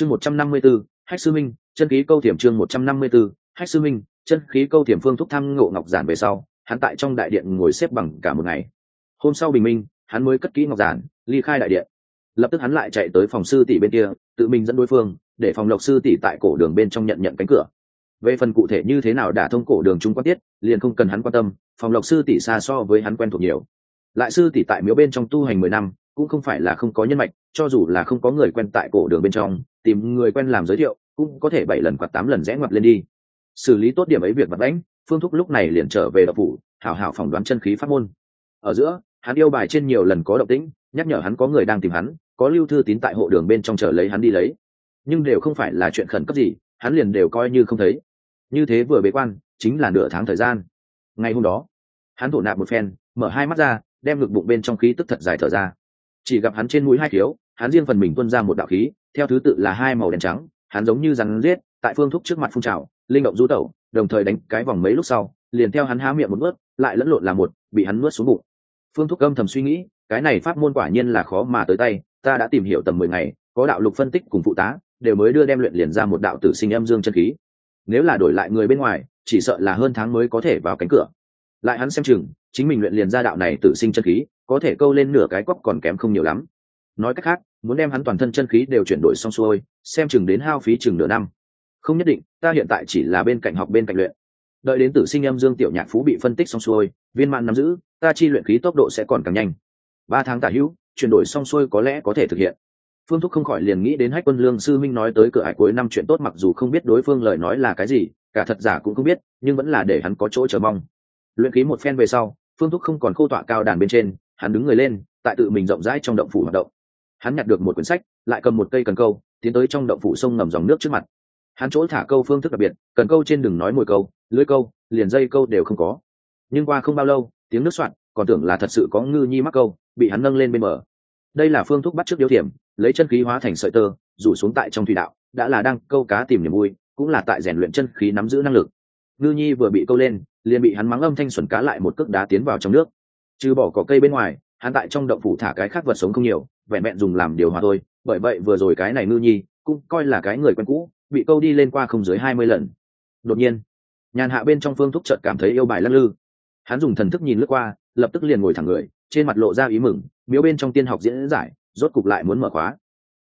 chương một trăm năm mươi b ố hách sư minh, chân khí câu thiểm chương một trăm năm mươi b ố hách sư minh, chân khí câu thiểm phương thúc thăm ngộ ngọc giản về sau, hắn tại trong đại điện ngồi xếp bằng cả một ngày. Hôm sau bình minh, hắn mới cất kỹ ngọc giản, ly khai đại điện. Lập tức hắn lại chạy tới phòng sư tỷ bên kia, tự mình dẫn đối phương, để phòng lộc sư tỷ tại cổ đường bên trong nhận nhận cánh cửa. Về phần cụ thể như thế nào đả thông cổ đường trung quan tiết, liền không cần hắn quan tâm, phòng lộc sư tỷ xa so với hắn quen thuộc nhiều. Lại sư tỷ tại miếu bên trong tu hành mười năm cũng không phải là không có nhân mạch, cho dù là không có người quen tại cổ đường bên trong, tìm người quen làm giới thiệu, cũng có thể bảy lần hoặc tám lần rẽ ngoặt lên đi. Xử lý tốt điểm ấy việc vật đánh phương thúc lúc này liền trở về đập phủ, hảo hảo phỏng đoán chân khí pháp môn. Ở giữa, hắn yêu bài trên nhiều lần có động tĩnh, nhắc nhở hắn có người đang tìm hắn, có lưu thư tín tại hộ đường bên trong chờ lấy hắn đi lấy. Nhưng đều không phải là chuyện khẩn cấp gì, hắn liền đều coi như không thấy. Như thế vừa bế quan, chính là nửa tháng thời gian. Ngày hôm đó, hắn thổ nạp một phen, mở hai mắt ra, đem ngực bụng bên trong khí tức thật dài thở ra chỉ gặp hắn trên mũi hai thiếu hắn riêng phần mình tuân ra một đạo khí, theo thứ tự là hai màu đen trắng, hắn giống như rắn giết, tại phương thúc trước mặt phun trào, linh động du tẩu, đồng thời đánh cái vòng mấy lúc sau, liền theo hắn há miệng một nuốt lại lẫn lộn là một, bị hắn nuốt xuống bụng. Phương thúc âm thầm suy nghĩ, cái này pháp môn quả nhiên là khó mà tới tay, ta đã tìm hiểu tầm mười ngày, có đạo lục phân tích cùng phụ tá, đều mới đưa đem luyện liền ra một đạo tử sinh âm dương chân khí. Nếu là đổi lại người bên ngoài, chỉ sợ là hơn tháng mới có thể vào cánh cửa. Lại hắn xem chừng, chính mình luyện liền ra đạo này tử sinh chân khí có thể câu lên nửa cái cóc còn kém không nhiều lắm. Nói cách khác, muốn đem hắn toàn thân chân khí đều chuyển đổi xong xuôi, xem chừng đến hao phí chừng nửa năm. Không nhất định, ta hiện tại chỉ là bên cạnh học bên cạnh luyện. Đợi đến tử sinh âm dương tiểu nhạc phú bị phân tích xong xuôi, viên mạng nắm giữ, ta chi luyện khí tốc độ sẽ còn càng nhanh. Ba tháng tả hữu, chuyển đổi xong xuôi có lẽ có thể thực hiện. Phương thúc không khỏi liền nghĩ đến hách quân lương sư minh nói tới cửa hải cuối năm chuyện tốt mặc dù không biết đối phương lời nói là cái gì, cả thật giả cũng không biết, nhưng vẫn là để hắn có chỗ chờ mong. Luyện khí một phen về sau phương thúc không còn khô tọa cao đàn bên trên, hắn đứng người lên, tại tự mình rộng rãi trong động phủ hoạt động. Hắn nhặt được một quyển sách, lại cầm một cây cần câu, tiến tới trong động phủ sông ngầm dòng nước trước mặt. Hắn chỗ thả câu phương thức đặc biệt, cần câu trên đừng nói mồi câu lưới câu, liền dây câu đều không có. Nhưng qua không bao lâu, tiếng nước soạn, còn tưởng là thật sự có ngư nhi mắc câu, bị hắn nâng lên bên bờ. Đây là phương thúc bắt trước điếu thiểm, lấy chân khí hóa thành sợi tơ, rủ xuống tại trong thủy đạo, đã là đang câu cá tìm niềm vui, cũng là tại rèn luyện chân khí nắm giữ năng lực. Ngư nhi vừa bị câu lên liền bị hắn mắng âm thanh xuẩn cá lại một cước đá tiến vào trong nước. Trừ bỏ cỏ cây bên ngoài, hắn tại trong động phủ thả cái khác vật sống không nhiều, vẹn vẹn dùng làm điều hòa thôi. Bởi vậy vừa rồi cái này ngư nhi, cũng coi là cái người quen cũ, bị câu đi lên qua không dưới hai mươi lần. Đột nhiên, nhàn hạ bên trong phương thúc chợt cảm thấy yêu bài lắc lư. Hắn dùng thần thức nhìn lướt qua, lập tức liền ngồi thẳng người, trên mặt lộ ra ý mừng, miếu bên trong tiên học diễn giải, rốt cục lại muốn mở khóa.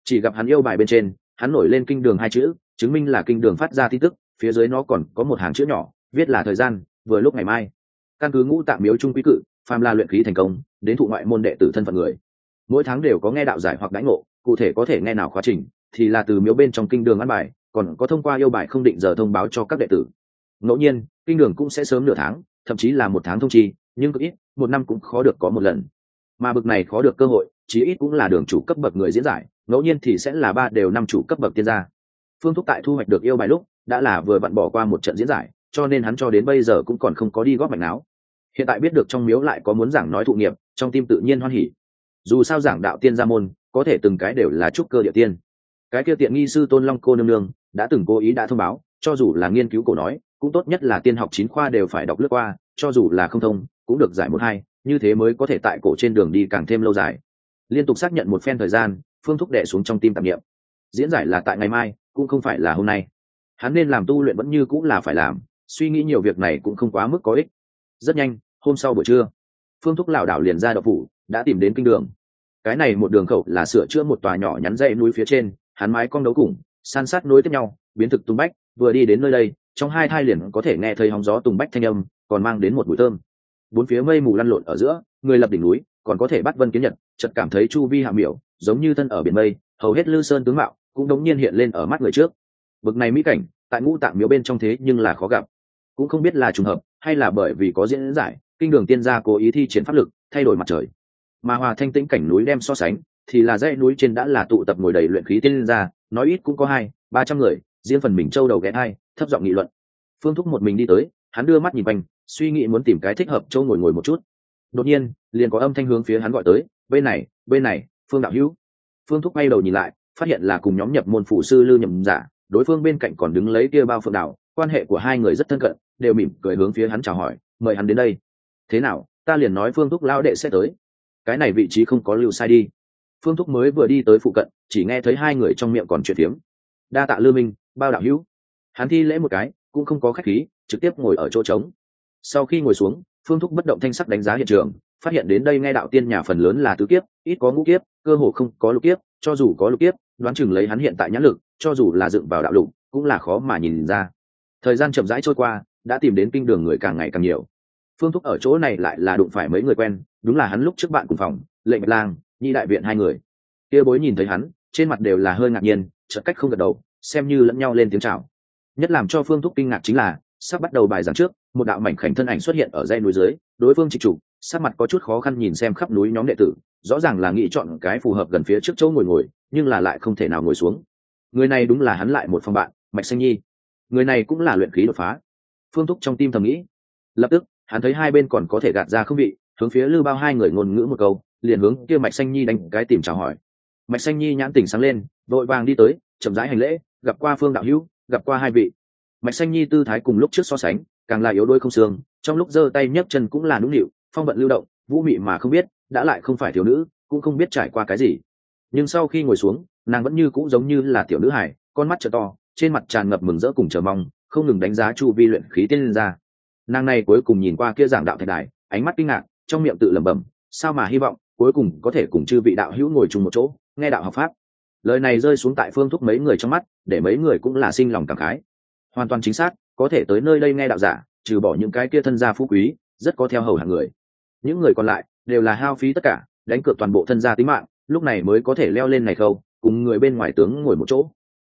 Chỉ gặp hắn yêu bài bên trên, hắn nổi lên kinh đường hai chữ, chứng minh là kinh đường phát ra tin tức, phía dưới nó còn có một hàng chữ nhỏ, viết là thời gian vừa lúc ngày mai. Căn cứ ngũ tạm miếu trung quý cự, phàm la luyện khí thành công, đến thụ ngoại môn đệ tử thân phận người. Mỗi tháng đều có nghe đạo giải hoặc đánh ngộ, cụ thể có thể nghe nào khóa trình, thì là từ miếu bên trong kinh đường ăn bài, còn có thông qua yêu bài không định giờ thông báo cho các đệ tử. Ngẫu nhiên, kinh đường cũng sẽ sớm nửa tháng, thậm chí là một tháng thông chi, nhưng cực ít, một năm cũng khó được có một lần. Mà bực này khó được cơ hội, chí ít cũng là đường chủ cấp bậc người diễn giải, ngẫu nhiên thì sẽ là ba đều năm chủ cấp bậc tiên gia. Phương thúc tại thu hoạch được yêu bài lúc, đã là vừa vặn bỏ qua một trận diễn giải cho nên hắn cho đến bây giờ cũng còn không có đi góp mạch não. Hiện tại biết được trong miếu lại có muốn giảng nói thụ nghiệp, trong tim tự nhiên hoan hỉ. Dù sao giảng đạo tiên gia môn, có thể từng cái đều là trúc cơ địa tiên. Cái kia tiện nghi sư tôn long cô nương nương đã từng cố ý đã thông báo, cho dù là nghiên cứu cổ nói, cũng tốt nhất là tiên học chín khoa đều phải đọc lướt qua, cho dù là không thông, cũng được giải một hai, như thế mới có thể tại cổ trên đường đi càng thêm lâu dài. Liên tục xác nhận một phen thời gian, phương thúc đệ xuống trong tim tạp nghiệm diễn giải là tại ngày mai, cũng không phải là hôm nay. Hắn nên làm tu luyện vẫn như cũng là phải làm suy nghĩ nhiều việc này cũng không quá mức có ích. Rất nhanh, hôm sau buổi trưa, phương thúc lảo đảo liền ra đậu phủ, đã tìm đến kinh đường. Cái này một đường khẩu là sửa chữa một tòa nhỏ nhắn dây núi phía trên, hắn mái cong đấu cùng, san sát nối tiếp nhau, biến thực tung bách, vừa đi đến nơi đây, trong hai thai liền có thể nghe thấy hóng gió tùng bách thanh âm, còn mang đến một bụi thơm. Bốn phía mây mù lăn lộn ở giữa, người lập đỉnh núi, còn có thể bắt vân kiến nhật, chợt cảm thấy chu vi hạ miểu, giống như thân ở biển mây, hầu hết lư sơn tướng mạo cũng đống nhiên hiện lên ở mắt người trước. Bực này mỹ cảnh, tại ngũ tạng miếu bên trong thế nhưng là khó gặp cũng không biết là trùng hợp, hay là bởi vì có diễn giải, kinh đường tiên gia cố ý thi triển pháp lực, thay đổi mặt trời. Mà hòa thanh tĩnh cảnh núi đem so sánh, thì là dãy núi trên đã là tụ tập ngồi đầy luyện khí tiên gia, nói ít cũng có hai, ba trăm người, riêng phần mình châu đầu ghé hai thấp giọng nghị luận. Phương thúc một mình đi tới, hắn đưa mắt nhìn quanh, suy nghĩ muốn tìm cái thích hợp châu ngồi ngồi một chút. Đột nhiên, liền có âm thanh hướng phía hắn gọi tới, bên này bên này, phương đạo hữu. Phương thúc bay đầu nhìn lại, phát hiện là cùng nhóm nhập môn phụ sư lưu nhầm giả, đối phương bên cạnh còn đứng lấy kia bao phượng đạo quan hệ của hai người rất thân cận, đều mỉm cười hướng phía hắn chào hỏi, mời hắn đến đây. Thế nào, ta liền nói phương thúc lao đệ sẽ tới. Cái này vị trí không có lưu sai đi. Phương thúc mới vừa đi tới phụ cận, chỉ nghe thấy hai người trong miệng còn chuyện tiếng đa tạ lư minh, bao đạo hữu. Hắn thi lễ một cái, cũng không có khách khí, trực tiếp ngồi ở chỗ trống. Sau khi ngồi xuống, phương thúc bất động thanh sắc đánh giá hiện trường, phát hiện đến đây nghe đạo tiên nhà phần lớn là tứ kiếp, ít có ngũ kiếp, cơ hồ không có lục kiếp, cho dù có lục kiếp, đoán chừng lấy hắn hiện tại nhãn lực, cho dù là dựng vào đạo lục, cũng là khó mà nhìn ra thời gian chậm rãi trôi qua, đã tìm đến kinh đường người càng ngày càng nhiều. Phương thúc ở chỗ này lại là đụng phải mấy người quen, đúng là hắn lúc trước bạn cùng phòng lệnh bạch lang nhi đại viện hai người. Kia bối nhìn thấy hắn, trên mặt đều là hơi ngạc nhiên, chợt cách không gật đầu, xem như lẫn nhau lên tiếng chào. Nhất làm cho phương thúc kinh ngạc chính là, sắp bắt đầu bài giảng trước, một đạo mảnh khảnh thân ảnh xuất hiện ở dây núi dưới, đối phương trịch chủ, sắc mặt có chút khó khăn nhìn xem khắp núi nhóm đệ tử, rõ ràng là nghĩ chọn cái phù hợp gần phía trước chỗ ngồi ngồi, nhưng là lại không thể nào ngồi xuống. Người này đúng là hắn lại một phong bạn, mạch xanh nhi người này cũng là luyện khí đột phá. Phương thúc trong tim thầm nghĩ. Lập tức, hắn thấy hai bên còn có thể gạt ra không vị hướng phía lư bao hai người ngôn ngữ một câu, liền hướng kia mạch xanh nhi đánh cái tìm chào hỏi. Mạch xanh nhi nhãn tỉnh sáng lên, vội vàng đi tới, chậm rãi hành lễ, gặp qua phương đạo hữu, gặp qua hai vị. Mạch xanh nhi tư thái cùng lúc trước so sánh, càng là yếu đôi không xương, trong lúc giơ tay nhấc chân cũng là nũng nịu, phong vận lưu động, vũ mị mà không biết, đã lại không phải thiếu nữ, cũng không biết trải qua cái gì. Nhưng sau khi ngồi xuống, nàng vẫn như cũng giống như là tiểu nữ hải con mắt t to trên mặt tràn ngập mừng rỡ cùng chờ mong, không ngừng đánh giá chu vi luyện khí tiên ra nàng này cuối cùng nhìn qua kia giảng đạo thạch đài, ánh mắt kinh ngạc, trong miệng tự lẩm bẩm, sao mà hy vọng, cuối cùng có thể cùng chư vị đạo hữu ngồi chung một chỗ, nghe đạo học pháp? Lời này rơi xuống tại phương thúc mấy người trong mắt, để mấy người cũng là sinh lòng cảm khái. Hoàn toàn chính xác, có thể tới nơi đây nghe đạo giả, trừ bỏ những cái kia thân gia phú quý, rất có theo hầu hàng người. Những người còn lại, đều là hao phí tất cả, đánh cược toàn bộ thân gia tính mạng, lúc này mới có thể leo lên này khâu, cùng người bên ngoài tướng ngồi một chỗ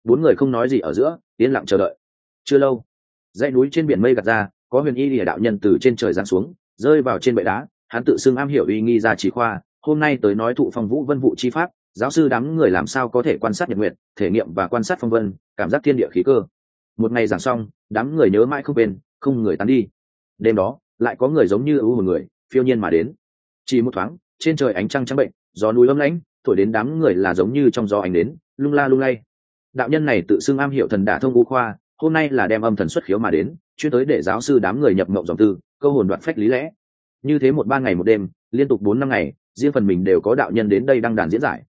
bốn người không nói gì ở giữa, yên lặng chờ đợi. Chưa lâu, dãy núi trên biển mây gạt ra, có huyền y lìa đạo nhân từ trên trời giáng xuống, rơi vào trên bệ đá, hắn tự xưng am hiểu uy nghi ra chỉ khoa, hôm nay tới nói thụ phong vũ vân vụ chi pháp, giáo sư đám người làm sao có thể quan sát nhật nguyện thể nghiệm và quan sát phong vân, cảm giác thiên địa khí cơ. Một ngày giảng xong, đám người nhớ mãi không quên, không người tán đi. Đêm đó, lại có người giống như ưu một người, phiêu nhiên mà đến. Chỉ một thoáng, trên trời ánh trăng trắng bệnh, gió núi âm lãnh, thổi đến đám người là giống như trong gió ánh đến, lung la lung lay đạo nhân này tự xưng am hiểu thần đả thông vũ khoa, hôm nay là đem âm thần xuất khiếu mà đến, chuyên tới để giáo sư đám người nhập mộng dòng tư, câu hồn đoạn phách lý lẽ. Như thế một ba ngày một đêm, liên tục bốn năm ngày, riêng phần mình đều có đạo nhân đến đây đăng đàn diễn giải.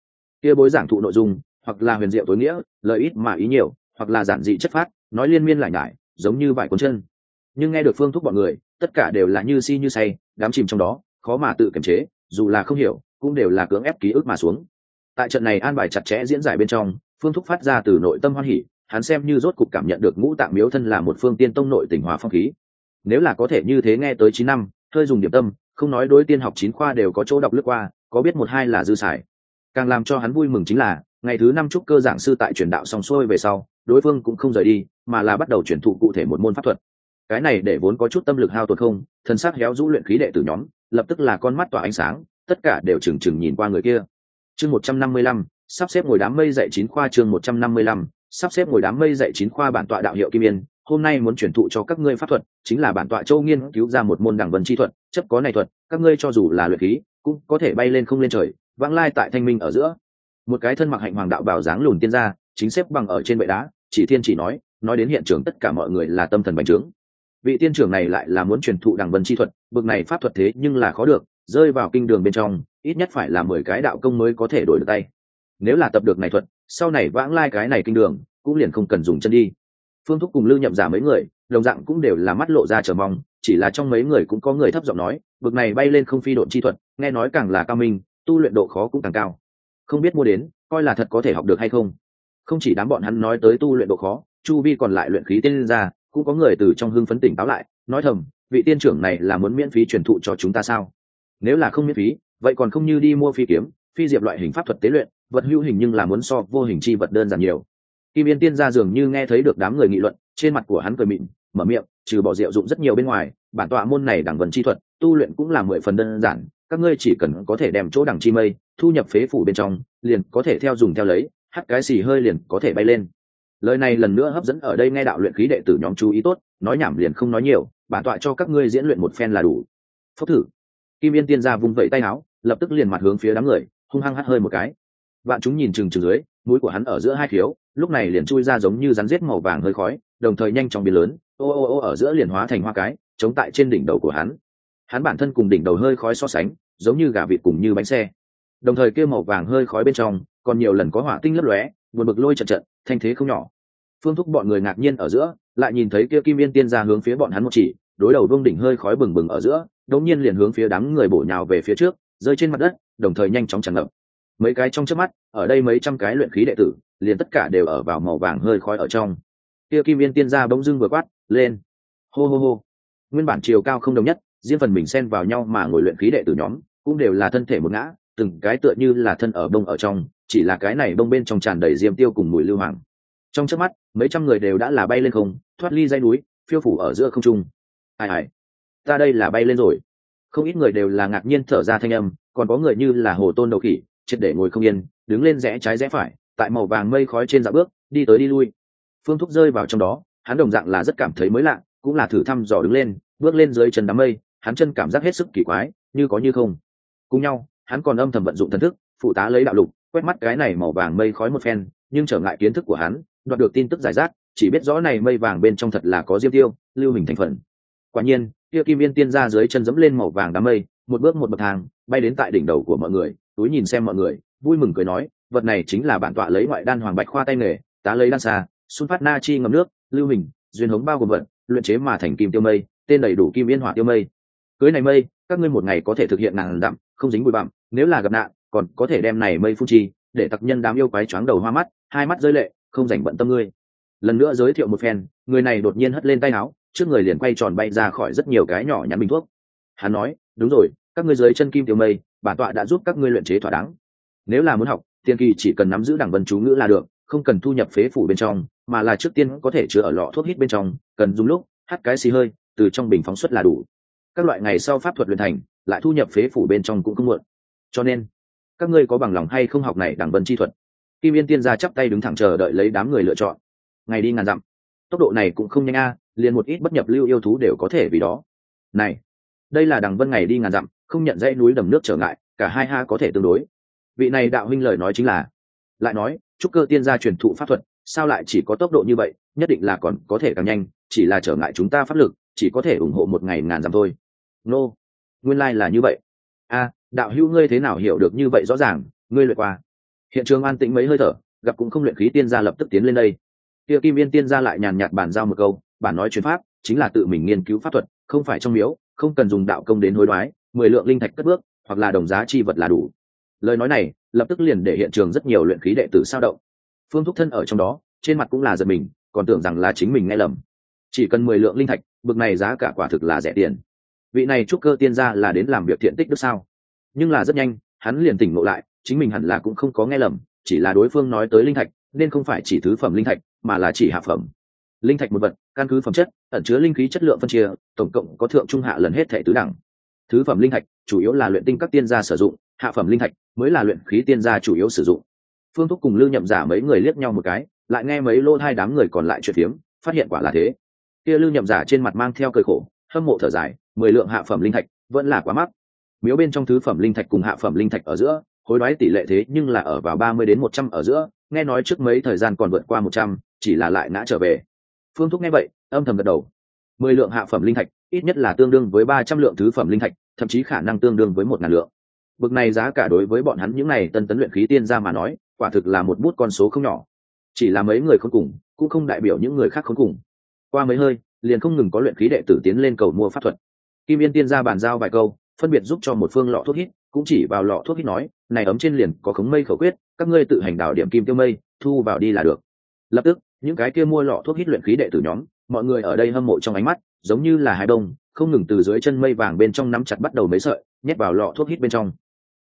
Kia bối giảng thụ nội dung, hoặc là huyền diệu tối nghĩa lợi ít mà ý nhiều, hoặc là giản dị chất phát, nói liên miên lại ngại giống như vải cuốn chân. Nhưng nghe được phương thúc bọn người, tất cả đều là như si như say, đám chìm trong đó, khó mà tự kiềm chế, dù là không hiểu, cũng đều là cưỡng ép ký ức mà xuống. Tại trận này an bài chặt chẽ diễn giải bên trong phương thúc phát ra từ nội tâm hoan hỉ, hắn xem như rốt cục cảm nhận được ngũ tạng miếu thân là một phương tiên tông nội tỉnh hòa phong khí. Nếu là có thể như thế nghe tới chín năm, hơi dùng điểm tâm, không nói đối tiên học chín khoa đều có chỗ đọc lướt qua, có biết một hai là dư sải càng làm cho hắn vui mừng chính là, ngày thứ năm trúc cơ giảng sư tại truyền đạo xong xuôi về sau, đối phương cũng không rời đi, mà là bắt đầu truyền thụ cụ thể một môn pháp thuật. Cái này để vốn có chút tâm lực hao tuột không, thân xác héo rũ luyện khí đệ tử nhóm, lập tức là con mắt tỏa ánh sáng, tất cả đều trừng trừng nhìn qua người kia. Chương một trăm năm mươi lăm sắp xếp ngồi đám mây dạy chín khoa chương một trăm năm mươi lăm, sắp xếp ngồi đám mây dạy chín khoa bản tọa đạo hiệu kim yên. Hôm nay muốn truyền thụ cho các ngươi pháp thuật, chính là bản tọa châu nghiên cứu ra một môn đẳng vân chi thuật chấp có này thuật, các ngươi cho dù là luyện khí, cũng có thể bay lên không lên trời, vãng lai tại thanh minh ở giữa. Một cái thân mặc hạnh hoàng đạo bảo dáng lùn tiên gia, chính xếp bằng ở trên bệ đá, chỉ thiên chỉ nói nói đến hiện trường tất cả mọi người là tâm thần bành trướng. Vị tiên trưởng này lại là muốn truyền thụ đẳng vân chi thuật, bực này pháp thuật thế nhưng là khó được, rơi vào kinh đường bên trong, ít nhất phải là mười cái đạo công mới có thể đổi được tay nếu là tập được này thuật, sau này vãng lai cái này kinh đường, cũng liền không cần dùng chân đi. Phương thúc cùng lưu nhậm giả mấy người, đồng dạng cũng đều là mắt lộ ra chờ mong, chỉ là trong mấy người cũng có người thấp giọng nói, bực này bay lên không phi độn chi thuật, nghe nói càng là cao minh, tu luyện độ khó cũng càng cao. Không biết mua đến, coi là thật có thể học được hay không? Không chỉ đám bọn hắn nói tới tu luyện độ khó, chu vi còn lại luyện khí tiên ra, cũng có người từ trong hưng phấn tỉnh táo lại, nói thầm, vị tiên trưởng này là muốn miễn phí truyền thụ cho chúng ta sao? Nếu là không miễn phí, vậy còn không như đi mua phi kiếm, phi diệp loại hình pháp thuật tế luyện vật hữu hình nhưng là muốn so vô hình chi vật đơn giản nhiều. Kim yên tiên ra dường như nghe thấy được đám người nghị luận, trên mặt của hắn cười mịn, mở miệng, trừ bỏ rượu dụng rất nhiều bên ngoài, bản tọa môn này đẳng vần chi thuật, tu luyện cũng là mười phần đơn giản, các ngươi chỉ cần có thể đem chỗ đẳng chi mây, thu nhập phế phủ bên trong, liền có thể theo dùng theo lấy, hắt cái xì hơi liền có thể bay lên. Lời này lần nữa hấp dẫn ở đây nghe đạo luyện khí đệ tử nhóm chú ý tốt, nói nhảm liền không nói nhiều, bản tọa cho các ngươi diễn luyện một phen là đủ. Phúc thử. Kim yên tiên ra vung vẩy tay áo, lập tức liền mặt hướng phía đám người, hung hăng hắt hơi một cái bạn chúng nhìn chừng chừng dưới, mũi của hắn ở giữa hai khiếu lúc này liền chui ra giống như rắn rết màu vàng hơi khói, đồng thời nhanh chóng biến lớn, ô ô ô ở giữa liền hóa thành hoa cái, chống tại trên đỉnh đầu của hắn. Hắn bản thân cùng đỉnh đầu hơi khói so sánh, giống như gà vịt cùng như bánh xe. Đồng thời kia màu vàng hơi khói bên trong, còn nhiều lần có hỏa tinh lấp lóe, buồn bực lôi trận trận thanh thế không nhỏ. Phương thúc bọn người ngạc nhiên ở giữa, lại nhìn thấy kia kim yên tiên ra hướng phía bọn hắn một chỉ, đối đầu vương đỉnh hơi khói bừng bừng ở giữa đống nhiên liền hướng phía đám người bổ nhào về phía trước, rơi trên mặt đất, đồng thời nhanh chóng tràn ngập mấy cái trong trước mắt, ở đây mấy trăm cái luyện khí đệ tử, liền tất cả đều ở vào màu vàng hơi khói ở trong. Kia kim yên tiên gia bỗng dưng vừa quát, lên. Hô hô hô. Nguyên bản chiều cao không đồng nhất, riêng phần mình xen vào nhau mà ngồi luyện khí đệ tử nhóm, cũng đều là thân thể một ngã, từng cái tựa như là thân ở bông ở trong, chỉ là cái này bông bên trong tràn đầy diêm tiêu cùng mùi lưu hoàng trong trước mắt, mấy trăm người đều đã là bay lên không, thoát ly dây núi, phiêu phủ ở giữa không trung. Ai ai, ta đây là bay lên rồi. Không ít người đều là ngạc nhiên thở ra thanh âm, còn có người như là hồ tôn đầu khỉ triệt để ngồi không yên, đứng lên rẽ trái rẽ phải, tại màu vàng mây khói trên dạ bước, đi tới đi lui. Phương thúc rơi vào trong đó, hắn đồng dạng là rất cảm thấy mới lạ, cũng là thử thăm dò đứng lên, bước lên dưới chân đám mây, hắn chân cảm giác hết sức kỳ quái, như có như không. Cùng nhau, hắn còn âm thầm vận dụng thần thức, phụ tá lấy đạo lục, quét mắt cái này màu vàng mây khói một phen, nhưng trở ngại kiến thức của hắn, đoạt được tin tức giải rác, chỉ biết rõ này mây vàng bên trong thật là có diêm tiêu, lưu hình thành phần. Quả nhiên, kia kim viên tiên ra dưới chân dẫm lên màu vàng đám mây, một bước một bậc thang, bay đến tại đỉnh đầu của mọi người túi nhìn xem mọi người, vui mừng cười nói, vật này chính là bản tọa lấy ngoại đan hoàng bạch khoa tay nghề, tá lấy đan xa xuân phát na chi ngầm nước, lưu hình, duyên hống bao gồm vật, luyện chế mà thành kim tiêu mây, tên đầy đủ kim yên hỏa tiêu mây. Cưới này mây, các ngươi một ngày có thể thực hiện ngàn đậm không dính bụi bặm, nếu là gặp nạn, còn có thể đem này mây phun chi, để tặc nhân đám yêu quái choáng đầu hoa mắt, hai mắt rơi lệ, không dành bận tâm ngươi. Lần nữa giới thiệu một phen, người này đột nhiên hất lên tay áo, trước người liền quay tròn bay ra khỏi rất nhiều cái nhỏ nhắn bình thuốc. Hắn nói, đúng rồi, các ngươi dưới chân kim tiêu mây bản tọa đã giúp các ngươi luyện chế thỏa đáng. Nếu là muốn học, tiên kỳ chỉ cần nắm giữ đẳng vân chú ngữ là được, không cần thu nhập phế phủ bên trong, mà là trước tiên có thể chứa ở lọ thuốc hít bên trong, cần dùng lúc, hắt cái xì hơi, từ trong bình phóng xuất là đủ. Các loại ngày sau pháp thuật luyện thành, lại thu nhập phế phủ bên trong cũng không muộn. Cho nên, các ngươi có bằng lòng hay không học này đẳng vân chi thuật? Kim yên tiên gia chắp tay đứng thẳng chờ đợi lấy đám người lựa chọn. Ngày đi ngàn dặm. Tốc độ này cũng không nhanh a, liền một ít bất nhập lưu yêu thú đều có thể vì đó. Này, đây là đằng vân ngày đi ngàn dặm không nhận dãy núi đầm nước trở ngại, cả hai ha có thể tương đối. Vị này đạo huynh lời nói chính là, lại nói, trúc cơ tiên gia truyền thụ pháp thuật, sao lại chỉ có tốc độ như vậy, nhất định là còn có thể càng nhanh, chỉ là trở ngại chúng ta pháp lực, chỉ có thể ủng hộ một ngày ngàn dặm thôi. Nô、no. nguyên lai、like、là như vậy. A, đạo hữu ngươi thế nào hiểu được như vậy rõ ràng, ngươi luyện qua? Hiện trường an tĩnh mấy hơi thở, gặp cũng không luyện khí tiên gia lập tức tiến lên đây. Kia kim yên tiên gia lại nhàn nhạt bàn giao một câu, bản nói chuyến pháp, chính là tự mình nghiên cứu pháp thuật, không phải trong miếu, không cần dùng đạo công đến hối đoái mười lượng linh thạch cất bước, hoặc là đồng giá chi vật là đủ. Lời nói này, lập tức liền để hiện trường rất nhiều luyện khí đệ tử sao động. Phương thúc thân ở trong đó, trên mặt cũng là giật mình, còn tưởng rằng là chính mình nghe lầm. Chỉ cần mười lượng linh thạch, bực này giá cả quả thực là rẻ tiền. Vị này trúc cơ tiên gia là đến làm việc thiện tích đức sao? Nhưng là rất nhanh, hắn liền tỉnh ngộ lại, chính mình hẳn là cũng không có nghe lầm, chỉ là đối phương nói tới linh thạch, nên không phải chỉ thứ phẩm linh thạch, mà là chỉ hạ phẩm. Linh thạch một vật, căn cứ phẩm chất, ẩn chứa linh khí chất lượng phân chia, tổng cộng có thượng trung hạ lần hết thẻ tứ đẳng thứ phẩm linh thạch, chủ yếu là luyện tinh các tiên gia sử dụng, hạ phẩm linh thạch mới là luyện khí tiên gia chủ yếu sử dụng. Phương thúc cùng lưu nhậm giả mấy người liếc nhau một cái, lại nghe mấy lô hai đám người còn lại chuyện phiếm, phát hiện quả là thế. Kia lưu nhậm giả trên mặt mang theo cơi khổ, hâm mộ thở dài, mười lượng hạ phẩm linh thạch vẫn là quá mắc. Miếu bên trong thứ phẩm linh thạch cùng hạ phẩm linh thạch ở giữa, hối đoái tỷ lệ thế nhưng là ở vào ba mươi đến một trăm ở giữa, nghe nói trước mấy thời gian còn vượt qua một trăm, chỉ là lại ngã trở về. Phương thúc nghe vậy, âm thầm gật đầu. Mười lượng hạ phẩm linh thạch ít nhất là tương đương với ba trăm lượng thứ phẩm linh thạch, thậm chí khả năng tương đương với một ngàn lượng. Bực này giá cả đối với bọn hắn những n à y tân tấn luyện khí tiên ra mà nói, quả thực là một bút con số không nhỏ. Chỉ là mấy người không cùng, cũng không đại biểu những người khác không cùng. Qua mấy hơi, liền không ngừng có luyện khí đệ tử tiến lên cầu mua pháp thuật. Kim yên tiên ra bàn giao vài câu, phân biệt giúp cho một phương lọ thuốc hít, cũng chỉ vào lọ thuốc hít nói, này ấm trên liền có khống mây khẩu quyết, các ngươi tự hành đảo điểm kim tiêu mây, thu vào đi là được. Lập tức, những cái kia mua lọ thuốc hít luyện khí đệ tử nhóm, mọi người ở đây hâm mộ trong ánh mắt giống như là hai đông không ngừng từ dưới chân mây vàng bên trong nắm chặt bắt đầu mấy sợi, nhét vào lọ thuốc hít bên trong.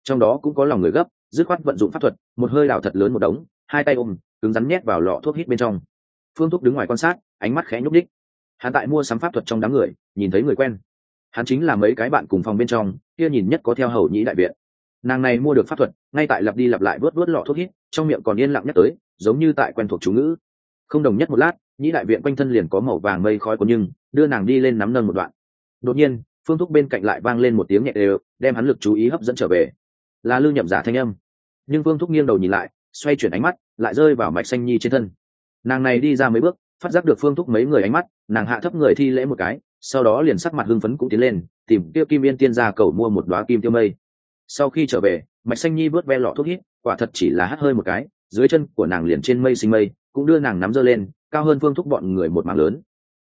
Trong đó cũng có lòng người gấp, dứt khoát vận dụng pháp thuật, một hơi đào thật lớn một đống, hai tay ôm, cứng rắn nhét vào lọ thuốc hít bên trong. Phương thuốc đứng ngoài quan sát, ánh mắt khẽ nhúc đích hắn tại mua sắm pháp thuật trong đám người, nhìn thấy người quen. Hắn chính là mấy cái bạn cùng phòng bên trong, kia nhìn nhất có theo hầu nhĩ đại viện. Nàng này mua được pháp thuật, ngay tại lặp đi lặp lại vớt vớt lọ thuốc hít, trong miệng còn yên lặng nhắc tới, giống như tại quen thuộc chú ngữ. Không đồng nhất một lát nhĩ đại viện quanh thân liền có màu vàng mây khói của nhưng, đưa nàng đi lên nắm nâng một đoạn. Đột nhiên, phương thúc bên cạnh lại vang lên một tiếng nhẹ đều, đem hắn lực chú ý hấp dẫn trở về. Là lưu nhậm giả thanh âm. Nhưng phương thúc nghiêng đầu nhìn lại, xoay chuyển ánh mắt, lại rơi vào mạch xanh nhi trên thân. Nàng này đi ra mấy bước, phát giác được phương thúc mấy người ánh mắt, nàng hạ thấp người thi lễ một cái, sau đó liền sắc mặt hưng phấn cũng tiến lên, tìm tiêu kim yên tiên ra cầu mua một đoá kim tiêu mây. Sau khi trở về, mạch xanh nhi vớt ve lọ thuốc hít, quả thật chỉ là hắt hơi một cái, dưới chân của nàng liền trên mây sinh mây, cũng đưa nàng nắm giơ lên cao hơn phương thúc bọn người một mảng lớn.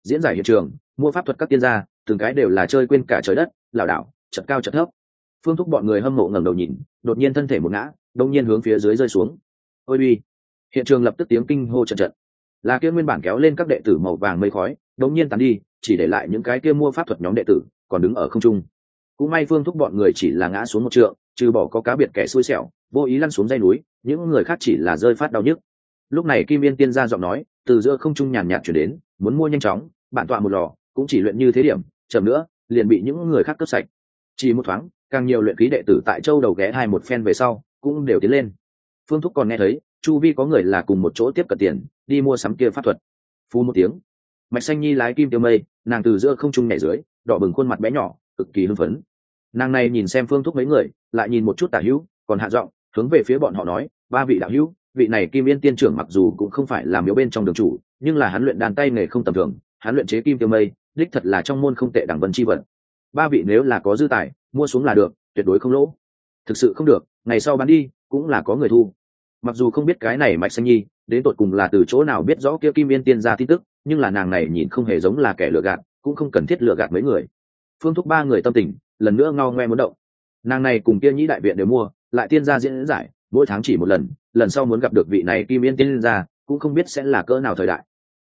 Diễn giải hiện trường, mua pháp thuật các tiên gia, từng cái đều là chơi quên cả trời đất, lảo đảo, chật cao chật thấp. Phương thúc bọn người hâm mộ ngẩng đầu nhìn, đột nhiên thân thể một ngã, đông nhiên hướng phía dưới rơi xuống. Ôi uy. Hiện trường lập tức tiếng kinh hô trận trận là kia nguyên bản kéo lên các đệ tử màu vàng mây khói đống nhiên tàn đi, chỉ để lại những cái kia mua pháp thuật nhóm đệ tử, còn đứng ở không trung. Cũng may phương thúc bọn người chỉ là ngã xuống một trượng, trừ bỏ có cá biệt kẻ xui xẻo, vô ý lăn xuống dây núi, những người khác chỉ là rơi phát đau nhức. Lúc này kim yên tiên ra giọng nói từ giữa không trung nhàn nhạt chuyển đến, muốn mua nhanh chóng, bản tọa một lò, cũng chỉ luyện như thế điểm, chậm nữa, liền bị những người khác cướp sạch. Chỉ một thoáng, càng nhiều luyện khí đệ tử tại châu đầu ghé hai một phen về sau, cũng đều tiến lên. Phương thúc còn nghe thấy, chu vi có người là cùng một chỗ tiếp cận tiền, đi mua sắm kia pháp thuật. Phu một tiếng. Mạch xanh nhi lái kim tiêu mây, nàng từ giữa không trung nhảy dưới, đỏ bừng khuôn mặt bé nhỏ, cực kỳ hưng phấn. Nàng này nhìn xem phương thúc mấy người, lại nhìn một chút tả hữu, còn hạ giọng, hướng về phía bọn họ nói, ba vị đạo hữu vị này kim yên tiên trưởng mặc dù cũng không phải là miếu bên trong đường chủ, nhưng là hắn luyện đàn tay nghề không tầm thường, hắn luyện chế kim tiêu mây, đích thật là trong môn không tệ đẳng vân chi vật. Ba vị nếu là có dư tài, mua xuống là được, tuyệt đối không lỗ. Thực sự không được, ngày sau bán đi, cũng là có người thu. Mặc dù không biết cái này mạch xanh nhi, đến tột cùng là từ chỗ nào biết rõ kia kim yên tiên ra tin tức, nhưng là nàng này nhìn không hề giống là kẻ lừa gạt, cũng không cần thiết lừa gạt mấy người. Phương thúc ba người tâm tình, lần nữa ngao ngoe muốn động. Nàng này cùng kia nhĩ đại viện đều mua, lại tiên gia diễn giải, mỗi tháng chỉ một lần lần sau muốn gặp được vị này kim yên tiên gia, cũng không biết sẽ là cỡ nào thời đại.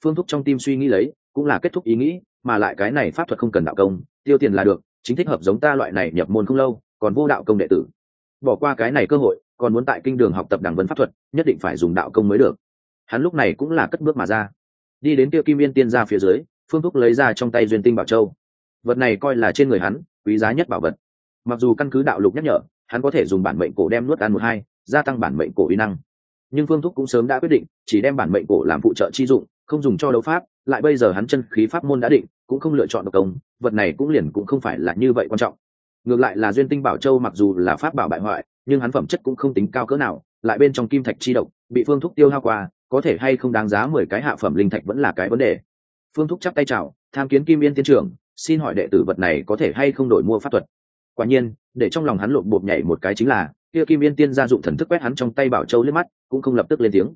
Phương thúc trong tim suy nghĩ lấy, cũng là kết thúc ý nghĩ, mà lại cái này pháp thuật không cần đạo công, tiêu tiền là được, chính thích hợp giống ta loại này nhập môn không lâu, còn vô đạo công đệ tử. Bỏ qua cái này cơ hội, còn muốn tại kinh đường học tập đảng vấn pháp thuật, nhất định phải dùng đạo công mới được. Hắn lúc này cũng là cất bước mà ra. Đi đến tiêu kim yên tiên ra phía dưới, phương thúc lấy ra trong tay duyên tinh bảo châu. Vật này coi là trên người hắn, quý giá nhất bảo vật. Mặc dù căn cứ đạo lục nhắc nhở, hắn có thể dùng bản mệnh cổ đem nuốt ăn một hai gia tăng bản mệnh cổ uy năng. Nhưng phương thúc cũng sớm đã quyết định, chỉ đem bản mệnh cổ làm phụ trợ chi dụng, không dùng cho đấu pháp, lại bây giờ hắn chân khí pháp môn đã định, cũng không lựa chọn độc công, vật này cũng liền cũng không phải là như vậy quan trọng. Ngược lại là duyên tinh bảo châu mặc dù là pháp bảo bại hoại, nhưng hắn phẩm chất cũng không tính cao cỡ nào, lại bên trong kim thạch chi độc, bị phương thúc tiêu hao qua, có thể hay không đáng giá mười cái hạ phẩm linh thạch vẫn là cái vấn đề. Phương thúc chắp tay chào, tham kiến kim yên tiên trưởng, xin hỏi đệ tử vật này có thể hay không đổi mua pháp thuật? Quả nhiên, để trong lòng hắn lộn bột nhảy một cái chính là kia kim yên tiên gia dụng thần thức quét hắn trong tay bảo châu lên mắt, cũng không lập tức lên tiếng.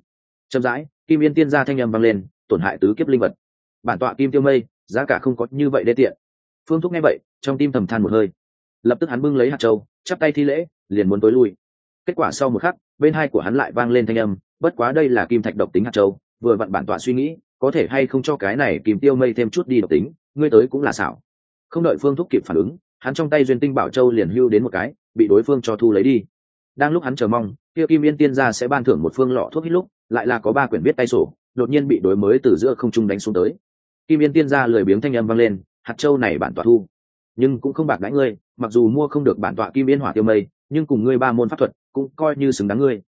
Chậm rãi, kim yên tiên gia thanh â m vang lên, tổn hại tứ kiếp linh vật. Bản tọa kim tiêu mây, giá cả không có như vậy đê tiện. Phương thúc nghe vậy, trong tim thầm than một hơi. Lập tức hắn bưng lấy hạt châu, chắp tay thi lễ, liền muốn tối lui. Kết quả sau một khắc, bên hai của hắn lại vang lên thanh âm, bất quá đây là kim thạch độc tính hạt châu, vừa vặn bản tọa suy nghĩ, có thể hay không cho cái này kìm tiêu mây thêm chút đi độc tính, ngươi tới cũng là xảo. Không đợi phương thúc kịp phản ứng, hắn trong tay duyên tinh bảo châu liền hưu đến một cái, bị đối phương cho thu lấy đi đang lúc hắn chờ mong, kia kim yên tiên gia sẽ ban thưởng một phương lọ thuốc hít lúc, lại là có ba quyển viết tay sổ, đột nhiên bị đối mới từ giữa không trung đánh xuống tới. Kim yên tiên gia lười biếng thanh âm vang lên, hạt châu này bản tọa thu, nhưng cũng không bạc đãi ngươi, mặc dù mua không được bản tọa kim yên hỏa tiêu mây, nhưng cùng ngươi ba môn pháp thuật cũng coi như xứng đáng ngươi.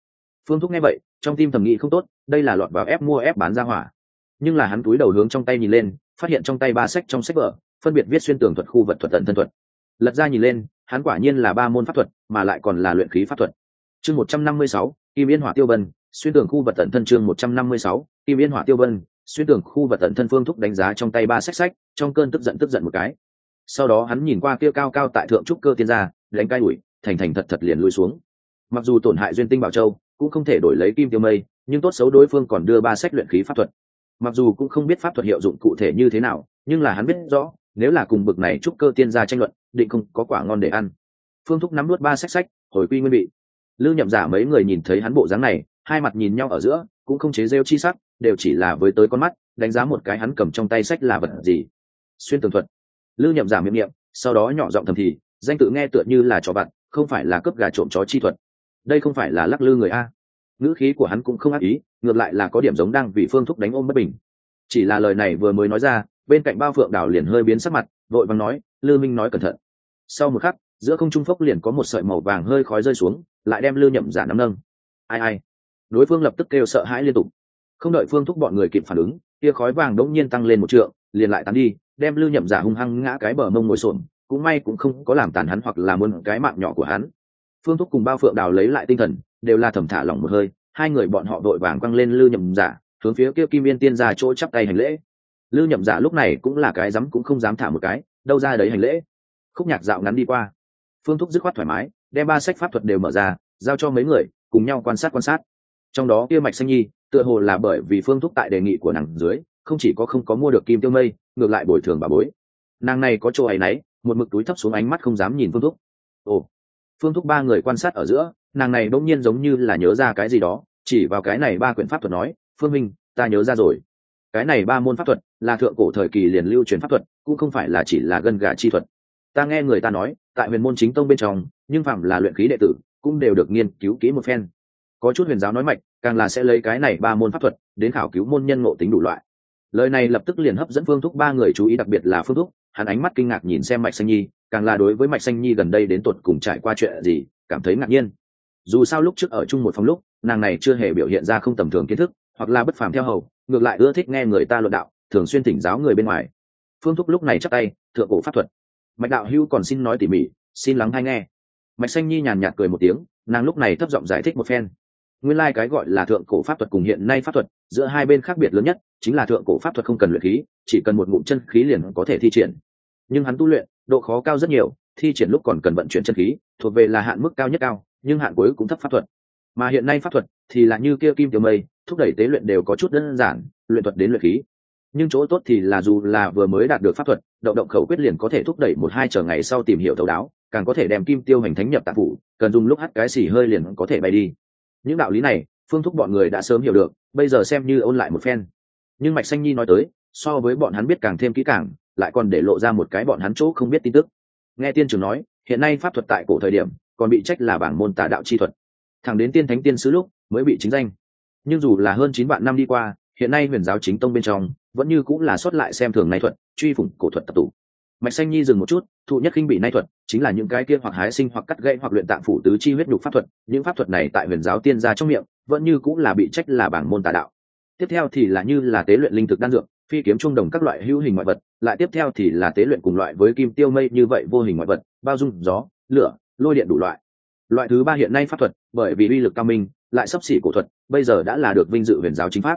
Phương thúc nghe vậy, trong tim thầm nghĩ không tốt, đây là lọt vào ép mua ép bán ra hỏa. Nhưng là hắn túi đầu hướng trong tay nhìn lên, phát hiện trong tay ba sách trong sách vở, phân biệt viết xuyên tường thuật khu vật thuật tận thân thuật lật ra nhìn lên, hắn quả nhiên là ba môn pháp thuật, mà lại còn là luyện khí pháp thuật. Chương một trăm năm mươi sáu, kim yên hỏa tiêu vân, xuyên tường khu vật tận thân chương một trăm năm mươi sáu, kim yên hỏa tiêu vân, xuyên tường khu vật tận thân phương thúc đánh giá trong tay ba sách sách trong cơn tức giận tức giận một cái. Sau đó hắn nhìn qua kia cao cao tại thượng trúc cơ tiên gia, đánh cai ủi, thành thành thật thật liền lui xuống. Mặc dù tổn hại duyên tinh bảo châu, cũng không thể đổi lấy kim tiêu mây, nhưng tốt xấu đối phương còn đưa ba sách luyện khí pháp thuật. Mặc dù cũng không biết pháp thuật hiệu dụng cụ thể như thế nào, nhưng là hắn biết rõ, nếu là cùng bực này trúc cơ tiên gia tranh luận định không có quả ngon để ăn. Phương thúc nắm nuốt ba sách sách hồi quy nguyên bị lư nhậm giả mấy người nhìn thấy hắn bộ dáng này, hai mặt nhìn nhau ở giữa, cũng không chế rêu chi sắc, đều chỉ là với tới con mắt, đánh giá một cái hắn cầm trong tay sách là vật gì. Xuyên tường thuật. Lư nhậm giả miệng niệm, sau đó nhỏ giọng thầm thì, danh tự nghe tựa như là trò vặt, không phải là cướp gà trộm chó chi thuật. Đây không phải là lắc lư người a. Ngữ khí của hắn cũng không ác ý, ngược lại là có điểm giống đang vì phương thúc đánh ôm bất bình. Chỉ là lời này vừa mới nói ra, bên cạnh bao phượng đảo liền hơi biến sắc mặt, vội vàng nói, lư minh nói cẩn thận sau một khắc, giữa không trung phốc liền có một sợi màu vàng hơi khói rơi xuống, lại đem lư nhậm giả nắm nâng. Ai ai. Đối phương lập tức kêu sợ hãi liên tục. Không đợi phương thúc bọn người kịp phản ứng kia khói vàng đỗng nhiên tăng lên một trượng, liền lại tán đi, đem lư nhậm giả hung hăng ngã cái bờ mông ngồi xổm, cũng may cũng không có làm tàn hắn hoặc là muốn cái mạng nhỏ của hắn. Phương thúc cùng bao phượng đào lấy lại tinh thần, đều là thầm thả lỏng một hơi, hai người bọn họ đội vàng quăng lên lư nhậm giả, hướng phía kia kim yên tiên ra chỗ chắp tay hành lễ. Lư nhậm giả lúc này cũng là cái dám cũng không dám thả một cái, đâu ra đấy hành lễ khúc nhạc dạo ngắn đi qua. Phương thúc dứt khoát thoải mái, đem ba sách pháp thuật đều mở ra, giao cho mấy người, cùng nhau quan sát quan sát. Trong đó kia mạch xanh nhi, tựa hồ là bởi vì phương thúc tại đề nghị của nàng dưới, không chỉ có không có mua được kim tiêu mây, ngược lại bồi thường bà bối. Nàng này có chỗ ấy nấy, một mực túi thấp xuống ánh mắt không dám nhìn phương thúc. Ồ. Phương thúc ba người quan sát ở giữa, nàng này đông nhiên giống như là nhớ ra cái gì đó, chỉ vào cái này ba quyển pháp thuật nói, phương minh, ta nhớ ra rồi. Cái này ba môn pháp thuật là thượng cổ thời kỳ liền lưu truyền pháp thuật, cũng không phải là chỉ là gân gà chi thuật ta nghe người ta nói, tại huyền môn chính tông bên trong, nhưng phạm là luyện khí đệ tử, cũng đều được nghiên cứu kỹ một phen. Có chút huyền giáo nói mạch, càng là sẽ lấy cái này ba môn pháp thuật, đến khảo cứu môn nhân ngộ tính đủ loại. Lời này lập tức liền hấp dẫn phương thúc ba người chú ý, đặc biệt là phương thúc, hắn ánh mắt kinh ngạc nhìn xem mạch xanh nhi, càng là đối với mạch xanh nhi gần đây đến tột cùng trải qua chuyện gì, cảm thấy ngạc nhiên. Dù sao lúc trước ở chung một phòng lúc, nàng này chưa hề biểu hiện ra không tầm thường kiến thức, hoặc là bất phàm theo hầu, ngược lại ưa thích nghe người ta luận đạo, thường xuyên thỉnh giáo người bên ngoài. Phương thúc lúc này chắc tay, thượng cổ pháp thuật mạch đạo hưu còn xin nói tỉ mỉ, xin lắng hay nghe. Mạch xanh nhi nhàn nhạt cười một tiếng, nàng lúc này thấp giọng giải thích một phen. Nguyên lai、like、cái gọi là thượng cổ pháp thuật cùng hiện nay pháp thuật, giữa hai bên khác biệt lớn nhất, chính là thượng cổ pháp thuật không cần luyện khí, chỉ cần một ngụm chân khí liền có thể thi triển. Nhưng hắn tu luyện, độ khó cao rất nhiều, thi triển lúc còn cần vận chuyển chân khí, thuộc về là hạn mức cao nhất cao, nhưng hạn cuối cũng thấp pháp thuật. Mà hiện nay pháp thuật thì là như kia kim tiểu mây, thúc đẩy tế luyện đều có chút đơn giản, luyện thuật đến luyện khí nhưng chỗ tốt thì là dù là vừa mới đạt được pháp thuật, động động khẩu quyết liền có thể thúc đẩy một hai chờ ngày sau tìm hiểu thấu đáo, càng có thể đem kim tiêu hành thánh nhập tạp phủ, cần dùng lúc hắt cái xì hơi liền có thể bay đi. Những đạo lý này, phương thúc bọn người đã sớm hiểu được, bây giờ xem như ôn lại một phen. Nhưng mạch xanh nhi nói tới, so với bọn hắn biết càng thêm kỹ càng, lại còn để lộ ra một cái bọn hắn chỗ không biết tin tức. Nghe tiên trưởng nói, hiện nay pháp thuật tại cổ thời điểm, còn bị trách là bảng môn tà đạo chi thuật. Thẳng đến tiên thánh tiên sứ lúc, mới bị chính danh. Nhưng dù là hơn chín vạn năm đi qua, hiện nay huyền giáo chính tông bên trong vẫn như cũng là xuất lại xem thường nay thuật, truy phủng cổ thuật tập tụ. Mạch xanh nhi dừng một chút, thụ nhất khinh bị nay thuật, chính là những cái kia hoặc hái sinh hoặc cắt gãy hoặc luyện tạng phủ tứ chi huyết nhục pháp thuật, những pháp thuật này tại huyền giáo tiên gia trong miệng, vẫn như cũng là bị trách là bảng môn tà đạo. Tiếp theo thì là như là tế luyện linh thực đan dược, phi kiếm trung đồng các loại hữu hình ngoại vật, lại tiếp theo thì là tế luyện cùng loại với kim tiêu mây như vậy vô hình ngoại vật, bao dung gió, lửa, lôi điện đủ loại. Loại thứ ba hiện nay pháp thuật, bởi vì uy lực cao minh, lại sắp xỉ cổ thuật, bây giờ đã là được vinh dự huyền giáo chính pháp.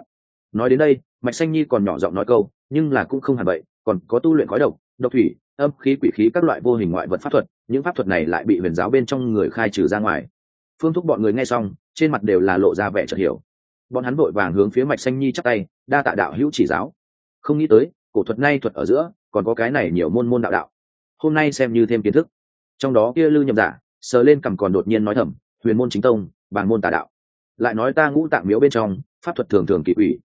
Nói đến đây mạch xanh nhi còn nhỏ giọng nói câu, nhưng là cũng không hẳn vậy, còn có tu luyện khói độc độc thủy, âm khí quỷ khí các loại vô hình ngoại vật pháp thuật, những pháp thuật này lại bị huyền giáo bên trong người khai trừ ra ngoài. Phương thúc bọn người nghe xong, trên mặt đều là lộ ra vẻ chợt hiểu. Bọn hắn vội vàng hướng phía mạch xanh nhi chắc tay, đa tạ đạo hữu chỉ giáo. Không nghĩ tới, cổ thuật nay thuật ở giữa, còn có cái này nhiều môn môn đạo đạo. Hôm nay xem như thêm kiến thức. Trong đó kia lư nhậm giả sờ lên cằm còn đột nhiên nói thầm, huyền môn chính tông bàn môn tà đạo. Lại nói ta ngũ tạng miếu bên trong, pháp thuật thường thường kỳ ủy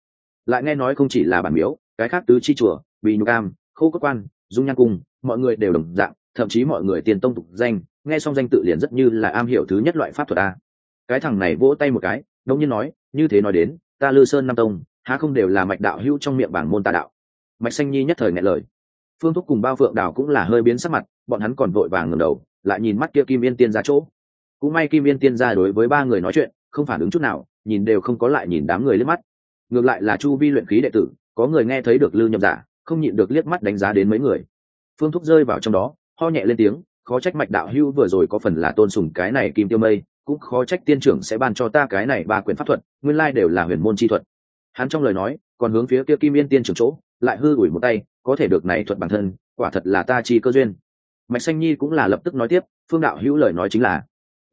lại nghe nói không chỉ là bản miếu, cái khác tứ chi chùa bị nhục cam khâu cốt quan, dung nhan cung, mọi người đều đồng dạng, thậm chí mọi người tiền tông tục danh, nghe xong danh tự liền rất như là am hiểu thứ nhất loại pháp thuật a. Cái thằng này vỗ tay một cái đông nhiên nói, như thế nói đến, ta lư sơn nam tông, há không đều là mạch đạo hữu trong miệng bảng môn tà đạo. Mạch xanh nhi nhất thời nghe lời. Phương thúc cùng bao phượng đào cũng là hơi biến sắc mặt, bọn hắn còn vội vàng ngầm đầu, lại nhìn mắt kia kim yên tiên ra chỗ. Cũng may kim yên tiên ra đối với ba người nói chuyện, không phản ứng chút nào, nhìn đều không có lại nhìn đám người lên mắt ngược lại là chu vi luyện khí đệ tử, có người nghe thấy được lư nhậm giả không nhịn được liếc mắt đánh giá đến mấy người. Phương thúc rơi vào trong đó, ho nhẹ lên tiếng, khó trách mạch đạo hưu vừa rồi có phần là tôn sùng cái này kim tiêu mây, cũng khó trách tiên trưởng sẽ ban cho ta cái này ba quyền pháp thuật, nguyên lai đều là huyền môn chi thuật. Hắn trong lời nói, còn hướng phía kia kim yên tiên trưởng chỗ, lại hư ủi một tay, có thể được này thuật bản thân, quả thật là ta chi cơ duyên. Mạch xanh nhi cũng là lập tức nói tiếp, phương đạo hữu lời nói chính là,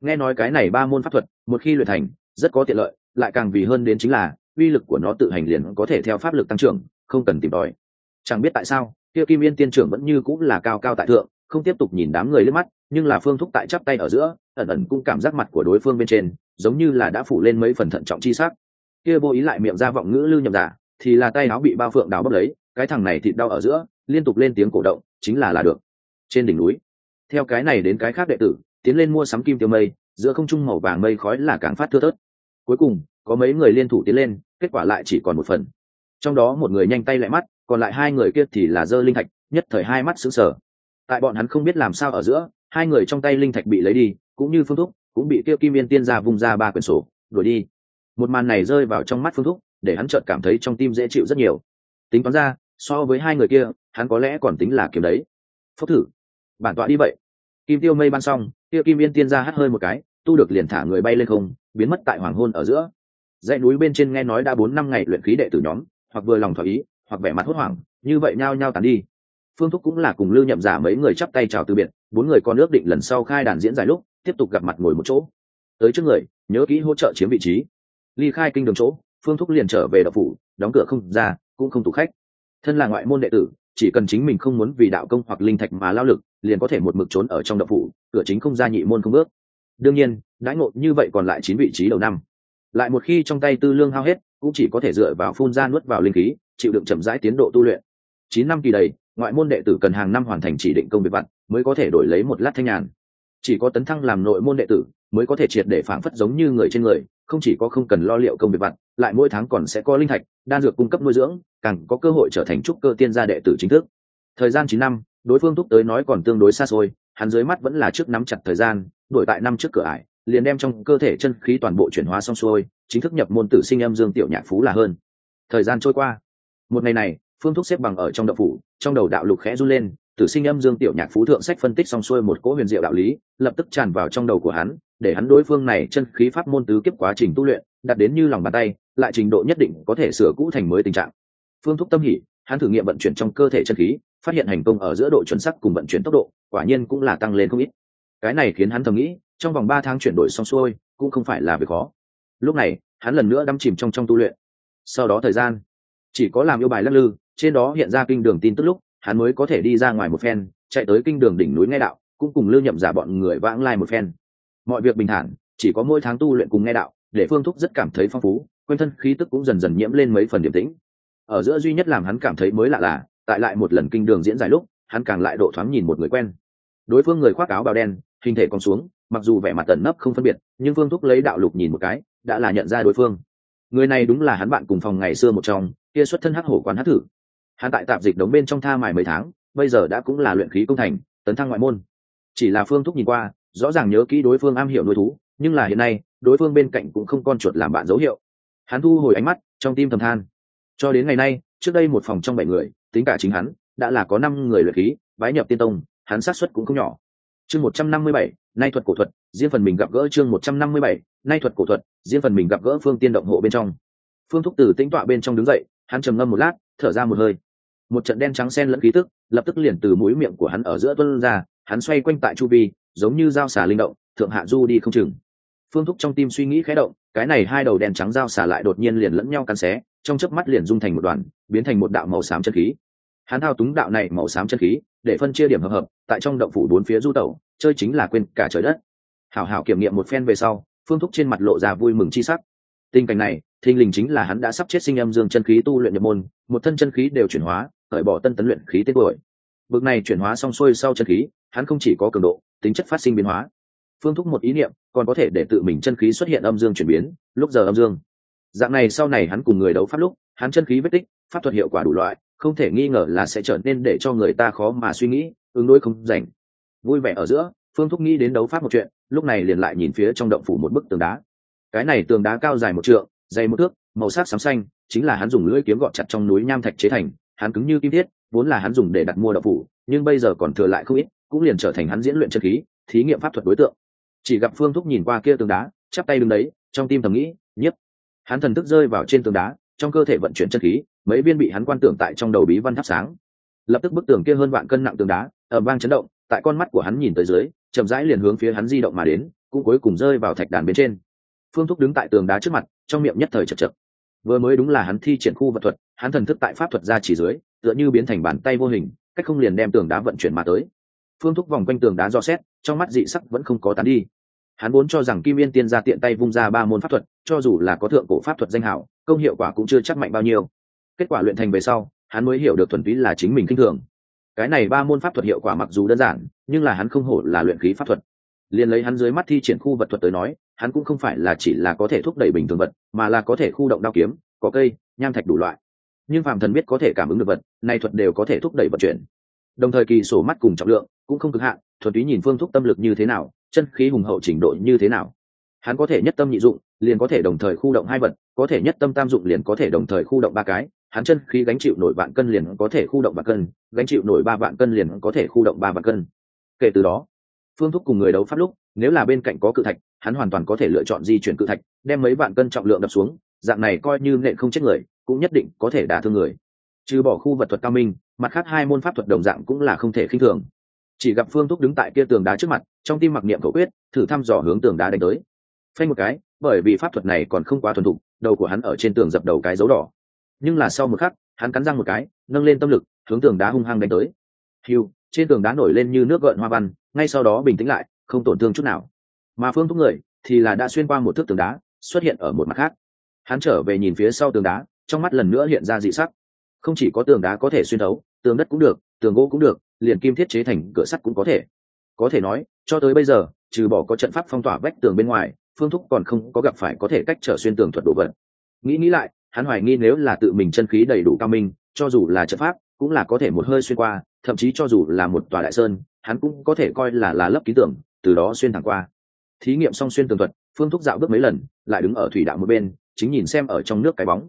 nghe nói cái này ba môn pháp thuật, một khi luyện thành, rất có tiện lợi, lại càng vì hơn đến chính là uy lực của nó tự hành liền có thể theo pháp lực tăng trưởng, không cần tìm tòi. Chẳng biết tại sao, kia kim yên tiên trưởng vẫn như cũng là cao cao tại thượng, không tiếp tục nhìn đám người lên mắt, nhưng là phương thúc tại chắp tay ở giữa, ẩn ẩn cũng cảm giác mặt của đối phương bên trên, giống như là đã phủ lên mấy phần thận trọng chi sắc. Kia vô ý lại miệng ra vọng ngữ lưu nhầm giả, thì là tay áo bị bao phượng đào bốc lấy, cái thằng này thịt đau ở giữa, liên tục lên tiếng cổ động, chính là là được. Trên đỉnh núi, theo cái này đến cái khác đệ tử, tiến lên mua sắm kim tiêu mây, giữa không trung màu vàng mây khói là càng phát thưa thớt. Cuối cùng có mấy người liên thủ tiến lên, kết quả lại chỉ còn một phần. Trong đó một người nhanh tay lại mắt, còn lại hai người kia thì là dơ linh thạch, nhất thời hai mắt sững sờ. Tại bọn hắn không biết làm sao ở giữa, hai người trong tay linh thạch bị lấy đi, cũng như phương thúc, cũng bị kia kim yên tiên ra vùng ra ba quyển sổ, đuổi đi. Một màn này rơi vào trong mắt phương thúc, để hắn chợt cảm thấy trong tim dễ chịu rất nhiều. Tính toán ra, so với hai người kia, hắn có lẽ còn tính là kiếm đấy. Phúc thử. Bản tọa đi vậy. Kim tiêu mây ban xong tiêu kim yên tiên ra hắt hơi một cái, tu được liền thả người bay lên không, biến mất tại hoàng hôn ở giữa dãy núi bên trên nghe nói đã bốn năm ngày luyện khí đệ tử nhóm, hoặc vừa lòng thỏa ý, hoặc vẻ mặt hốt hoảng, như vậy nhao nhao tàn đi. Phương thúc cũng là cùng lưu nhậm giả mấy người chắp tay chào từ biệt, bốn người còn ước định lần sau khai đàn diễn dài lúc, tiếp tục gặp mặt ngồi một chỗ. Tới trước người, nhớ kỹ hỗ trợ chiếm vị trí. Ly khai kinh đường chỗ, phương thúc liền trở về đậu phủ, đóng cửa không ra, cũng không tụ khách. Thân là ngoại môn đệ tử, chỉ cần chính mình không muốn vì đạo công hoặc linh thạch mà lao lực, liền có thể một mực trốn ở trong đậu phủ, cửa chính không ra nhị môn không bước. Đương nhiên, đãi ngộ như vậy còn lại chín vị trí đầu năm lại một khi trong tay tư lương hao hết, cũng chỉ có thể dựa vào phun ra nuốt vào linh khí, chịu đựng chậm rãi tiến độ tu luyện. Chín năm kỳ đầy, ngoại môn đệ tử cần hàng năm hoàn thành chỉ định công việc vặt, mới có thể đổi lấy một lát thanh nhàn. Chỉ có tấn thăng làm nội môn đệ tử, mới có thể triệt để phảng phất giống như người trên người, không chỉ có không cần lo liệu công việc vặt, lại mỗi tháng còn sẽ có linh thạch, đan dược cung cấp nuôi dưỡng, càng có cơ hội trở thành trúc cơ tiên gia đệ tử chính thức. Thời gian chín năm, đối phương thúc tới nói còn tương đối xa xôi, hắn dưới mắt vẫn là trước nắm chặt thời gian, đổi tại năm trước cửa ải liền đem trong cơ thể chân khí toàn bộ chuyển hóa xong xuôi, chính thức nhập môn tử sinh âm dương tiểu nhạc phú là hơn. Thời gian trôi qua. Một ngày này, phương thúc xếp bằng ở trong đậu phủ, trong đầu đạo lục khẽ run lên, tử sinh âm dương tiểu nhạc phú thượng sách phân tích xong xuôi một cỗ huyền diệu đạo lý, lập tức tràn vào trong đầu của hắn, để hắn đối phương này chân khí pháp môn tứ kiếp quá trình tu luyện đạt đến như lòng bàn tay, lại trình độ nhất định có thể sửa cũ thành mới tình trạng. Phương thúc tâm hỉ, hắn thử nghiệm vận chuyển trong cơ thể chân khí, phát hiện hành công ở giữa độ chuẩn sắc cùng vận chuyển tốc độ, quả nhiên cũng là tăng lên không ít. Cái này khiến hắn thầm nghĩ trong vòng ba tháng chuyển đổi xong xuôi, cũng không phải là việc khó. Lúc này, hắn lần nữa đắm chìm trong trong tu luyện. Sau đó thời gian, chỉ có làm yêu bài lắc lư, trên đó hiện ra kinh đường tin tức lúc, hắn mới có thể đi ra ngoài một phen, chạy tới kinh đường đỉnh núi nghe đạo, cũng cùng lưu nhậm giả bọn người vãng lai một phen. Mọi việc bình thản, chỉ có mỗi tháng tu luyện cùng nghe đạo, để phương thúc rất cảm thấy phong phú, quanh thân khí tức cũng dần dần nhiễm lên mấy phần điểm tĩnh. Ở giữa duy nhất làm hắn cảm thấy mới lạ là, tại lại một lần kinh đường diễn giải lúc, hắn càng lại độ thoáng nhìn một người quen. Đối phương người khoác áo bào đen, hình thể còn xuống mặc dù vẻ mặt tẩn nấp không phân biệt, nhưng phương thúc lấy đạo lục nhìn một cái, đã là nhận ra đối phương. Người này đúng là hắn bạn cùng phòng ngày xưa một trong, kia xuất thân hắc hổ quán hát thử. Hắn tại tạp dịch đống bên trong tha mài mấy tháng, bây giờ đã cũng là luyện khí công thành, tấn thăng ngoại môn. Chỉ là phương thúc nhìn qua, rõ ràng nhớ kỹ đối phương am hiểu nuôi thú, nhưng là hiện nay, đối phương bên cạnh cũng không con chuột làm bạn dấu hiệu. Hắn thu hồi ánh mắt, trong tim thầm than. Cho đến ngày nay, trước đây một phòng trong bảy người, tính cả chính hắn, đã là có năm người luyện khí, bái nhập tiên tông, hắn sát xuất cũng không nhỏ chương một trăm năm mươi bảy, nay thuật cổ thuật, riêng phần mình gặp gỡ chương một trăm năm mươi bảy, nay thuật cổ thuật, riêng phần mình gặp gỡ phương tiên động hộ bên trong. Phương thúc từ tĩnh tọa bên trong đứng dậy, hắn trầm ngâm một lát, thở ra một hơi. Một trận đen trắng sen lẫn khí tức, lập tức liền từ mũi miệng của hắn ở giữa tuân ra, hắn xoay quanh tại chu vi, giống như dao xà linh động, thượng hạ du đi không chừng. Phương thúc trong tim suy nghĩ khẽ động, cái này hai đầu đen trắng dao xà lại đột nhiên liền lẫn nhau cắn xé, trong chớp mắt liền dung thành một đoàn, biến thành một đạo màu xám chân khí. Hắn thao túng đạo này màu xám chân khí để phân chia điểm hợp hợp, tại trong động phủ bốn phía du tẩu, chơi chính là quên cả trời đất. Hảo hảo kiểm nghiệm một phen về sau, phương thúc trên mặt lộ ra vui mừng chi sắc. Tình cảnh này, thình lình chính là hắn đã sắp chết sinh âm dương chân khí tu luyện nhập môn, một thân chân khí đều chuyển hóa khởi bỏ tân tấn luyện khí tên tuổi. Bước này chuyển hóa xong xuôi sau chân khí, hắn không chỉ có cường độ, tính chất phát sinh biến hóa. Phương thúc một ý niệm, còn có thể để tự mình chân khí xuất hiện âm dương chuyển biến, lúc giờ âm dương. Dạng này sau này hắn cùng người đấu pháp lúc, hắn chân khí vết tích, pháp thuật hiệu quả đủ loại không thể nghi ngờ là sẽ trở nên để cho người ta khó mà suy nghĩ, ứng đối không rảnh. Vui vẻ ở giữa, phương thúc nghĩ đến đấu pháp một chuyện, lúc này liền lại nhìn phía trong động phủ một bức tường đá. Cái này tường đá cao dài một trượng, dày một thước, màu sắc xám xanh, chính là hắn dùng lưỡi kiếm gọt chặt trong núi nham thạch chế thành, hắn cứng như kim thiết, vốn là hắn dùng để đặt mua động phủ, nhưng bây giờ còn thừa lại không ít, cũng liền trở thành hắn diễn luyện chân khí, thí nghiệm pháp thuật đối tượng. Chỉ gặp phương thúc nhìn qua kia tường đá, chắp tay đứng đấy, trong tim thầm nghĩ, nhiếp. Hắn thần thức rơi vào trên tường đá trong cơ thể vận chuyển chân khí, mấy viên bị hắn quan tưởng tại trong đầu bí văn thắp sáng. Lập tức bức tường kia hơn vạn cân nặng tường đá ở vang chấn động, tại con mắt của hắn nhìn tới dưới, chậm rãi liền hướng phía hắn di động mà đến, cũng cuối cùng rơi vào thạch đàn bên trên. Phương thúc đứng tại tường đá trước mặt, trong miệng nhất thời chật chật. Vừa mới đúng là hắn thi triển khu vật thuật, hắn thần thức tại pháp thuật ra chỉ dưới, tựa như biến thành bàn tay vô hình, cách không liền đem tường đá vận chuyển mà tới. Phương thúc vòng quanh tường đá do xét, trong mắt dị sắc vẫn không có tán đi. Hắn vốn cho rằng kim yên tiên ra tiện tay vung ra ba môn pháp thuật, cho dù là có thượng cổ pháp thuật danh hảo công hiệu quả cũng chưa chắc mạnh bao nhiêu. Kết quả luyện thành về sau, hắn mới hiểu được thuần túy là chính mình kinh thường. Cái này ba môn pháp thuật hiệu quả mặc dù đơn giản, nhưng là hắn không hổ là luyện khí pháp thuật. Liền lấy hắn dưới mắt thi triển khu vật thuật tới nói, hắn cũng không phải là chỉ là có thể thúc đẩy bình thường vật, mà là có thể khu động đao kiếm, có cây, nham thạch đủ loại. Nhưng phạm thần biết có thể cảm ứng được vật này thuật đều có thể thúc đẩy vận chuyển. Đồng thời kỳ sổ mắt cùng trọng lượng cũng không cực hạn, thuần túy nhìn phương thúc tâm lực như thế nào, chân khí hùng hậu trình độ như thế nào hắn có thể nhất tâm nhị dụng, liền có thể đồng thời khu động hai vật, có thể nhất tâm tam dụng liền có thể đồng thời khu động ba cái. Hắn chân khí gánh chịu nổi vạn cân liền có thể khu động vạn cân, gánh chịu nổi ba vạn cân liền có thể khu động ba vạn cân. Kể từ đó, phương thúc cùng người đấu pháp lúc, nếu là bên cạnh có cự thạch, hắn hoàn toàn có thể lựa chọn di chuyển cự thạch, đem mấy vạn cân trọng lượng đập xuống, dạng này coi như nện không chết người, cũng nhất định có thể đả thương người. Trừ bỏ khu vật thuật cao minh, mặt khác hai môn pháp thuật đồng dạng cũng là không thể khinh thường. Chỉ gặp phương thúc đứng tại kia tường đá trước mặt, trong tim mặc niệm cầu quyết, thử thăm dò hướng tường đá đánh tới phanh một cái, bởi vì pháp thuật này còn không quá thuần thục, đầu của hắn ở trên tường dập đầu cái dấu đỏ. Nhưng là sau một khắc, hắn cắn răng một cái, nâng lên tâm lực, hướng tường đá hung hăng đánh tới. Hiu trên tường đá nổi lên như nước gợn hoa văn, ngay sau đó bình tĩnh lại, không tổn thương chút nào. Mà phương thúc người, thì là đã xuyên qua một thước tường đá, xuất hiện ở một mặt khác. Hắn trở về nhìn phía sau tường đá, trong mắt lần nữa hiện ra dị sắc. Không chỉ có tường đá có thể xuyên thấu, tường đất cũng được, tường gỗ cũng được, liền kim thiết chế thành cửa sắt cũng có thể. Có thể nói, cho tới bây giờ, trừ bỏ có trận pháp phong tỏa vách tường bên ngoài phương thúc còn không có gặp phải có thể cách trở xuyên tường thuật đồ vật. Nghĩ nghĩ lại, hắn hoài nghi nếu là tự mình chân khí đầy đủ cao minh, cho dù là trận pháp, cũng là có thể một hơi xuyên qua, thậm chí cho dù là một tòa đại sơn, hắn cũng có thể coi là là lấp ký tưởng, từ đó xuyên thẳng qua. Thí nghiệm xong xuyên tường thuật, phương thúc dạo bước mấy lần, lại đứng ở thủy đạo một bên, chính nhìn xem ở trong nước cái bóng.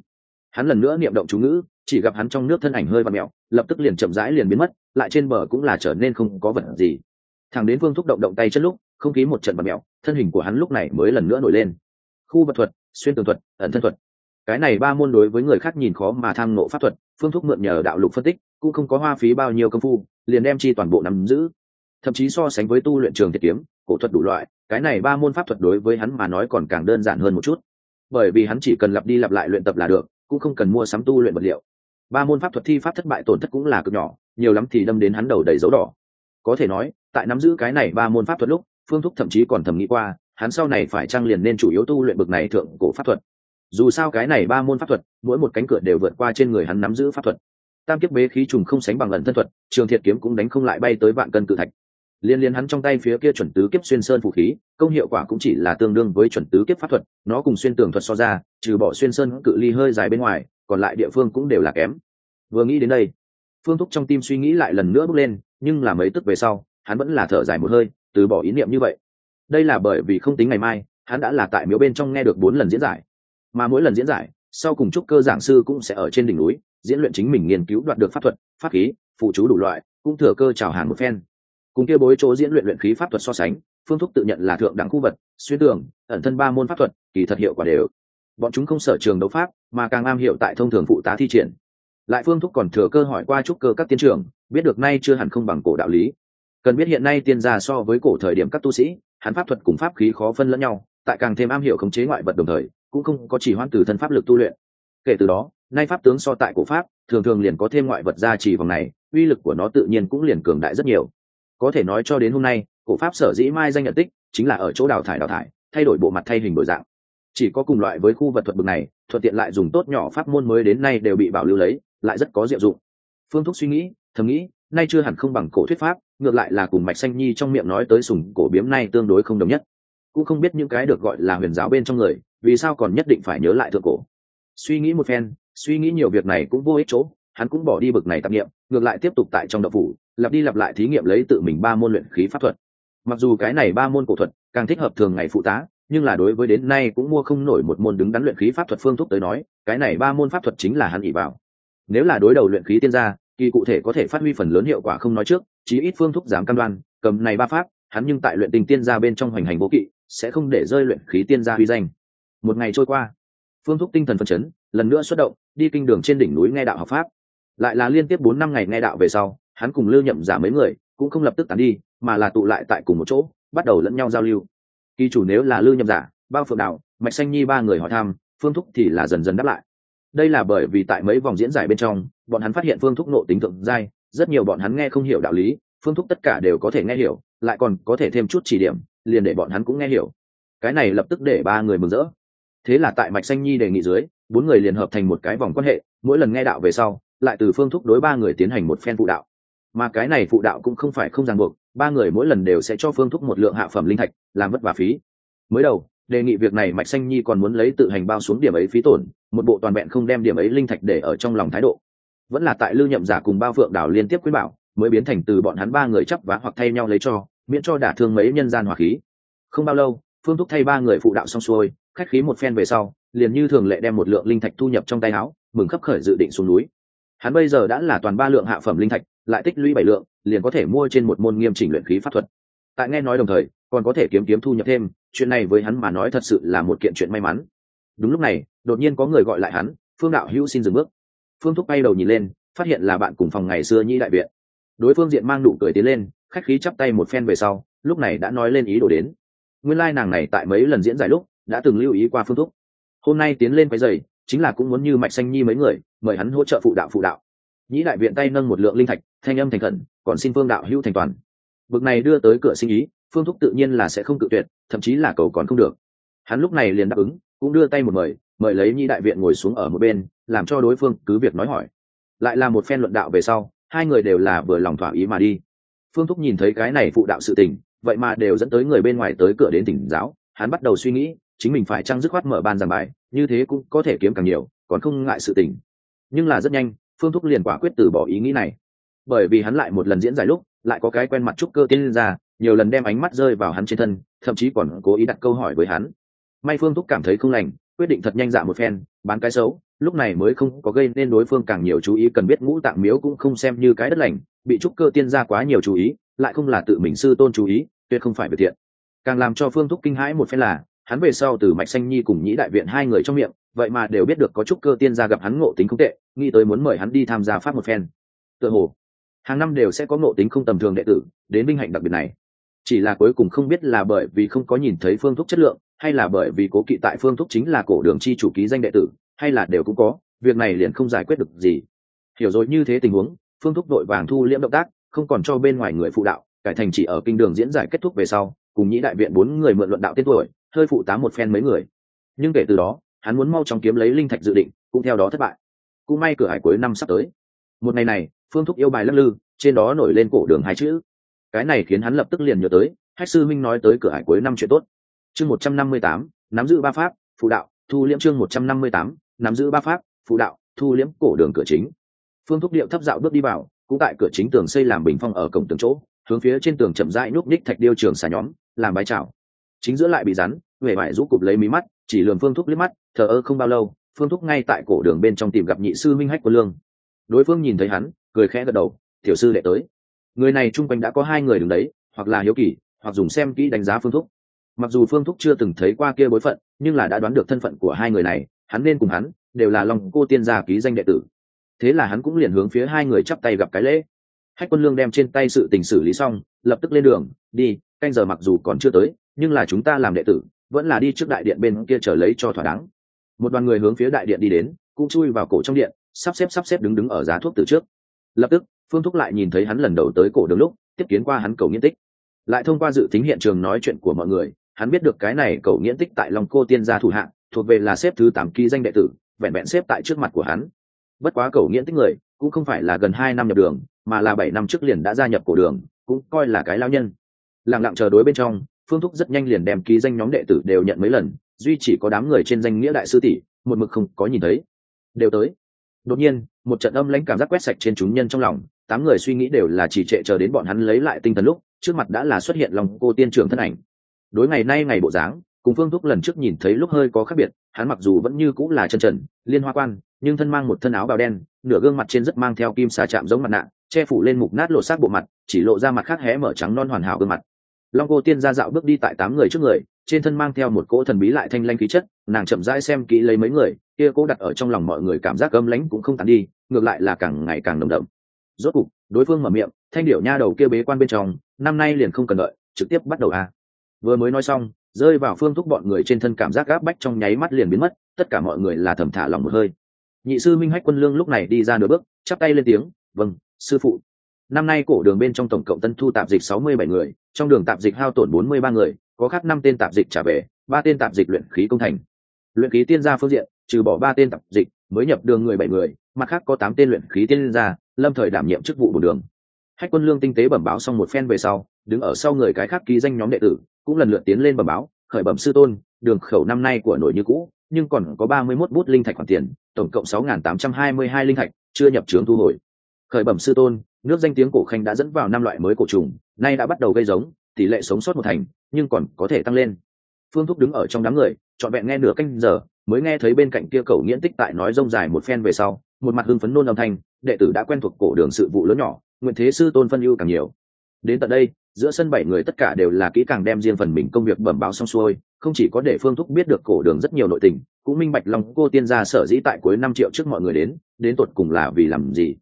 Hắn lần nữa niệm động chú ngữ, chỉ gặp hắn trong nước thân ảnh hơi và mẹo, lập tức liền chậm rãi liền biến mất, lại trên bờ cũng là trở nên không có vật gì. Thằng đến phương thúc động động tay chân lúc không khí một trận và mẹo thân hình của hắn lúc này mới lần nữa nổi lên. Khu vật thuật, xuyên tường thuật, ẩn thân thuật. Cái này ba môn đối với người khác nhìn khó mà tham ngộ pháp thuật, phương thúc mượn nhờ đạo lục phân tích, cũng không có hoa phí bao nhiêu công phu, liền đem chi toàn bộ nắm giữ. Thậm chí so sánh với tu luyện trường thiệt kiếm, cổ thuật đủ loại, cái này ba môn pháp thuật đối với hắn mà nói còn càng đơn giản hơn một chút. Bởi vì hắn chỉ cần lặp đi lặp lại luyện tập là được, cũng không cần mua sắm tu luyện vật liệu. Ba môn pháp thuật thi pháp thất bại tổn thất cũng là cực nhỏ, nhiều lắm thì đâm đến hắn đầu đầy dấu đỏ. Có thể nói, tại nắm giữ cái này ba môn pháp thuật lúc phương thúc thậm chí còn thầm nghĩ qua, hắn sau này phải trang liền nên chủ yếu tu luyện bực này thượng cổ pháp thuật. Dù sao cái này ba môn pháp thuật, mỗi một cánh cửa đều vượt qua trên người hắn nắm giữ pháp thuật. Tam kiếp bế khí trùng không sánh bằng lần thân thuật, trường thiệt kiếm cũng đánh không lại bay tới vạn cân cự thạch. Liên liên hắn trong tay phía kia chuẩn tứ kiếp xuyên sơn vũ khí, công hiệu quả cũng chỉ là tương đương với chuẩn tứ kiếp pháp thuật, nó cùng xuyên tường thuật so ra, trừ bỏ xuyên sơn cự ly hơi dài bên ngoài, còn lại địa phương cũng đều là kém. Vừa nghĩ đến đây, phương thúc trong tim suy nghĩ lại lần nữa bước lên, nhưng là mấy tức về sau, hắn vẫn là thở dài một hơi từ bỏ ý niệm như vậy. Đây là bởi vì không tính ngày mai, hắn đã là tại miếu bên trong nghe được bốn lần diễn giải. Mà mỗi lần diễn giải, sau cùng chúc cơ giảng sư cũng sẽ ở trên đỉnh núi, diễn luyện chính mình nghiên cứu đoạt được pháp thuật, pháp khí, phụ chú đủ loại, cũng thừa cơ chào hàng một phen. Cùng kia bối chỗ diễn luyện luyện khí pháp thuật so sánh, phương thúc tự nhận là thượng đẳng khu vật, xuyên tường, ẩn thân ba môn pháp thuật, kỳ thật hiệu quả đều. Bọn chúng không sở trường đấu pháp, mà càng am hiểu tại thông thường phụ tá thi triển. Lại phương thúc còn thừa cơ hỏi qua trúc cơ các tiên trưởng, biết được nay chưa hẳn không bằng cổ đạo lý cần biết hiện nay tiên gia so với cổ thời điểm các tu sĩ, hắn pháp thuật cùng pháp khí khó phân lẫn nhau, tại càng thêm am hiểu khống chế ngoại vật đồng thời, cũng không có chỉ hoãn từ thân pháp lực tu luyện. Kể từ đó, nay pháp tướng so tại cổ pháp, thường thường liền có thêm ngoại vật gia trì vòng này, uy lực của nó tự nhiên cũng liền cường đại rất nhiều. Có thể nói cho đến hôm nay, cổ pháp sở dĩ mai danh nhận tích, chính là ở chỗ đào thải đào thải, thay đổi bộ mặt thay hình đổi dạng. Chỉ có cùng loại với khu vật thuật bực này, thuận tiện lại dùng tốt nhỏ pháp môn mới đến nay đều bị bảo lưu lấy, lại rất có diệu dụng. Phương thúc suy nghĩ, thầm nghĩ nay chưa hẳn không bằng cổ thuyết pháp, ngược lại là cùng mạch xanh nhi trong miệng nói tới sùng cổ biếm nay tương đối không đồng nhất. Cũng không biết những cái được gọi là huyền giáo bên trong người, vì sao còn nhất định phải nhớ lại thượng cổ. Suy nghĩ một phen, suy nghĩ nhiều việc này cũng vô ích chỗ, hắn cũng bỏ đi bực này tạp nghiệm ngược lại tiếp tục tại trong đậu phủ, lặp đi lặp lại thí nghiệm lấy tự mình ba môn luyện khí pháp thuật. Mặc dù cái này ba môn cổ thuật càng thích hợp thường ngày phụ tá, nhưng là đối với đến nay cũng mua không nổi một môn đứng đắn luyện khí pháp thuật phương thúc tới nói, cái này ba môn pháp thuật chính là hắn ỉ vào. Nếu là đối đầu luyện khí tiên gia kỳ cụ thể có thể phát huy phần lớn hiệu quả không nói trước, chí ít phương thúc dám cam đoan, cầm này ba pháp, hắn nhưng tại luyện tình tiên gia bên trong hoành hành vô kỵ, sẽ không để rơi luyện khí tiên gia huy danh. Một ngày trôi qua, phương thúc tinh thần phấn chấn, lần nữa xuất động, đi kinh đường trên đỉnh núi nghe đạo học pháp. Lại là liên tiếp bốn năm ngày nghe đạo về sau, hắn cùng lưu nhậm giả mấy người cũng không lập tức tán đi, mà là tụ lại tại cùng một chỗ, bắt đầu lẫn nhau giao lưu. Kỳ chủ nếu là lưu nhậm giả, bao phượng đạo, mạch xanh nhi ba người hỏi thăm, phương thúc thì là dần dần đáp lại đây là bởi vì tại mấy vòng diễn giải bên trong, bọn hắn phát hiện phương thúc nộ tính thượng giai, rất nhiều bọn hắn nghe không hiểu đạo lý, phương thúc tất cả đều có thể nghe hiểu, lại còn có thể thêm chút chỉ điểm, liền để bọn hắn cũng nghe hiểu. Cái này lập tức để ba người mừng rỡ. Thế là tại mạch xanh nhi đề nghị dưới, bốn người liền hợp thành một cái vòng quan hệ, mỗi lần nghe đạo về sau, lại từ phương thúc đối ba người tiến hành một phen phụ đạo. Mà cái này phụ đạo cũng không phải không ràng buộc, ba người mỗi lần đều sẽ cho phương thúc một lượng hạ phẩm linh thạch, làm vất vả phí. Mới đầu đề nghị việc này mạch xanh nhi còn muốn lấy tự hành bao xuống điểm ấy phí tổn, một bộ toàn vẹn không đem điểm ấy linh thạch để ở trong lòng thái độ. Vẫn là tại lưu nhậm giả cùng bao phượng đảo liên tiếp khuyên bảo, mới biến thành từ bọn hắn ba người chấp vá hoặc thay nhau lấy cho, miễn cho đả thương mấy nhân gian hỏa khí. Không bao lâu, phương thúc thay ba người phụ đạo xong xuôi, khách khí một phen về sau, liền như thường lệ đem một lượng linh thạch thu nhập trong tay áo, mừng khấp khởi dự định xuống núi. Hắn bây giờ đã là toàn ba lượng hạ phẩm linh thạch, lại tích lũy bảy lượng, liền có thể mua trên một môn nghiêm chỉnh luyện khí pháp thuật. Tại nghe nói đồng thời, còn có thể kiếm kiếm thu nhập thêm chuyện này với hắn mà nói thật sự là một kiện chuyện may mắn. Đúng lúc này, đột nhiên có người gọi lại hắn, phương đạo hữu xin dừng bước. Phương thúc bay đầu nhìn lên, phát hiện là bạn cùng phòng ngày xưa nhi đại viện. Đối phương diện mang nụ cười tiến lên, khách khí chắp tay một phen về sau, lúc này đã nói lên ý đồ đến. Nguyên lai nàng này tại mấy lần diễn giải lúc, đã từng lưu ý qua phương thúc. Hôm nay tiến lên cái giày chính là cũng muốn như mạch xanh nhi mấy người, mời hắn hỗ trợ phụ đạo phụ đạo. Nhĩ đại viện tay nâng một lượng linh thạch, thanh âm thành khẩn, còn xin phương đạo hữu thành toàn. Bực này đưa tới cửa sinh ý phương thúc tự nhiên là sẽ không tự tuyệt, thậm chí là cầu còn không được. Hắn lúc này liền đáp ứng, cũng đưa tay một mời mời lấy Nhi đại viện ngồi xuống ở một bên, làm cho đối phương cứ việc nói hỏi. Lại là một phen luận đạo về sau, hai người đều là vừa lòng thỏa ý mà đi. Phương thúc nhìn thấy cái này phụ đạo sự tình, vậy mà đều dẫn tới người bên ngoài tới cửa đến tỉnh giáo, hắn bắt đầu suy nghĩ, chính mình phải trăng dứt khoát mở ban giảng bài, như thế cũng có thể kiếm càng nhiều, còn không ngại sự tình. Nhưng là rất nhanh, phương thúc liền quả quyết từ bỏ ý nghĩ này. Bởi vì hắn lại một lần diễn giải lúc, lại có cái quen mặt trúc cơ tiên ra nhiều lần đem ánh mắt rơi vào hắn trên thân, thậm chí còn cố ý đặt câu hỏi với hắn. May phương thúc cảm thấy không lành, quyết định thật nhanh dạ một phen, bán cái xấu, lúc này mới không có gây nên đối phương càng nhiều chú ý, cần biết ngũ tạng miếu cũng không xem như cái đất lành, bị trúc cơ tiên ra quá nhiều chú ý, lại không là tự mình sư tôn chú ý, tuyệt không phải việc thiện. Càng làm cho phương thúc kinh hãi một phen là, hắn về sau từ mạch xanh nhi cùng nhĩ đại viện hai người trong miệng, vậy mà đều biết được có trúc cơ tiên gia gặp hắn ngộ tính không tệ, nghĩ tới muốn mời hắn đi tham gia pháp một phen. Tựa hồ, hàng năm đều sẽ có ngộ tính không tầm thường đệ tử đến vinh hạnh đặc biệt này chỉ là cuối cùng không biết là bởi vì không có nhìn thấy phương thuốc chất lượng, hay là bởi vì cố kỵ tại phương thuốc chính là cổ đường chi chủ ký danh đệ tử, hay là đều cũng có, việc này liền không giải quyết được gì. Hiểu rồi như thế tình huống, phương thuốc đội vàng thu liễm động tác, không còn cho bên ngoài người phụ đạo, cải thành chỉ ở kinh đường diễn giải kết thúc về sau, cùng nhĩ đại viện bốn người mượn luận đạo tên tuổi, hơi phụ tá một phen mấy người. Nhưng kể từ đó, hắn muốn mau chóng kiếm lấy linh thạch dự định, cũng theo đó thất bại. Cũng may cửa hải cuối năm sắp tới. Một ngày này, phương thúc yêu bài lắc lư, trên đó nổi lên cổ đường hai chữ cái này khiến hắn lập tức liền nhớ tới, hách sư minh nói tới cửa hải cuối năm chuyện tốt. Chương một trăm năm mươi tám, nắm giữ ba pháp, phụ đạo, thu liễm chương một trăm năm mươi tám, nắm giữ ba pháp, phụ đạo, thu liễm cổ đường cửa chính. Phương thúc điệu thấp dạo bước đi vào, cũng tại cửa chính tường xây làm bình phong ở cổng tường chỗ, hướng phía trên tường chậm rãi núp ních thạch điêu trường xà nhóm, làm bái chào. Chính giữa lại bị rắn huệ vải rũ cụp lấy mí mắt, chỉ lường phương thúc liếc mắt, thờ ơ không bao lâu, phương thúc ngay tại cổ đường bên trong tìm gặp nhị sư minh hách của lương. Đối phương nhìn thấy hắn, cười khẽ gật đầu, tiểu sư đệ tới người này chung quanh đã có hai người đứng đấy, hoặc là hiếu kỳ, hoặc dùng xem kỹ đánh giá phương thúc mặc dù phương thúc chưa từng thấy qua kia bối phận, nhưng là đã đoán được thân phận của hai người này, hắn nên cùng hắn, đều là lòng cô tiên gia ký danh đệ tử. Thế là hắn cũng liền hướng phía hai người chắp tay gặp cái lễ. Hách quân lương đem trên tay sự tình xử lý xong, lập tức lên đường, đi, canh giờ mặc dù còn chưa tới, nhưng là chúng ta làm đệ tử, vẫn là đi trước đại điện bên kia trở lấy cho thỏa đáng. Một đoàn người hướng phía đại điện đi đến, cũng chui vào cổ trong điện, sắp xếp sắp xếp đứng đứng ở giá thuốc từ trước lập tức, phương thúc lại nhìn thấy hắn lần đầu tới cổ đường lúc, tiếp kiến qua hắn cầu nghiễn tích. Lại thông qua dự tính hiện trường nói chuyện của mọi người, hắn biết được cái này cầu nghiễn tích tại lòng cô tiên gia thủ hạng thuộc về là xếp thứ tám ký danh đệ tử, vẹn vẹn xếp tại trước mặt của hắn. Bất quá cầu nghiễn tích người, cũng không phải là gần hai năm nhập đường, mà là bảy năm trước liền đã gia nhập cổ đường, cũng coi là cái lao nhân. Lặng lặng chờ đối bên trong, phương thúc rất nhanh liền đem ký danh nhóm đệ tử đều nhận mấy lần, duy chỉ có đám người trên danh nghĩa đại sư tỷ, một mực không có nhìn thấy. Đều tới đột nhiên, một trận âm lãnh cảm giác quét sạch trên chúng nhân trong lòng, tám người suy nghĩ đều là chỉ trệ chờ đến bọn hắn lấy lại tinh thần lúc, trước mặt đã là xuất hiện lòng cô tiên trưởng thân ảnh. Đối ngày nay ngày bộ dáng, cùng phương thúc lần trước nhìn thấy lúc hơi có khác biệt, hắn mặc dù vẫn như cũng là chân trần, liên hoa quan, nhưng thân mang một thân áo bào đen, nửa gương mặt trên rất mang theo kim xà chạm giống mặt nạ, che phủ lên mục nát lộ sát bộ mặt, chỉ lộ ra mặt khác hé mở trắng non hoàn hảo gương mặt. Long cô tiên ra dạo bước đi tại tám người trước người trên thân mang theo một cỗ thần bí lại thanh lanh khí chất, nàng chậm rãi xem kỹ lấy mấy người, kia cố đặt ở trong lòng mọi người cảm giác âm lãnh cũng không tàn đi, ngược lại là càng ngày càng nồng đậm. Rốt cục, đối phương mở miệng, thanh điệu nha đầu kia bế quan bên trong, năm nay liền không cần đợi, trực tiếp bắt đầu a. Vừa mới nói xong, rơi vào phương thúc bọn người trên thân cảm giác gáp bách trong nháy mắt liền biến mất, tất cả mọi người là thầm thả lòng một hơi. Nhị sư minh hách quân lương lúc này đi ra nửa bước, chắp tay lên tiếng vâng sư phụ. Năm nay cổ đường bên trong tổng cộng tân thu tạp dịch sáu mươi bảy người, trong đường tạp dịch hao tổn bốn mươi ba người có khác năm tên tạp dịch trả về, ba tên tạp dịch luyện khí công thành. Luyện khí tiên gia phương diện, trừ bỏ ba tên tạp dịch, mới nhập đường người bảy người, mặt khác có tám tên luyện khí tiên gia, lâm thời đảm nhiệm chức vụ bổ đường. Hách quân lương tinh tế bẩm báo xong một phen về sau, đứng ở sau người cái khác ký danh nhóm đệ tử, cũng lần lượt tiến lên bẩm báo, khởi bẩm sư tôn, đường khẩu năm nay của nổi như cũ, nhưng còn có ba mươi 31 bút linh thạch khoản tiền, tổng cộng sáu tám trăm hai mươi hai linh thạch, chưa nhập trướng thu hồi. Khởi bẩm sư tôn, nước danh tiếng cổ khanh đã dẫn vào năm loại mới cổ trùng, nay đã bắt đầu gây giống, tỷ lệ sống sót một thành nhưng còn có thể tăng lên. Phương thúc đứng ở trong đám người, trọn vẹn nghe nửa canh giờ, mới nghe thấy bên cạnh kia cầu nghiễn tích tại nói rông dài một phen về sau, một mặt hưng phấn nôn âm thanh, đệ tử đã quen thuộc cổ đường sự vụ lớn nhỏ, nguyện thế sư tôn phân ưu càng nhiều. Đến tận đây, giữa sân bảy người tất cả đều là kỹ càng đem riêng phần mình công việc bẩm báo xong xuôi, không chỉ có để phương thúc biết được cổ đường rất nhiều nội tình, cũng minh bạch lòng cô tiên gia sở dĩ tại cuối năm triệu trước mọi người đến đến tột cùng là vì làm gì.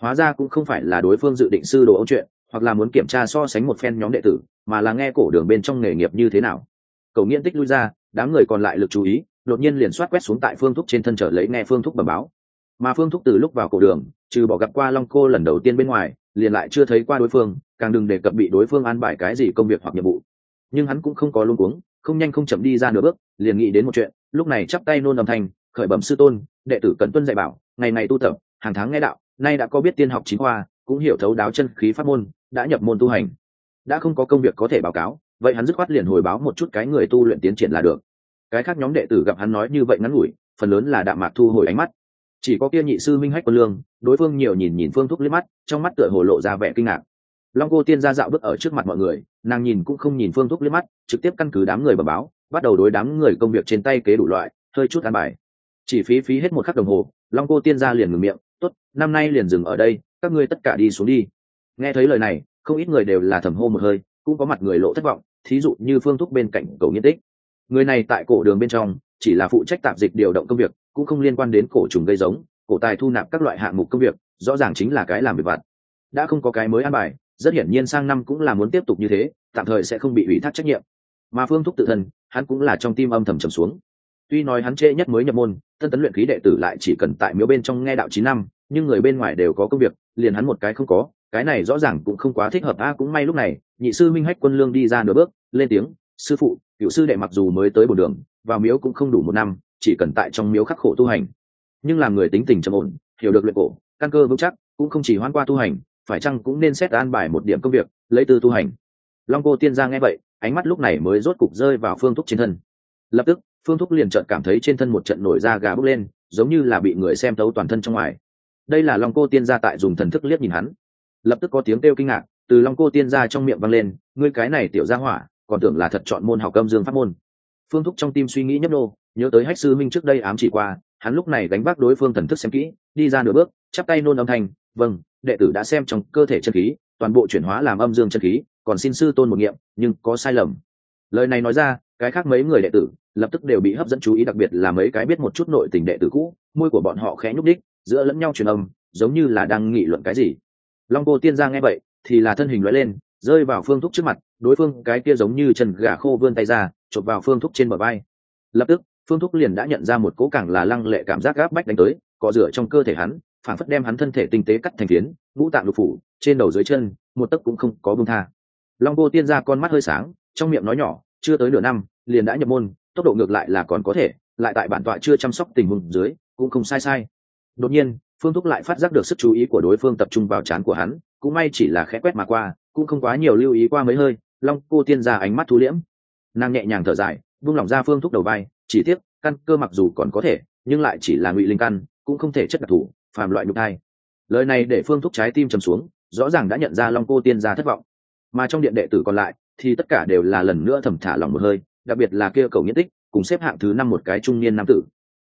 Hóa ra cũng không phải là đối phương dự định sư đồ ông chuyện hoặc là muốn kiểm tra so sánh một phen nhóm đệ tử, mà là nghe cổ đường bên trong nghề nghiệp như thế nào. Cầu nghiện tích lui ra, đám người còn lại lực chú ý, đột nhiên liền soát quét xuống tại phương thúc trên thân trở lấy nghe phương thúc bẩm báo. Mà phương thúc từ lúc vào cổ đường, trừ bỏ gặp qua long cô lần đầu tiên bên ngoài, liền lại chưa thấy qua đối phương, càng đừng đề cập bị đối phương an bài cái gì công việc hoặc nhiệm vụ. Nhưng hắn cũng không có luôn cuống, không nhanh không chậm đi ra nửa bước, liền nghĩ đến một chuyện, lúc này chắp tay nôn âm thanh, khởi bẩm sư tôn, đệ tử cần tuân dạy bảo, ngày ngày tu tập, hàng tháng nghe đạo, nay đã có biết tiên học chính khoa, cũng hiểu thấu đáo chân khí pháp môn đã nhập môn tu hành. Đã không có công việc có thể báo cáo, vậy hắn dứt khoát liền hồi báo một chút cái người tu luyện tiến triển là được. Cái khác nhóm đệ tử gặp hắn nói như vậy ngắn ngủi, phần lớn là đạm mạc thu hồi ánh mắt. Chỉ có kia nhị sư minh hách quân lương, đối phương nhiều nhìn nhìn phương thúc liếc mắt, trong mắt tựa hồ lộ ra vẻ kinh ngạc. Long cô tiên ra dạo bước ở trước mặt mọi người, nàng nhìn cũng không nhìn phương thúc liếc mắt, trực tiếp căn cứ đám người bờ báo, bắt đầu đối đám người công việc trên tay kế đủ loại, hơi chút ăn bài. Chỉ phí phí hết một khắc đồng hồ, long cô tiên ra liền ngừng miệng, tốt, năm nay liền dừng ở đây, các ngươi tất cả đi xuống đi nghe thấy lời này, không ít người đều là thầm hô một hơi, cũng có mặt người lộ thất vọng, thí dụ như phương thúc bên cạnh cầu nghiên tích. Người này tại cổ đường bên trong, chỉ là phụ trách tạp dịch điều động công việc, cũng không liên quan đến cổ trùng gây giống, cổ tài thu nạp các loại hạng mục công việc, rõ ràng chính là cái làm việc vặt. Đã không có cái mới an bài, rất hiển nhiên sang năm cũng là muốn tiếp tục như thế, tạm thời sẽ không bị ủy thác trách nhiệm. Mà phương thúc tự thân, hắn cũng là trong tim âm thầm trầm xuống. Tuy nói hắn trễ nhất mới nhập môn tân tấn luyện khí đệ tử lại chỉ cần tại miếu bên trong nghe đạo chín năm, nhưng người bên ngoài đều có công việc, liền hắn một cái không có cái này rõ ràng cũng không quá thích hợp. A, cũng may lúc này, nhị sư minh hách quân lương đi ra nửa bước, lên tiếng, sư phụ, cựu sư đệ mặc dù mới tới bồn đường, vào miếu cũng không đủ một năm, chỉ cần tại trong miếu khắc khổ tu hành. Nhưng làm người tính tình trầm ổn, hiểu được luyện cổ, căn cơ vững chắc, cũng không chỉ hoan qua tu hành, phải chăng cũng nên xét an bài một điểm công việc, lấy từ tu hành. Long cô tiên gia nghe vậy, ánh mắt lúc này mới rốt cục rơi vào phương thúc trên thân. Lập tức, phương thúc liền chợt cảm thấy trên thân một trận nổi da gà bốc lên, giống như là bị người xem tấu toàn thân trong ngoài. Đây là long cô tiên gia tại dùng thần thức liếc nhìn hắn lập tức có tiếng kêu kinh ngạc, từ long cô tiên ra trong miệng vang lên, ngươi cái này tiểu ra hỏa, còn tưởng là thật chọn môn học âm dương pháp môn. Phương thúc trong tim suy nghĩ nhấp nô, nhớ tới hách sư minh trước đây ám chỉ qua, hắn lúc này đánh bác đối phương thần thức xem kỹ, đi ra nửa bước, chắp tay nôn âm thanh vâng đệ tử đã xem trong cơ thể chân khí, toàn bộ chuyển hóa làm âm dương chân khí, còn xin sư tôn một nghiệm, nhưng có sai lầm. Lời này nói ra, cái khác mấy người đệ tử lập tức đều bị hấp dẫn chú ý, đặc biệt là mấy cái biết một chút nội tình đệ tử cũ, môi của bọn họ khẽ nhúc đích giữa lẫn nhau truyền âm, giống như là đang nghị luận cái gì long cô tiên gia nghe vậy, thì là thân hình loại lên, rơi vào phương thúc trước mặt, đối phương cái kia giống như chân gà khô vươn tay ra, chụp vào phương thúc trên bờ vai. Lập tức, phương thúc liền đã nhận ra một cố càng là lăng lệ cảm giác gáp bách đánh tới, cọ rửa trong cơ thể hắn, phản phất đem hắn thân thể tinh tế cắt thành phiến, ngũ tạng lục phủ, trên đầu dưới chân, một tấc cũng không có bông tha. Long vô tiên ra con mắt hơi sáng, trong miệng nói nhỏ, chưa tới nửa năm, liền đã nhập môn, tốc độ ngược lại là còn có thể, lại tại bản tọa chưa chăm sóc tình huống dưới, cũng không sai sai. Đột nhiên phương thúc lại phát giác được sức chú ý của đối phương tập trung vào trán của hắn, cũng may chỉ là khẽ quét mà qua, cũng không quá nhiều lưu ý qua mấy hơi, long cô tiên ra ánh mắt thu liễm. Nàng nhẹ nhàng thở dài, buông lỏng ra phương thúc đầu vai, chỉ tiếc, căn cơ mặc dù còn có thể, nhưng lại chỉ là ngụy linh căn, cũng không thể chất đặc thù phàm loại nhục thai. Lời này để phương thúc trái tim trầm xuống, rõ ràng đã nhận ra long cô tiên gia thất vọng. Mà trong điện đệ tử còn lại, thì tất cả đều là lần nữa thầm thả lòng một hơi, đặc biệt là kia cầu nhất tích, cùng xếp hạng thứ năm một cái trung niên nam tử.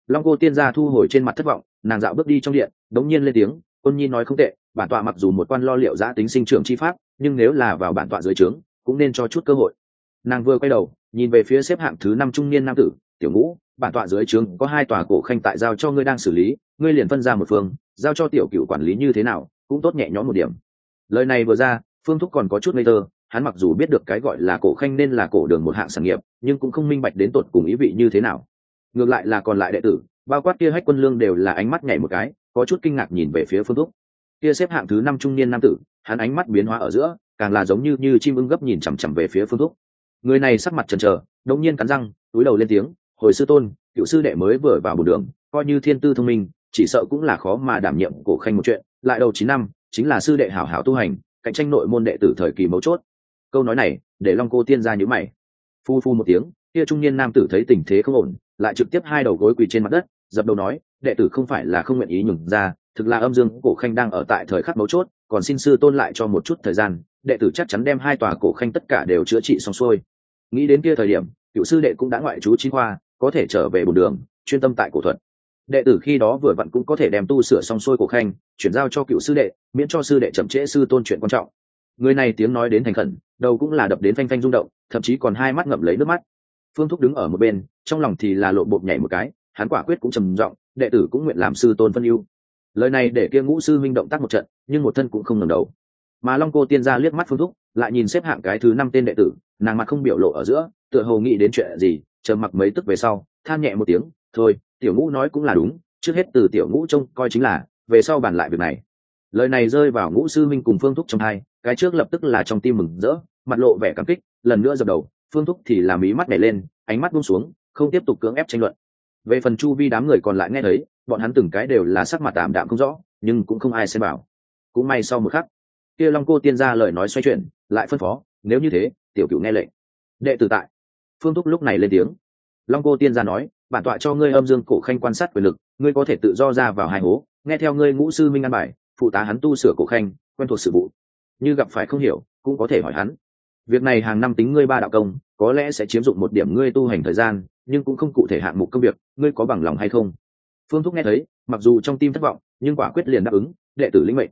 Long cô tiên gia thu hồi trên mặt thất vọng nàng dạo bước đi trong điện, đống nhiên lên tiếng, quân nhi nói không tệ, bản tọa mặc dù một quan lo liệu giã tính sinh trưởng chi pháp, nhưng nếu là vào bản tọa dưới trướng, cũng nên cho chút cơ hội. Nàng vừa quay đầu, nhìn về phía xếp hạng thứ năm trung niên nam tử, tiểu ngũ, bản tọa dưới trướng có hai tòa cổ khanh tại giao cho ngươi đang xử lý, ngươi liền phân ra một phương, giao cho tiểu cựu quản lý như thế nào, cũng tốt nhẹ nhõm một điểm. Lời này vừa ra, phương thúc còn có chút ngây thơ, hắn mặc dù biết được cái gọi là cổ khanh nên là cổ đường một hạng sản nghiệp, nhưng cũng không minh bạch đến tột cùng ý vị như thế nào ngược lại là còn lại đệ tử, bao quát kia hách quân lương đều là ánh mắt nhảy một cái, có chút kinh ngạc nhìn về phía phương thúc. Kia xếp hạng thứ năm trung niên nam tử, hắn ánh mắt biến hóa ở giữa, càng là giống như như chim ưng gấp nhìn chằm chằm về phía phương thúc. Người này sắc mặt trần trờ đột nhiên cắn răng, túi đầu lên tiếng, hồi sư tôn cựu sư đệ mới vừa vào bồn đường, coi như thiên tư thông minh, chỉ sợ cũng là khó mà đảm nhiệm cổ khanh một chuyện, lại đầu chín năm, chính là sư đệ hảo hảo tu hành, cạnh tranh nội môn đệ tử thời kỳ mấu chốt. Câu nói này, để long cô tiên ra nhữ mày. Phu phu một tiếng kia trung niên nam tử thấy tình thế không ổn, lại trực tiếp hai đầu gối quỳ trên mặt đất, dập đầu nói, đệ tử không phải là không nguyện ý nhường ra, thực là âm dương cổ khanh đang ở tại thời khắc mấu chốt, còn xin sư tôn lại cho một chút thời gian, đệ tử chắc chắn đem hai tòa cổ khanh tất cả đều chữa trị xong xuôi. Nghĩ đến kia thời điểm, cựu sư đệ cũng đã ngoại trú chi khoa, có thể trở về bồn đường, chuyên tâm tại cổ thuật. Đệ tử khi đó vừa vặn cũng có thể đem tu sửa xong xuôi cổ khanh, chuyển giao cho cựu sư đệ, miễn cho sư đệ chậm trễ sư tôn chuyện quan trọng. Người này tiếng nói đến thành khẩn, đầu cũng là đập đến phanh phanh rung động, thậm chí còn hai mắt ngậm lấy nước mắt phương thúc đứng ở một bên, trong lòng thì là lộ bột nhảy một cái, hắn quả quyết cũng trầm giọng, đệ tử cũng nguyện làm sư tôn phân yêu. lời này để kia ngũ sư minh động tác một trận, nhưng một thân cũng không ngẩng đầu mà long cô tiên ra liếc mắt phương thúc, lại nhìn xếp hạng cái thứ năm tên đệ tử, nàng mặt không biểu lộ ở giữa, tựa hồ nghĩ đến chuyện gì, chờ mặc mấy tức về sau, than nhẹ một tiếng, thôi, tiểu ngũ nói cũng là đúng, trước hết từ tiểu ngũ trông coi chính là, về sau bàn lại việc này lời này rơi vào ngũ sư minh cùng phương thúc trong hai, cái trước lập tức là trong tim mừng rỡ, mặt lộ vẻ cảm kích, lần nữa dập đầu phương thúc thì làm ý mắt nhảy lên, ánh mắt buông xuống, không tiếp tục cưỡng ép tranh luận. Về phần chu vi đám người còn lại nghe thấy, bọn hắn từng cái đều là sắc mặt tạm đạm không rõ, nhưng cũng không ai xem bảo cũng may sau một khắc, kia long cô tiên ra lời nói xoay chuyển, lại phân phó, nếu như thế, tiểu cựu nghe lệnh. Đệ tử tại. Phương thúc lúc này lên tiếng. Long cô tiên gia nói, bản tọa cho ngươi âm dương cổ khanh quan sát quyền lực, ngươi có thể tự do ra vào hai hố, nghe theo ngươi ngũ sư minh an bài, phụ tá hắn tu sửa cổ khanh, quen thuộc sự vụ. Như gặp phải không hiểu, cũng có thể hỏi hắn việc này hàng năm tính ngươi ba đạo công, có lẽ sẽ chiếm dụng một điểm ngươi tu hành thời gian, nhưng cũng không cụ thể hạng mục công việc, ngươi có bằng lòng hay không? Phương thúc nghe thấy, mặc dù trong tim thất vọng, nhưng quả quyết liền đáp ứng, đệ tử linh mệnh.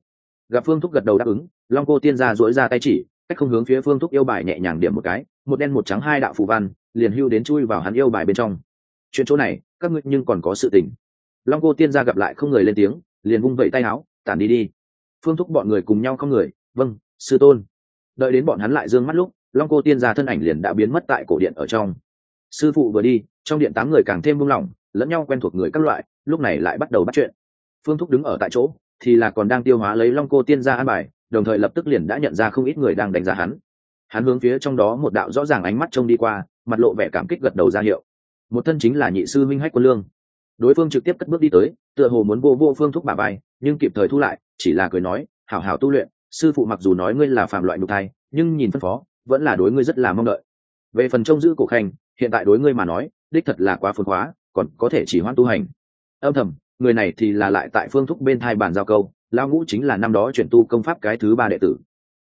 Gặp phương thúc gật đầu đáp ứng, long cô tiên gia dỗi ra tay chỉ, cách không hướng phía phương thúc yêu bài nhẹ nhàng điểm một cái, một đen một trắng hai đạo phù văn, liền hưu đến chui vào hắn yêu bài bên trong. Chuyện chỗ này, các ngươi nhưng còn có sự tình. Long cô tiên gia gặp lại không người lên tiếng, liền vung vẩy tay áo, tản đi đi. Phương thúc bọn người cùng nhau không người vâng sư tôn đợi đến bọn hắn lại d ư ơ n g mắt lúc, long cô tiên gia thân ảnh liền đã biến mất tại cổ điện ở trong. Sư phụ vừa đi, trong điện tám người càng thêm buông lỏng, lẫn nhau quen thuộc người các loại, lúc này lại bắt đầu bắt chuyện. Phương thúc đứng ở tại chỗ, thì là còn đang tiêu hóa lấy long cô tiên gia an bài, đồng thời lập tức liền đã nhận ra không ít người đang đánh giá hắn. Hắn hướng phía trong đó một đạo rõ ràng ánh mắt trông đi qua, mặt lộ vẻ cảm kích gật đầu ra hiệu. Một thân chính là nhị sư minh hách quân lương. Đối phương trực tiếp cất bước đi tới, tựa hồ muốn vô vô phương thúc bà bay nhưng kịp thời thu lại, chỉ là cười nói, hảo hảo tu luyện sư phụ mặc dù nói ngươi là phạm loại nhục thai, nhưng nhìn phân phó, vẫn là đối ngươi rất là mong đợi. Về phần trông giữ cổ khanh, hiện tại đối ngươi mà nói, đích thật là quá phồn hóa, còn có thể chỉ hoãn tu hành. Âm thầm, người này thì là lại tại phương thúc bên thai bàn giao câu lao ngũ chính là năm đó chuyển tu công pháp cái thứ ba đệ tử.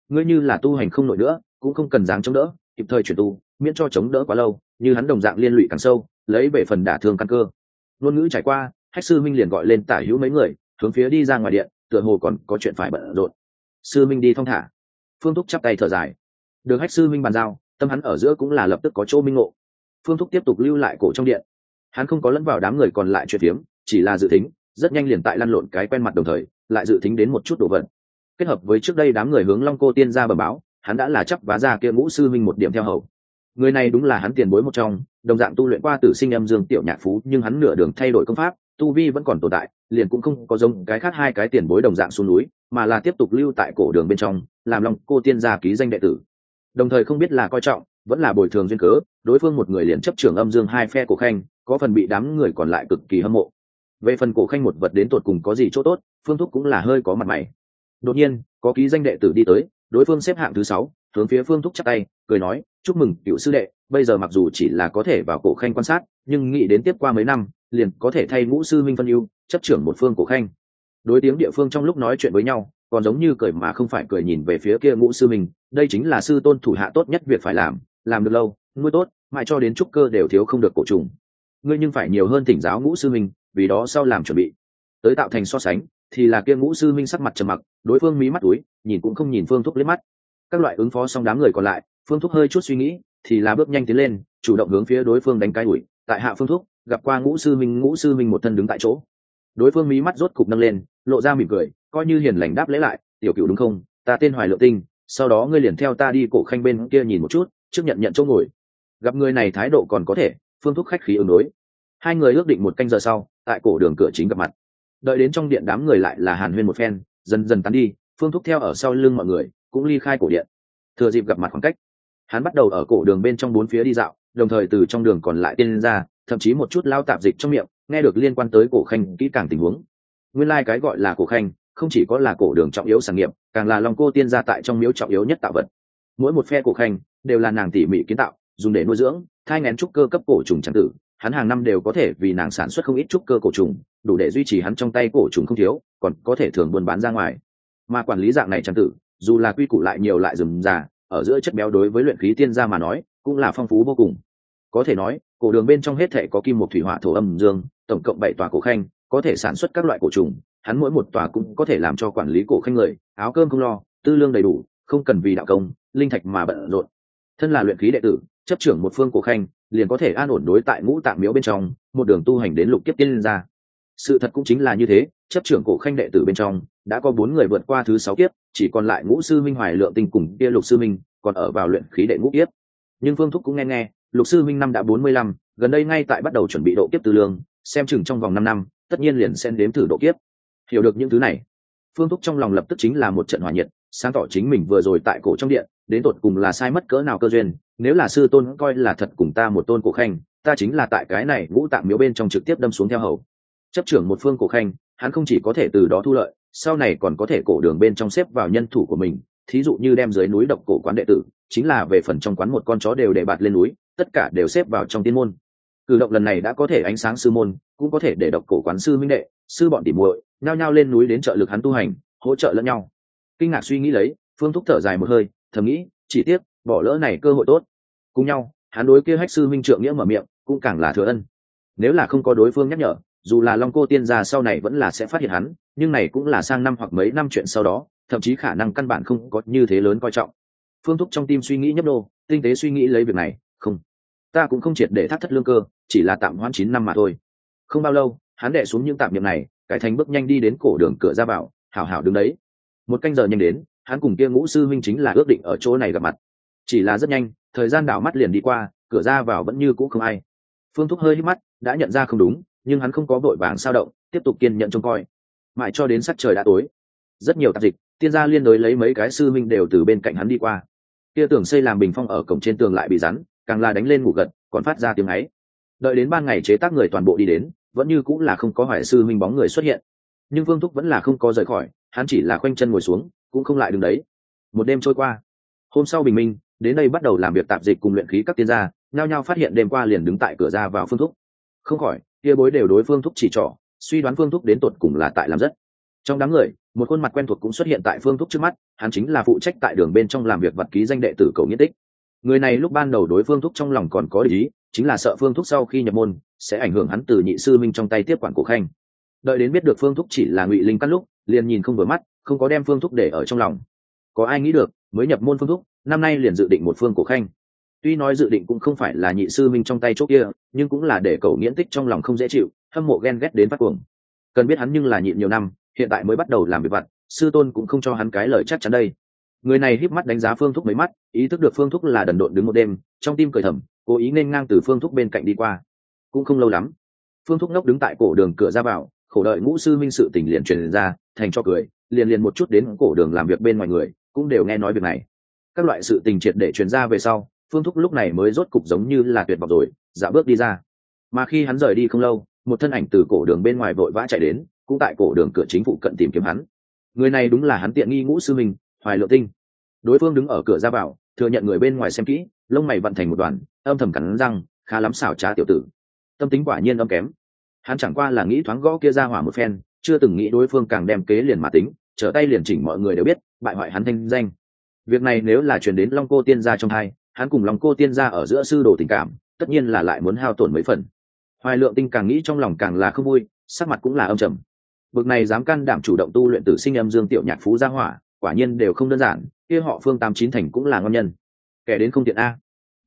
Ngươi như là tu hành không nổi nữa, cũng không cần dáng chống đỡ, kịp thời chuyển tu, miễn cho chống đỡ quá lâu, như hắn đồng dạng liên lụy càng sâu, lấy về phần đả thương căn cơ. Ngôn ngữ trải qua, hách sư minh liền gọi lên tả hữu mấy người, hướng phía đi ra ngoài điện, tựa hồ còn có chuyện phải bận rộn sư minh đi thong thả. Phương thúc chắp tay thở dài. Được hách sư minh bàn giao, tâm hắn ở giữa cũng là lập tức có chỗ minh ngộ. Phương thúc tiếp tục lưu lại cổ trong điện. Hắn không có lẫn vào đám người còn lại chuyện phiếm, chỉ là dự tính, rất nhanh liền tại lăn lộn cái quen mặt đồng thời, lại dự tính đến một chút đồ vật. Kết hợp với trước đây đám người hướng long cô tiên ra bờ báo, hắn đã là chấp vá ra kia ngũ sư minh một điểm theo hầu. Người này đúng là hắn tiền bối một trong, đồng dạng tu luyện qua tử sinh âm dương tiểu nhạc phú, nhưng hắn nửa đường thay đổi công pháp tu vi vẫn còn tồn tại, liền cũng không có giống cái khác hai cái tiền bối đồng dạng xuống núi, mà là tiếp tục lưu tại cổ đường bên trong, làm lòng cô tiên gia ký danh đệ tử. Đồng thời không biết là coi trọng, vẫn là bồi thường duyên cớ, đối phương một người liền chấp trưởng âm dương hai phe cổ khanh, có phần bị đám người còn lại cực kỳ hâm mộ. Về phần cổ khanh một vật đến tột cùng có gì chỗ tốt, phương thúc cũng là hơi có mặt mày. Đột nhiên, có ký danh đệ tử đi tới, đối phương xếp hạng thứ sáu, hướng phía phương thúc chắc tay, cười nói, chúc mừng cựu sư đệ, bây giờ mặc dù chỉ là có thể vào cổ khanh quan sát, nhưng nghĩ đến tiếp qua mấy năm liền có thể thay ngũ sư minh phân ưu, chấp trưởng một phương của khanh. Đối tiếng địa phương trong lúc nói chuyện với nhau, còn giống như cười mà không phải cười nhìn về phía kia ngũ sư minh, đây chính là sư tôn thủ hạ tốt nhất việc phải làm làm được lâu, nuôi tốt, mãi cho đến trúc cơ đều thiếu không được cổ trùng. Ngươi nhưng phải nhiều hơn thỉnh giáo ngũ sư minh, vì đó sau làm chuẩn bị. Tới tạo thành so sánh, thì là kia ngũ sư minh sắc mặt trầm mặc, đối phương mí mắt túi, nhìn cũng không nhìn phương thúc liếc mắt. Các loại ứng phó xong đám người còn lại, phương thúc hơi chút suy nghĩ, thì là bước nhanh tiến lên, chủ động hướng phía đối phương đánh cái đuổi, tại hạ phương thúc gặp qua ngũ sư minh ngũ sư minh một thân đứng tại chỗ. Đối phương mí mắt rốt cục nâng lên, lộ ra mỉm cười, coi như hiền lành đáp lễ lại, tiểu cựu đúng không? Ta tên hoài lượng tinh, sau đó ngươi liền theo ta đi cổ khanh bên kia nhìn một chút, trước nhận nhận chỗ ngồi. Gặp người này thái độ còn có thể, phương thúc khách khí ứng đối. Hai người ước định một canh giờ sau, tại cổ đường cửa chính gặp mặt. Đợi đến trong điện đám người lại là hàn huyên một phen, dần dần tán đi, phương thúc theo ở sau lưng mọi người, cũng ly khai cổ điện. Thừa dịp gặp mặt khoảng cách, hắn bắt đầu ở cổ đường bên trong bốn phía đi dạo, đồng thời từ trong đường còn lại tiên ra thậm chí một chút lao tạp dịch trong miệng, nghe được liên quan tới cổ khanh kỹ càng tình huống. Nguyên lai、like、cái gọi là cổ khanh, không chỉ có là cổ đường trọng yếu sản nghiệp, càng là lòng cô tiên gia tại trong miếu trọng yếu nhất tạo vật. Mỗi một phe cổ khanh đều là nàng tỉ mỉ kiến tạo, dùng để nuôi dưỡng, thai ngén trúc cơ cấp cổ trùng tràng tử. Hắn hàng năm đều có thể vì nàng sản xuất không ít trúc cơ cổ trùng, đủ để duy trì hắn trong tay cổ trùng không thiếu, còn có thể thường buôn bán ra ngoài. Mà quản lý dạng này tràng tử, dù là quy củ lại nhiều lại rườm rà, ở giữa chất béo đối với luyện khí tiên gia mà nói, cũng là phong phú vô cùng. Có thể nói cổ đường bên trong hết thể có kim một thủy hỏa thổ âm dương, tổng cộng bảy tòa cổ khanh, có thể sản xuất các loại cổ trùng. Hắn mỗi một tòa cũng có thể làm cho quản lý cổ khanh người, áo cơm không lo, tư lương đầy đủ, không cần vì đạo công, linh thạch mà bận rộn. Thân là luyện khí đệ tử, chấp trưởng một phương cổ khanh, liền có thể an ổn đối tại ngũ tạng miếu bên trong, một đường tu hành đến lục kiếp tiên ra sự thật cũng chính là như thế, chấp trưởng cổ khanh đệ tử bên trong, đã có bốn người vượt qua thứ sáu kiếp, chỉ còn lại ngũ sư minh hoài lượng tinh cùng kia lục sư minh, còn ở vào luyện khí đệ ngũ kiếp. Nhưng phương thúc cũng nghe nghe lục sư minh năm đã bốn mươi lăm, gần đây ngay tại bắt đầu chuẩn bị độ kiếp tư lương, xem chừng trong vòng năm năm, tất nhiên liền xen đếm thử độ kiếp. Hiểu được những thứ này, phương thúc trong lòng lập tức chính là một trận hòa nhiệt, sáng tỏ chính mình vừa rồi tại cổ trong điện, đến tột cùng là sai mất cỡ nào cơ duyên, nếu là sư tôn coi là thật cùng ta một tôn cổ khanh, ta chính là tại cái này ngũ tạm miếu bên trong trực tiếp đâm xuống theo hầu. Chấp trưởng một phương cổ khanh, hắn không chỉ có thể từ đó thu lợi, sau này còn có thể cổ đường bên trong xếp vào nhân thủ của mình, thí dụ như đem dưới núi độc cổ quán đệ tử, chính là về phần trong quán một con chó đều để bạt lên núi tất cả đều xếp vào trong tiên môn. Cử động lần này đã có thể ánh sáng sư môn, cũng có thể để độc cổ quán sư minh đệ, sư bọn tỉ muội, nhao nhao lên núi đến trợ lực hắn tu hành, hỗ trợ lẫn nhau. Kinh ngạc suy nghĩ lấy, phương thúc thở dài một hơi, thầm nghĩ, chỉ tiếc, bỏ lỡ này cơ hội tốt. Cùng nhau, hắn đối kia hách sư minh trượng nghĩa mở miệng, cũng càng là thừa ân. Nếu là không có đối phương nhắc nhở, dù là long cô tiên gia sau này vẫn là sẽ phát hiện hắn, nhưng này cũng là sang năm hoặc mấy năm chuyện sau đó, thậm chí khả năng căn bản không có như thế lớn coi trọng. Phương thúc trong tim suy nghĩ nhấp đô tinh tế suy nghĩ lấy việc này ta cũng không triệt để thắt thất lương cơ, chỉ là tạm hoãn chín năm mà thôi. Không bao lâu, hắn đệ xuống những tạm niệm này, cải thành bước nhanh đi đến cổ đường cửa ra vào, hảo hảo đứng đấy. Một canh giờ nhanh đến, hắn cùng kia ngũ sư minh chính là ước định ở chỗ này gặp mặt. Chỉ là rất nhanh, thời gian đảo mắt liền đi qua, cửa ra vào vẫn như cũ không ai. Phương thúc hơi hít mắt, đã nhận ra không đúng, nhưng hắn không có vội vàng sao động, tiếp tục kiên nhận trông coi. Mãi cho đến sắc trời đã tối, rất nhiều tạp dịch, tiên gia liên đối lấy mấy cái sư minh đều từ bên cạnh hắn đi qua. Kia tường xây làm bình phong ở cổng trên tường lại bị rắn càng là đánh lên ngủ gật, còn phát ra tiếng ấy. Đợi đến ban ngày chế tác người toàn bộ đi đến, vẫn như cũng là không có hoài sư minh bóng người xuất hiện. Nhưng vương thúc vẫn là không có rời khỏi, hắn chỉ là khoanh chân ngồi xuống, cũng không lại đứng đấy. Một đêm trôi qua. Hôm sau bình minh, đến đây bắt đầu làm việc tạp dịch cùng luyện khí các tiên gia, nhao nhao phát hiện đêm qua liền đứng tại cửa ra vào phương thúc. Không khỏi, kia bối đều đối phương thúc chỉ trỏ, suy đoán phương thúc đến tột cùng là tại làm rất. Trong đám người, một khuôn mặt quen thuộc cũng xuất hiện tại phương thúc trước mắt, hắn chính là phụ trách tại đường bên trong làm việc vật ký danh đệ tử cầu nghĩa tích người này lúc ban đầu đối phương thúc trong lòng còn có ý, chính là sợ phương thúc sau khi nhập môn, sẽ ảnh hưởng hắn từ nhị sư minh trong tay tiếp quản cổ khanh. Đợi đến biết được phương thúc chỉ là ngụy linh cắt lúc, liền nhìn không vừa mắt, không có đem phương thúc để ở trong lòng. Có ai nghĩ được, mới nhập môn phương thúc, năm nay liền dự định một phương cổ khanh. Tuy nói dự định cũng không phải là nhị sư minh trong tay chỗ kia, nhưng cũng là để cầu nghiễn tích trong lòng không dễ chịu, hâm mộ ghen ghét đến phát cuồng. Cần biết hắn nhưng là nhịn nhiều năm, hiện tại mới bắt đầu làm việc vặt, sư tôn cũng không cho hắn cái lời chắc chắn đây người này híp mắt đánh giá phương thúc mấy mắt, ý thức được phương thúc là đần độn đứng một đêm, trong tim cười thầm, cố ý nên ngang từ phương thúc bên cạnh đi qua. Cũng không lâu lắm, phương thúc ngốc đứng tại cổ đường cửa ra vào, khổ đợi ngũ sư minh sự tình liền truyền ra, thành cho cười, liền liền một chút đến cổ đường làm việc bên ngoài người, cũng đều nghe nói việc này. Các loại sự tình triệt để truyền ra về sau, phương thúc lúc này mới rốt cục giống như là tuyệt vọng rồi giả bước đi ra. Mà khi hắn rời đi không lâu, một thân ảnh từ cổ đường bên ngoài vội vã chạy đến, cũng tại cổ đường cửa chính phủ cận tìm kiếm hắn. Người này đúng là hắn tiện nghi ngũ sư minh hoài lượng tinh. Đối phương đứng ở cửa ra vào, thừa nhận người bên ngoài xem kỹ, lông mày vận thành một đoàn, âm thầm cắn răng, khá lắm xảo trá tiểu tử. Tâm tính quả nhiên âm kém. Hắn chẳng qua là nghĩ thoáng gõ kia ra hỏa một phen, chưa từng nghĩ đối phương càng đem kế liền mà tính, trở tay liền chỉnh mọi người đều biết, bại hoại hắn thanh danh. Việc này nếu là truyền đến long cô tiên gia trong hai, hắn cùng long cô tiên gia ở giữa sư đồ tình cảm, tất nhiên là lại muốn hao tổn mấy phần. Hoài lượng tinh càng nghĩ trong lòng càng là không vui, sắc mặt cũng là âm trầm. Bực này dám can đảm chủ động tu luyện tử sinh âm dương tiểu nhạc phú gia hỏa quả nhiên đều không đơn giản, kia họ phương tám chín thành cũng là ngon nhân. Kẻ đến không tiện a.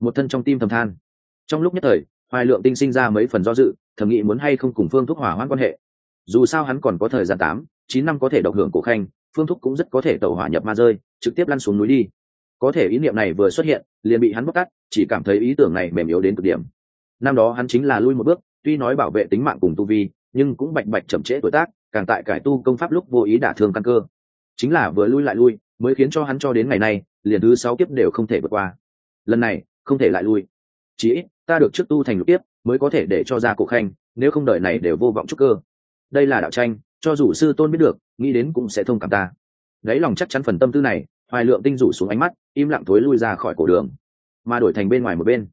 Một thân trong tim thầm than. Trong lúc nhất thời, hoài lượng tinh sinh ra mấy phần do dự, thầm nghĩ muốn hay không cùng phương thúc hỏa hoãn quan hệ. Dù sao hắn còn có thời gian tám, chín năm có thể độc hưởng cổ khanh, phương thúc cũng rất có thể tẩu hỏa nhập ma rơi, trực tiếp lăn xuống núi đi. Có thể ý niệm này vừa xuất hiện, liền bị hắn bóc tắt chỉ cảm thấy ý tưởng này mềm yếu đến cực điểm. Năm đó hắn chính là lui một bước, tuy nói bảo vệ tính mạng cùng tu vi, nhưng cũng bạch bạch chậm trễ tuổi tác, càng tại cải tu công pháp lúc vô ý đả thương căn cơ chính là vừa lui lại lui, mới khiến cho hắn cho đến ngày nay, liền thứ sáu kiếp đều không thể vượt qua. Lần này, không thể lại lui. Chỉ ít, ta được trước tu thành lục kiếp, mới có thể để cho ra cổ khanh, nếu không đợi này đều vô vọng trúc cơ. Đây là đạo tranh, cho dù sư tôn biết được, nghĩ đến cũng sẽ thông cảm ta. Lấy lòng chắc chắn phần tâm tư này, hoài lượng tinh rủ xuống ánh mắt, im lặng thối lui ra khỏi cổ đường. Mà đổi thành bên ngoài một bên.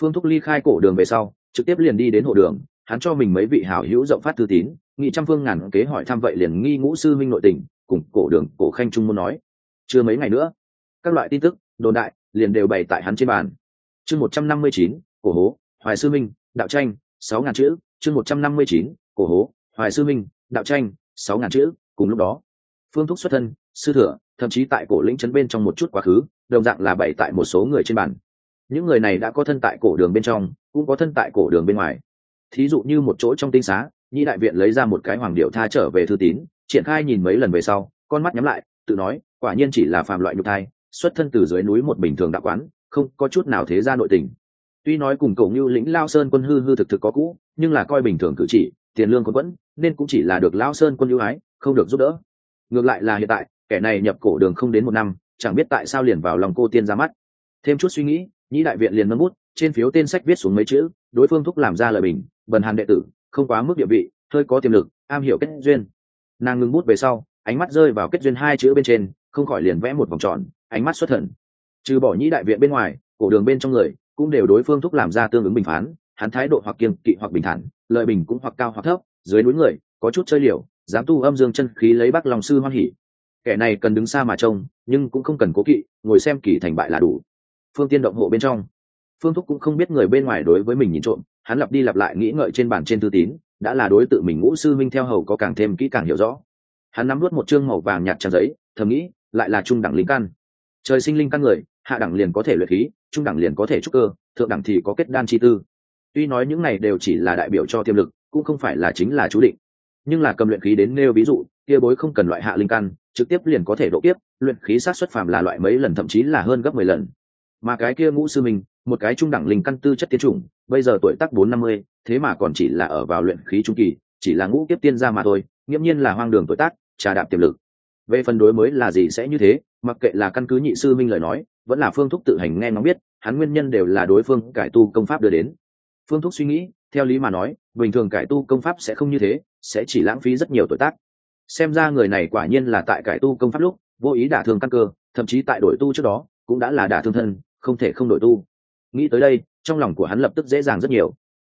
Phương thúc ly khai cổ đường về sau, trực tiếp liền đi đến hộ đường, hắn cho mình mấy vị hảo hữu rộng phát thư tín, nghị trăm phương ngàn kế hỏi thăm vậy liền nghi ngũ sư minh nội tình cùng cổ đường cổ khanh trung muốn nói. Chưa mấy ngày nữa, các loại tin tức, đồn đại, liền đều bày tại hắn trên bàn. Chương một trăm năm mươi chín, cổ hố, hoài sư minh, đạo tranh, sáu ngàn chữ. Chương một trăm năm mươi chín, cổ hố, hoài sư minh, đạo tranh, sáu ngàn chữ. Cùng lúc đó, phương thúc xuất thân, sư thừa thậm chí tại cổ lĩnh trấn bên trong một chút quá khứ, đồng dạng là bày tại một số người trên bàn. Những người này đã có thân tại cổ đường bên trong, cũng có thân tại cổ đường bên ngoài. Thí dụ như một chỗ trong tinh xá nhi đại viện lấy ra một cái hoàng điệu tha trở về thư tín triển khai nhìn mấy lần về sau, con mắt nhắm lại, tự nói, quả nhiên chỉ là phàm loại nhục thai, xuất thân từ dưới núi một bình thường đạo quán, không có chút nào thế ra nội tình. Tuy nói cùng cậu như lĩnh, lao sơn quân hư hư thực thực có cũ, nhưng là coi bình thường cử chỉ, tiền lương quân quẫn nên cũng chỉ là được lao sơn quân ưu ái, không được giúp đỡ. Ngược lại là hiện tại, kẻ này nhập cổ đường không đến một năm, chẳng biết tại sao liền vào lòng cô tiên ra mắt. Thêm chút suy nghĩ, nhĩ đại viện liền nâng bút, trên phiếu tên sách viết xuống mấy chữ, đối phương thúc làm ra lời bình, bần hàn đệ tử, không quá mức địa vị, hơi có tiềm lực, am hiểu kết duyên nàng ngừng bút về sau, ánh mắt rơi vào kết duyên hai chữ bên trên, không khỏi liền vẽ một vòng tròn, ánh mắt xuất thần. Trừ bỏ nhĩ đại viện bên ngoài, cổ đường bên trong người, cũng đều đối phương thúc làm ra tương ứng bình phán, hắn thái độ hoặc kiên kỵ hoặc bình thản, lợi bình cũng hoặc cao hoặc thấp, dưới núi người, có chút chơi liều, dám tu âm dương chân khí lấy bắc lòng sư hoan hỉ. Kẻ này cần đứng xa mà trông, nhưng cũng không cần cố kỵ, ngồi xem kỳ thành bại là đủ. Phương tiên động hộ bên trong. Phương thúc cũng không biết người bên ngoài đối với mình nhìn trộm, hắn lặp đi lặp lại nghĩ ngợi trên bản trên thư tín đã là đối tự mình ngũ sư minh theo hầu có càng thêm kỹ càng hiểu rõ. Hắn nắm nuốt một chương màu vàng nhạt trang giấy, thầm nghĩ, lại là trung đẳng linh căn. Trời sinh linh căn người, hạ đẳng liền có thể luyện khí, trung đẳng liền có thể trúc cơ, thượng đẳng thì có kết đan chi tư. Tuy nói những này đều chỉ là đại biểu cho tiềm lực, cũng không phải là chính là chú định. Nhưng là cầm luyện khí đến nêu ví dụ, kia bối không cần loại hạ linh căn, trực tiếp liền có thể độ kiếp, luyện khí sát xuất phàm là loại mấy lần, thậm chí là hơn gấp mười lần. Mà cái kia ngũ sư mình một cái trung đẳng linh căn tư chất tiến chủng, bây giờ tuổi tác bốn năm mươi, thế mà còn chỉ là ở vào luyện khí trung kỳ, chỉ là ngũ kiếp tiên gia mà thôi, nghiễm nhiên là hoang đường tuổi tác, trà đạp tiềm lực. Về phần đối mới là gì sẽ như thế, mặc kệ là căn cứ nhị sư minh lời nói, vẫn là phương thúc tự hành nghe nó biết, hắn nguyên nhân đều là đối phương cải tu công pháp đưa đến. Phương thúc suy nghĩ, theo lý mà nói, bình thường cải tu công pháp sẽ không như thế, sẽ chỉ lãng phí rất nhiều tuổi tác. Xem ra người này quả nhiên là tại cải tu công pháp lúc, vô ý đả thương căn cơ, thậm chí tại đổi tu trước đó, cũng đã là đả thương thân, không thể không đổi tu nghĩ tới đây, trong lòng của hắn lập tức dễ dàng rất nhiều.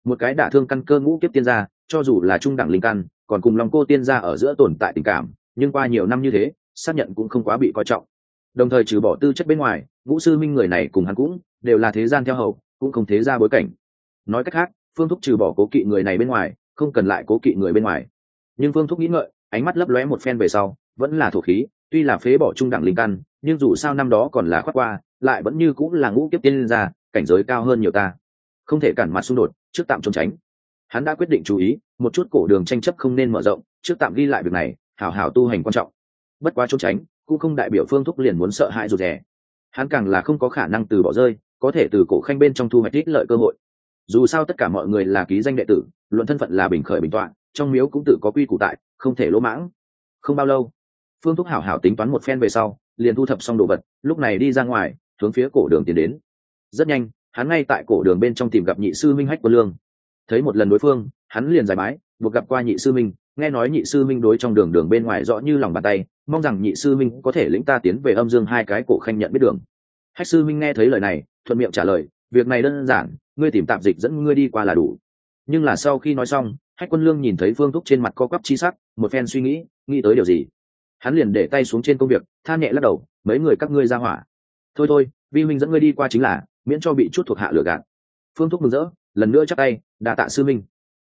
Một cái đả thương căn cơ ngũ kiếp tiên gia, cho dù là trung đẳng linh căn, còn cùng lòng cô tiên gia ở giữa tồn tại tình cảm, nhưng qua nhiều năm như thế, xác nhận cũng không quá bị coi trọng. Đồng thời trừ bỏ tư chất bên ngoài, ngũ sư minh người này cùng hắn cũng đều là thế gian theo hậu cũng không thế ra bối cảnh. Nói cách khác, phương thúc trừ bỏ cố kỵ người này bên ngoài, không cần lại cố kỵ người bên ngoài. Nhưng phương thúc nghĩ ngợi, ánh mắt lấp lóe một phen về sau, vẫn là thổ khí, tuy là phế bỏ trung đẳng linh căn, nhưng dù sao năm đó còn là khoác qua, lại vẫn như cũng là ngũ kiếp tiên gia cảnh giới cao hơn nhiều ta. Không thể cản mặt xung đột, trước tạm trốn tránh. Hắn đã quyết định chú ý, một chút cổ đường tranh chấp không nên mở rộng, trước tạm ghi lại việc này, hảo hảo tu hành quan trọng. Bất quá trốn tránh, cũng không đại biểu phương thúc liền muốn sợ hãi rụt rè. Hắn càng là không có khả năng từ bỏ rơi, có thể từ cổ khanh bên trong thu hoạch ít lợi cơ hội. Dù sao tất cả mọi người là ký danh đệ tử, luận thân phận là bình khởi bình tọa, trong miếu cũng tự có quy củ tại, không thể lỗ mãng. Không bao lâu, phương thúc hảo hảo tính toán một phen về sau, liền thu thập xong đồ vật, lúc này đi ra ngoài, hướng phía cổ đường tiến đến rất nhanh, hắn ngay tại cổ đường bên trong tìm gặp nhị sư minh hách quân lương. Thấy một lần đối phương, hắn liền giải bái, buộc gặp qua nhị sư minh. Nghe nói nhị sư minh đối trong đường đường bên ngoài rõ như lòng bàn tay, mong rằng nhị sư minh có thể lĩnh ta tiến về âm dương hai cái cổ khanh nhận biết đường. Hách sư minh nghe thấy lời này, thuận miệng trả lời, việc này đơn giản, ngươi tìm tạm dịch dẫn ngươi đi qua là đủ. Nhưng là sau khi nói xong, hách quân lương nhìn thấy phương thúc trên mặt co quắp chi sắc, một phen suy nghĩ nghĩ tới điều gì? Hắn liền để tay xuống trên công việc, than nhẹ lắc đầu, mấy người các ngươi ra hỏa. Thôi thôi, vi huynh dẫn ngươi đi qua chính là miễn cho bị chút thuộc hạ lừa gạt. Phương thúc mừng rỡ, lần nữa chắc tay, đa tạ sư minh.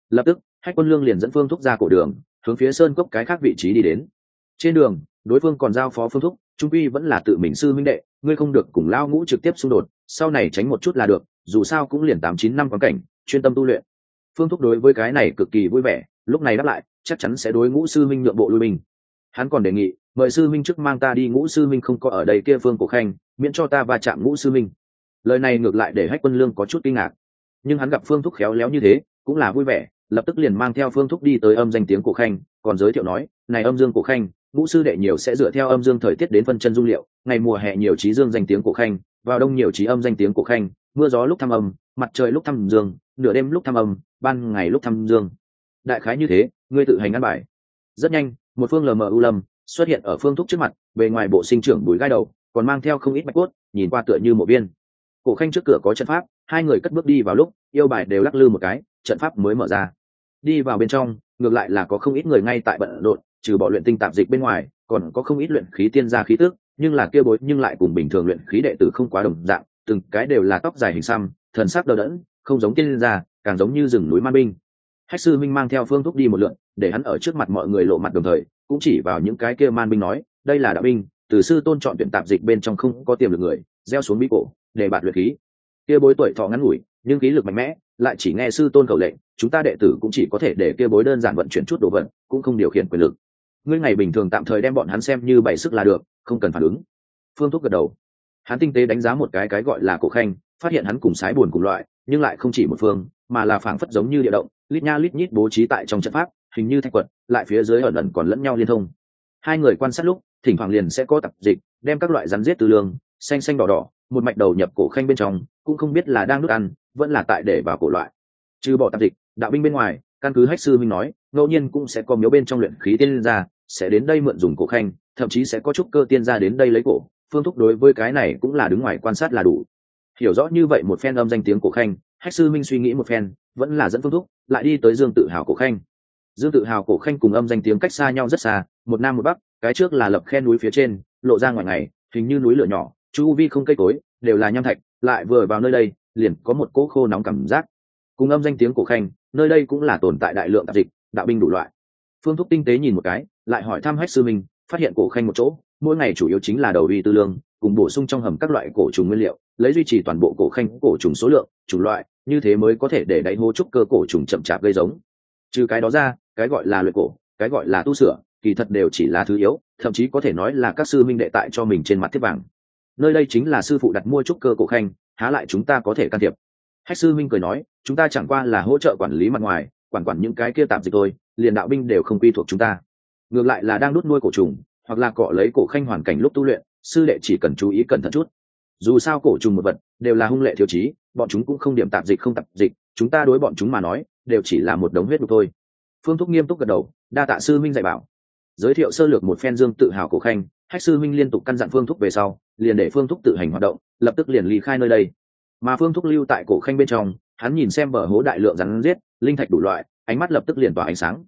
Lập tức, hách quân lương liền dẫn phương thúc ra cổ đường, hướng phía sơn cốc cái khác vị trí đi đến. Trên đường, đối phương còn giao phó phương thúc, trung quy vẫn là tự mình sư minh đệ, ngươi không được cùng lao ngũ trực tiếp xung đột, sau này tránh một chút là được, dù sao cũng liền tám chín năm quan cảnh, chuyên tâm tu luyện. Phương thúc đối với cái này cực kỳ vui vẻ, lúc này đáp lại, chắc chắn sẽ đối ngũ sư minh nhượng bộ lui mình. Hắn còn đề nghị, mời sư minh trước mang ta đi, ngũ sư minh không có ở đây kia phương cổ khanh, miễn cho ta va chạm ngũ sư minh lời này ngược lại để hách quân lương có chút kinh ngạc. Nhưng hắn gặp phương thúc khéo léo như thế, cũng là vui vẻ, lập tức liền mang theo phương thúc đi tới âm danh tiếng cổ khanh, còn giới thiệu nói, này âm dương cổ khanh, ngũ sư đệ nhiều sẽ dựa theo âm dương thời tiết đến phân chân dung liệu, ngày mùa hè nhiều trí dương danh tiếng cổ khanh, vào đông nhiều trí âm danh tiếng cổ khanh, mưa gió lúc thăm âm, mặt trời lúc thăm dương, nửa đêm lúc thăm âm, ban ngày lúc thăm dương. Đại khái như thế, ngươi tự hành ăn bài. Rất nhanh, một phương lờ mờ u lâm xuất hiện ở phương thúc trước mặt, bề ngoài bộ sinh trưởng bùi gai đầu, còn mang theo không ít mạch cốt, nhìn qua tựa như một viên cổ khanh trước cửa có trận pháp, hai người cất bước đi vào lúc, yêu bài đều lắc lư một cái, trận pháp mới mở ra. Đi vào bên trong, ngược lại là có không ít người ngay tại bận rộn, trừ bỏ luyện tinh tạp dịch bên ngoài, còn có không ít luyện khí tiên gia khí tước nhưng là kia bối, nhưng lại cùng bình thường luyện khí đệ tử không quá đồng dạng, từng cái đều là tóc dài hình xăm, thần sắc đờ đẫn, không giống tiên gia, càng giống như rừng núi man binh. Hách sư minh mang theo phương thúc đi một lượn, để hắn ở trước mặt mọi người lộ mặt đồng thời, cũng chỉ vào những cái kia man binh nói, đây là đạo binh, từ sư tôn chọn tuyển tạp dịch bên trong không có tiềm lực người gieo xuống bí cổ, để bạt luyện khí. Kia bối tuổi thọ ngắn ngủi, nhưng khí lực mạnh mẽ, lại chỉ nghe sư tôn khẩu lệnh, chúng ta đệ tử cũng chỉ có thể để kia bối đơn giản vận chuyển chút đồ vật, cũng không điều khiển quyền lực. Ngươi ngày bình thường tạm thời đem bọn hắn xem như bảy sức là được, không cần phản ứng. Phương thúc gật đầu. Hắn tinh tế đánh giá một cái cái gọi là cổ khanh, phát hiện hắn cùng sái buồn cùng loại, nhưng lại không chỉ một phương, mà là phảng phất giống như địa động, lít nha lít nhít bố trí tại trong trận pháp, hình như thạch quật, lại phía dưới ẩn ẩn còn lẫn nhau liên thông. Hai người quan sát lúc, thỉnh thoảng liền sẽ có tập dịch, đem các loại rắn giết từ lương xanh xanh đỏ đỏ, một mạch đầu nhập cổ khanh bên trong, cũng không biết là đang nước ăn, vẫn là tại để vào cổ loại. Trừ bỏ tạp dịch, đạo binh bên ngoài, căn cứ hách sư minh nói, ngẫu nhiên cũng sẽ có miếu bên trong luyện khí tiên ra, sẽ đến đây mượn dùng cổ khanh, thậm chí sẽ có chút cơ tiên ra đến đây lấy cổ. Phương thúc đối với cái này cũng là đứng ngoài quan sát là đủ. Hiểu rõ như vậy một phen âm danh tiếng cổ khanh, hách sư minh suy nghĩ một phen, vẫn là dẫn phương thúc lại đi tới dương tự hào cổ khanh. Dương tự hào cổ khanh cùng âm danh tiếng cách xa nhau rất xa, một nam một bắc, cái trước là lập khe núi phía trên, lộ ra ngoài ngày, hình như núi lửa nhỏ chu vi không cây cối, đều là nham thạch, lại vừa vào nơi đây, liền có một cỗ khô nóng cảm giác. Cùng âm danh tiếng cổ khanh, nơi đây cũng là tồn tại đại lượng tạp dịch, đạo binh đủ loại. Phương thúc tinh tế nhìn một cái, lại hỏi thăm hách sư minh, phát hiện cổ khanh một chỗ, mỗi ngày chủ yếu chính là đầu uy tư lương, cùng bổ sung trong hầm các loại cổ trùng nguyên liệu, lấy duy trì toàn bộ cổ khanh cổ trùng số lượng, chủng loại, như thế mới có thể để đáy hô trúc cơ cổ trùng chậm chạp gây giống. Trừ cái đó ra, cái gọi là luyện cổ, cái gọi là tu sửa, kỳ thật đều chỉ là thứ yếu, thậm chí có thể nói là các sư minh đệ tại cho mình trên mặt thiết vàng nơi đây chính là sư phụ đặt mua trúc cơ cổ khanh, há lại chúng ta có thể can thiệp. Hách sư minh cười nói, chúng ta chẳng qua là hỗ trợ quản lý mặt ngoài, quản quản những cái kia tạm dịch thôi, liền đạo binh đều không quy thuộc chúng ta. Ngược lại là đang đút nuôi cổ trùng, hoặc là cọ lấy cổ khanh hoàn cảnh lúc tu luyện, sư đệ chỉ cần chú ý cẩn thận chút. Dù sao cổ trùng một vật, đều là hung lệ thiếu chí bọn chúng cũng không điểm tạp dịch không tạp dịch, chúng ta đối bọn chúng mà nói, đều chỉ là một đống huyết đục thôi. Phương thúc nghiêm túc gật đầu, đa tạ sư minh dạy bảo. Giới thiệu sơ lược một phen dương tự hào cổ khanh, hách sư minh liên tục căn dặn phương thúc về sau liền để phương thúc tự hành hoạt động, lập tức liền ly khai nơi đây. Mà phương thúc lưu tại cổ khanh bên trong, hắn nhìn xem bờ hố đại lượng rắn giết, linh thạch đủ loại, ánh mắt lập tức liền tỏa ánh sáng.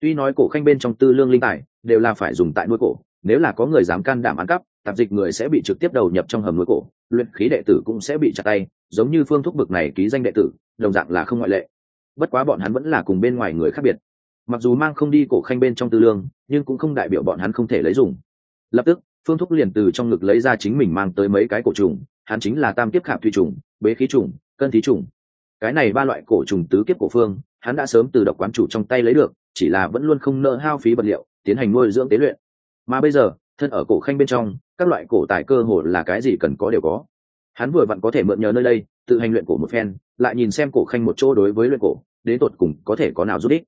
Tuy nói cổ khanh bên trong tư lương linh tài đều là phải dùng tại nuôi cổ, nếu là có người dám can đảm ăn cắp, tạp dịch người sẽ bị trực tiếp đầu nhập trong hầm nuôi cổ, luyện khí đệ tử cũng sẽ bị chặt tay, giống như phương thúc bực này ký danh đệ tử, đồng dạng là không ngoại lệ. Bất quá bọn hắn vẫn là cùng bên ngoài người khác biệt. Mặc dù mang không đi cổ khanh bên trong tư lương, nhưng cũng không đại biểu bọn hắn không thể lấy dùng. Lập tức phương thúc liền từ trong ngực lấy ra chính mình mang tới mấy cái cổ trùng, hắn chính là tam kiếp khạp thủy trùng, bế khí trùng, cân thí trùng. Cái này ba loại cổ trùng tứ kiếp cổ phương, hắn đã sớm từ độc quán chủ trong tay lấy được, chỉ là vẫn luôn không nợ hao phí vật liệu, tiến hành nuôi dưỡng tế luyện. Mà bây giờ, thân ở cổ khanh bên trong, các loại cổ tài cơ hồ là cái gì cần có đều có. Hắn vừa vặn có thể mượn nhờ nơi đây, tự hành luyện cổ một phen, lại nhìn xem cổ khanh một chỗ đối với luyện cổ, đến tột cùng có thể có nào giúp ích.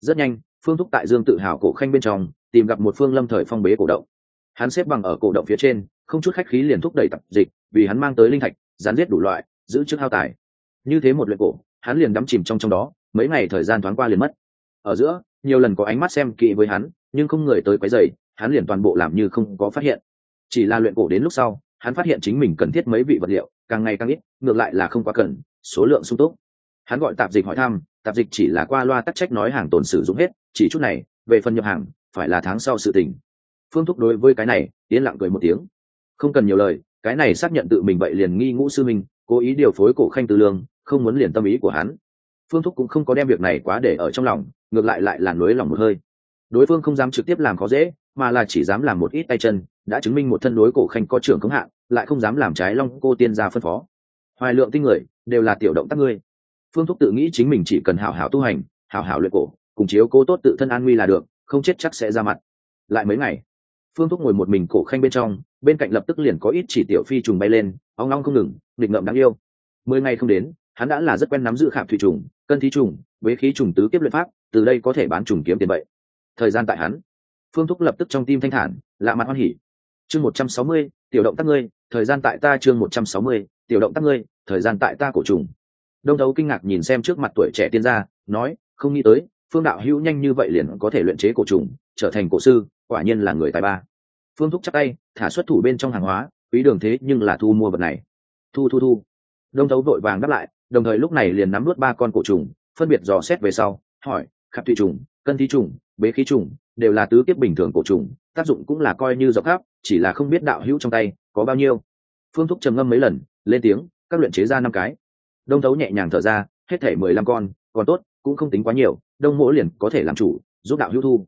Rất nhanh, phương thúc tại dương tự hào cổ khanh bên trong, tìm gặp một phương lâm thời phong bế cổ động hắn xếp bằng ở cổ động phía trên, không chút khách khí liền thúc đẩy tập dịch, vì hắn mang tới linh thạch, gián giết đủ loại, giữ chức hao tài. Như thế một luyện cổ, hắn liền đắm chìm trong trong đó, mấy ngày thời gian thoáng qua liền mất. Ở giữa, nhiều lần có ánh mắt xem kỹ với hắn, nhưng không người tới quấy rầy, hắn liền toàn bộ làm như không có phát hiện. Chỉ là luyện cổ đến lúc sau, hắn phát hiện chính mình cần thiết mấy vị vật liệu, càng ngày càng ít, ngược lại là không quá cần, số lượng sung túc. Hắn gọi tạp dịch hỏi thăm, tạp dịch chỉ là qua loa tắc trách nói hàng tồn sử dụng hết, chỉ chút này, về phần nhập hàng, phải là tháng sau sự tình phương thúc đối với cái này, yên lặng cười một tiếng. Không cần nhiều lời, cái này xác nhận tự mình vậy liền nghi ngũ sư minh, cố ý điều phối cổ khanh tư lương, không muốn liền tâm ý của hắn. Phương thúc cũng không có đem việc này quá để ở trong lòng, ngược lại lại là nối lòng một hơi. Đối phương không dám trực tiếp làm khó dễ, mà là chỉ dám làm một ít tay chân, đã chứng minh một thân đối cổ khanh có trưởng cống hạn lại không dám làm trái long cô tiên gia phân phó. Hoài lượng tinh người, đều là tiểu động tác ngươi. Phương thúc tự nghĩ chính mình chỉ cần hảo hảo tu hành, hảo hảo luyện cổ, cùng chiếu cố tốt tự thân an nguy là được, không chết chắc sẽ ra mặt. Lại mấy ngày phương thúc ngồi một mình cổ khanh bên trong, bên cạnh lập tức liền có ít chỉ tiểu phi trùng bay lên óng long không ngừng, nghịch ngợm đáng yêu. Mười ngày không đến, hắn đã là rất quen nắm giữ khảm thủy trùng, cân thí trùng với khí trùng tứ kiếp luyện pháp, từ đây có thể bán trùng kiếm tiền vậy. Thời gian tại hắn. Phương thúc lập tức trong tim thanh thản, lạ mặt hoan hỉ. Chương một trăm sáu mươi, tiểu động tác ngươi, thời gian tại ta chương một trăm sáu mươi, tiểu động tác ngươi, thời gian tại ta cổ trùng. Đông thấu kinh ngạc nhìn xem trước mặt tuổi trẻ tiên gia, nói, không nghĩ tới phương đạo hữu nhanh như vậy liền có thể luyện chế cổ trùng, trở thành cổ sư, quả nhiên là người tài ba. Phương thúc chắc tay, thả xuất thủ bên trong hàng hóa quý đường thế nhưng là thu mua vật này. Thu thu thu. Đông thấu vội vàng đáp lại, đồng thời lúc này liền nắm nuốt ba con cổ trùng, phân biệt dò xét về sau, hỏi, khắp thủy trùng, cân thi trùng, bế khí trùng, đều là tứ kiếp bình thường cổ trùng, tác dụng cũng là coi như dọc khắp, chỉ là không biết đạo hữu trong tay có bao nhiêu. Phương thúc trầm ngâm mấy lần, lên tiếng, các luyện chế ra năm cái. Đông thấu nhẹ nhàng thở ra, hết thể mười lăm con, còn tốt cũng không tính quá nhiều, đông mỗ liền có thể làm chủ, giúp đạo hữu thu.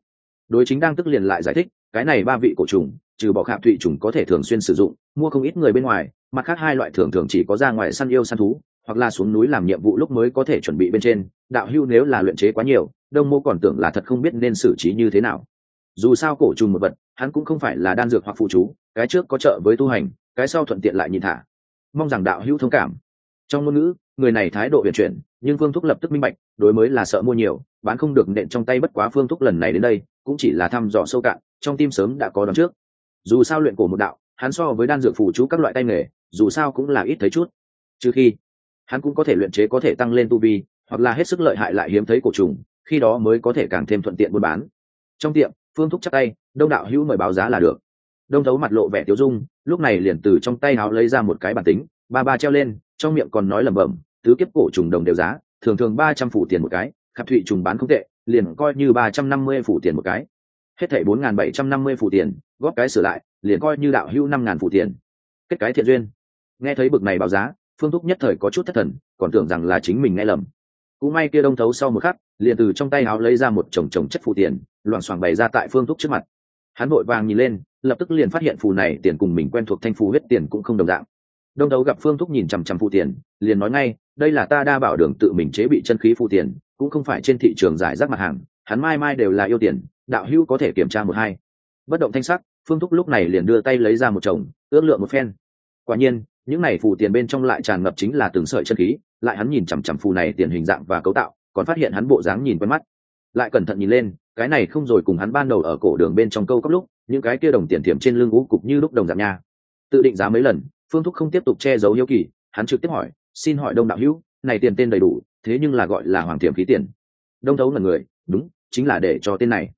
Đối chính đang tức liền lại giải thích, cái này ba vị cổ trùng, trừ bỏ khạp thụy trùng có thể thường xuyên sử dụng, mua không ít người bên ngoài, mặt khác hai loại thường thường chỉ có ra ngoài săn yêu săn thú, hoặc là xuống núi làm nhiệm vụ lúc mới có thể chuẩn bị bên trên. Đạo hưu nếu là luyện chế quá nhiều, đông mô còn tưởng là thật không biết nên xử trí như thế nào. Dù sao cổ trùng một vật, hắn cũng không phải là đan dược hoặc phụ chú, cái trước có trợ với tu hành, cái sau thuận tiện lại nhìn thả. Mong rằng đạo hữu thông cảm. Trong ngôn ngữ người này thái độ huyền chuyển, nhưng phương thúc lập tức minh bạch, đối mới là sợ mua nhiều, bán không được nện trong tay bất quá phương thúc lần này đến đây, cũng chỉ là thăm dò sâu cạn, trong tim sớm đã có đón trước. Dù sao luyện cổ một đạo, hắn so với đan dược phủ chú các loại tay nghề, dù sao cũng là ít thấy chút. Trừ khi, hắn cũng có thể luyện chế có thể tăng lên tu vi, hoặc là hết sức lợi hại lại hiếm thấy cổ trùng, khi đó mới có thể càng thêm thuận tiện buôn bán. Trong tiệm, phương thúc chắc tay, đông đạo hữu mời báo giá là được. Đông thấu mặt lộ vẻ tiêu dung, lúc này liền từ trong tay áo lấy ra một cái bản tính, ba ba treo lên, trong miệng còn nói lẩm bẩm tứ kiếp cổ trùng đồng đều giá, thường thường ba trăm phủ tiền một cái, khắp thụy trùng bán không tệ, liền coi như ba trăm năm mươi phủ tiền một cái. Hết thảy bốn n g h n bảy trăm năm mươi phủ tiền, góp cái sửa lại, liền coi như đạo hữu năm ngàn phủ tiền. Kết cái thiện duyên. Nghe thấy bực này báo giá, phương thúc nhất thời có chút thất thần, còn tưởng rằng là chính mình nghe lầm. Cũng may kia đông thấu sau một khắc, liền từ trong tay áo lấy ra một chồng chồng chất phù tiền, loảng xoảng bày ra tại phương thúc trước mặt. Hắn vội vàng nhìn lên, lập tức liền phát hiện phù này tiền cùng mình quen thuộc thanh phù huyết tiền cũng không đồng dạng đông đấu gặp phương thúc nhìn chằm chằm phù tiền, liền nói ngay, đây là ta đa bảo đường tự mình chế bị chân khí phù tiền, cũng không phải trên thị trường giải rác mặt hàng, hắn mai mai đều là yêu tiền, đạo hữu có thể kiểm tra một hai. Bất động thanh sắc, phương thúc lúc này liền đưa tay lấy ra một chồng, ước lượng một phen. Quả nhiên, những này phù tiền bên trong lại tràn ngập chính là từng sợi chân khí, lại hắn nhìn chằm chằm phù này tiền hình dạng và cấu tạo, còn phát hiện hắn bộ dáng nhìn quen mắt. Lại cẩn thận nhìn lên, cái này không rồi cùng hắn ban đầu ở cổ đường bên trong câu cấp lúc, những cái kia đồng tiền thiểm trên lưng ngũ cục như lúc đồng dạng nha. Tự định giá mấy lần phương thúc không tiếp tục che giấu hiếu kỳ, hắn trực tiếp hỏi, xin hỏi đông đạo hữu, này tiền tên đầy đủ, thế nhưng là gọi là hoàng thiểm khí tiền. Đông thấu là người, đúng, chính là để cho tên này.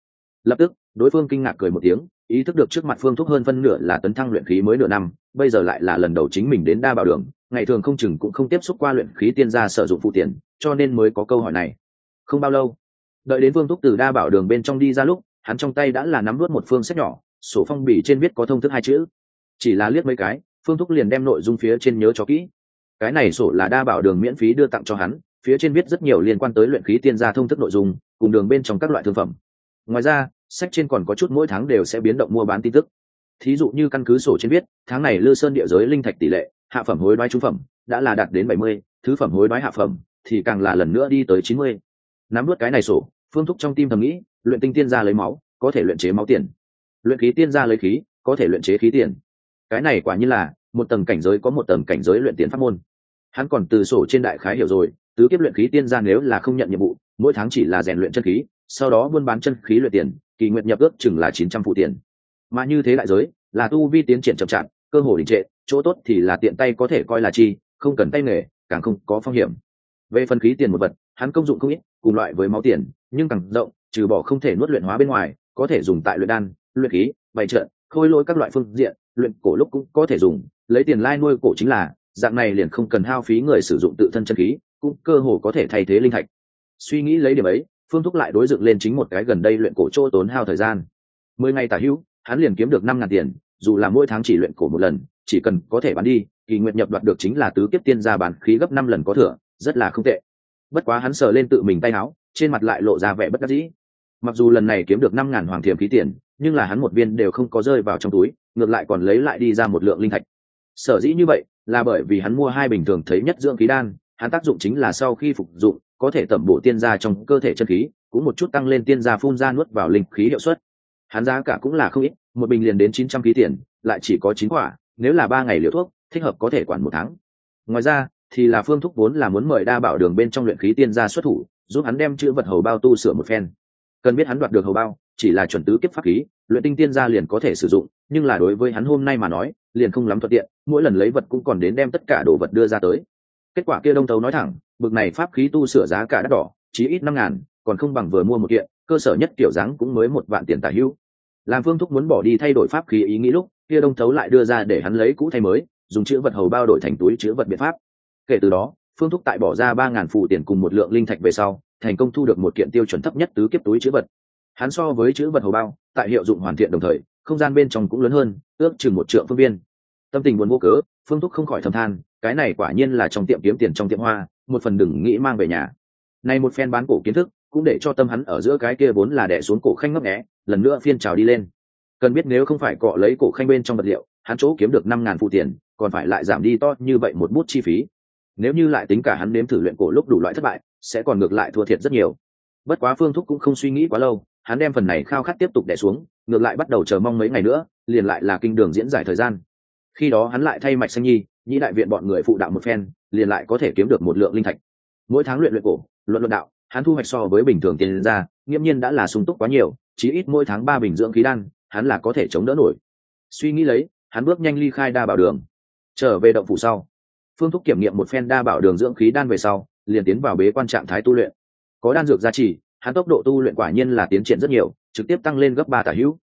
Lập tức, đối phương kinh ngạc cười một tiếng, ý thức được trước mặt phương thúc hơn phân nửa là tấn thăng luyện khí mới nửa năm, bây giờ lại là lần đầu chính mình đến đa bảo đường, ngày thường không chừng cũng không tiếp xúc qua luyện khí tiên gia sử dụng phụ tiền, cho nên mới có câu hỏi này. Không bao lâu, đợi đến phương thúc từ đa bảo đường bên trong đi ra lúc, hắn trong tay đã là nắm vớt một phương sách nhỏ, sổ phong bì trên viết có thông thức hai chữ. Chỉ là liếc mấy cái phương thúc liền đem nội dung phía trên nhớ cho kỹ. Cái này sổ là đa bảo đường miễn phí đưa tặng cho hắn, phía trên viết rất nhiều liên quan tới luyện khí tiên gia thông thức nội dung, cùng đường bên trong các loại thương phẩm. Ngoài ra, sách trên còn có chút mỗi tháng đều sẽ biến động mua bán tin tức. Thí dụ như căn cứ sổ trên viết, tháng này lư sơn địa giới linh thạch tỷ lệ, hạ phẩm hối đoái trung phẩm, đã là đạt đến bảy mươi, thứ phẩm hối đoái hạ phẩm, thì càng là lần nữa đi tới chín mươi. Nắm vớt cái này sổ, phương thúc trong tim thầm nghĩ, luyện tinh tiên gia lấy máu, có thể luyện chế máu tiền. Luyện khí tiên gia lấy khí, có thể luyện chế khí tiền cái này quả như là, một tầng cảnh giới có một tầng cảnh giới luyện tiền pháp môn. Hắn còn từ sổ trên đại khái hiểu rồi, tứ kiếp luyện khí tiên gia nếu là không nhận nhiệm vụ, mỗi tháng chỉ là rèn luyện chân khí, sau đó buôn bán chân khí luyện tiền, kỳ nguyện nhập ước chừng là chín trăm phụ tiền. Mà như thế đại giới, là tu vi tiến triển chậm chạp, cơ hồ đình trệ, chỗ tốt thì là tiện tay có thể coi là chi, không cần tay nghề, càng không có phong hiểm. Về phần khí tiền một vật, hắn công dụng không ít, cùng loại với máu tiền, nhưng càng rộng, trừ bỏ không thể nuốt luyện hóa bên ngoài, có thể dùng tại luyện đan, luyện khí, bày trợn khôi lỗi các loại phương diện luyện cổ lúc cũng có thể dùng, lấy tiền lai nuôi cổ chính là, dạng này liền không cần hao phí người sử dụng tự thân chân khí, cũng cơ hồ có thể thay thế linh thạch. Suy nghĩ lấy điểm ấy, phương thúc lại đối dựng lên chính một cái gần đây luyện cổ chỗ tốn hao thời gian. Mười ngày tả hữu, hắn liền kiếm được năm ngàn tiền, dù là mỗi tháng chỉ luyện cổ một lần, chỉ cần có thể bán đi, kỳ nguyện nhập đoạt được chính là tứ kiếp tiên gia bán khí gấp năm lần có thừa, rất là không tệ. Bất quá hắn sờ lên tự mình tay áo, trên mặt lại lộ ra vẻ bất đắc dĩ. Mặc dù lần này kiếm được năm ngàn hoàng thiềm khí tiền, nhưng là hắn một viên đều không có rơi vào trong túi ngược lại còn lấy lại đi ra một lượng linh thạch. Sở dĩ như vậy là bởi vì hắn mua hai bình thường thấy nhất dưỡng khí đan, hắn tác dụng chính là sau khi phục dụng, có thể tẩm bổ tiên gia trong cơ thể chân khí, cũng một chút tăng lên tiên gia phun ra nuốt vào linh khí hiệu suất. Hắn giá cả cũng là không ít, một bình liền đến chín trăm ký tiền, lại chỉ có chín quả, nếu là ba ngày liều thuốc, thích hợp có thể quản một tháng. Ngoài ra, thì là phương thúc vốn là muốn mời đa bảo đường bên trong luyện khí tiên gia xuất thủ, giúp hắn đem chữ vật hầu bao tu sửa một phen. Cần biết hắn đoạt được hầu bao chỉ là chuẩn tứ kiếp pháp khí, luyện tinh tiên gia liền có thể sử dụng, nhưng là đối với hắn hôm nay mà nói, liền không lắm thuận tiện, mỗi lần lấy vật cũng còn đến đem tất cả đồ vật đưa ra tới. Kết quả kia đông tấu nói thẳng, bực này pháp khí tu sửa giá cả đắt đỏ, chí ít năm ngàn, còn không bằng vừa mua một kiện, cơ sở nhất kiểu dáng cũng mới một vạn tiền tả hữu làm phương thúc muốn bỏ đi thay đổi pháp khí ý nghĩ lúc, kia đông thấu lại đưa ra để hắn lấy cũ thay mới, dùng chữ vật hầu bao đổi thành túi chữ vật biện pháp. Kể từ đó, phương thúc tại bỏ ra ba ngàn phụ tiền cùng một lượng linh thạch về sau, thành công thu được một kiện tiêu chuẩn thấp nhất tứ kiếp túi chữ vật hắn so với chữ vật hầu bao, tại hiệu dụng hoàn thiện đồng thời, không gian bên trong cũng lớn hơn, ước chừng một triệu phương viên. Tâm tình buồn vô cớ, phương thúc không khỏi thầm than, cái này quả nhiên là trong tiệm kiếm tiền trong tiệm hoa, một phần đừng nghĩ mang về nhà. Này một phen bán cổ kiến thức, cũng để cho tâm hắn ở giữa cái kia vốn là đẻ xuống cổ khanh ngấp nghé, lần nữa phiên trào đi lên. Cần biết nếu không phải cọ lấy cổ khanh bên trong vật liệu, hắn chỗ kiếm được năm ngàn phụ tiền, còn phải lại giảm đi to như vậy một bút chi phí. Nếu như lại tính cả hắn nếm thử luyện cổ lúc đủ loại thất bại, sẽ còn ngược lại thua thiệt rất nhiều. Bất quá phương thúc cũng không suy nghĩ quá lâu hắn đem phần này khao khát tiếp tục đẻ xuống, ngược lại bắt đầu chờ mong mấy ngày nữa, liền lại là kinh đường diễn giải thời gian. Khi đó hắn lại thay mạch xanh nhi, nhĩ đại viện bọn người phụ đạo một phen, liền lại có thể kiếm được một lượng linh thạch. Mỗi tháng luyện luyện cổ, luận luận đạo, hắn thu hoạch so với bình thường tiền ra, nghiễm nhiên đã là sung túc quá nhiều, chí ít mỗi tháng ba bình dưỡng khí đan, hắn là có thể chống đỡ nổi. Suy nghĩ lấy, hắn bước nhanh ly khai đa bảo đường. Trở về động phủ sau, phương thúc kiểm nghiệm một phen đa bảo đường dưỡng khí đan về sau, liền tiến vào bế quan trạng thái tu luyện. Có đan dược gia trì hắn tốc độ tu luyện quả nhiên là tiến triển rất nhiều, trực tiếp tăng lên gấp ba tả hữu.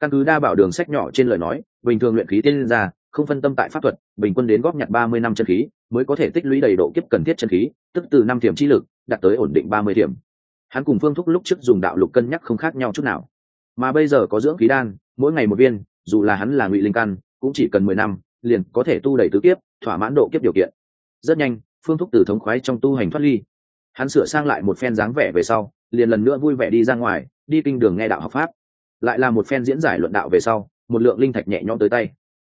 Căn cứ đa bảo đường sách nhỏ trên lời nói, bình thường luyện khí tiên ra, không phân tâm tại pháp thuật, bình quân đến góp nhặt ba mươi năm chân khí, mới có thể tích lũy đầy độ kiếp cần thiết chân khí, tức từ năm thiểm chi lực, đạt tới ổn định ba mươi thiểm hắn cùng phương thúc lúc trước dùng đạo lục cân nhắc không khác nhau chút nào. Mà bây giờ có dưỡng khí đan, mỗi ngày một viên, dù là hắn là ngụy linh căn, cũng chỉ cần mười năm, liền có thể tu đầy tứ kiếp, thỏa mãn độ kiếp điều kiện. Rất nhanh, phương thúc từ thống khoái trong tu hành thoát ly. Hắn sửa sang lại một phen dáng vẻ về sau liền lần nữa vui vẻ đi ra ngoài, đi kinh đường nghe đạo học pháp. Lại là một phen diễn giải luận đạo về sau, một lượng linh thạch nhẹ nhõm tới tay.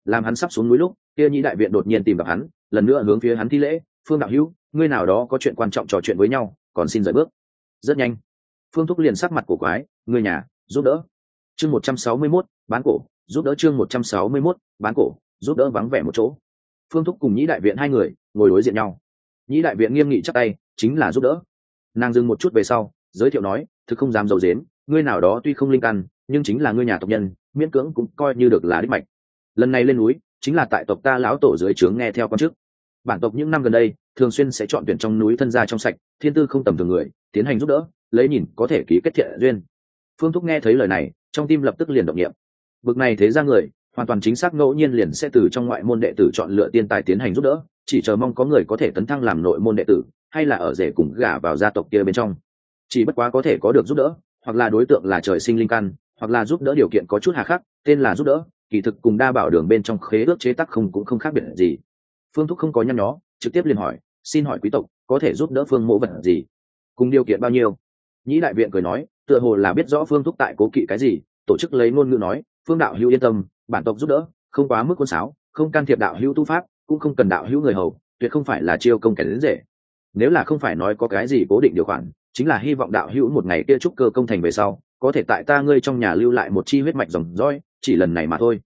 Làm hắn sắp xuống núi lúc, kia nhĩ đại viện đột nhiên tìm gặp hắn, lần nữa hướng phía hắn thi lễ, phương đạo hữu, ngươi nào đó có chuyện quan trọng trò chuyện với nhau, còn xin rời bước. Rất nhanh, phương thúc liền sắc mặt của quái người nhà, giúp đỡ. Chương một trăm sáu mươi mốt, bán cổ, giúp đỡ chương một trăm sáu mươi mốt, bán cổ, giúp đỡ vắng vẻ một chỗ. Phương thúc cùng nhĩ đại viện hai người, ngồi đối diện nhau. Nhĩ đại viện nghiêm nghị chắc tay, chính là giúp đỡ. Nàng dừng một chút về sau giới thiệu nói, thực không dám dầu dếm ngươi nào đó tuy không linh căn, nhưng chính là ngươi nhà tộc nhân, miễn cưỡng cũng coi như được là đích mạch. Lần này lên núi, chính là tại tộc ta lão tổ dưới trướng nghe theo con chức. Bản tộc những năm gần đây, thường xuyên sẽ chọn tuyển trong núi thân gia trong sạch, thiên tư không tầm thường người, tiến hành giúp đỡ, lấy nhìn, có thể ký kết thiện duyên. Phương thúc nghe thấy lời này, trong tim lập tức liền động nghiệm bực này thế ra người, hoàn toàn chính xác ngẫu nhiên liền sẽ từ trong ngoại môn đệ tử chọn lựa tiên tài tiến hành giúp đỡ, chỉ chờ mong có người có thể tấn thăng làm nội môn đệ tử, hay là ở rể cùng gả vào gia tộc kia bên trong chỉ bất quá có thể có được giúp đỡ, hoặc là đối tượng là trời sinh linh căn, hoặc là giúp đỡ điều kiện có chút hà khắc, tên là giúp đỡ, kỳ thực cùng đa bảo đường bên trong khế ước chế tắc không cũng không khác biệt gì. Phương thúc không có nhăn nhó, trực tiếp liền hỏi, xin hỏi quý tộc, có thể giúp đỡ phương mộ vật gì? Cùng điều kiện bao nhiêu? Nhĩ đại viện cười nói, tựa hồ là biết rõ phương thúc tại cố kỵ cái gì, tổ chức lấy ngôn ngữ nói, phương đạo hữu yên tâm, bản tộc giúp đỡ, không quá mức quân sáo, không can thiệp đạo hữu tu pháp, cũng không cần đạo hữu người hầu, tuyệt không phải là chiêu công kẻ đến rể. Nếu là không phải nói có cái gì cố định điều khoản chính là hy vọng đạo hữu một ngày kia trúc cơ công thành về sau, có thể tại ta ngươi trong nhà lưu lại một chi huyết mạch dòng roi chỉ lần này mà thôi.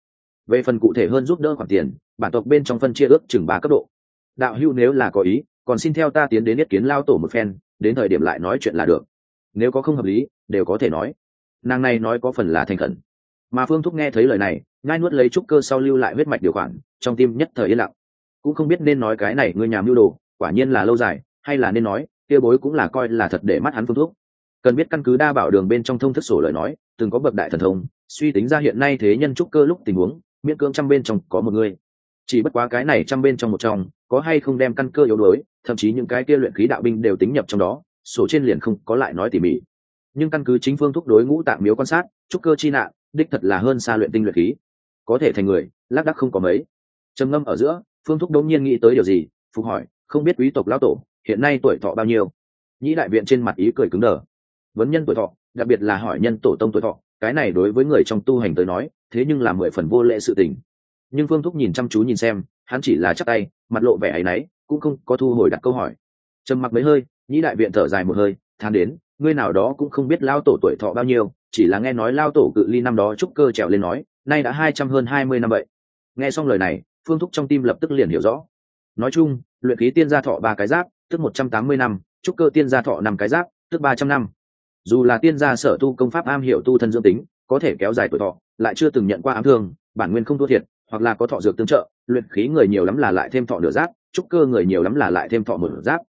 Về phần cụ thể hơn giúp đỡ khoản tiền, bản tộc bên trong phân chia ước chừng ba cấp độ. Đạo hữu nếu là có ý, còn xin theo ta tiến đến yết kiến lao tổ một phen, đến thời điểm lại nói chuyện là được. Nếu có không hợp lý, đều có thể nói. Nàng này nói có phần là thành khẩn. Mà phương thúc nghe thấy lời này ngai nuốt lấy trúc cơ sau lưu lại huyết mạch điều khoản, trong tim nhất thời yên lặng. Cũng không biết nên nói cái này ngươi nhà mưu đồ, quả nhiên là lâu dài, hay là nên nói kia bối cũng là coi là thật để mắt hắn phương thuốc. Cần biết căn cứ đa bảo đường bên trong thông thức sổ lời nói, từng có bậc đại thần thông, suy tính ra hiện nay thế nhân trúc cơ lúc tình huống, miễn cưỡng trăm bên trong có một người. Chỉ bất quá cái này trăm bên trong một trong, có hay không đem căn cơ yếu đuối, thậm chí những cái kia luyện khí đạo binh đều tính nhập trong đó, sổ trên liền không có lại nói tỉ mỉ. Nhưng căn cứ chính phương thúc đối ngũ tạm miếu quan sát, trúc cơ chi nạn, đích thật là hơn xa luyện tinh luyện khí. Có thể thành người, lác đắc không có mấy. Trầm ngâm ở giữa, phương thúc đống nhiên nghĩ tới điều gì, phục hỏi, không biết quý tộc lão tổ hiện nay tuổi thọ bao nhiêu? Nhĩ đại viện trên mặt ý cười cứng đờ. Vấn nhân tuổi thọ, đặc biệt là hỏi nhân tổ tông tuổi thọ, cái này đối với người trong tu hành tới nói, thế nhưng là mười phần vô lệ sự tình. Nhưng phương thúc nhìn chăm chú nhìn xem, hắn chỉ là chắc tay, mặt lộ vẻ áy náy, cũng không có thu hồi đặt câu hỏi. Trầm mặc mấy hơi, nhĩ đại viện thở dài một hơi than đến, ngươi nào đó cũng không biết lao tổ tuổi thọ bao nhiêu, chỉ là nghe nói lao tổ cự ly năm đó trúc cơ trèo lên nói, nay đã hai trăm hơn hai mươi năm vậy. Nghe xong lời này, phương thúc trong tim lập tức liền hiểu rõ. Nói chung, luyện khí tiên gia thọ ba cái giáp tức một trăm tám mươi năm trúc cơ tiên gia thọ năm cái giáp, tức ba trăm năm. Dù là tiên gia sở tu công pháp am hiểu tu thân dưỡng tính, có thể kéo dài tuổi thọ, lại chưa từng nhận qua ám thương, bản nguyên không thua thiệt, hoặc là có thọ dược tương trợ, luyện khí người nhiều lắm là lại thêm thọ nửa giáp trúc cơ người nhiều lắm là lại thêm thọ một giáp.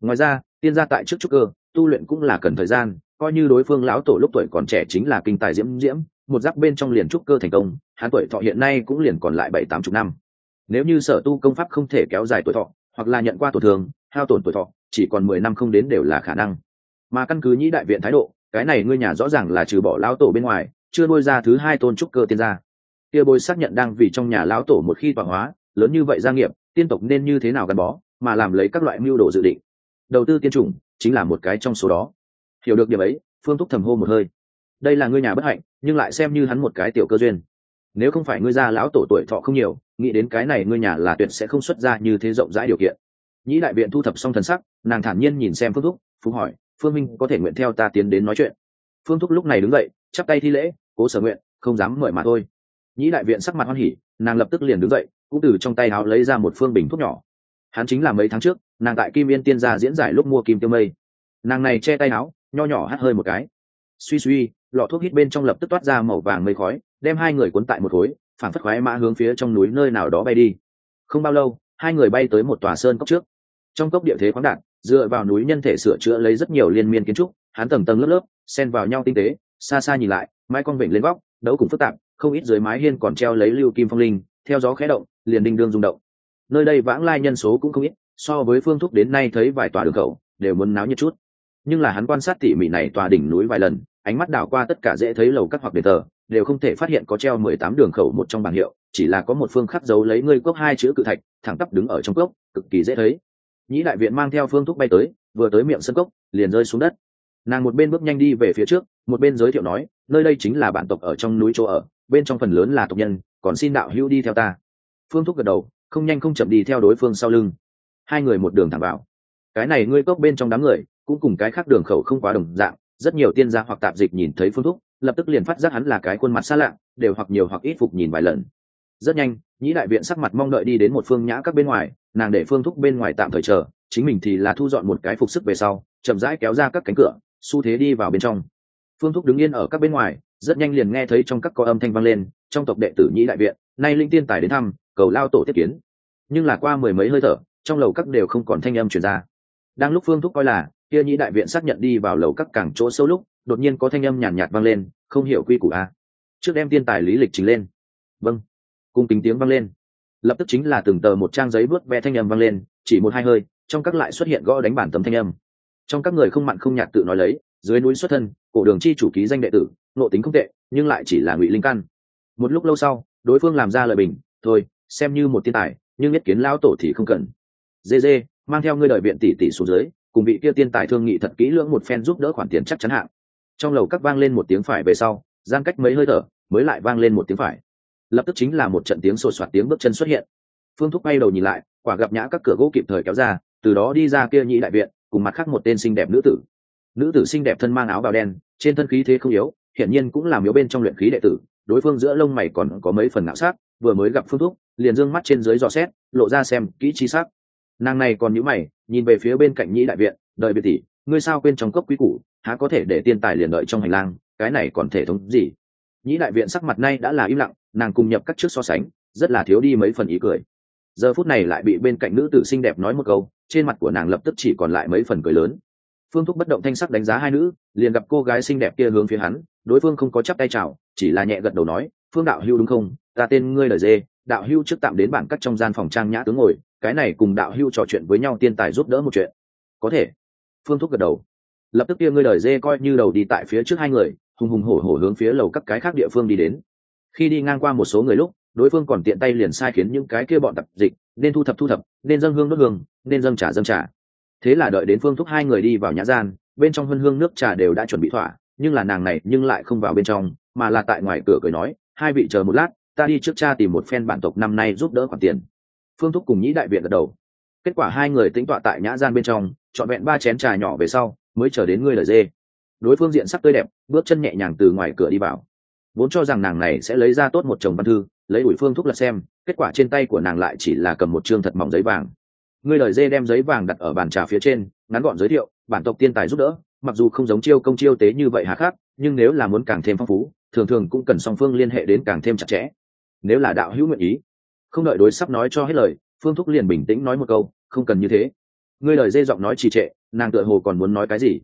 Ngoài ra, tiên gia tại trước trúc cơ, tu luyện cũng là cần thời gian, coi như đối phương lão tổ lúc tuổi còn trẻ chính là kinh tài diễm diễm, một giáp bên trong liền trúc cơ thành công, hắn tuổi thọ hiện nay cũng liền còn lại bảy tám chục năm. Nếu như sở tu công pháp không thể kéo dài tuổi thọ, hoặc là nhận qua tổn thương hao tổn tuổi thọ, chỉ còn mười năm không đến đều là khả năng. Mà căn cứ nhĩ đại viện thái độ, cái này ngươi nhà rõ ràng là trừ bỏ lão tổ bên ngoài, chưa nuôi ra thứ hai tôn trúc cơ tiên gia. Kia bôi xác nhận đang vì trong nhà lão tổ một khi tọa hóa, lớn như vậy gia nghiệp, tiên tộc nên như thế nào gắn bó, mà làm lấy các loại mưu đồ dự định. Đầu tư tiên chủng, chính là một cái trong số đó. Hiểu được điểm ấy, phương thúc thầm hô một hơi. Đây là ngươi nhà bất hạnh, nhưng lại xem như hắn một cái tiểu cơ duyên. Nếu không phải ngươi gia lão tổ tuổi thọ không nhiều, nghĩ đến cái này ngươi nhà là tuyệt sẽ không xuất ra như thế rộng rãi điều kiện nhĩ đại viện thu thập xong thần sắc, nàng thản nhiên nhìn xem phương thúc phú hỏi, phương minh có thể nguyện theo ta tiến đến nói chuyện? Phương thúc lúc này đứng dậy, chắp tay thi lễ, cố sở nguyện, không dám mời mà thôi. Nhĩ đại viện sắc mặt hoan hỉ, nàng lập tức liền đứng dậy, cũng từ trong tay áo lấy ra một phương bình thuốc nhỏ. Hắn chính là mấy tháng trước, nàng tại kim yên tiên gia diễn giải lúc mua kim tiêu mây. Nàng này che tay áo nho nhỏ hắt hơi một cái. Suy suy, lọ thuốc hít bên trong lập tức toát ra màu vàng mây khói, đem hai người cuốn tại một khối phản phất khoái mã hướng phía trong núi nơi nào đó bay đi. Không bao lâu, hai người bay tới một tòa sơn cốc trước trong cốc địa thế khoáng đạt, dựa vào núi nhân thể sửa chữa lấy rất nhiều liên miên kiến trúc, hắn tầng tầng lớp lớp, xen vào nhau tinh tế, xa xa nhìn lại, mái con vịnh lên góc, đấu cùng phức tạp, không ít dưới mái hiên còn treo lấy lưu kim phong linh, theo gió khẽ động, liền đinh đương rung động. Nơi đây vãng lai nhân số cũng không ít, so với phương thúc đến nay thấy vài tòa đường khẩu, đều muốn náo nhiệt chút. Nhưng là hắn quan sát tỉ mỉ này tòa đỉnh núi vài lần, ánh mắt đảo qua tất cả dễ thấy lầu các hoặc đền tờ đều không thể phát hiện có treo mười tám đường khẩu một trong bảng hiệu, chỉ là có một phương khắc dấu lấy ngươi cốc hai chữ cự thạch, thẳng tắp đứng ở trong cốc, cực kỳ dễ thấy nhĩ đại viện mang theo phương thúc bay tới, vừa tới miệng sân cốc, liền rơi xuống đất. Nàng một bên bước nhanh đi về phía trước, một bên giới thiệu nói, nơi đây chính là bản tộc ở trong núi chỗ ở, bên trong phần lớn là tộc nhân, còn xin đạo hữu đi theo ta. Phương thúc gật đầu, không nhanh không chậm đi theo đối phương sau lưng. Hai người một đường thẳng vào. Cái này ngươi cốc bên trong đám người, cũng cùng cái khác đường khẩu không quá đồng dạng, rất nhiều tiên gia hoặc tạp dịch nhìn thấy phương thúc, lập tức liền phát giác hắn là cái khuôn mặt xa lạ, đều hoặc nhiều hoặc ít phục nhìn vài lần. Rất nhanh, nhĩ đại viện sắc mặt mong đợi đi đến một phương nhã các bên ngoài nàng để phương thúc bên ngoài tạm thời chờ, chính mình thì là thu dọn một cái phục sức về sau, chậm rãi kéo ra các cánh cửa, xu thế đi vào bên trong. Phương thúc đứng yên ở các bên ngoài, rất nhanh liền nghe thấy trong các có âm thanh vang lên, trong tộc đệ tử nhĩ đại viện, nay linh tiên tài đến thăm, cầu lao tổ tiếp kiến. Nhưng là qua mười mấy hơi thở, trong lầu các đều không còn thanh âm truyền ra. Đang lúc phương thúc coi là, kia nhĩ đại viện xác nhận đi vào lầu các cảng chỗ sâu lúc, đột nhiên có thanh âm nhàn nhạt vang lên, không hiểu quy củ a. Trước đem tiên tài lý lịch trình lên. Vâng. Cung kính tiếng vang lên lập tức chính là từng tờ một trang giấy vớt ve thanh âm vang lên, chỉ một hai hơi, trong các lại xuất hiện gõ đánh bản tấm thanh âm. Trong các người không mặn không nhạt tự nói lấy, dưới núi xuất thân, cổ đường chi chủ ký danh đệ tử nộ tính không tệ, nhưng lại chỉ là ngụy linh căn. Một lúc lâu sau, đối phương làm ra lời bình, thôi, xem như một tiên tài, nhưng nhất kiến lao tổ thì không cần. Dê dê, mang theo ngươi đợi viện tỷ tỷ xuống dưới, cùng vị kia tiên tài thương nghị thật kỹ lưỡng một phen giúp đỡ khoản tiền chắc chắn hạng trong lầu các vang lên một tiếng phải về sau, gian cách mấy hơi thở, mới lại vang lên một tiếng phải lập tức chính là một trận tiếng sột soạt tiếng bước chân xuất hiện. Phương thúc bay đầu nhìn lại, quả gặp nhã các cửa gỗ kịp thời kéo ra, từ đó đi ra kia nhị đại viện, cùng mặt khác một tên xinh đẹp nữ tử. Nữ tử xinh đẹp thân mang áo bào đen, trên thân khí thế không yếu, hiển nhiên cũng làm yếu bên trong luyện khí đệ tử, đối phương giữa lông mày còn có mấy phần ngạo sắc vừa mới gặp phương thúc, liền dương mắt trên dưới dò xét, lộ ra xem kỹ chi sắc. Nàng này còn nhíu mày, nhìn về phía bên cạnh nhĩ đại viện, đợi biệt tỷ, ngươi sao quên trong cốc quý củ, há có thể để tiên tài liền đợi trong hành lang, cái này còn thể thống gì? Nhĩ đại viện sắc mặt nay đã là im lặng nàng cùng nhập các trước so sánh, rất là thiếu đi mấy phần ý cười. Giờ phút này lại bị bên cạnh nữ tử xinh đẹp nói một câu, trên mặt của nàng lập tức chỉ còn lại mấy phần cười lớn. Phương thúc bất động thanh sắc đánh giá hai nữ, liền gặp cô gái xinh đẹp kia hướng phía hắn, đối phương không có chắp tay chào, chỉ là nhẹ gật đầu nói, phương đạo hưu đúng không? Ta tên ngươi lời dê, đạo hưu trước tạm đến bản cắt trong gian phòng trang nhã tướng ngồi, cái này cùng đạo hưu trò chuyện với nhau tiên tài giúp đỡ một chuyện. Có thể. Phương thúc gật đầu. Lập tức kia ngươi lời dê coi như đầu đi tại phía trước hai người, hùng hùng hổ hổ hướng phía lầu các cái khác địa phương đi đến khi đi ngang qua một số người lúc, đối phương còn tiện tay liền sai khiến những cái kia bọn tập dịch, nên thu thập thu thập, nên dâng hương đốt hương, nên dâng trả dâng trả thế là đợi đến phương thúc hai người đi vào nhã gian, bên trong hương hương nước trà đều đã chuẩn bị thỏa, nhưng là nàng này nhưng lại không vào bên trong, mà là tại ngoài cửa cười nói, hai vị chờ một lát, ta đi trước cha tìm một phen bản tộc năm nay giúp đỡ khoản tiền. Phương thúc cùng nhĩ đại viện gật đầu. Kết quả hai người tính tọa tại nhã gian bên trong, trọn vẹn ba chén trà nhỏ về sau, mới chờ đến ngươi lời dê. Đối phương diện sắc tươi đẹp, bước chân nhẹ nhàng từ ngoài cửa đi vào vốn cho rằng nàng này sẽ lấy ra tốt một chồng văn thư, lấy ủi phương thúc lật xem, kết quả trên tay của nàng lại chỉ là cầm một chương thật mỏng giấy vàng. Ngươi lời dê đem giấy vàng đặt ở bàn trà phía trên, ngắn gọn giới thiệu, bản tộc tiên tài giúp đỡ, mặc dù không giống chiêu công chiêu tế như vậy hà khắc, nhưng nếu là muốn càng thêm phong phú, thường thường cũng cần song phương liên hệ đến càng thêm chặt chẽ. Nếu là đạo hữu nguyện ý, không đợi đối sắp nói cho hết lời, phương thúc liền bình tĩnh nói một câu, không cần như thế. Ngươi lời dê giọng nói trì trệ, nàng tựa hồ còn muốn nói cái gì.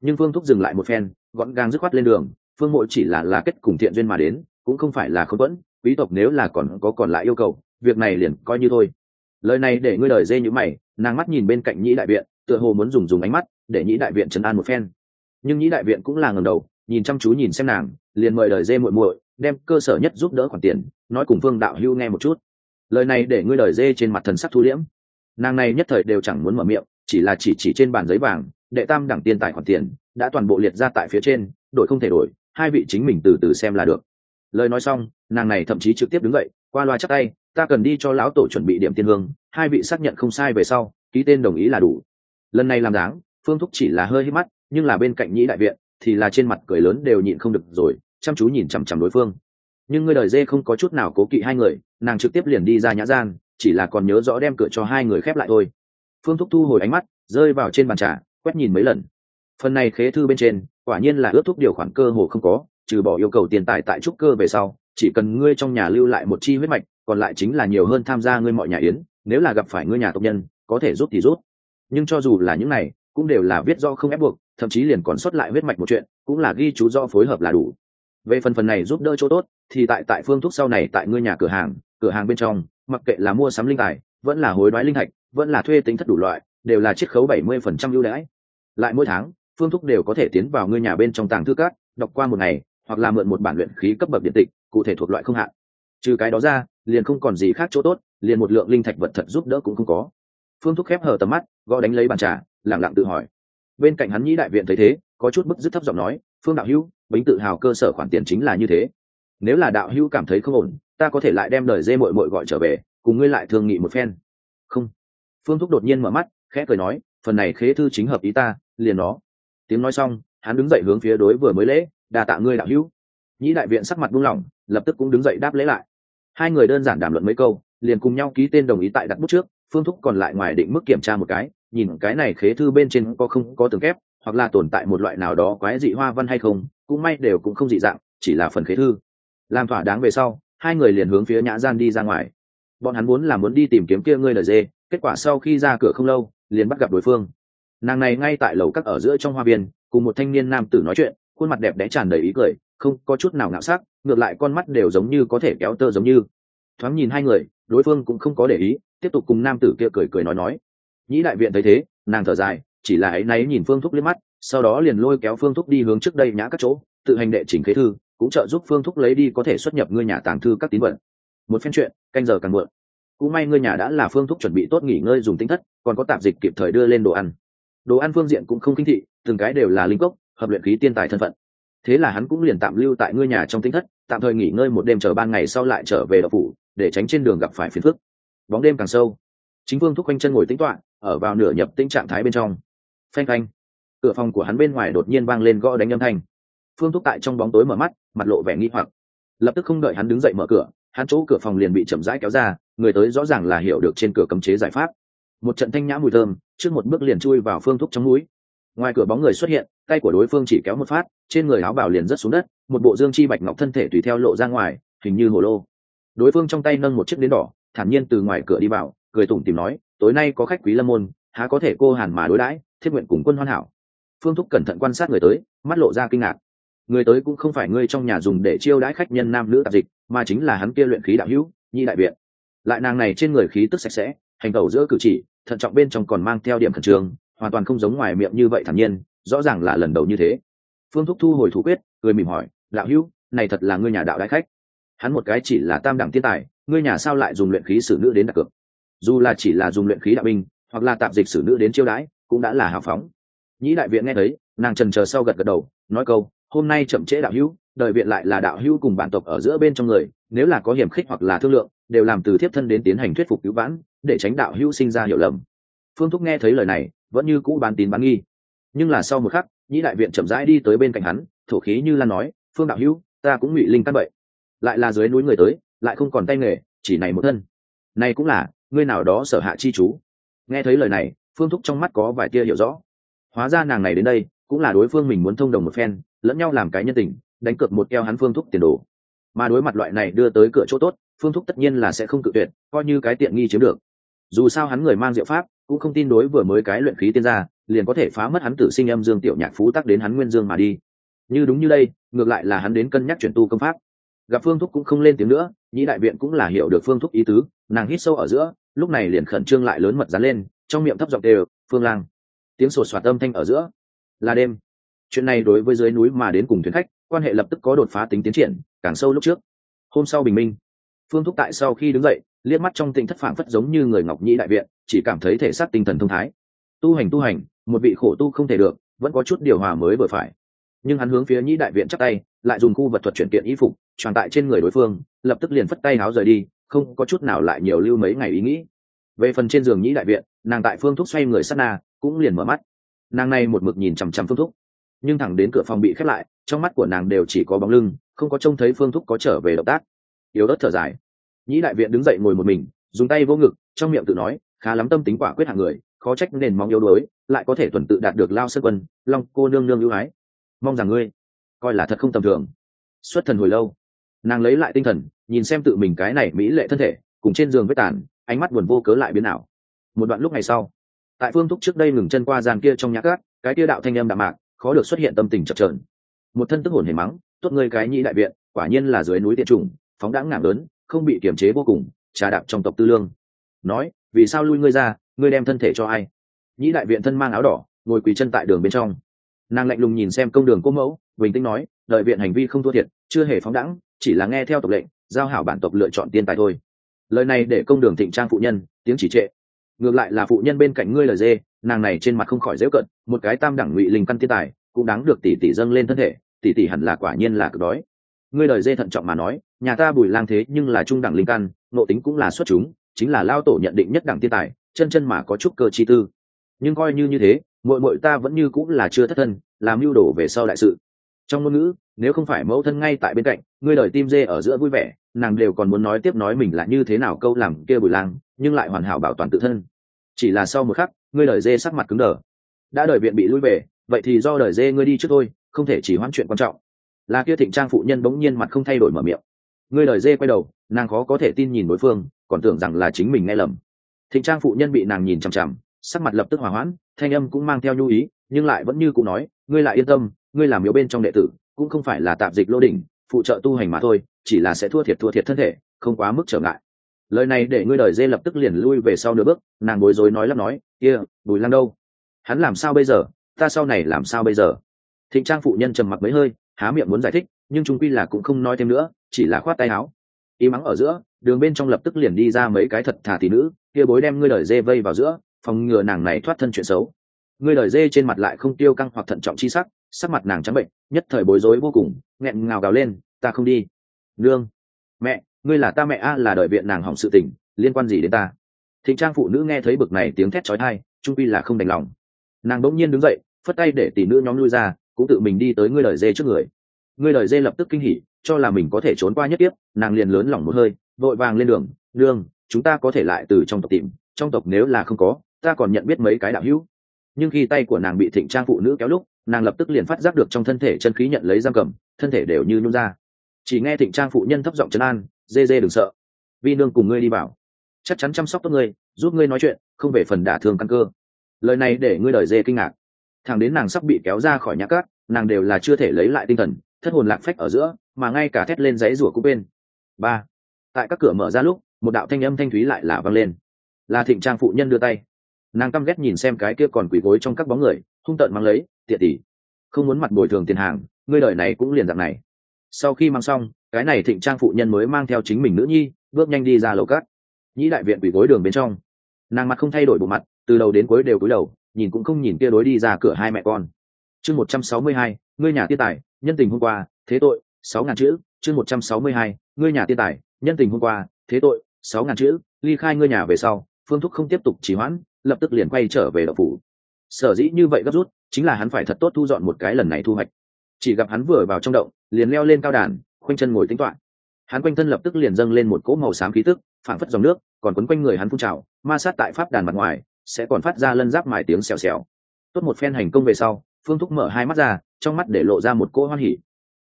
Nhưng phương thúc dừng lại một phen, gọn gàng dứt khoát lên đường phương mộ chỉ là là kết cùng thiện duyên mà đến, cũng không phải là không vẫn quý tộc nếu là còn có còn lại yêu cầu, việc này liền coi như thôi. Lời này để ngươi lời dê như mày, nàng mắt nhìn bên cạnh nhĩ đại viện, tựa hồ muốn dùng dùng ánh mắt để nhĩ đại viện trấn an một phen. Nhưng nhĩ đại viện cũng là ngầm đầu, nhìn chăm chú nhìn xem nàng, liền mời lời dê muội muội đem cơ sở nhất giúp đỡ khoản tiền, nói cùng phương đạo hưu nghe một chút. Lời này để ngươi lời dê trên mặt thần sắc thu liễm. Nàng này nhất thời đều chẳng muốn mở miệng, chỉ là chỉ chỉ trên bàn giấy vàng, đệ tam đẳng tiền tài khoản tiền, đã toàn bộ liệt ra tại phía trên, đổi không thể đổi hai vị chính mình từ từ xem là được. Lời nói xong, nàng này thậm chí trực tiếp đứng dậy, qua loa chắc tay, ta cần đi cho lão tổ chuẩn bị điểm tiên hương. Hai vị xác nhận không sai về sau, ký tên đồng ý là đủ. Lần này làm dáng, phương thúc chỉ là hơi hít mắt, nhưng là bên cạnh nhĩ đại viện, thì là trên mặt cười lớn đều nhịn không được rồi, chăm chú nhìn chằm chằm đối phương. Nhưng ngươi đời dê không có chút nào cố kỵ hai người, nàng trực tiếp liền đi ra nhã gian, chỉ là còn nhớ rõ đem cửa cho hai người khép lại thôi. Phương thúc thu hồi ánh mắt, rơi vào trên bàn trà, quét nhìn mấy lần phần này khế thư bên trên, quả nhiên là ước thúc điều khoản cơ hồ không có, trừ bỏ yêu cầu tiền tài tại trúc cơ về sau, chỉ cần ngươi trong nhà lưu lại một chi huyết mạch, còn lại chính là nhiều hơn tham gia ngươi mọi nhà yến, nếu là gặp phải ngươi nhà tộc nhân, có thể rút thì rút. Nhưng cho dù là những này, cũng đều là viết do không ép buộc, thậm chí liền còn xuất lại huyết mạch một chuyện, cũng là ghi chú do phối hợp là đủ. Về phần phần này giúp đỡ chỗ tốt, thì tại tại phương thuốc sau này tại ngươi nhà cửa hàng cửa hàng bên trong, mặc kệ là mua sắm linh tài, vẫn là hối đoái linh hạch vẫn là thuê tính thất đủ loại, đều là chiết khấu bảy mươi phần trăm ưu đãi. Lại mỗi tháng phương thúc đều có thể tiến vào ngươi nhà bên trong tàng thư cát đọc qua một ngày, hoặc là mượn một bản luyện khí cấp bậc điện tịch, cụ thể thuộc loại không hạn. Trừ cái đó ra, liền không còn gì khác chỗ tốt, liền một lượng linh thạch vật thật giúp đỡ cũng không có. Phương thúc khép hờ tầm mắt, gõ đánh lấy bàn trà lẳng lặng tự hỏi. Bên cạnh hắn nhĩ đại viện thấy thế, có chút bức dứt thấp giọng nói, phương đạo hữu, bính tự hào cơ sở khoản tiền chính là như thế. Nếu là đạo hữu cảm thấy không ổn, ta có thể lại đem lời dê mội mội gọi trở về, cùng ngươi lại thương nghị một phen. Không. Phương thúc đột nhiên mở mắt, khẽ cười nói, phần này khế thư chính hợp ý ta, liền nó tiếng nói xong, hắn đứng dậy hướng phía đối vừa mới lễ đà tạ ngươi đạo hữu. Nhĩ đại viện sắc mặt buông lỏng, lập tức cũng đứng dậy đáp lễ lại. Hai người đơn giản đàm luận mấy câu, liền cùng nhau ký tên đồng ý tại đặt bút trước, phương thúc còn lại ngoài định mức kiểm tra một cái, nhìn cái này khế thư bên trên có không có tường kép, hoặc là tồn tại một loại nào đó quái dị hoa văn hay không, cũng may đều cũng không dị dạng, chỉ là phần khế thư. Làm thỏa đáng về sau, hai người liền hướng phía nhã gian đi ra ngoài. Bọn hắn muốn là muốn đi tìm kiếm kia ngươi lời dê, kết quả sau khi ra cửa không lâu, liền bắt gặp đối phương nàng này ngay tại lầu các ở giữa trong hoa viên, cùng một thanh niên nam tử nói chuyện, khuôn mặt đẹp đẽ tràn đầy ý cười, không có chút nào ngạo sắc, ngược lại con mắt đều giống như có thể kéo tơ giống như. Thoáng nhìn hai người, đối phương cũng không có để ý, tiếp tục cùng nam tử kia cười cười nói nói. Nhĩ đại viện thấy thế, nàng thở dài, chỉ là ấy náy nhìn phương thúc liếc mắt, sau đó liền lôi kéo phương thúc đi hướng trước đây nhã các chỗ, tự hành đệ chỉnh khế thư, cũng trợ giúp phương thúc lấy đi có thể xuất nhập ngôi nhà tàng thư các tín vật. Một phen chuyện, canh giờ càng muộn. Cũng may ngôi nhà đã là phương thúc chuẩn bị tốt nghỉ ngơi dùng tinh thất, còn có tạp dịch kịp thời đưa lên đồ ăn đồ ăn phương diện cũng không kinh thị, từng cái đều là linh cốc, hợp luyện khí tiên tài thân phận. Thế là hắn cũng liền tạm lưu tại ngôi nhà trong tinh thất, tạm thời nghỉ ngơi một đêm chờ ban ngày sau lại trở về đậu phủ, để tránh trên đường gặp phải phiền phức. Bóng đêm càng sâu, chính phương thúc quanh chân ngồi tính toạ ở vào nửa nhập tĩnh trạng thái bên trong. Phanh phanh, cửa phòng của hắn bên ngoài đột nhiên vang lên gõ đánh âm thanh. Phương thúc tại trong bóng tối mở mắt, mặt lộ vẻ nghi hoặc. Lập tức không đợi hắn đứng dậy mở cửa, hắn chỗ cửa phòng liền bị chậm rãi kéo ra, người tới rõ ràng là hiểu được trên cửa cấm chế giải pháp một trận thanh nhã mùi thơm, trước một bước liền chui vào phương thúc trong núi ngoài cửa bóng người xuất hiện, tay của đối phương chỉ kéo một phát, trên người áo bảo liền rớt xuống đất, một bộ dương chi bạch ngọc thân thể tùy theo lộ ra ngoài, hình như hồ lô. Đối phương trong tay nâng một chiếc đến đỏ, thản nhiên từ ngoài cửa đi vào, cười tủm tìm nói, tối nay có khách quý lâm môn, há có thể cô hàn mà đối đãi, thiết nguyện cùng quân hoàn hảo. Phương thúc cẩn thận quan sát người tới, mắt lộ ra kinh ngạc. Người tới cũng không phải ngươi trong nhà dùng để chiêu đãi khách nhân nam nữ tạp dịch, mà chính là hắn kia luyện khí đạo hữu nhi đại viện. Lại nàng này trên người khí tức sạch sẽ, hành tẩu giữa cử chỉ thận trọng bên trong còn mang theo điểm khẩn trương, hoàn toàn không giống ngoài miệng như vậy thản nhiên, rõ ràng là lần đầu như thế. Phương thúc thu hồi thủ quyết, cười mỉm hỏi, lão hữu, này thật là ngươi nhà đạo đại khách. Hắn một cái chỉ là tam đẳng thiên tài, ngươi nhà sao lại dùng luyện khí sử nữ đến đặt cược? Dù là chỉ là dùng luyện khí đạo binh, hoặc là tạm dịch sử nữ đến chiêu đãi, cũng đã là hào phóng. Nhĩ đại viện nghe thấy, nàng trần chờ sau gật gật đầu, nói câu hôm nay chậm trễ đạo hữu đợi viện lại là đạo hữu cùng bản tộc ở giữa bên trong người, nếu là có hiểm khích hoặc là thương lượng, đều làm từ thiếp thân đến tiến hành thuyết phục cứu vãn, để tránh đạo hữu sinh ra hiểu lầm. Phương thúc nghe thấy lời này, vẫn như cũ bán tín bán nghi. Nhưng là sau một khắc, nhĩ đại viện chậm rãi đi tới bên cạnh hắn, thổ khí như lan nói, phương đạo hữu, ta cũng ngụy linh căn vậy. Lại là dưới núi người tới, lại không còn tay nghề, chỉ này một thân. Này cũng là, ngươi nào đó sở hạ chi chú. Nghe thấy lời này, phương thúc trong mắt có vài tia hiểu rõ. Hóa ra nàng này đến đây, cũng là đối phương mình muốn thông đồng một phen lẫn nhau làm cái nhân tình đánh cược một eo hắn phương thúc tiền đồ. Mà đối mặt loại này đưa tới cửa chỗ tốt phương thúc tất nhiên là sẽ không cự tuyệt coi như cái tiện nghi chiếm được. Dù sao hắn người mang diệu pháp cũng không tin đối vừa mới cái luyện khí tiên gia, liền có thể phá mất hắn tử sinh âm dương tiểu nhạc phú tắc đến hắn nguyên dương mà đi. Như đúng như đây ngược lại là hắn đến cân nhắc chuyển tu công pháp. Gặp phương thúc cũng không lên tiếng nữa nhĩ đại viện cũng là hiểu được phương thúc ý tứ nàng hít sâu ở giữa lúc này liền khẩn trương lại lớn mật dán lên trong miệng thấp giọng đều phương lang. Tiếng sột soạt âm thanh ở giữa là đêm chuyện này đối với dưới núi mà đến cùng thuyền khách, quan hệ lập tức có đột phá tính tiến triển, càng sâu lúc trước. Hôm sau bình minh, phương thúc tại sau khi đứng dậy, liếc mắt trong tình thất phảng phất giống như người ngọc nhĩ đại viện, chỉ cảm thấy thể xác tinh thần thông thái. Tu hành tu hành, một vị khổ tu không thể được, vẫn có chút điều hòa mới vừa phải. Nhưng hắn hướng phía nhĩ đại viện chắc tay, lại dùng khu vật thuật chuyển kiện y phục, tròn tại trên người đối phương, lập tức liền phất tay háo rời đi, không có chút nào lại nhiều lưu mấy ngày ý nghĩ. Về phần trên giường nhĩ đại viện, nàng tại phương thúc xoay người sát na, cũng liền mở mắt. Nàng này một mực nhìn chằm chằm phương thúc nhưng thẳng đến cửa phòng bị khép lại, trong mắt của nàng đều chỉ có bóng lưng, không có trông thấy phương thúc có trở về động tác. Yếu ớt thở dài. Nhĩ đại viện đứng dậy ngồi một mình, dùng tay vô ngực, trong miệng tự nói, khá lắm tâm tính quả quyết hạng người, khó trách nền mong yếu đuối, lại có thể tuần tự đạt được lao sơn quân, long cô nương nương ưu ái. Mong rằng ngươi, coi là thật không tầm thường. Xuất thần hồi lâu, nàng lấy lại tinh thần, nhìn xem tự mình cái này mỹ lệ thân thể, cùng trên giường với tàn, ánh mắt buồn vô cớ lại biến ảo. Một đoạn lúc ngày sau, tại phương thúc trước đây ngừng chân qua gian kia trong nhã cát, cái kia đạo thanh âm đạm mạc khó được xuất hiện tâm tình chập trờn một thân tức hồn hề mắng, tốt ngươi cái nhĩ đại viện, quả nhiên là dưới núi tiện trùng phóng đãng ngảm lớn, không bị kiềm chế vô cùng, trà đạp trong tộc tư lương. Nói, vì sao lui ngươi ra, ngươi đem thân thể cho ai? Nhĩ đại viện thân mang áo đỏ, ngồi quỳ chân tại đường bên trong. Nàng lạnh lùng nhìn xem công đường cô mẫu, bình tĩnh nói, đợi viện hành vi không thua thiệt, chưa hề phóng đẳng chỉ là nghe theo tộc lệnh, giao hảo bản tộc lựa chọn tiên tài thôi. Lời này để công đường thịnh trang phụ nhân, tiếng chỉ trệ ngược lại là phụ nhân bên cạnh ngươi lời dê, nàng này trên mặt không khỏi dễ cận, một cái tam đẳng ngụy linh căn thiên tài, cũng đáng được tỷ tỷ dâng lên thân thể, tỷ tỷ hẳn là quả nhiên là cực đói. Ngươi lời dê thận trọng mà nói, nhà ta bùi lang thế nhưng là trung đẳng linh căn, nộ tính cũng là xuất chúng, chính là lao tổ nhận định nhất đẳng thiên tài, chân chân mà có chút cơ chi tư. Nhưng coi như như thế, muội muội ta vẫn như cũng là chưa thất thân, làm mưu đồ về sau đại sự. Trong ngôn ngữ nếu không phải mẫu thân ngay tại bên cạnh ngươi lời tim dê ở giữa vui vẻ nàng đều còn muốn nói tiếp nói mình là như thế nào câu làm kia bùi lang nhưng lại hoàn hảo bảo toàn tự thân. Chỉ là sau một khắc ngươi lời dê sắc mặt cứng đờ. Đã đợi viện bị lui về vậy thì do đời dê ngươi đi trước thôi, không thể chỉ hoãn chuyện quan trọng. Là kia thịnh trang phụ nhân bỗng nhiên mặt không thay đổi mở miệng. Ngươi đời dê quay đầu nàng khó có thể tin nhìn đối phương còn tưởng rằng là chính mình nghe lầm. Thịnh trang phụ nhân bị nàng nhìn chằm chằm sắc mặt lập tức hòa hoãn thanh âm cũng mang theo nhu ý nhưng lại vẫn như cụ nói ngươi lại yên tâm ngươi làm yếu bên trong đệ tử cũng không phải là tạp dịch lô đỉnh, phụ trợ tu hành mà thôi, chỉ là sẽ thua thiệt thua thiệt thân thể, không quá mức trở ngại. Lời này để ngươi đời dê lập tức liền lui về sau nửa bước, nàng bối rối nói lắp nói, kia, bùi lăng đâu? Hắn làm sao bây giờ? Ta sau này làm sao bây giờ? Thịnh trang phụ nhân trầm mặc mấy hơi, há miệng muốn giải thích, nhưng trung quy là cũng không nói thêm nữa, chỉ là khoát tay áo. Y mắng ở giữa, đường bên trong lập tức liền đi ra mấy cái thật thà tỷ nữ, kia bối đem ngươi đời dê vây vào giữa, phòng ngừa nàng này thoát thân chuyện xấu. Ngươi đời dê trên mặt lại không tiêu căng hoặc thận trọng chi sắc sắc mặt nàng trắng bệnh, nhất thời bối rối vô cùng, nghẹn ngào gào lên, ta không đi. Nương, mẹ, ngươi là ta mẹ a, là đợi viện nàng hỏng sự tình, liên quan gì đến ta? Thịnh trang phụ nữ nghe thấy bực này tiếng thét trói thai trung pi là không đành lòng. Nàng đ ỗ n g nhiên đứng dậy, phất tay để tỷ nữ nhóm lui ra, cũng tự mình đi tới ngươi lời dê trước người. Ngươi lời dê lập tức kinh hỉ, cho là mình có thể trốn qua nhất tiếp nàng liền lớn lỏng một hơi, vội vàng lên đường, nương, chúng ta có thể lại từ trong tộc tìm, trong tộc nếu là không có, ta còn nhận biết mấy cái đạo hữu. Nhưng khi tay của nàng bị thịnh trang phụ nữ kéo lúc nàng lập tức liền phát giác được trong thân thể chân khí nhận lấy giam cầm, thân thể đều như nhún ra. Chỉ nghe thịnh trang phụ nhân thấp giọng trấn an, dê dê đừng sợ. Vi nương cùng ngươi đi vào. Chắc chắn chăm sóc tốt ngươi, giúp ngươi nói chuyện, không về phần đả thương căn cơ. Lời này để ngươi đời dê kinh ngạc. Thằng đến nàng sắp bị kéo ra khỏi nhã cát nàng đều là chưa thể lấy lại tinh thần, thất hồn lạc phách ở giữa, mà ngay cả thét lên giấy rủa cúp bên ba, tại các cửa mở ra lúc, một đạo thanh âm thanh thúy lại là vang lên. Là thịnh trang phụ nhân đưa tay. Nàng căm ghét nhìn xem cái kia còn quỳ gối trong các bóng người, hung tợn mang lấy tiện tỷ không muốn mặt bồi thường tiền hàng, ngươi đời này cũng liền dạng này. Sau khi mang xong, cái này thịnh trang phụ nhân mới mang theo chính mình nữ nhi, bước nhanh đi ra lầu cát. Nhĩ đại viện quỷ gối đường bên trong. Nàng mặt không thay đổi bộ mặt, từ đầu đến cuối đều cúi đầu, nhìn cũng không nhìn kia đối đi ra cửa hai mẹ con. Chương một trăm sáu mươi hai, ngươi nhà tiên tài, nhân tình hôm qua, thế tội, sáu ngàn chữ. Chương một trăm sáu mươi hai, ngươi nhà tiên tài, nhân tình hôm qua, thế tội, sáu ngàn chữ. Ly khai ngươi nhà về sau, phương thúc không tiếp tục trì hoãn, lập tức liền quay trở về đậu phủ. Sở dĩ như vậy gấp rút chính là hắn phải thật tốt thu dọn một cái lần này thu hoạch. Chỉ gặp hắn vừa vào trong động, liền leo lên cao đàn, khoanh chân ngồi tính toán. Hắn quanh thân lập tức liền dâng lên một cỗ màu xám khí tức, phảng phất dòng nước, còn quấn quanh người hắn phun trào, ma sát tại pháp đàn mặt ngoài, sẽ còn phát ra lân giáp mài tiếng xèo xèo. Tốt một phen hành công về sau, phương thúc mở hai mắt ra, trong mắt để lộ ra một cỗ hoan hỉ.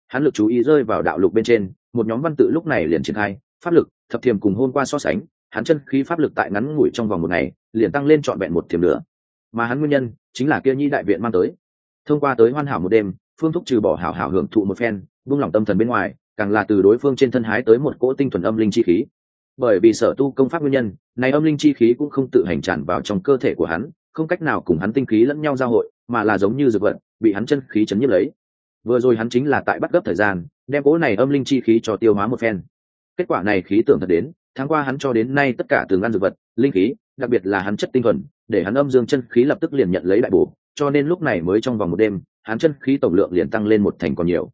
Hắn lực chú ý rơi vào đạo lục bên trên, một nhóm văn tự lúc này liền triển khai, pháp lực, thập thiềm cùng hôn qua so sánh, hắn chân khí pháp lực tại ngắn ngủi trong vòng một ngày, liền tăng lên trọn vẹn một thiềm nữa mà hắn nguyên nhân chính là kia nhi đại viện mang tới. Thông qua tới hoan hảo một đêm phương thúc trừ bỏ hảo hảo hưởng thụ một phen buông lỏng tâm thần bên ngoài càng là từ đối phương trên thân hái tới một cỗ tinh thuần âm linh chi khí. Bởi vì sở tu công pháp nguyên nhân này âm linh chi khí cũng không tự hành tràn vào trong cơ thể của hắn không cách nào cùng hắn tinh khí lẫn nhau giao hội mà là giống như dược vật, bị hắn chân khí chấn nhức lấy. Vừa rồi hắn chính là tại bắt gấp thời gian đem cỗ này âm linh chi khí cho tiêu hóa một phen. Kết quả này khí tưởng thật đến tháng qua hắn cho đến nay tất cả từng ngăn dược vật linh khí đặc biệt là hắn chất tinh thuần để hắn âm dương chân khí lập tức liền nhận lấy đại bổ, cho nên lúc này mới trong vòng một đêm, hắn chân khí tổng lượng liền tăng lên một thành còn nhiều.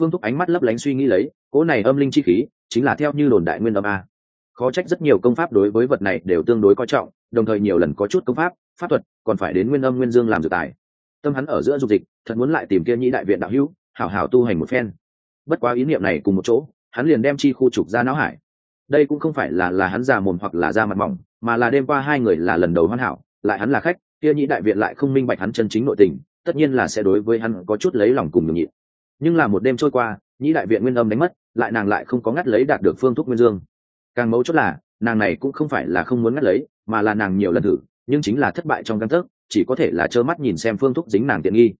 Phương thúc ánh mắt lấp lánh suy nghĩ lấy, cỗ này âm linh chi khí, chính là theo như đồn đại nguyên âm a. Khó trách rất nhiều công pháp đối với vật này đều tương đối coi trọng, đồng thời nhiều lần có chút công pháp pháp thuật, còn phải đến nguyên âm nguyên dương làm dự tài. Tâm hắn ở giữa dục dịch, thật muốn lại tìm kia nhĩ đại viện đạo hữu, hảo hảo tu hành một phen. Bất quá ý niệm này cùng một chỗ, hắn liền đem chi khu trục ra não hải. Đây cũng không phải là là hắn già mồm hoặc là da mặt mỏng, mà là đêm qua hai người là lần đầu hoàn hảo lại hắn là khách, kia nhĩ đại viện lại không minh bạch hắn chân chính nội tình, tất nhiên là sẽ đối với hắn có chút lấy lòng cùng nhường nhịn. Nhưng là một đêm trôi qua, nhĩ đại viện nguyên âm đánh mất, lại nàng lại không có ngắt lấy đạt được phương thuốc nguyên dương. Càng mấu chốt là, nàng này cũng không phải là không muốn ngắt lấy, mà là nàng nhiều lần thử, nhưng chính là thất bại trong căn thức chỉ có thể là trơ mắt nhìn xem phương thuốc dính nàng tiện nghi.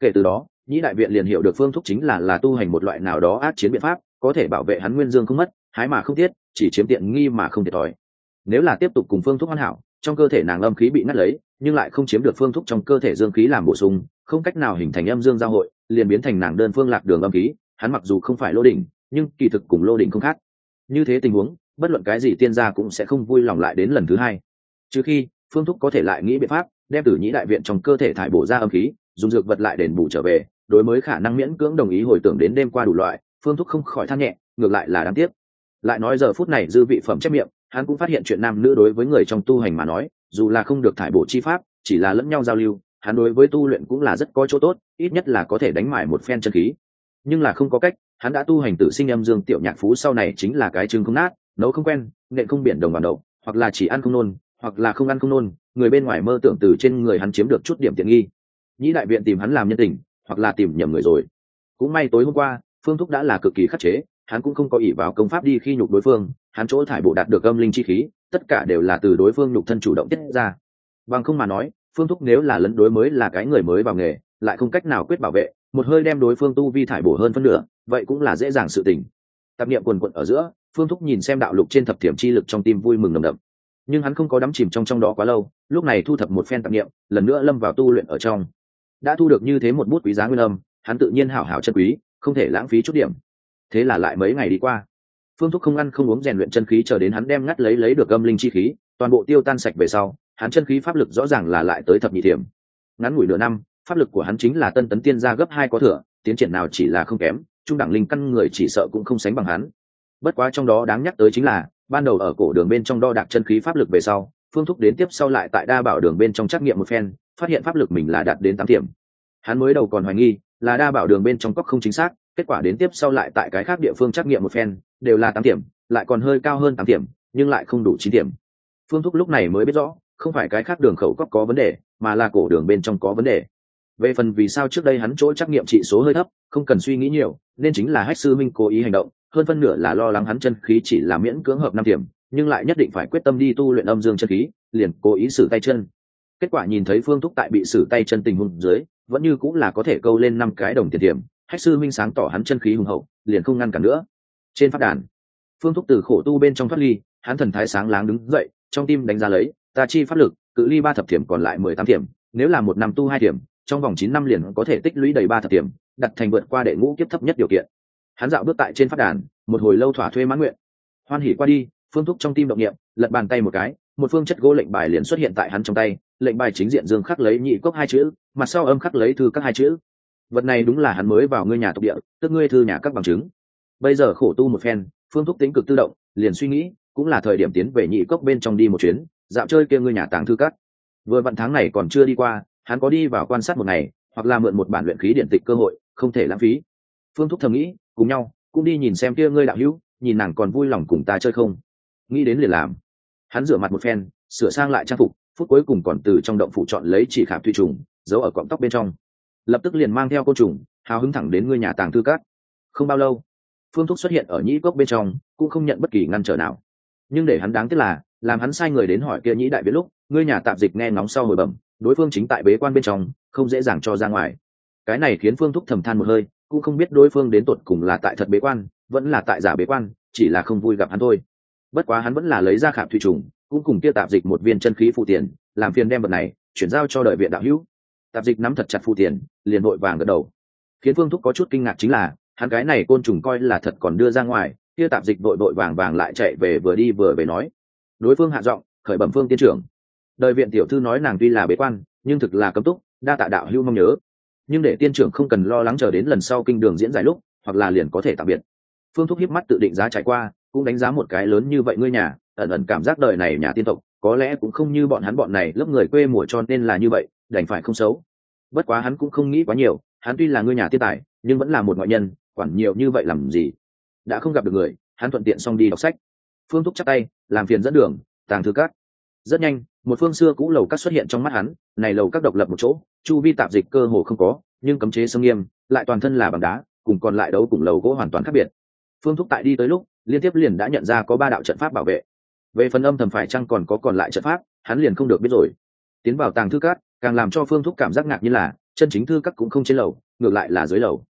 Kể từ đó, nhĩ đại viện liền hiểu được phương thuốc chính là là tu hành một loại nào đó ác chiến biện pháp, có thể bảo vệ hắn nguyên dương không mất, hái mà không thiết chỉ chiếm tiện nghi mà không thiệt thòi. Nếu là tiếp tục cùng phương thuốc hoàn hảo trong cơ thể nàng âm khí bị ngắt lấy, nhưng lại không chiếm được phương thúc trong cơ thể dương khí làm bổ sung, không cách nào hình thành âm dương giao hội, liền biến thành nàng đơn phương lạc đường âm khí, hắn mặc dù không phải lô đỉnh, nhưng kỳ thực cùng lô đỉnh không khác. Như thế tình huống, bất luận cái gì tiên gia cũng sẽ không vui lòng lại đến lần thứ hai. Trừ khi, phương thúc có thể lại nghĩ biện pháp, đem tử nhĩ đại viện trong cơ thể thải bổ ra âm khí, dùng dược vật lại đền bù trở về, đối mới khả năng miễn cưỡng đồng ý hồi tưởng đến đêm qua đủ loại, phương thúc không khỏi than nhẹ, ngược lại là đáng tiếc. Lại nói giờ phút này dư vị phẩm chép miệng hắn cũng phát hiện chuyện nam nữ đối với người trong tu hành mà nói dù là không được thải bổ chi pháp chỉ là lẫn nhau giao lưu hắn đối với tu luyện cũng là rất có chỗ tốt ít nhất là có thể đánh mải một phen chân khí. Nhưng là không có cách hắn đã tu hành tử sinh âm dương tiểu nhạc phú sau này chính là cái chừng không nát nấu không quen nện không biển đồng vào đậu, hoặc là chỉ ăn không nôn hoặc là không ăn không nôn người bên ngoài mơ tưởng từ trên người hắn chiếm được chút điểm tiện nghi. Nhĩ đại viện tìm hắn làm nhân tình hoặc là tìm nhầm người rồi. Cũng may tối hôm qua phương thúc đã là cực kỳ khắc chế hắn cũng không có ỷ vào công pháp đi khi nhục đối phương hắn chỗ thải bộ đạt được âm linh chi khí, tất cả đều là từ đối phương nhục thân chủ động tiết ra. Bằng không mà nói, phương thúc nếu là lấn đối mới là cái người mới vào nghề, lại không cách nào quyết bảo vệ, một hơi đem đối phương tu vi thải bổ hơn phân nửa, vậy cũng là dễ dàng sự tình. Tạp niệm quần quận ở giữa, phương thúc nhìn xem đạo lục trên thập thiểm chi lực trong tim vui mừng nồng đậm. Nhưng hắn không có đắm chìm trong trong đó quá lâu, lúc này thu thập một phen tạp niệm, lần nữa lâm vào tu luyện ở trong. Đã thu được như thế một bút quý giá nguyên âm, hắn tự nhiên hảo hảo chân quý, không thể lãng phí chút điểm. Thế là lại mấy ngày đi qua phương thúc không ăn không uống rèn luyện chân khí chờ đến hắn đem ngắt lấy lấy được âm linh chi khí, toàn bộ tiêu tan sạch về sau, hắn chân khí pháp lực rõ ràng là lại tới thập nhị thiểm. Ngắn ngủi nửa năm, pháp lực của hắn chính là tân tấn tiên gia gấp hai có thừa, tiến triển nào chỉ là không kém, trung đẳng linh căn người chỉ sợ cũng không sánh bằng hắn. Bất quá trong đó đáng nhắc tới chính là, ban đầu ở cổ đường bên trong đo đạc chân khí pháp lực về sau, phương thúc đến tiếp sau lại tại đa bảo đường bên trong trắc nghiệm một phen, phát hiện pháp lực mình là đạt đến tám điểm hắn mới đầu còn hoài nghi, là đa bảo đường bên trong cóc không chính xác, kết quả đến tiếp sau lại tại cái khác địa phương trắc nghiệm một phen đều là tám điểm, lại còn hơi cao hơn tám điểm, nhưng lại không đủ chín điểm. Phương thúc lúc này mới biết rõ, không phải cái khác đường khẩu cốc có vấn đề, mà là cổ đường bên trong có vấn đề. Về phần vì sao trước đây hắn chỗ trắc nghiệm trị số hơi thấp, không cần suy nghĩ nhiều, nên chính là hách sư minh cố ý hành động, hơn phân nửa là lo lắng hắn chân khí chỉ là miễn cưỡng hợp năm điểm, nhưng lại nhất định phải quyết tâm đi tu luyện âm dương chân khí, liền cố ý xử tay chân. Kết quả nhìn thấy phương thúc tại bị xử tay chân tình huống dưới, vẫn như cũng là có thể câu lên năm cái đồng tiền điểm, hách sư minh sáng tỏ hắn chân khí hùng hậu, liền không ngăn cản nữa trên phát đàn, phương thúc từ khổ tu bên trong thoát ly, hắn thần thái sáng láng đứng dậy, trong tim đánh giá lấy, ta chi pháp lực, cự ly ba thập thiểm còn lại mười tám thiểm, nếu là một năm tu hai thiểm, trong vòng chín năm liền có thể tích lũy đầy ba thập thiểm, đặt thành vượt qua đệ ngũ kiếp thấp nhất điều kiện. Hắn dạo bước tại trên phát đàn, một hồi lâu thỏa thuê mãn nguyện. Hoan hỉ qua đi, phương thúc trong tim động nghiệm lật bàn tay một cái, một phương chất gỗ lệnh bài liền xuất hiện tại hắn trong tay, lệnh bài chính diện dương khắc lấy nhị cốc hai chữ, mặt sau âm khắc lấy thư các hai chữ. Vật này đúng là hắn mới vào ngôi nhà tộc địa, tức ngươi thư nhà các bằng chứng bây giờ khổ tu một phen, phương thúc tính cực tự động, liền suy nghĩ, cũng là thời điểm tiến về nhị cốc bên trong đi một chuyến, dạo chơi kia ngươi nhà tàng thư cắt vừa vặn tháng này còn chưa đi qua, hắn có đi vào quan sát một ngày, hoặc là mượn một bản luyện khí điện tịch cơ hội, không thể lãng phí. Phương thúc thầm nghĩ, cùng nhau, cũng đi nhìn xem kia ngươi đạo hữu, nhìn nàng còn vui lòng cùng ta chơi không. Nghĩ đến liền làm. Hắn rửa mặt một phen, sửa sang lại trang phục, phút cuối cùng còn từ trong động phủ chọn lấy chỉ khảm thủy trùng, giấu ở cọng tóc bên trong. Lập tức liền mang theo cô trùng, hào hứng thẳng đến ngươi nhà tàng thư cát không bao lâu phương thúc xuất hiện ở nhĩ cốc bên trong, cũng không nhận bất kỳ ngăn trở nào. Nhưng để hắn đáng tiếc là, làm hắn sai người đến hỏi kia nhĩ đại viết lúc, ngươi nhà tạp dịch nghe ngóng sau hồi bẩm, đối phương chính tại bế quan bên trong, không dễ dàng cho ra ngoài. Cái này khiến phương thúc thầm than một hơi, cũng không biết đối phương đến tột cùng là tại thật bế quan, vẫn là tại giả bế quan, chỉ là không vui gặp hắn thôi. Bất quá hắn vẫn là lấy ra khảm thủy trùng, cũng cùng kia tạp dịch một viên chân khí phụ tiền, làm phiền đem vật này, chuyển giao cho đợi viện đạo hữu. Tạp dịch nắm thật chặt phụ tiền, liền vội vàng gật đầu. Khiến phương thúc có chút kinh ngạc chính là hắn cái này côn trùng coi là thật còn đưa ra ngoài, kia tạp dịch vội vội vàng vàng lại chạy về vừa đi vừa về nói. Đối phương hạ giọng, khởi bẩm phương tiên trưởng. Đời viện tiểu thư nói nàng tuy là bế quan, nhưng thực là cấm túc, đa tạ đạo hưu mong nhớ. Nhưng để tiên trưởng không cần lo lắng chờ đến lần sau kinh đường diễn giải lúc, hoặc là liền có thể tạm biệt. Phương thúc hiếp mắt tự định giá trải qua, cũng đánh giá một cái lớn như vậy ngươi nhà, ẩn ẩn cảm giác đời này nhà tiên tộc, có lẽ cũng không như bọn hắn bọn này lớp người quê mùa cho nên là như vậy, đành phải không xấu. Bất quá hắn cũng không nghĩ quá nhiều, hắn tuy là ngươi nhà tiên tài nhưng vẫn là một ngoại nhân, quản nhiều như vậy làm gì? Đã không gặp được người, hắn thuận tiện xong đi đọc sách. Phương thúc chắc tay, làm phiền dẫn đường, tàng thư cát rất nhanh, một phương xưa cũ lầu cát xuất hiện trong mắt hắn, này lầu các độc lập một chỗ, chu vi tạp dịch cơ hồ không có, nhưng cấm chế sông nghiêm, lại toàn thân là bằng đá, cùng còn lại đấu cùng lầu gỗ hoàn toàn khác biệt. Phương thúc tại đi tới lúc, liên tiếp liền đã nhận ra có ba đạo trận pháp bảo vệ. Về phần âm thầm phải chăng còn có còn lại trận pháp, hắn liền không được biết rồi. Tiến vào tàng thư cát càng làm cho phương thúc cảm giác ngạc như là, chân chính thư các cũng không trên lầu, ngược lại là dưới lầu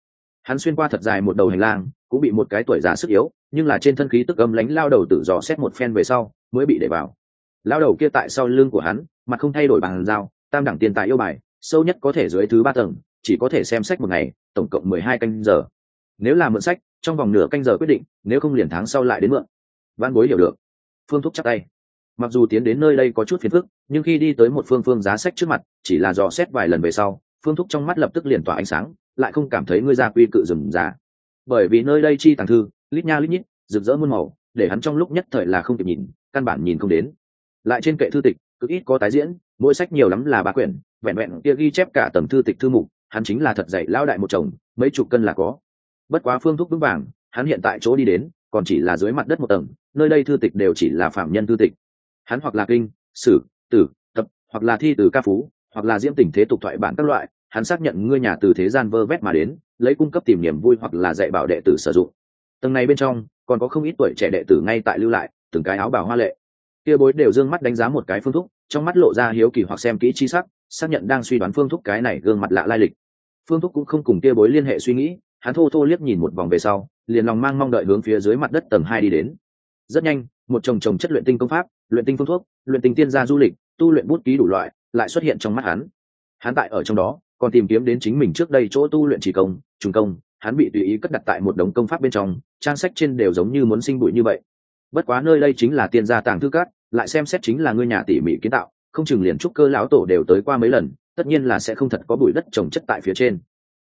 hắn xuyên qua thật dài một đầu hành lang, cũng bị một cái tuổi già sức yếu, nhưng là trên thân khí tức âm lánh lao đầu tự dò xét một phen về sau, mới bị để vào. Lao đầu kia tại sau lưng của hắn, mặt không thay đổi bằng dao, tam đẳng tiền tài yêu bài, sâu nhất có thể dưới thứ ba tầng, chỉ có thể xem sách một ngày, tổng cộng mười hai canh giờ. Nếu là mượn sách, trong vòng nửa canh giờ quyết định, nếu không liền tháng sau lại đến mượn. Văn bối hiểu được. Phương thúc chắc tay. Mặc dù tiến đến nơi đây có chút phiền phức, nhưng khi đi tới một phương phương giá sách trước mặt, chỉ là dò xét vài lần về sau, phương thúc trong mắt lập tức liền tỏa ánh sáng lại không cảm thấy ngươi ra quy cự rừng già. Bởi vì nơi đây chi tàng thư, lít nha lít nhít, rực rỡ muôn màu, để hắn trong lúc nhất thời là không kịp nhìn, căn bản nhìn không đến. Lại trên kệ thư tịch, cực ít có tái diễn, mỗi sách nhiều lắm là ba quyển, vẹn vẹn kia ghi chép cả tầm thư tịch thư mục, hắn chính là thật dạy lao đại một chồng, mấy chục cân là có. Bất quá phương thuốc vững vàng, hắn hiện tại chỗ đi đến, còn chỉ là dưới mặt đất một tầng, nơi đây thư tịch đều chỉ là phạm nhân thư tịch. Hắn hoặc là kinh, sử, tử, tập, hoặc là thi từ ca phú, hoặc là diễm tình thế tục thoại bản các loại hắn xác nhận ngươi nhà từ thế gian vơ vét mà đến, lấy cung cấp tìm niềm vui hoặc là dạy bảo đệ tử sử dụng. Tầng này bên trong, còn có không ít tuổi trẻ đệ tử ngay tại lưu lại, từng cái áo bào hoa lệ. Kia bối đều d ư ơ n g mắt đánh giá một cái phương thúc, trong mắt lộ ra hiếu kỳ hoặc xem kỹ chi sắc, xác nhận đang suy đoán phương thúc cái này gương mặt lạ lai lịch. Phương thúc cũng không cùng kia bối liên hệ suy nghĩ, hắn thô thô liếc nhìn một vòng về sau, liền lòng mang mong đợi hướng phía dưới mặt đất tầng hai đi đến. Rất nhanh, một chồng chồng chất luyện tinh công pháp, luyện tinh phương thuốc, luyện tinh tiên gia du lịch, tu luyện bút ký đủ loại, lại xuất hiện trong mắt hắn. Hắn tại ở trong đó còn tìm kiếm đến chính mình trước đây chỗ tu luyện chỉ công, trùng công, hắn bị tùy ý cất đặt tại một đống công pháp bên trong, trang sách trên đều giống như muốn sinh bụi như vậy. Bất quá nơi đây chính là tiên gia tàng thư cát lại xem xét chính là ngôi nhà tỉ mỉ kiến tạo, không chừng liền trúc cơ lão tổ đều tới qua mấy lần, tất nhiên là sẽ không thật có bụi đất trồng chất tại phía trên.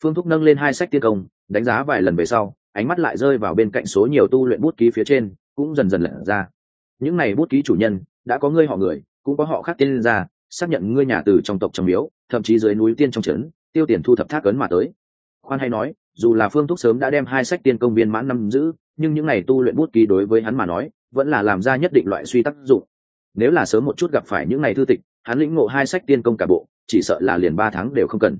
Phương thúc nâng lên hai sách tiên công, đánh giá vài lần về sau, ánh mắt lại rơi vào bên cạnh số nhiều tu luyện bút ký phía trên, cũng dần dần lẩn ra. Những này bút ký chủ nhân, đã có ngươi họ người, cũng có họ khác tiên gia xác nhận ngươi nhà từ trong tộc trong miếu, thậm chí dưới núi tiên trong trấn, tiêu tiền thu thập thác ấn mà tới. Khoan hay nói, dù là phương thúc sớm đã đem hai sách tiên công viên mãn năm giữ, nhưng những ngày tu luyện bút ký đối với hắn mà nói, vẫn là làm ra nhất định loại suy tác dụng. Nếu là sớm một chút gặp phải những ngày thư tịch, hắn lĩnh ngộ hai sách tiên công cả bộ, chỉ sợ là liền ba tháng đều không cần.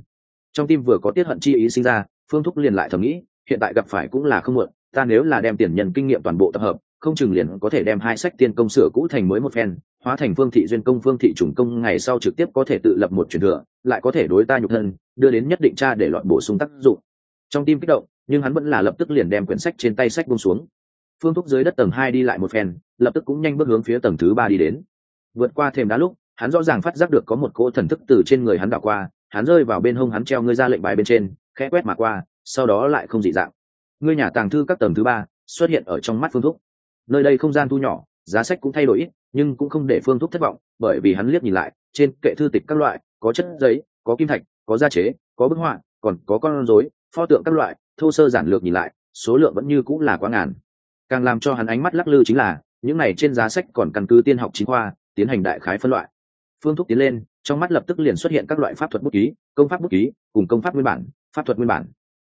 Trong tim vừa có tiết hận chi ý sinh ra, phương thúc liền lại thầm nghĩ, hiện tại gặp phải cũng là không muộn, ta nếu là đem tiền nhân kinh nghiệm toàn bộ tập hợp, không chừng liền có thể đem hai sách tiên công sửa cũ thành mới một phen hóa thành phương thị duyên công, phương thị trùng công, ngày sau trực tiếp có thể tự lập một truyền thừa, lại có thể đối ta nhục thân, đưa đến nhất định tra để loại bổ sung tác dụng. Trong tim kích động, nhưng hắn vẫn là lập tức liền đem quyển sách trên tay sách bông xuống. Phương thúc dưới đất tầng hai đi lại một phen, lập tức cũng nhanh bước hướng phía tầng thứ ba đi đến. Vượt qua thềm đá lúc, hắn rõ ràng phát giác được có một cỗ thần thức từ trên người hắn đảo qua, hắn rơi vào bên hông hắn treo ngươi ra lệnh bài bên trên, khẽ quét mà qua, sau đó lại không dị dạng. Ngươi nhà tàng thư các tầng thứ ba xuất hiện ở trong mắt phương thúc. Nơi đây không gian thu nhỏ, giá sách cũng thay đổi ít nhưng cũng không để phương thúc thất vọng, bởi vì hắn liếc nhìn lại, trên kệ thư tịch các loại, có chất giấy, có kim thạch, có da chế, có bức họa, còn có con rối, pho tượng các loại, thô sơ giản lược nhìn lại, số lượng vẫn như cũng là quá ngàn. Càng làm cho hắn ánh mắt lắc lư chính là, những này trên giá sách còn căn cứ tiên học chính khoa, tiến hành đại khái phân loại. Phương thúc tiến lên, trong mắt lập tức liền xuất hiện các loại pháp thuật bút ký, công pháp bút ký, cùng công pháp nguyên bản, pháp thuật nguyên bản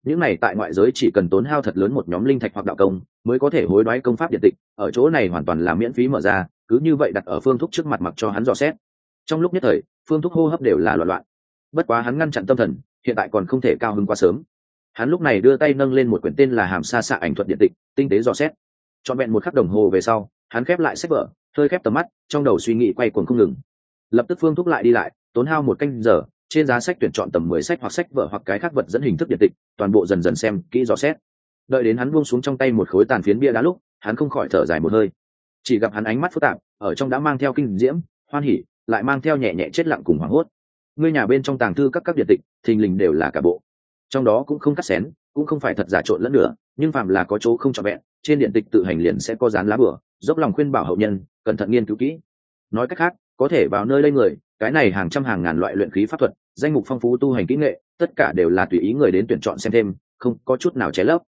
những này tại ngoại giới chỉ cần tốn hao thật lớn một nhóm linh thạch hoặc đạo công, mới có thể hối đoái công pháp điện tịch, ở chỗ này hoàn toàn là miễn phí mở ra, cứ như vậy đặt ở phương thúc trước mặt mặc cho hắn dò xét. Trong lúc nhất thời, phương thúc hô hấp đều là loạn loạn. Bất quá hắn ngăn chặn tâm thần, hiện tại còn không thể cao hơn quá sớm. Hắn lúc này đưa tay nâng lên một quyển tên là hàm xa xạ ảnh thuật điện tịch, tinh tế dò xét. Trọn vẹn một khắc đồng hồ về sau, hắn khép lại sách vở, hơi khép tầm mắt, trong đầu suy nghĩ quay cuồng không ngừng. Lập tức phương thúc lại đi lại, tốn hao một canh giờ trên giá sách tuyển chọn tầm mười sách hoặc sách vở hoặc cái khác vật dẫn hình thức điện tịch, toàn bộ dần dần xem kỹ rõ xét. Đợi đến hắn buông xuống trong tay một khối tàn phiến bia đá lúc, hắn không khỏi thở dài một hơi. Chỉ gặp hắn ánh mắt phức tạp, ở trong đã mang theo kinh diễm, hoan hỉ, lại mang theo nhẹ nhẹ chết lặng cùng hoảng hốt. Ngươi nhà bên trong tàng thư các các điện tịch, thình lình đều là cả bộ. Trong đó cũng không cắt xén, cũng không phải thật giả trộn lẫn nữa, nhưng phạm là có chỗ không trọn vẹn, trên điện tịch tự hành liền sẽ có dán lá bửa, dốc lòng khuyên bảo hậu nhân, cẩn thận nghiên cứu kỹ. Nói cách khác, có thể vào nơi đây người cái này hàng trăm hàng ngàn loại luyện khí pháp thuật, danh mục phong phú tu hành kỹ nghệ, tất cả đều là tùy ý người đến tuyển chọn xem thêm, không có chút nào trái lấp.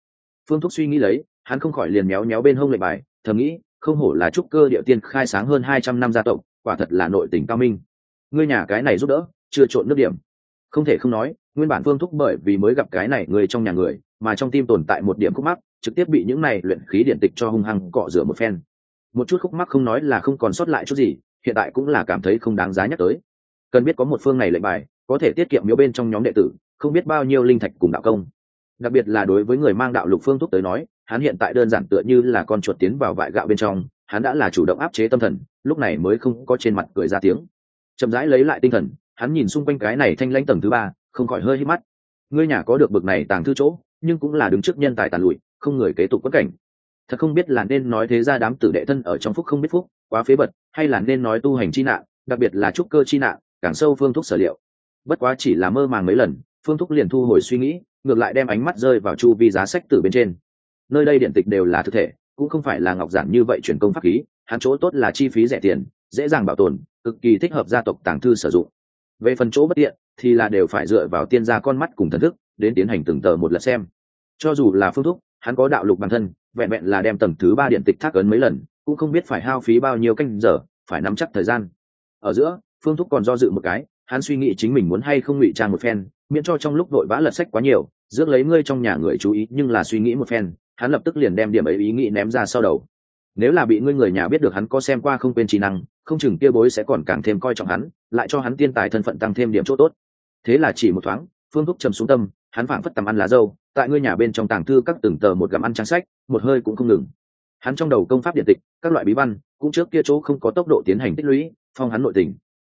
Phương thúc suy nghĩ lấy, hắn không khỏi liền méo méo bên hông lệnh bài, thầm nghĩ, không hổ là trúc cơ địa tiên khai sáng hơn hai trăm năm gia tộc, quả thật là nội tình cao minh. Ngươi nhà cái này giúp đỡ, chưa trộn nước điểm. Không thể không nói, nguyên bản phương thúc bởi vì mới gặp cái này người trong nhà người, mà trong tim tồn tại một điểm khúc mắc, trực tiếp bị những này luyện khí điện tịch cho hung hăng cọ rửa một phen. Một chút khúc mắc không nói là không còn sót lại chút gì hiện tại cũng là cảm thấy không đáng giá nhắc tới. Cần biết có một phương này lệnh bài, có thể tiết kiệm miếu bên trong nhóm đệ tử, không biết bao nhiêu linh thạch cùng đạo công. Đặc biệt là đối với người mang đạo lục phương thúc tới nói, hắn hiện tại đơn giản tựa như là con chuột tiến vào vại gạo bên trong, hắn đã là chủ động áp chế tâm thần, lúc này mới không có trên mặt cười ra tiếng. Chậm rãi lấy lại tinh thần, hắn nhìn xung quanh cái này thanh lãnh tầng thứ ba, không khỏi hơi hít mắt. Ngươi nhà có được bực này tàng thư chỗ, nhưng cũng là đứng trước nhân tài tàn lụi, không người kế tục quất cảnh thật không biết là nên nói thế ra đám tử đệ thân ở trong phúc không biết phúc, quá phế bật hay là nên nói tu hành chi nạn, đặc biệt là trúc cơ chi nạn, càng sâu phương thúc sở liệu. Bất quá chỉ là mơ màng mấy lần, phương thúc liền thu hồi suy nghĩ, ngược lại đem ánh mắt rơi vào chu vi giá sách từ bên trên. Nơi đây điện tịch đều là thực thể, cũng không phải là ngọc giản như vậy chuyển công pháp khí, hắn chỗ tốt là chi phí rẻ tiền, dễ dàng bảo tồn, cực kỳ thích hợp gia tộc tàng thư sử dụng. Về phần chỗ bất tiện, thì là đều phải dựa vào tiên gia con mắt cùng thần thức, đến tiến hành từng tờ một lần xem. Cho dù là phương thúc hắn có đạo lục bản thân vẹn vẹn là đem tầng thứ ba điện tịch thác ấn mấy lần, cũng không biết phải hao phí bao nhiêu canh giờ, phải nắm chắc thời gian. Ở giữa, phương thúc còn do dự một cái, hắn suy nghĩ chính mình muốn hay không ngụy trang một phen, miễn cho trong lúc vội vã lật sách quá nhiều, rước lấy ngươi trong nhà người chú ý, nhưng là suy nghĩ một phen, hắn lập tức liền đem điểm ấy ý nghĩ ném ra sau đầu. Nếu là bị ngươi người nhà biết được hắn có xem qua không quên trí năng, không chừng kia bối sẽ còn càng thêm coi trọng hắn, lại cho hắn tiên tài thân phận tăng thêm điểm chỗ tốt. Thế là chỉ một thoáng, phương thúc trầm xuống tâm, hắn phảng phất tầm ăn lá dâu tại ngôi nhà bên trong tàng thư các từng tờ một gặm ăn trang sách, một hơi cũng không ngừng. Hắn trong đầu công pháp điện tịch, các loại bí văn, cũng trước kia chỗ không có tốc độ tiến hành tích lũy, phong hắn nội tình.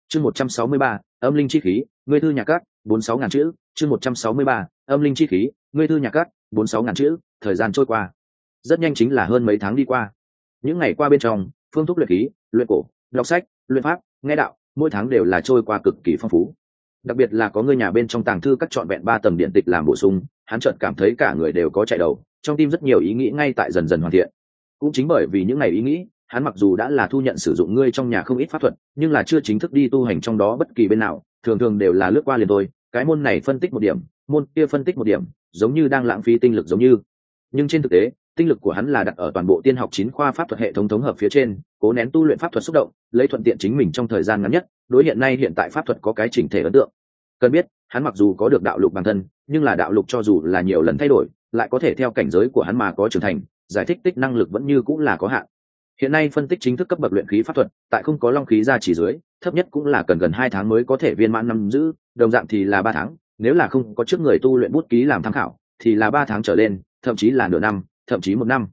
Chương một trăm sáu mươi ba, âm linh chi khí, ngươi thư nhà cát, bốn sáu ngàn chữ. Chương một trăm sáu mươi ba, âm linh chi khí, ngươi thư nhà cát, bốn sáu ngàn chữ. Thời gian trôi qua. Rất nhanh chính là hơn mấy tháng đi qua. Những ngày qua bên trong, phương thúc luyện khí, luyện cổ, đọc sách, luyện pháp, nghe đạo, mỗi tháng đều là trôi qua cực kỳ phong phú. Đặc biệt là có người nhà bên trong tàng thư các trọn vẹn ba tầng điện tịch làm bổ sung hắn chợt cảm thấy cả người đều có chạy đầu, trong tim rất nhiều ý nghĩ ngay tại dần dần hoàn thiện. Cũng chính bởi vì những ngày ý nghĩ, hắn mặc dù đã là thu nhận sử dụng ngươi trong nhà không ít pháp thuật, nhưng là chưa chính thức đi tu hành trong đó bất kỳ bên nào, thường thường đều là lướt qua liền thôi. Cái môn này phân tích một điểm, môn kia phân tích một điểm, giống như đang lãng phí tinh lực giống như. Nhưng trên thực tế, tinh lực của hắn là đặt ở toàn bộ tiên học chín khoa pháp thuật hệ thống thống hợp phía trên, cố nén tu luyện pháp thuật xúc động, lấy thuận tiện chính mình trong thời gian ngắn nhất, đối hiện nay hiện tại pháp thuật có cái chỉnh thể ấn tượng. Cần biết hắn mặc dù có được đạo lục bản thân, nhưng là đạo lục cho dù là nhiều lần thay đổi, lại có thể theo cảnh giới của hắn mà có trưởng thành, giải thích tích năng lực vẫn như cũng là có hạn. Hiện nay phân tích chính thức cấp bậc luyện khí pháp thuật, tại không có long khí ra chỉ dưới, thấp nhất cũng là cần gần hai tháng mới có thể viên mãn năm giữ, đồng dạng thì là ba tháng, nếu là không có trước người tu luyện bút ký làm tham khảo, thì là ba tháng trở lên, thậm chí là nửa năm, thậm chí một năm.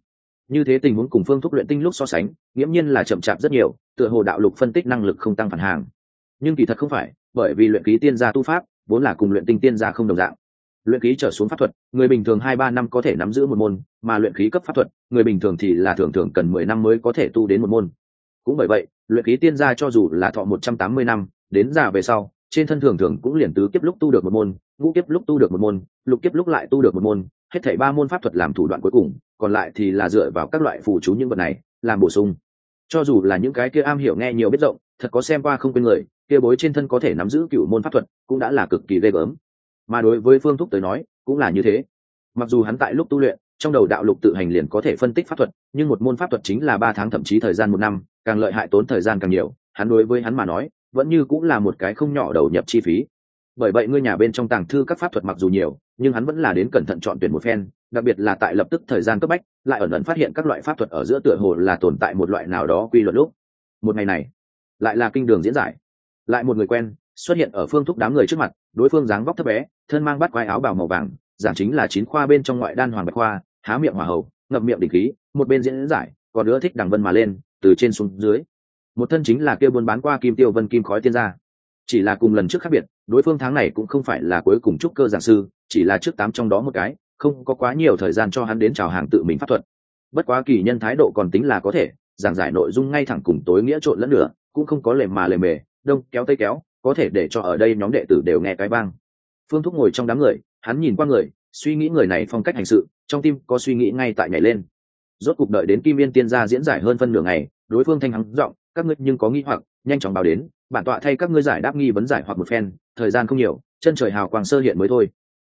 Như thế tình huống cùng phương thúc luyện tinh lúc so sánh, nghiễm nhiên là chậm chạp rất nhiều, tựa hồ đạo lục phân tích năng lực không tăng phản hàng. Nhưng kỳ thật không phải, bởi vì luyện ký tiên gia tu pháp vốn là cùng luyện tinh tiên gia không đồng dạng. Luyện khí trở xuống pháp thuật, người bình thường hai ba năm có thể nắm giữ một môn, mà luyện khí cấp pháp thuật, người bình thường thì là thường thường cần mười năm mới có thể tu đến một môn. Cũng bởi vậy, luyện khí tiên gia cho dù là thọ một trăm tám mươi năm, đến già về sau, trên thân thường thường cũng liền tứ kiếp lúc tu được một môn, ngũ kiếp lúc tu được một môn, lục kiếp lúc lại tu được một môn, hết thảy ba môn pháp thuật làm thủ đoạn cuối cùng, còn lại thì là dựa vào các loại phù chú những vật này, làm bổ sung. Cho dù là những cái kia am hiểu nghe nhiều biết rộng, thật có xem qua không quên người kia bối trên thân có thể nắm giữ cựu môn pháp thuật, cũng đã là cực kỳ ghê gớm. Mà đối với phương thúc tới nói, cũng là như thế. Mặc dù hắn tại lúc tu luyện, trong đầu đạo lục tự hành liền có thể phân tích pháp thuật, nhưng một môn pháp thuật chính là ba tháng thậm chí thời gian một năm, càng lợi hại tốn thời gian càng nhiều, hắn đối với hắn mà nói, vẫn như cũng là một cái không nhỏ đầu nhập chi phí. Bởi vậy ngôi nhà bên trong tàng thư các pháp thuật mặc dù nhiều, nhưng hắn vẫn là đến cẩn thận chọn tuyển một phen, đặc biệt là tại lập tức thời gian cấp bách, lại ẩn ẩn phát hiện các loại pháp thuật ở giữa tựa hồ là tồn tại một loại nào đó quy luật lúc. Một ngày này, lại là kinh đường diễn giải lại một người quen, xuất hiện ở phương thúc đám người trước mặt, đối phương dáng vóc thấp bé, thân mang bắt quai áo bào màu vàng giảng chính là chín khoa bên trong ngoại đan hoàng bạch khoa, há miệng hỏa hậu ngậm miệng đỉnh khí, một bên diễn giải, còn nữa thích đằng vân mà lên, từ trên xuống dưới. Một thân chính là kia buôn bán qua kim tiêu vân kim khói tiên gia. Chỉ là cùng lần trước khác biệt, đối phương tháng này cũng không phải là cuối cùng trúc cơ giảng sư, chỉ là trước tám trong đó một cái, không có quá nhiều thời gian cho hắn đến chào hàng tự mình pháp thuật. Bất quá kỳ nhân thái độ còn tính là có thể, giảng giải nội dung ngay thẳng cùng tối nghĩa trộn lẫn nữa cũng không có lề mà lề mề đông, kéo tây kéo, có thể để cho ở đây nhóm đệ tử đều nghe cái vang. Phương thúc ngồi trong đám người, hắn nhìn qua người, suy nghĩ người này phong cách hành sự, trong tim có suy nghĩ ngay tại nhảy lên. Rốt cuộc đợi đến kim yên tiên gia diễn giải hơn phân nửa ngày, đối phương thanh hắn giọng, các ngươi nhưng có nghi hoặc, nhanh chóng báo đến, bản tọa thay các ngươi giải đáp nghi vấn giải hoặc một phen, thời gian không nhiều, chân trời hào quang sơ hiện mới thôi.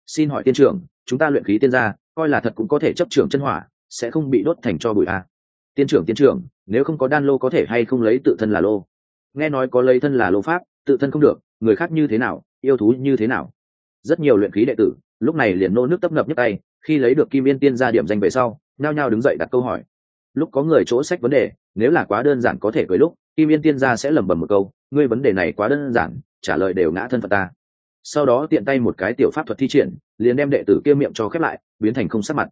Xin hỏi tiên trưởng, chúng ta luyện khí tiên gia, coi là thật cũng có thể chấp trưởng chân hỏa, sẽ không bị đốt thành cho bụi a à. tiên trưởng tiên trưởng, nếu không có đan lô có thể hay không lấy tự thân là lô? Nghe nói có lấy thân là lô pháp, tự thân không được, người khác như thế nào, yêu thú như thế nào? Rất nhiều luyện khí đệ tử, lúc này liền nô nước tấp nập nhấc tay, khi lấy được kim yên tiên ra điểm danh về sau, nhao nhao đứng dậy đặt câu hỏi. Lúc có người chỗ sách vấn đề, nếu là quá đơn giản có thể cưới lúc, kim yên tiên gia sẽ lẩm bẩm một câu, ngươi vấn đề này quá đơn giản, trả lời đều ngã thân phận ta. Sau đó tiện tay một cái tiểu pháp thuật thi triển, liền đem đệ tử kia miệng cho khép lại, biến thành không sắc mặt.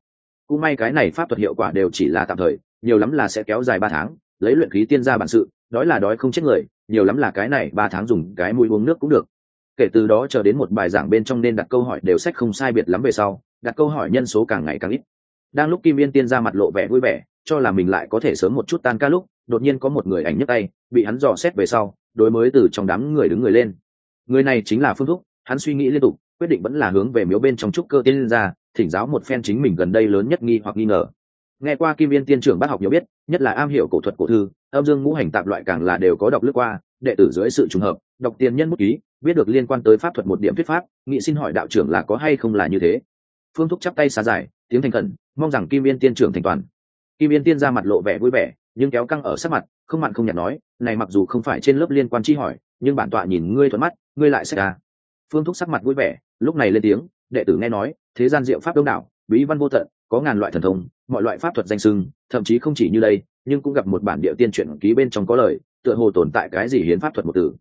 Cũng may cái này pháp thuật hiệu quả đều chỉ là tạm thời, nhiều lắm là sẽ kéo dài ba tháng lấy luyện khí tiên gia bản sự, đói là đói không chết người, nhiều lắm là cái này, ba tháng dùng cái mũi uống nước cũng được. Kể từ đó chờ đến một bài giảng bên trong nên đặt câu hỏi đều sách không sai biệt lắm về sau, đặt câu hỏi nhân số càng ngày càng ít. Đang lúc kim yên tiên ra mặt lộ vẻ vui vẻ, cho là mình lại có thể sớm một chút tan ca lúc, đột nhiên có một người ảnh nhấc tay, bị hắn dò xét về sau, đối mới từ trong đám người đứng người lên. Người này chính là phương thúc, hắn suy nghĩ liên tục, quyết định vẫn là hướng về miếu bên trong trúc cơ tiên ra, thỉnh giáo một phen chính mình gần đây lớn nhất nghi hoặc nghi ngờ nghe qua kim yên tiên trưởng bác học nhiều biết, nhất là am hiểu cổ thuật cổ thư, âm dương ngũ hành tạp loại càng là đều có đọc lướt qua, đệ tử dưới sự trùng hợp, đọc tiền nhân bút ký, biết được liên quan tới pháp thuật một điểm thuyết pháp, nghị xin hỏi đạo trưởng là có hay không là như thế. Phương thúc chắp tay xa dài tiếng thành khẩn, mong rằng kim yên tiên trưởng thành toàn. Kim yên tiên ra mặt lộ vẻ vui vẻ, nhưng kéo căng ở sát mặt, không mặn không nhạt nói, này mặc dù không phải trên lớp liên quan chi hỏi, nhưng bản tọa nhìn ngươi thuận mắt, ngươi lại sẽ ra. Phương thúc sắc mặt vui vẻ, lúc này lên tiếng, đệ tử nghe nói, thế gian diệu pháp đông đảo, bí văn vô tận có ngàn loại thần thông, mọi loại pháp thuật danh sưng, thậm chí không chỉ như đây, nhưng cũng gặp một bản địa tiên truyện ký bên trong có lời, tựa hồ tồn tại cái gì hiến pháp thuật một từ.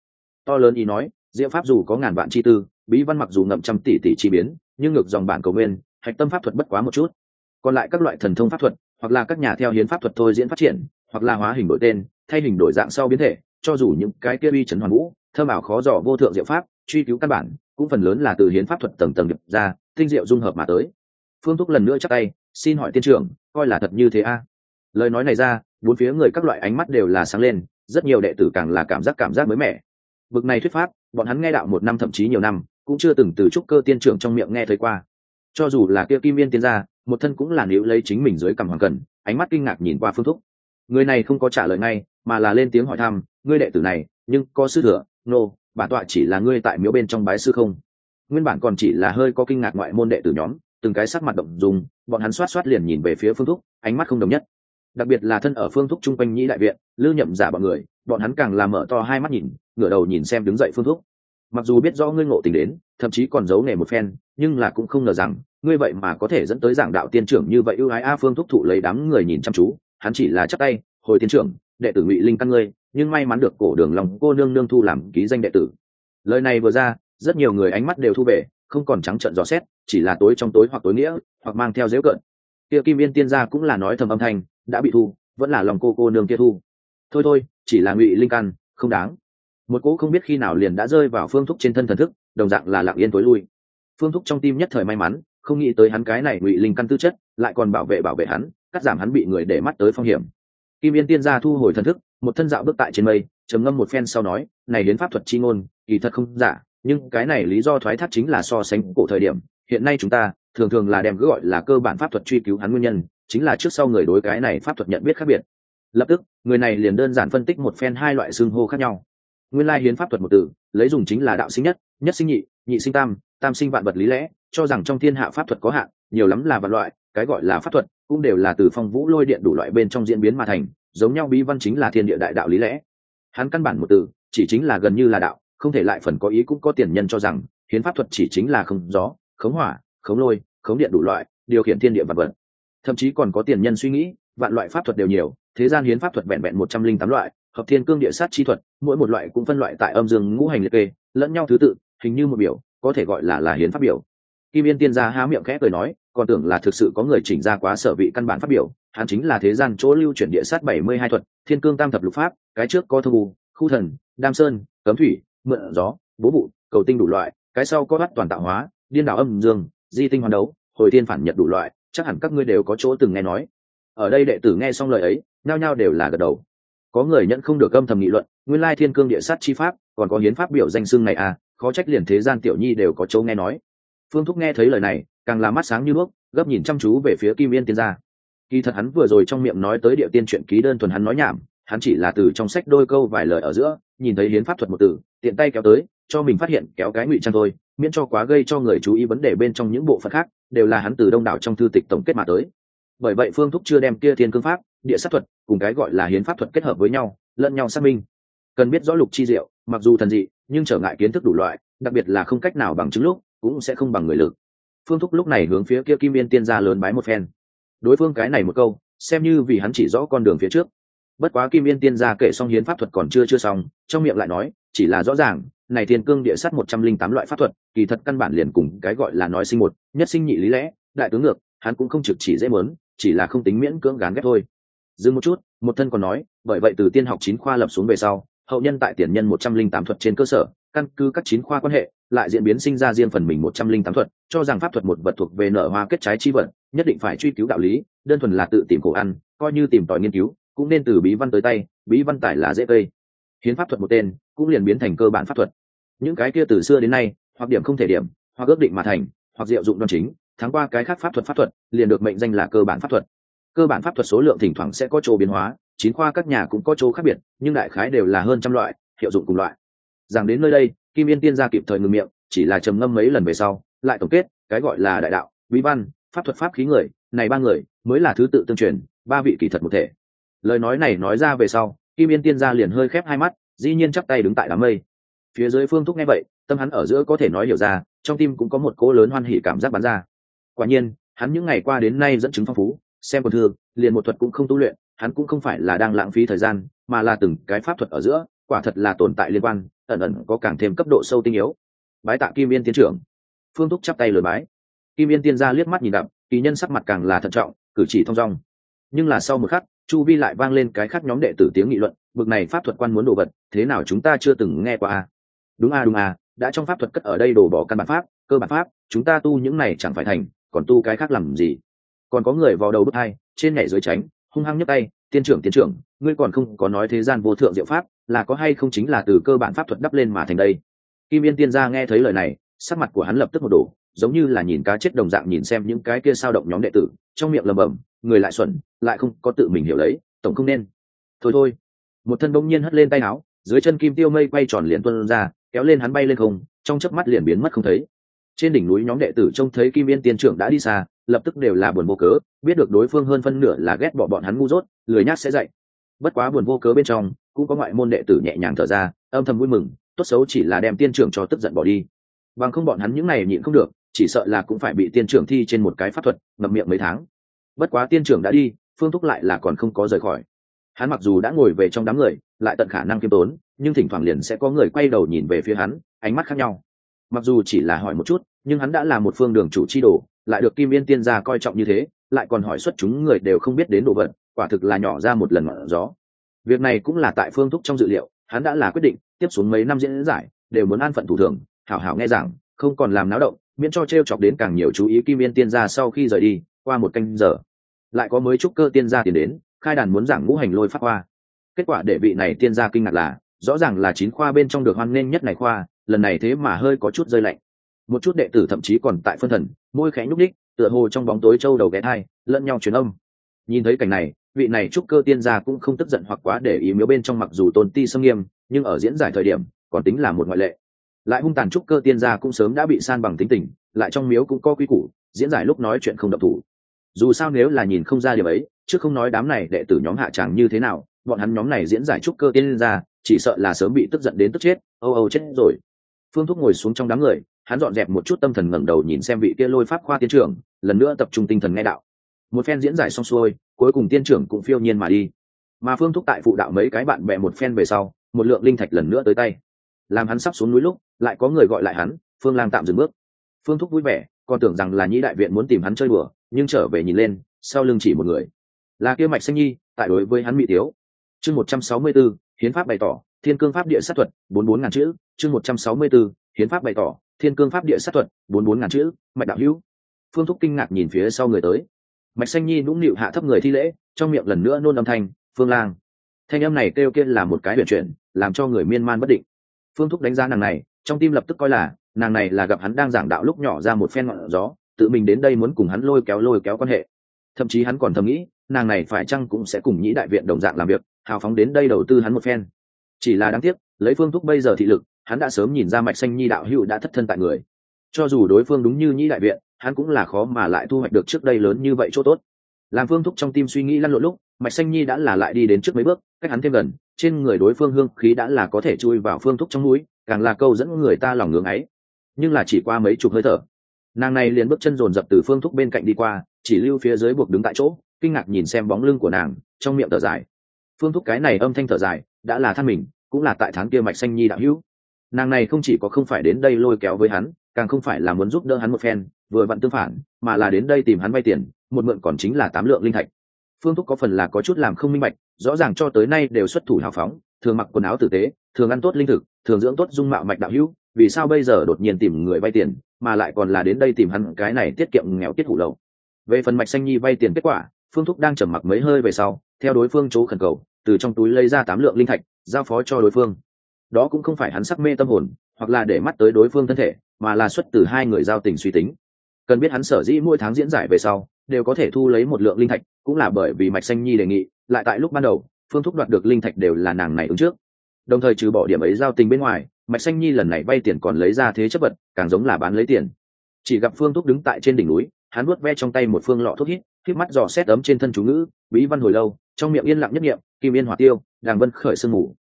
To lớn ý nói, diệu pháp dù có ngàn vạn chi tư, bí văn mặc dù ngậm trăm tỷ tỷ chi biến, nhưng ngược dòng bản cầu nguyên, hạch tâm pháp thuật bất quá một chút. Còn lại các loại thần thông pháp thuật, hoặc là các nhà theo hiến pháp thuật thôi diễn phát triển, hoặc là hóa hình đổi tên, thay hình đổi dạng sau biến thể, cho dù những cái kia uy trấn hoàn vũ thơ bảo khó dò vô thượng diệu pháp, truy cứu căn bản, cũng phần lớn là từ hiến pháp thuật tầng tầng điệp ra, tinh diệu dung hợp mà tới phương thúc lần nữa chắc tay xin hỏi tiên trưởng coi là thật như thế a? Lời nói này ra bốn phía người các loại ánh mắt đều là sáng lên rất nhiều đệ tử càng là cảm giác cảm giác mới mẻ. Bực này thuyết pháp bọn hắn nghe đạo một năm thậm chí nhiều năm cũng chưa từng từ trúc cơ tiên trưởng trong miệng nghe thấy qua. Cho dù là kia kim yên tiên gia một thân cũng là níu lấy chính mình dưới cằm hoàng cần ánh mắt kinh ngạc nhìn qua phương thúc. Người này không có trả lời ngay mà là lên tiếng hỏi thăm ngươi đệ tử này nhưng có sư thừa nô、no, bản tọa chỉ là ngươi tại miếu bên trong bái sư không? Nguyên bản còn chỉ là hơi có kinh ngạc ngoại môn đệ tử nhóm từng cái sắc mặt động dùng bọn hắn xoát xoát liền nhìn về phía phương thúc, ánh mắt không đồng nhất. Đặc biệt là thân ở phương thúc chung quanh nhĩ đại viện, lư nhậm giả bọn người, bọn hắn càng làm mở to hai mắt nhìn, ngửa đầu nhìn xem đứng dậy phương thúc. Mặc dù biết rõ ngươi ngộ tình đến, thậm chí còn giấu nghề một phen, nhưng là cũng không ngờ rằng, ngươi vậy mà có thể dẫn tới giảng đạo tiên trưởng như vậy ưu ái a phương thúc thụ lấy đám người nhìn chăm chú, hắn chỉ là chắc tay, hồi tiên trưởng, đệ tử ngụy linh căn ngươi, nhưng may mắn được cổ đường lòng cô nương nương thu làm ký danh đệ tử. Lời này vừa ra, rất nhiều người ánh mắt đều thu về, không còn trắng trợn dò xét chỉ là tối trong tối hoặc tối nghĩa, hoặc mang theo dễu cận. Kia kim yên tiên gia cũng là nói thầm âm thanh, đã bị thu, vẫn là lòng cô cô nương kia thu. Thôi thôi, chỉ là ngụy linh căn, không đáng. Một cỗ không biết khi nào liền đã rơi vào phương thúc trên thân thần thức, đồng dạng là lặng yên tối lui. Phương thúc trong tim nhất thời may mắn, không nghĩ tới hắn cái này ngụy linh căn tư chất, lại còn bảo vệ bảo vệ hắn, cắt giảm hắn bị người để mắt tới phong hiểm. Kim yên tiên gia thu hồi thần thức, một thân dạo bước tại trên mây, trầm ngâm một phen sau nói, này đến pháp thuật chi ngôn, kỳ thật không giả nhưng cái này lý do thoái thác chính là so sánh cổ thời điểm. Hiện nay chúng ta, thường thường là đem cứ gọi là cơ bản pháp thuật truy cứu hắn nguyên nhân, chính là trước sau người đối cái này pháp thuật nhận biết khác biệt. Lập tức, người này liền đơn giản phân tích một phen hai loại xương hô khác nhau. Nguyên lai hiến pháp thuật một từ, lấy dùng chính là đạo sinh nhất nhất sinh nhị nhị sinh tam tam sinh vạn vật lý lẽ, cho rằng trong thiên hạ pháp thuật có hạn, nhiều lắm là vạn loại, cái gọi là pháp thuật cũng đều là từ phong vũ lôi điện đủ loại bên trong diễn biến mà thành, giống nhau bí văn chính là thiên địa đại đạo lý lẽ. Hắn căn bản một từ, chỉ chính là gần như là đạo không thể lại phần có ý cũng có tiền nhân cho rằng, hiến pháp thuật chỉ chính là không gió, khống hỏa, khống lôi, khống điện đủ loại, điều khiển thiên địa vật vật. Thậm chí còn có tiền nhân suy nghĩ, vạn loại pháp thuật đều nhiều, thế gian hiến pháp thuật vẹn vẹn một trăm linh tám loại, hợp thiên cương địa sát chi thuật, mỗi một loại cũng phân loại tại âm dương ngũ hành liệt kê, lẫn nhau thứ tự, hình như một biểu, có thể gọi là là hiến pháp biểu. Kim yên tiên gia há miệng khẽ cười nói, còn tưởng là thực sự có người chỉnh ra quá sở vị căn bản pháp biểu, hắn chính là thế gian chỗ lưu chuyển địa sát bảy mươi hai thuật, thiên cương tam thập lục pháp, cái trước có thơ bù khu thần, đam sơn, cấm thủy mượn gió bố vụ cầu tinh đủ loại cái sau có bắt toàn tạo hóa điên đảo âm dương di tinh hoàn đấu hồi thiên phản nhật đủ loại chắc hẳn các ngươi đều có chỗ từng nghe nói. Ở đây đệ tử nghe xong lời ấy nhao nhao đều là gật đầu. Có người nhận không được âm thầm nghị luận nguyên lai thiên cương địa sát chi pháp còn có hiến pháp biểu danh xưng này à khó trách liền thế gian tiểu nhi đều có chỗ nghe nói. Phương thúc nghe thấy lời này càng là mắt sáng như nước, gấp nhìn chăm chú về phía kim yên tiên gia. Kỳ thật hắn vừa rồi trong miệng nói tới địa tiên chuyện ký đơn thuần hắn nói nhảm hắn chỉ là từ trong sách đôi câu vài lời ở giữa, nhìn thấy hiến pháp thuật một từ, tiện tay kéo tới, cho mình phát hiện kéo cái ngụy trang thôi, miễn cho quá gây cho người chú ý vấn đề bên trong những bộ phận khác, đều là hắn từ đông đảo trong thư tịch tổng kết mà tới. Bởi vậy phương thúc chưa đem kia thiên cương pháp, địa sát thuật, cùng cái gọi là hiến pháp thuật kết hợp với nhau, lẫn nhau xác minh. Cần biết rõ lục chi diệu, mặc dù thần dị, nhưng trở ngại kiến thức đủ loại, đặc biệt là không cách nào bằng chứng lúc, cũng sẽ không bằng người lực. Phương thúc lúc này hướng phía kia kim yên tiên gia lớn bái một phen. Đối phương cái này một câu, xem như vì hắn chỉ rõ con đường phía trước bất quá kim yên tiên gia kể xong hiến pháp thuật còn chưa chưa xong, trong miệng lại nói, chỉ là rõ ràng, này thiên cương địa sát một trăm linh tám loại pháp thuật, kỳ thật căn bản liền cùng cái gọi là nói sinh một, nhất sinh nhị lý lẽ, đại tướng ngược, hắn cũng không trực chỉ dễ mớn, chỉ là không tính miễn cưỡng gán ghép thôi. Dừng một chút, một thân còn nói, bởi vậy từ tiên học chín khoa lập xuống về sau, hậu nhân tại tiền nhân một trăm linh tám thuật trên cơ sở, căn cứ các chín khoa quan hệ, lại diễn biến sinh ra riêng phần mình một trăm linh tám thuật, cho rằng pháp thuật một vật thuộc về nở hoa kết trái chi vật, nhất định phải truy cứu đạo lý, đơn thuần là tự tìm khổ ăn, coi như tìm tòi nghiên cứu cũng nên từ bí văn tới tay, bí văn tải là dễ cây. Hiến pháp thuật một tên, cũng liền biến thành cơ bản pháp thuật. Những cái kia từ xưa đến nay, hoặc điểm không thể điểm, hoặc ước định mà thành, hoặc diệu dụng đoan chính, thắng qua cái khác pháp thuật pháp thuật, liền được mệnh danh là cơ bản pháp thuật. Cơ bản pháp thuật số lượng thỉnh thoảng sẽ có chỗ biến hóa, chín khoa các nhà cũng có chỗ khác biệt, nhưng đại khái đều là hơn trăm loại, hiệu dụng cùng loại. Rằng đến nơi đây, kim yên tiên gia kịp thời ngừng miệng, chỉ là trầm ngâm mấy lần về sau, lại tổng kết, cái gọi là đại đạo, bí văn, pháp thuật pháp khí người, này ba người, mới là thứ tự tương truyền, ba vị kỳ thật một thể lời nói này nói ra về sau, kim yên tiên gia liền hơi khép hai mắt, dĩ nhiên chắp tay đứng tại đám mây. Phía dưới phương thúc nghe vậy, tâm hắn ở giữa có thể nói hiểu ra, trong tim cũng có một cỗ lớn hoan hỉ cảm giác bắn ra. Quả nhiên, hắn những ngày qua đến nay dẫn chứng phong phú, xem còn thương liền một thuật cũng không tu luyện, hắn cũng không phải là đang lãng phí thời gian, mà là từng cái pháp thuật ở giữa, quả thật là tồn tại liên quan, ẩn ẩn có càng thêm cấp độ sâu tinh yếu. Bái tạ kim yên tiến trưởng. Phương thúc chắp tay lời bái. Kim yên tiên ra liếc mắt nhìn đậm kỳ nhân sắc mặt càng là thận trọng, cử chỉ thong dong. Nhưng là sau một khắc chu vi lại vang lên cái khác nhóm đệ tử tiếng nghị luận, bực này pháp thuật quan muốn đồ vật, thế nào chúng ta chưa từng nghe qua a đúng a đúng a đã trong pháp thuật cất ở đây đổ bỏ căn bản pháp, cơ bản pháp, chúng ta tu những này chẳng phải thành, còn tu cái khác làm gì? Còn có người vào đầu bước hai, trên nhảy dưới tránh, hung hăng nhấc tay, tiên trưởng tiên trưởng, ngươi còn không có nói thế gian vô thượng diệu pháp, là có hay không chính là từ cơ bản pháp thuật đắp lên mà thành đây? Kim yên tiên gia nghe thấy lời này, sắc mặt của hắn lập tức một đổ giống như là nhìn cá chết đồng dạng nhìn xem những cái kia sao động nhóm đệ tử, trong miệng lầm bầm, người lại xuẩn, lại không có tự mình hiểu lấy, tổng không nên. Thôi thôi. Một thân bỗng nhiên hất lên tay áo, dưới chân kim tiêu mây quay tròn liền tuân ra, kéo lên hắn bay lên không, trong chớp mắt liền biến mất không thấy. Trên đỉnh núi nhóm đệ tử trông thấy kim yên tiên trưởng đã đi xa, lập tức đều là buồn vô cớ, biết được đối phương hơn phân nửa là ghét bỏ bọn hắn ngu dốt, lười nhát sẽ dậy bất quá buồn vô cớ bên trong, cũng có ngoại môn đệ tử nhẹ nhàng thở ra, âm thầm vui mừng, tốt xấu chỉ là đem tiên trưởng cho tức giận bỏ đi. Bằng không bọn hắn những này nhịn không được chỉ sợ là cũng phải bị tiên trưởng thi trên một cái pháp thuật, ngậm miệng mấy tháng. Bất quá tiên trưởng đã đi, phương thúc lại là còn không có rời khỏi. Hắn mặc dù đã ngồi về trong đám người, lại tận khả năng kiêm tốn, nhưng thỉnh thoảng liền sẽ có người quay đầu nhìn về phía hắn, ánh mắt khác nhau. Mặc dù chỉ là hỏi một chút, nhưng hắn đã là một phương đường chủ chi đồ, lại được kim yên tiên gia coi trọng như thế, lại còn hỏi xuất chúng người đều không biết đến đồ vật, quả thực là nhỏ ra một lần ngọn gió. Việc này cũng là tại phương thúc trong dự liệu, hắn đã là quyết định, tiếp xuống mấy năm diễn giải, đều muốn an phận thủ thường, hảo hảo nghe giảng, không còn làm náo động miễn cho t r e o chọc đến càng nhiều chú ý kim yên tiên gia sau khi rời đi, qua một canh giờ. Lại có mới trúc cơ tiên gia tiền đến, khai đàn muốn giảng ngũ hành lôi phát khoa. Kết quả để vị này tiên gia kinh ngạc là, rõ ràng là chín khoa bên trong được hoan nghênh nhất này khoa, lần này thế mà hơi có chút rơi lạnh. Một chút đệ tử thậm chí còn tại phân thần, môi khẽ nhúc ních tựa hồ trong bóng tối trâu đầu ghé thai, lẫn nhau truyền âm. Nhìn thấy cảnh này, vị này trúc cơ tiên gia cũng không tức giận hoặc quá để ý miếu bên trong mặc dù tôn ti sâm nghiêm, nhưng ở diễn giải thời điểm, còn tính là một ngoại lệ lại hung tàn trúc cơ tiên gia cũng sớm đã bị san bằng tính tình, lại trong miếu cũng có quy củ, diễn giải lúc nói chuyện không độc thủ. Dù sao nếu là nhìn không ra điều ấy, chứ không nói đám này đệ tử nhóm hạ tràng như thế nào, bọn hắn nhóm này diễn giải trúc cơ tiên gia, chỉ sợ là sớm bị tức giận đến tức chết, âu âu chết rồi. Phương thúc ngồi xuống trong đám người, hắn dọn dẹp một chút tâm thần ngẩng đầu nhìn xem vị kia lôi pháp khoa tiên trưởng, lần nữa tập trung tinh thần nghe đạo. Một phen diễn giải xong xuôi, cuối cùng tiên trưởng cũng phiêu nhiên mà đi. Mà phương thúc tại phụ đạo mấy cái bạn bè một phen về sau, một lượng linh thạch lần nữa tới tay làm hắn sắp xuống núi lúc, lại có người gọi lại hắn, phương lang tạm dừng bước. Phương thúc vui vẻ, còn tưởng rằng là nhĩ đại viện muốn tìm hắn chơi bừa nhưng trở về nhìn lên, sau lưng chỉ một người. Là kia mạch xanh nhi, tại đối với hắn bị tiếu chương một trăm sáu mươi b ố hiến pháp bày tỏ, thiên cương pháp địa sát thuật, bốn bốn ngàn chữ. Chương một trăm sáu mươi b ố hiến pháp bày tỏ, thiên cương pháp địa sát thuật, bốn bốn ngàn chữ, mạch đạo hữu. Phương thúc kinh ngạc nhìn phía sau người tới. Mạch xanh nhi nũng nịu hạ thấp người thi lễ, trong miệng lần nữa nôn âm thanh, phương lang. Thanh âm này kêu kia là một cái huyền chuyển, làm cho người miên man bất định phương thúc đánh giá nàng này, trong tim lập tức coi là, nàng này là gặp hắn đang giảng đạo lúc nhỏ ra một phen ngọn gió, tự mình đến đây muốn cùng hắn lôi kéo lôi kéo quan hệ. Thậm chí hắn còn thầm nghĩ, nàng này phải chăng cũng sẽ cùng nhĩ đại viện đồng dạng làm việc, hào phóng đến đây đầu tư hắn một phen. Chỉ là đáng tiếc, lấy phương thúc bây giờ thị lực, hắn đã sớm nhìn ra mạch xanh nhi đạo hữu đã thất thân tại người. Cho dù đối phương đúng như nhĩ đại viện, hắn cũng là khó mà lại thu hoạch được trước đây lớn như vậy chỗ tốt. Làm phương thúc trong tim suy nghĩ lăn lộn lúc, mạch xanh nhi đã là lại đi đến trước mấy bước, cách hắn thêm gần trên người đối phương hương khí đã là có thể chui vào phương thúc trong núi càng là câu dẫn người ta lòng ngưỡng ấy. Nhưng là chỉ qua mấy chục hơi thở, nàng này liền bước chân dồn dập từ phương thúc bên cạnh đi qua, chỉ lưu phía dưới buộc đứng tại chỗ, kinh ngạc nhìn xem bóng lưng của nàng, trong miệng thở dài. Phương thúc cái này âm thanh thở dài, đã là than mình, cũng là tại tháng kia mạch xanh nhi đạo hữu. Nàng này không chỉ có không phải đến đây lôi kéo với hắn, càng không phải là muốn giúp đỡ hắn một phen, vừa vặn tương phản, mà là đến đây tìm hắn vay tiền, một mượn còn chính là tám lượng linh thạch phương thúc có phần là có chút làm không minh bạch, rõ ràng cho tới nay đều xuất thủ hào phóng, thường mặc quần áo tử tế, thường ăn tốt linh thực, thường dưỡng tốt dung mạo mạch đạo hữu, vì sao bây giờ đột nhiên tìm người vay tiền, mà lại còn là đến đây tìm hắn cái này tiết kiệm nghèo tiết hủ lậu. Về phần mạch xanh nhi vay tiền kết quả, phương thúc đang trầm mặc mấy hơi về sau, theo đối phương chỗ khẩn cầu, từ trong túi lấy ra tám lượng linh thạch, giao phó cho đối phương. Đó cũng không phải hắn sắc mê tâm hồn, hoặc là để mắt tới đối phương thân thể, mà là xuất từ hai người giao tình suy tính. Cần biết hắn sở dĩ mỗi tháng diễn giải về sau đều có thể thu lấy một lượng linh thạch, cũng là bởi vì mạch xanh nhi đề nghị, lại tại lúc ban đầu, phương thúc đoạt được linh thạch đều là nàng này ứng trước. Đồng thời trừ bỏ điểm ấy giao tình bên ngoài, mạch xanh nhi lần này vay tiền còn lấy ra thế chấp vật, càng giống là bán lấy tiền. Chỉ gặp phương thúc đứng tại trên đỉnh núi, hắn nuốt ve trong tay một phương lọ thuốc hít hít mắt dò xét ấm trên thân chú ngữ, bí văn hồi lâu, trong miệng yên lặng nhất niệm, kim yên hỏa tiêu, đàng vân khởi sương mù.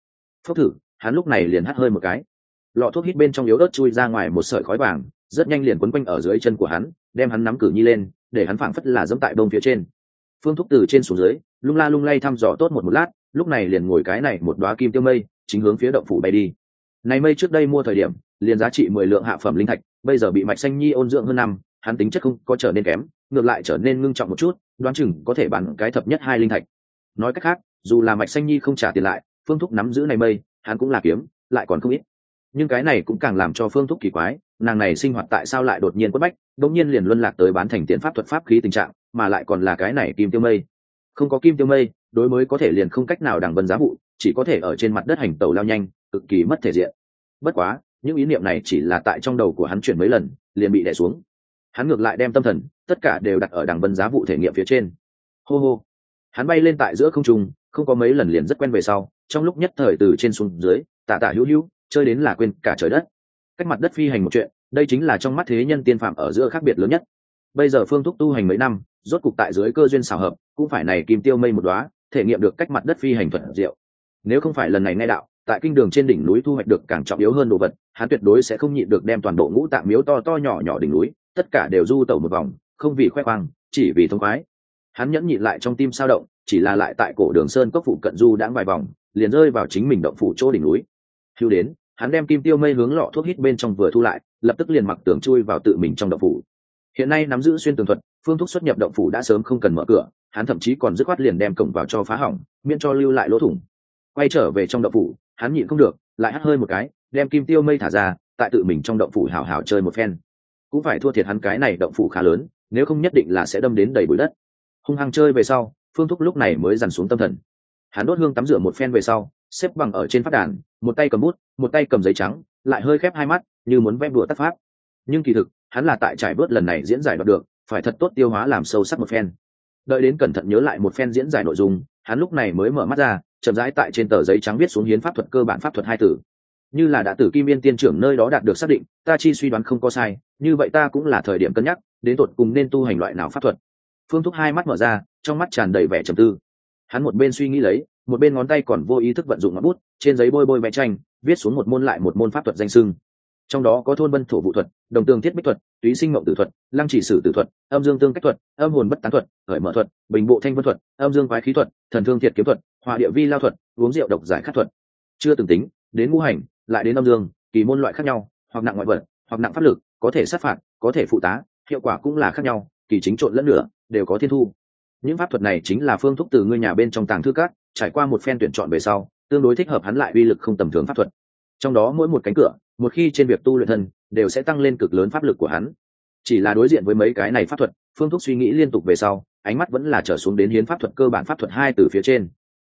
Phốc thử, hắn lúc này liền hắt hơi một cái. Lọ thuốc hít bên trong yếu ớt chui ra ngoài một sợi khói vàng, rất nhanh liền quấn quanh ở dưới chân của hắn, đem hắn nắm cử nhi lên để hắn phảng phất là dẫm tại bông phía trên. Phương thúc từ trên xuống dưới, lung la lung lay thăm dò tốt một một lát, lúc này liền ngồi cái này một đoá kim tiêu mây, chính hướng phía động phủ bay đi. Này mây trước đây mua thời điểm, liền giá trị mười lượng hạ phẩm linh thạch, bây giờ bị mạch xanh nhi ôn dưỡng hơn năm, hắn tính chất không có trở nên kém, ngược lại trở nên ngưng trọng một chút, đoán chừng có thể bán cái thập nhất hai linh thạch. Nói cách khác, dù là mạch xanh nhi không trả tiền lại, phương thúc nắm giữ này mây, hắn cũng là kiếm, lại còn không ít. Nhưng cái này cũng càng làm cho phương thúc kỳ quái nàng này sinh hoạt tại sao lại đột nhiên quất bách đống nhiên liền luân lạc tới bán thành tiền pháp thuật pháp khí tình trạng, mà lại còn là cái này kim tiêu mây. Không có kim tiêu mây, đối mới có thể liền không cách nào đằng vân giá vụ, chỉ có thể ở trên mặt đất hành tàu lao nhanh, cực kỳ mất thể diện. Bất quá, những ý niệm này chỉ là tại trong đầu của hắn chuyển mấy lần, liền bị đè xuống. Hắn ngược lại đem tâm thần, tất cả đều đặt ở đằng vân giá vụ thể nghiệm phía trên. Hô hô. Hắn bay lên tại giữa không trung, không có mấy lần liền rất quen về sau, trong lúc nhất thời từ trên xuống dưới, tả tả hữu hữu, chơi đến là quên cả trời đất cách mặt đất phi hành một chuyện, đây chính là trong mắt thế nhân tiên phạm ở giữa khác biệt lớn nhất. Bây giờ phương thúc tu hành mấy năm, rốt cục tại dưới cơ duyên xảo hợp, cũng phải này kim tiêu mây một đoá thể nghiệm được cách mặt đất phi hành thuận diệu. Nếu không phải lần này nghe đạo, tại kinh đường trên đỉnh núi thu hoạch được càng trọng yếu hơn đồ vật, hắn tuyệt đối sẽ không nhịn được đem toàn bộ ngũ tạng miếu to to nhỏ nhỏ đỉnh núi, tất cả đều du tẩu một vòng, không vì khoe khoang, chỉ vì thông khoái. Hắn nhẫn nhịn lại trong tim sao động, chỉ là lại tại cổ đường sơn cốc phụ cận du đãng vài vòng, liền rơi vào chính mình động phủ chỗ đỉnh núi. Hưu đến hắn đem kim tiêu mây hướng lọ thuốc hít bên trong vừa thu lại, lập tức liền mặc tường chui vào tự mình trong động phủ. Hiện nay nắm giữ xuyên tường thuật, phương thuốc xuất nhập động phủ đã sớm không cần mở cửa, hắn thậm chí còn dứt khoát liền đem cổng vào cho phá hỏng, miễn cho lưu lại lỗ thủng. Quay trở về trong động phủ, hắn nhịn không được, lại hắt hơi một cái, đem kim tiêu mây thả ra, tại tự mình trong động phủ hào hào chơi một phen. Cũng phải thua thiệt hắn cái này động phủ khá lớn, nếu không nhất định là sẽ đâm đến đầy bụi đất. Hung hăng chơi về sau, phương thúc lúc này mới dằn xuống tâm thần. Hắn đốt hương tắm rửa một phen về sau xếp bằng ở trên phát đàn, một tay cầm bút, một tay cầm giấy trắng, lại hơi khép hai mắt, như muốn vẽ bùa tác pháp. Nhưng kỳ thực, hắn là tại trải bớt lần này diễn giải đoạt được, phải thật tốt tiêu hóa làm sâu sắc một phen. Đợi đến cẩn thận nhớ lại một phen diễn giải nội dung, hắn lúc này mới mở mắt ra, chậm rãi tại trên tờ giấy trắng viết xuống hiến pháp thuật cơ bản pháp thuật hai tử như là đã tử kim yên tiên trưởng nơi đó đạt được xác định, ta chi suy đoán không có sai, như vậy ta cũng là thời điểm cân nhắc, đến tột cùng nên tu hành loại nào pháp thuật. Phương thúc hai mắt mở ra, trong mắt tràn đầy vẻ trầm tư. Hắn một bên suy nghĩ lấy một bên ngón tay còn vô ý thức vận dụng ngón bút, trên giấy bôi bôi vẽ tranh, viết xuống một môn lại một môn pháp thuật danh sưng trong đó có thôn vân thổ vụ thuật, đồng tường thiết bích thuật, túy sinh mộng tử thuật, lăng chỉ sử tử thuật, âm dương tương cách thuật, âm hồn bất tán thuật, khởi mở thuật, bình bộ thanh vân thuật, âm dương quái khí thuật, thần thương thiệt kiếm thuật hòa địa vi lao thuật, uống rượu độc giải khắc thuật. Chưa từng tính, đến ngũ hành, lại đến âm dương, kỳ môn loại khác nhau, hoặc nặng ngoại vật, hoặc nặng pháp lực, có thể sát phạt, có thể phụ tá, hiệu quả cũng là khác nhau, kỳ chính trộn lẫn lửa đều có thiên thu. Những pháp thuật này chính là phương thúc từ ngươi nhà bên trong tàng thư cát trải qua một phen tuyển chọn về sau, tương đối thích hợp hắn lại uy lực không tầm thường pháp thuật. Trong đó mỗi một cánh cửa, một khi trên việc tu luyện thân, đều sẽ tăng lên cực lớn pháp lực của hắn. Chỉ là đối diện với mấy cái này pháp thuật, phương thúc suy nghĩ liên tục về sau, ánh mắt vẫn là trở xuống đến hiến pháp thuật cơ bản pháp thuật hai từ phía trên.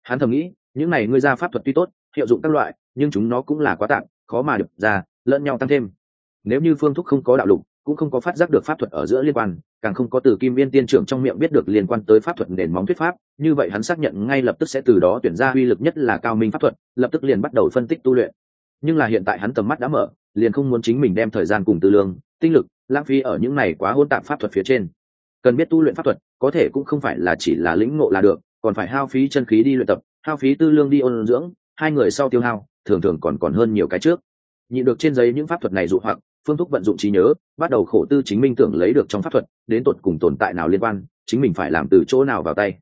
Hắn thầm nghĩ, những này ngươi ra pháp thuật tuy tốt, hiệu dụng các loại, nhưng chúng nó cũng là quá tạm, khó mà được ra, lẫn nhau tăng thêm. Nếu như phương thúc không có đạo lục cũng không có phát giác được pháp thuật ở giữa liên quan, càng không có từ kim viên tiên trưởng trong miệng biết được liên quan tới pháp thuật nền móng thuyết pháp, như vậy hắn xác nhận ngay lập tức sẽ từ đó tuyển ra uy lực nhất là cao minh pháp thuật, lập tức liền bắt đầu phân tích tu luyện. Nhưng là hiện tại hắn tầm mắt đã mở, liền không muốn chính mình đem thời gian cùng tư lương, tinh lực, lãng phí ở những này quá hôn tạp pháp thuật phía trên. Cần biết tu luyện pháp thuật, có thể cũng không phải là chỉ là lĩnh ngộ là được, còn phải hao phí chân khí đi luyện tập, hao phí tư lương đi ôn dưỡng, hai người sau tiêu hao, thường thường còn còn hơn nhiều cái trước. Nhị được trên giấy những pháp thuật này dụ hoặc phương thúc vận dụng trí nhớ, bắt đầu khổ tư chính minh tưởng lấy được trong pháp thuật, đến tột cùng tồn tại nào liên quan, chính mình phải làm từ chỗ nào vào tay.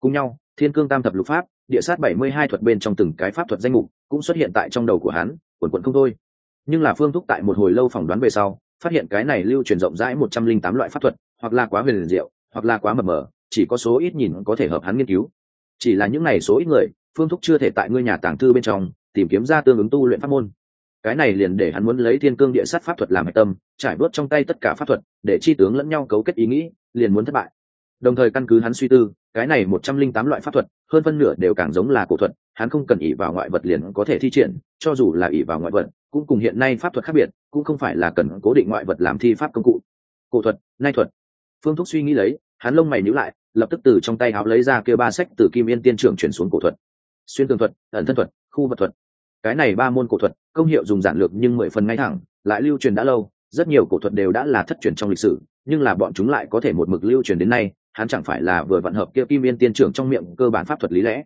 Cùng nhau, thiên cương tam thập lục pháp, địa sát bảy mươi hai thuật bên trong từng cái pháp thuật danh mục, cũng xuất hiện tại trong đầu của hắn, quần quận không thôi. Nhưng là phương thúc tại một hồi lâu phỏng đoán về sau, phát hiện cái này lưu truyền rộng rãi một trăm linh tám loại pháp thuật, hoặc là quá huyền diệu, hoặc là quá mập mờ, chỉ có số ít nhìn có thể hợp hắn nghiên cứu. Chỉ là những này số ít người, phương thúc chưa thể tại ngôi nhà tàng thư bên trong, tìm kiếm ra tương ứng tu luyện pháp môn cái này liền để hắn muốn lấy thiên cương địa sát pháp thuật làm hạch tâm, trải bớt trong tay tất cả pháp thuật, để chi tướng lẫn nhau cấu kết ý nghĩ, liền muốn thất bại. Đồng thời căn cứ hắn suy tư, cái này một trăm linh tám loại pháp thuật, hơn phân nửa đều càng giống là cổ thuật, hắn không cần ỉ vào ngoại vật liền có thể thi triển, cho dù là ỉ vào ngoại vật, cũng cùng hiện nay pháp thuật khác biệt, cũng không phải là cần cố định ngoại vật làm thi pháp công cụ. Cổ thuật, nay thuật. Phương thúc suy nghĩ lấy, hắn lông mày nhíu lại, lập tức từ trong tay áo lấy ra kia ba sách từ kim yên tiên trưởng chuyển xuống cổ thuật. Xuyên tường thuật, ẩn thân thuật, khu vật thuật. Cái này ba môn cổ thuật công hiệu dùng giản lược nhưng mười phần ngay thẳng, lại lưu truyền đã lâu, rất nhiều cổ thuật đều đã là thất truyền trong lịch sử, nhưng là bọn chúng lại có thể một mực lưu truyền đến nay, hắn chẳng phải là vừa vận hợp kia kim yên tiên trưởng trong miệng cơ bản pháp thuật lý lẽ.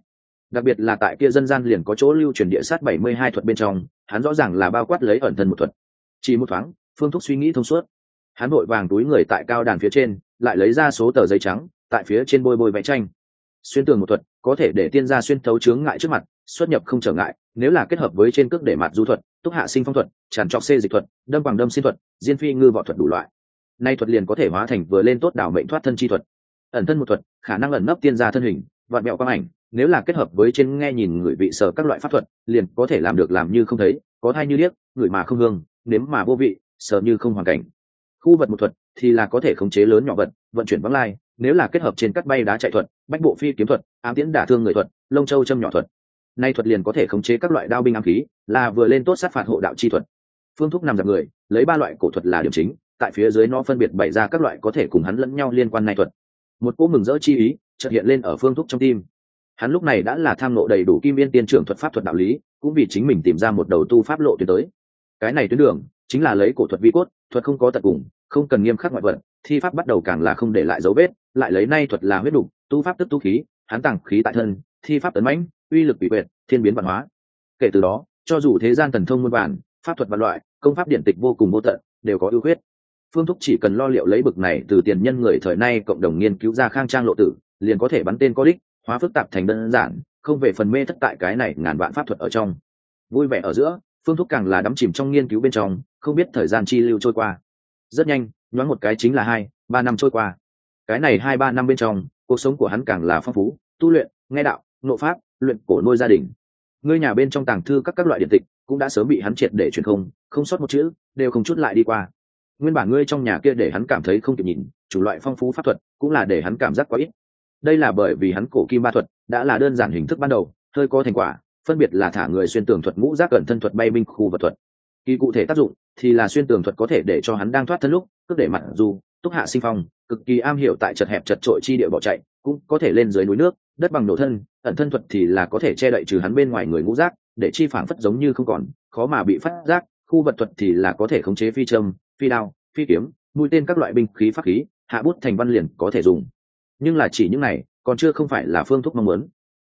Đặc biệt là tại kia dân gian liền có chỗ lưu truyền địa sát bảy mươi hai thuật bên trong, hắn rõ ràng là bao quát lấy ẩn thân một thuật. Chỉ một thoáng, phương thúc suy nghĩ thông suốt. Hắn vội vàng túi người tại cao đàn phía trên, lại lấy ra số tờ giấy trắng, tại phía trên bôi bôi vẽ tranh. Xuyên tường một thuật có thể để tiên gia xuyên thấu chướng ngại trước mặt, xuất nhập không trở ngại, nếu là kết hợp với trên cước để mặt du thuật, túc hạ sinh phong thuật, tràn trọc xê dịch thuật, đâm bằng đâm sinh thuật, diên phi ngư võ thuật đủ loại. Nay thuật liền có thể hóa thành vừa lên tốt đảo mệnh thoát thân chi thuật. Ẩn thân một thuật, khả năng ẩn nấp tiên gia thân hình, vạn mẹo quang ảnh, nếu là kết hợp với trên nghe nhìn người vị sở các loại pháp thuật, liền có thể làm được làm như không thấy, có thai như điếc, người mà không hương, nếm mà vô vị, sợ như không hoàn cảnh. Khu vật một thuật thì là có thể khống chế lớn nhỏ vật, vận chuyển vắng lai nếu là kết hợp trên cắt bay đá chạy thuật, bách bộ phi kiếm thuật, ám tiễn đả thương người thuật, lông châu châm nhỏ thuật, nay thuật liền có thể khống chế các loại đao binh ám khí, là vừa lên tốt sát phạt hộ đạo chi thuật. Phương thúc nằm giặc người, lấy ba loại cổ thuật là điểm chính, tại phía dưới nó phân biệt bày ra các loại có thể cùng hắn lẫn nhau liên quan nay thuật. Một cỗ mừng rỡ chi ý chợt hiện lên ở phương thúc trong tim. Hắn lúc này đã là tham nộ đầy đủ kim viên tiên trưởng thuật pháp thuật đạo lý, cũng vì chính mình tìm ra một đầu tu pháp lộ tuyến tới. Cái này tuyến đường chính là lấy cổ thuật vi cốt, thuật không có tận cùng, không cần nghiêm khắc ngoại vật, thi pháp bắt đầu càng là không để lại dấu vết lại lấy nay thuật là huyết đục, tu pháp tức tu khí hắn tàng khí tại thân, thi pháp tấn mãnh, uy lực bị quyệt, thiên biến văn hóa. Kể từ đó, cho dù thế gian thần thông muôn bản pháp thuật văn loại, công pháp điện tịch vô cùng vô tận, đều có ưu khuyết. Phương thúc chỉ cần lo liệu lấy bực này từ tiền nhân người thời nay cộng đồng nghiên cứu ra khang trang lộ tử, liền có thể bắn tên có đích, hóa phức tạp thành đơn giản, không về phần mê thất tại cái này ngàn vạn pháp thuật ở trong. Vui vẻ ở giữa, phương thúc càng là đắm chìm trong nghiên cứu bên trong, không biết thời gian chi lưu trôi qua. Rất nhanh, nhoáng một cái chính là hai, ba năm trôi qua cái này hai ba năm bên trong, cuộc sống của hắn càng là phong phú, tu luyện, nghe đạo nộ pháp, luyện cổ nuôi gia đình. Ngươi nhà bên trong tàng thư các các loại điện tịch cũng đã sớm bị hắn triệt để truyền không không sót một chữ, đều không chút lại đi qua. Nguyên bản ngươi trong nhà kia để hắn cảm thấy không kịp nhìn, chủ loại phong phú pháp thuật cũng là để hắn cảm giác quá ít. Đây là bởi vì hắn cổ kim ba thuật đã là đơn giản hình thức ban đầu, hơi có thành quả, phân biệt là thả người xuyên tường thuật ngũ giác cẩn thân thuật bay binh khu vật thuật. Kỳ cụ thể tác dụng thì là xuyên tường thuật có thể để cho hắn đang thoát thân lúc cướp để mặt dù, túc hạ sinh phong cực kỳ am hiểu tại chật hẹp chật trội chi địa bỏ chạy, cũng có thể lên dưới núi nước, đất bằng nổ thân, ẩn thân thuật thì là có thể che đậy trừ hắn bên ngoài người ngũ giác, để chi phản phất giống như không còn, khó mà bị phát giác, khu vật thuật thì là có thể khống chế phi châm, phi đao, phi kiếm, mũi tên các loại binh khí pháp khí, hạ bút thành văn liền có thể dùng. Nhưng là chỉ những này, còn chưa không phải là phương thuốc mong muốn.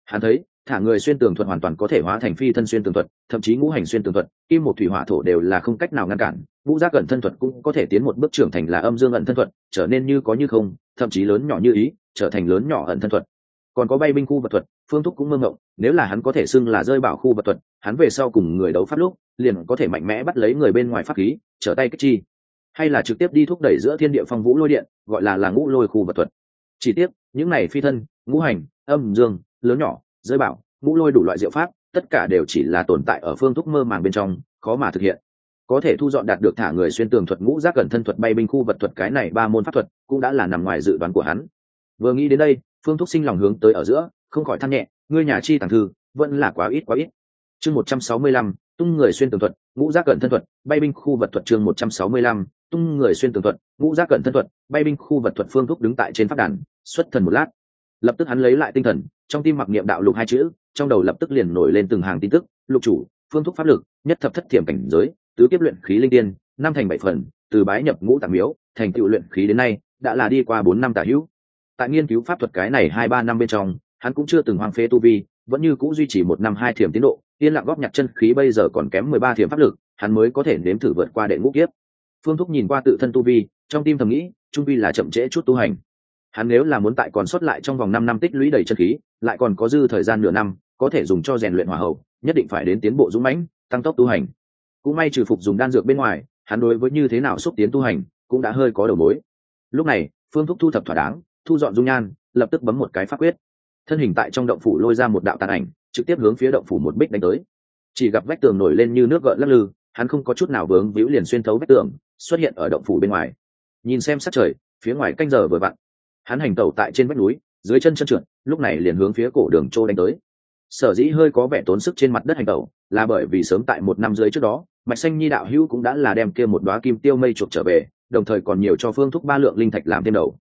Hắn thấy thả người xuyên tường thuật hoàn toàn có thể hóa thành phi thân xuyên tường thuật, thậm chí ngũ hành xuyên tường thuật, kim một thủy hỏa thổ đều là không cách nào ngăn cản vũ giác ẩn thân thuật cũng có thể tiến một bước trưởng thành là âm dương ẩn thân thuật, trở nên như có như không, thậm chí lớn nhỏ như ý, trở thành lớn nhỏ ẩn thân thuật. Còn có bay binh khu vật thuật, phương thúc cũng mơ ngộng nếu là hắn có thể xưng là rơi bảo khu vật thuật, hắn về sau cùng người đấu pháp lúc, liền có thể mạnh mẽ bắt lấy người bên ngoài pháp khí, trở tay cách chi. Hay là trực tiếp đi thúc đẩy giữa thiên địa phong vũ lôi điện, gọi là là ngũ lôi khu vật thuật. Chỉ tiếc, những này phi thân, ngũ hành, âm dương, lớn nhỏ rơi bảo, ngũ lôi đủ loại diệu pháp, tất cả đều chỉ là tồn tại ở phương thúc mơ màng bên trong, khó mà thực hiện. Có thể thu dọn đạt được thả người xuyên tường thuật ngũ giác gần thân thuật bay binh khu vật thuật cái này ba môn pháp thuật cũng đã là nằm ngoài dự đoán của hắn. Vừa nghĩ đến đây, phương thúc sinh lòng hướng tới ở giữa, không khỏi than nhẹ, ngươi nhà chi tàng thư, vẫn là quá ít quá ít. Chương một trăm sáu mươi lăm, tung người xuyên tường thuật, ngũ giác cận thân thuật, bay binh khu vật thuật chương một trăm sáu mươi lăm, tung người xuyên tường thuật, ngũ giác cận thân thuật, bay binh khu vật thuật phương thúc đứng tại trên pháp đàn, xuất thần một lát lập tức hắn lấy lại tinh thần, trong tim mặc niệm đạo lục hai chữ, trong đầu lập tức liền nổi lên từng hàng tin tức, lục chủ, phương thúc pháp lực, nhất thập thất thiểm cảnh giới, tứ kiếp luyện khí linh tiên, năm thành bảy phần, từ bái nhập ngũ tạng miếu, thành tựu luyện khí đến nay, đã là đi qua bốn năm tả hữu. Tại nghiên cứu pháp thuật cái này hai ba năm bên trong, hắn cũng chưa từng hoang phế tu vi, vẫn như cũ duy trì một năm hai thiểm tiến độ, yên lặng góp nhặt chân khí bây giờ còn kém mười ba thiểm pháp lực, hắn mới có thể nếm thử vượt qua đệ ngũ kiếp. Phương thúc nhìn qua tự thân tu vi, trong tim thầm nghĩ, trung vi là chậm trễ chút tu hành hắn nếu là muốn tại còn sót lại trong vòng năm năm tích lũy đầy chân khí, lại còn có dư thời gian nửa năm, có thể dùng cho rèn luyện hỏa hậu nhất định phải đến tiến bộ dũng mãnh, tăng tốc tu hành. Cũng may trừ phục dùng đan dược bên ngoài, hắn đối với như thế nào xúc tiến tu hành cũng đã hơi có đầu mối. Lúc này, phương thúc thu thập thỏa đáng, thu dọn dung nhan, lập tức bấm một cái pháp quyết. Thân hình tại trong động phủ lôi ra một đạo tàn ảnh, trực tiếp hướng phía động phủ một bích đánh tới. Chỉ gặp vách tường nổi lên như nước gợn lắc lư, hắn không có chút nào vướng víu liền xuyên thấu vách tường, xuất hiện ở động phủ bên ngoài. Nhìn xem sát trời, phía ngoài canh giờ vừa vặn hắn hành tẩu tại trên vách núi, dưới chân chân trượt, lúc này liền hướng phía cổ đường trô đánh tới. Sở dĩ hơi có vẻ tốn sức trên mặt đất hành tẩu, là bởi vì sớm tại một năm dưới trước đó, mạch xanh nhi đạo hữu cũng đã là đem kia một đoá kim tiêu mây chuộc trở về, đồng thời còn nhiều cho phương thúc ba lượng linh thạch làm thêm đầu.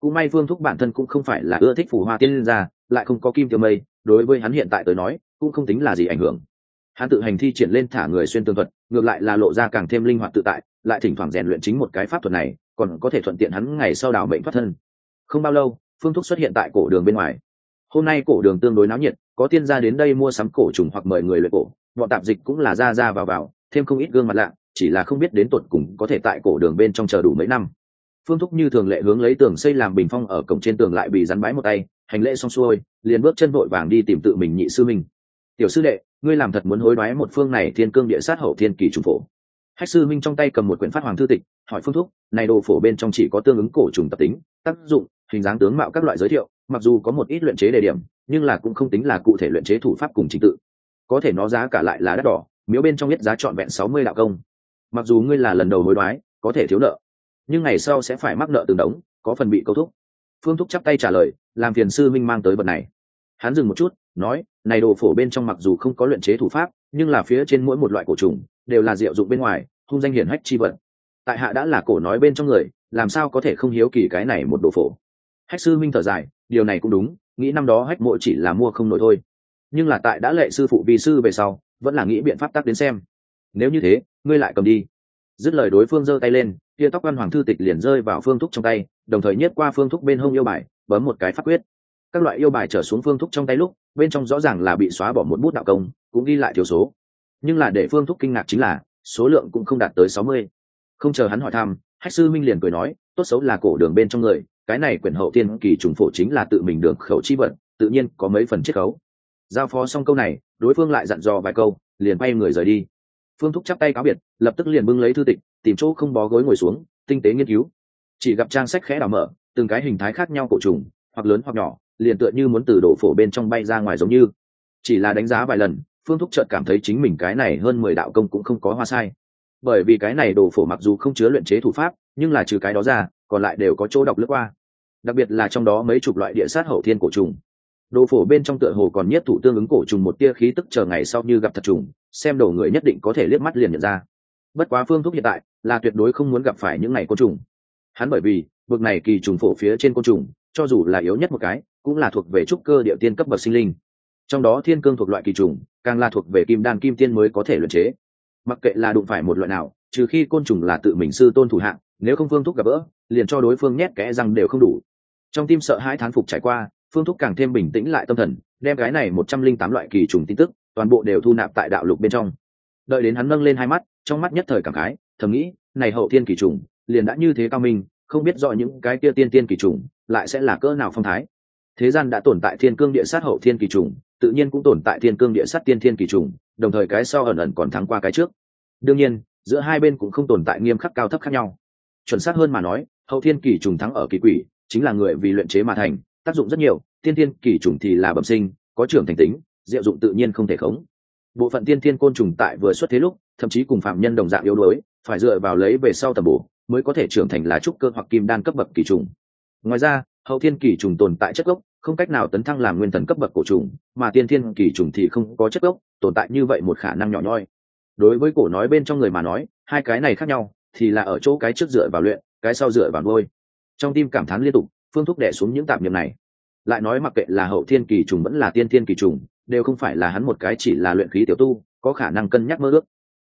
Cũng may phương thúc bản thân cũng không phải là ưa thích phù hoa tiên ra gia lại không có kim tiêu mây, đối với hắn hiện tại tới nói, cũng không tính là gì ảnh hưởng. Hắn tự hành thi triển lên thả người xuyên tương thuật, ngược lại là lộ ra càng thêm linh hoạt tự tại, lại thỉnh thoảng rèn luyện chính một cái pháp thuật này, còn có thể thuận tiện hắn ngày sau đảo mệnh thoát thân không bao lâu, phương thuốc xuất hiện tại cổ đường bên ngoài. Hôm nay cổ đường tương đối náo nhiệt, có tiên gia đến đây mua sắm cổ trùng hoặc mời người luyện cổ. Bọn tạp dịch cũng là ra ra vào vào, thêm không ít gương mặt lạ, chỉ là không biết đến tột cùng có thể tại cổ đường bên trong chờ đủ mấy năm. Phương thúc như thường lệ hướng lấy tường xây làm bình phong ở cổng trên tường lại bị rắn bái một tay, hành lễ xong xuôi, liền bước chân vội vàng đi tìm tự mình nhị sư mình tiểu sư đệ, ngươi làm thật muốn hối đoái một phương này thiên cương địa sát hậu thiên kỳ trùng phổ. Hách sư minh trong tay cầm một quyển phát hoàng thư tịch, hỏi phương thúc này đồ phổ bên trong chỉ có tương ứng cổ trùng tập tính, tác dụng hình dáng tướng mạo các loại giới thiệu, mặc dù có một ít luyện chế đề điểm, nhưng là cũng không tính là cụ thể luyện chế thủ pháp cùng trình tự. Có thể nó giá cả lại là đắt đỏ, miếu bên trong biết giá trọn vẹn sáu mươi đạo công. Mặc dù ngươi là lần đầu hối đoái, có thể thiếu nợ, nhưng ngày sau sẽ phải mắc nợ từng đống, có phần bị câu thúc. Phương thúc chắp tay trả lời, làm phiền sư minh mang tới vật này. Hắn dừng một chút, nói, này đồ phổ bên trong mặc dù không có luyện chế thủ pháp, nhưng là phía trên mỗi một loại cổ trùng, đều là diệu dụng bên ngoài, hung danh hiển hách chi vật. Tại hạ đã là cổ nói bên trong người, làm sao có thể không hiếu kỳ cái này một đồ phổ? Hách sư minh thở dài, điều này cũng đúng, nghĩ năm đó hách mộ chỉ là mua không nổi thôi. Nhưng là tại đã lệ sư phụ vi sư về sau, vẫn là nghĩ biện pháp tắc đến xem. Nếu như thế, ngươi lại cầm đi. Dứt lời đối phương giơ tay lên kia tóc văn hoàng thư tịch liền rơi vào phương thúc trong tay, đồng thời nhét qua phương thúc bên hông yêu bài, bấm một cái pháp quyết. Các loại yêu bài trở xuống phương thúc trong tay lúc, bên trong rõ ràng là bị xóa bỏ một bút đạo công, cũng ghi lại thiếu số. Nhưng là để phương thúc kinh ngạc chính là, số lượng cũng không đạt tới sáu mươi. Không chờ hắn hỏi thăm, hách sư minh liền cười nói, tốt xấu là cổ đường bên trong người cái này quyển hậu tiên kỳ trùng phổ chính là tự mình đường khẩu chi vận, tự nhiên có mấy phần chiết khấu. Giao phó xong câu này, đối phương lại dặn dò vài câu, liền bay người rời đi. Phương thúc chắp tay cáo biệt, lập tức liền bưng lấy thư tịch, tìm chỗ không bó gối ngồi xuống, tinh tế nghiên cứu. Chỉ gặp trang sách khẽ đảo mở, từng cái hình thái khác nhau cổ trùng, hoặc lớn hoặc nhỏ, liền tựa như muốn từ đổ phổ bên trong bay ra ngoài giống như. Chỉ là đánh giá vài lần, phương thúc chợt cảm thấy chính mình cái này hơn mười đạo công cũng không có hoa sai. Bởi vì cái này đồ phổ mặc dù không chứa luyện chế thủ pháp, nhưng là trừ cái đó ra còn lại đều có chỗ đọc lướt qua. Đặc biệt là trong đó mấy chục loại địa sát hậu thiên cổ trùng. Đồ phổ bên trong tựa hồ còn nhất thủ tương ứng cổ trùng một tia khí tức chờ ngày sau như gặp thật trùng, xem đầu người nhất định có thể liếc mắt liền nhận ra. Bất quá phương thuốc hiện tại là tuyệt đối không muốn gặp phải những ngày côn trùng. Hắn bởi vì vực này kỳ trùng phổ phía trên côn trùng, cho dù là yếu nhất một cái, cũng là thuộc về trúc cơ địa tiên cấp bậc sinh linh. Trong đó thiên cương thuộc loại kỳ trùng, càng là thuộc về kim đan kim tiên mới có thể luyện chế. Mặc kệ là đụng phải một loại nào, trừ khi côn trùng là tự mình sư tôn thủ hạng, nếu không phương thuốc gặp bỡ liền cho đối phương nhét kẽ răng đều không đủ. Trong tim sợ hãi thán phục trải qua, phương thúc càng thêm bình tĩnh lại tâm thần, đem gái này một trăm linh tám loại kỳ trùng tin tức, toàn bộ đều thu nạp tại đạo lục bên trong. Đợi đến hắn nâng lên hai mắt, trong mắt nhất thời cảm khái, thầm nghĩ, này hậu thiên kỳ trùng, liền đã như thế cao minh, không biết rõ những cái kia tiên tiên kỳ trùng, lại sẽ là cỡ nào phong thái. Thế gian đã tồn tại thiên cương địa sát hậu thiên kỳ trùng, tự nhiên cũng tồn tại thiên cương địa sát tiên thiên kỳ trùng, đồng thời cái sau ẩn ẩn còn thắng qua cái trước. Đương nhiên, giữa hai bên cũng không tồn tại nghiêm khắc cao thấp khác nhau. Chuẩn xác hơn mà nói hậu thiên kỳ trùng thắng ở kỳ quỷ, chính là người vì luyện chế mà thành, tác dụng rất nhiều, tiên thiên kỳ trùng thì là bẩm sinh, có trưởng thành tính, diệu dụng tự nhiên không thể khống. Bộ phận tiên thiên côn trùng tại vừa xuất thế lúc, thậm chí cùng phạm nhân đồng dạng yếu đuối, phải dựa vào lấy về sau tầm bổ, mới có thể trưởng thành là trúc cơ hoặc kim đan cấp bậc kỳ trùng. Ngoài ra, hậu thiên kỳ trùng tồn tại chất gốc, không cách nào tấn thăng làm nguyên thần cấp bậc cổ trùng, mà tiên thiên kỳ trùng thì không có chất gốc, tồn tại như vậy một khả năng nhỏ nhoi. Đối với cổ nói bên trong người mà nói, hai cái này khác nhau, thì là ở chỗ cái trước dựa vào luyện cái sau dựa vào đôi trong tim cảm thán liên tục, phương thúc đẻ xuống những tạp niệm này. Lại nói mặc kệ là hậu thiên kỳ trùng vẫn là tiên thiên kỳ trùng, đều không phải là hắn một cái chỉ là luyện khí tiểu tu, có khả năng cân nhắc mơ ước.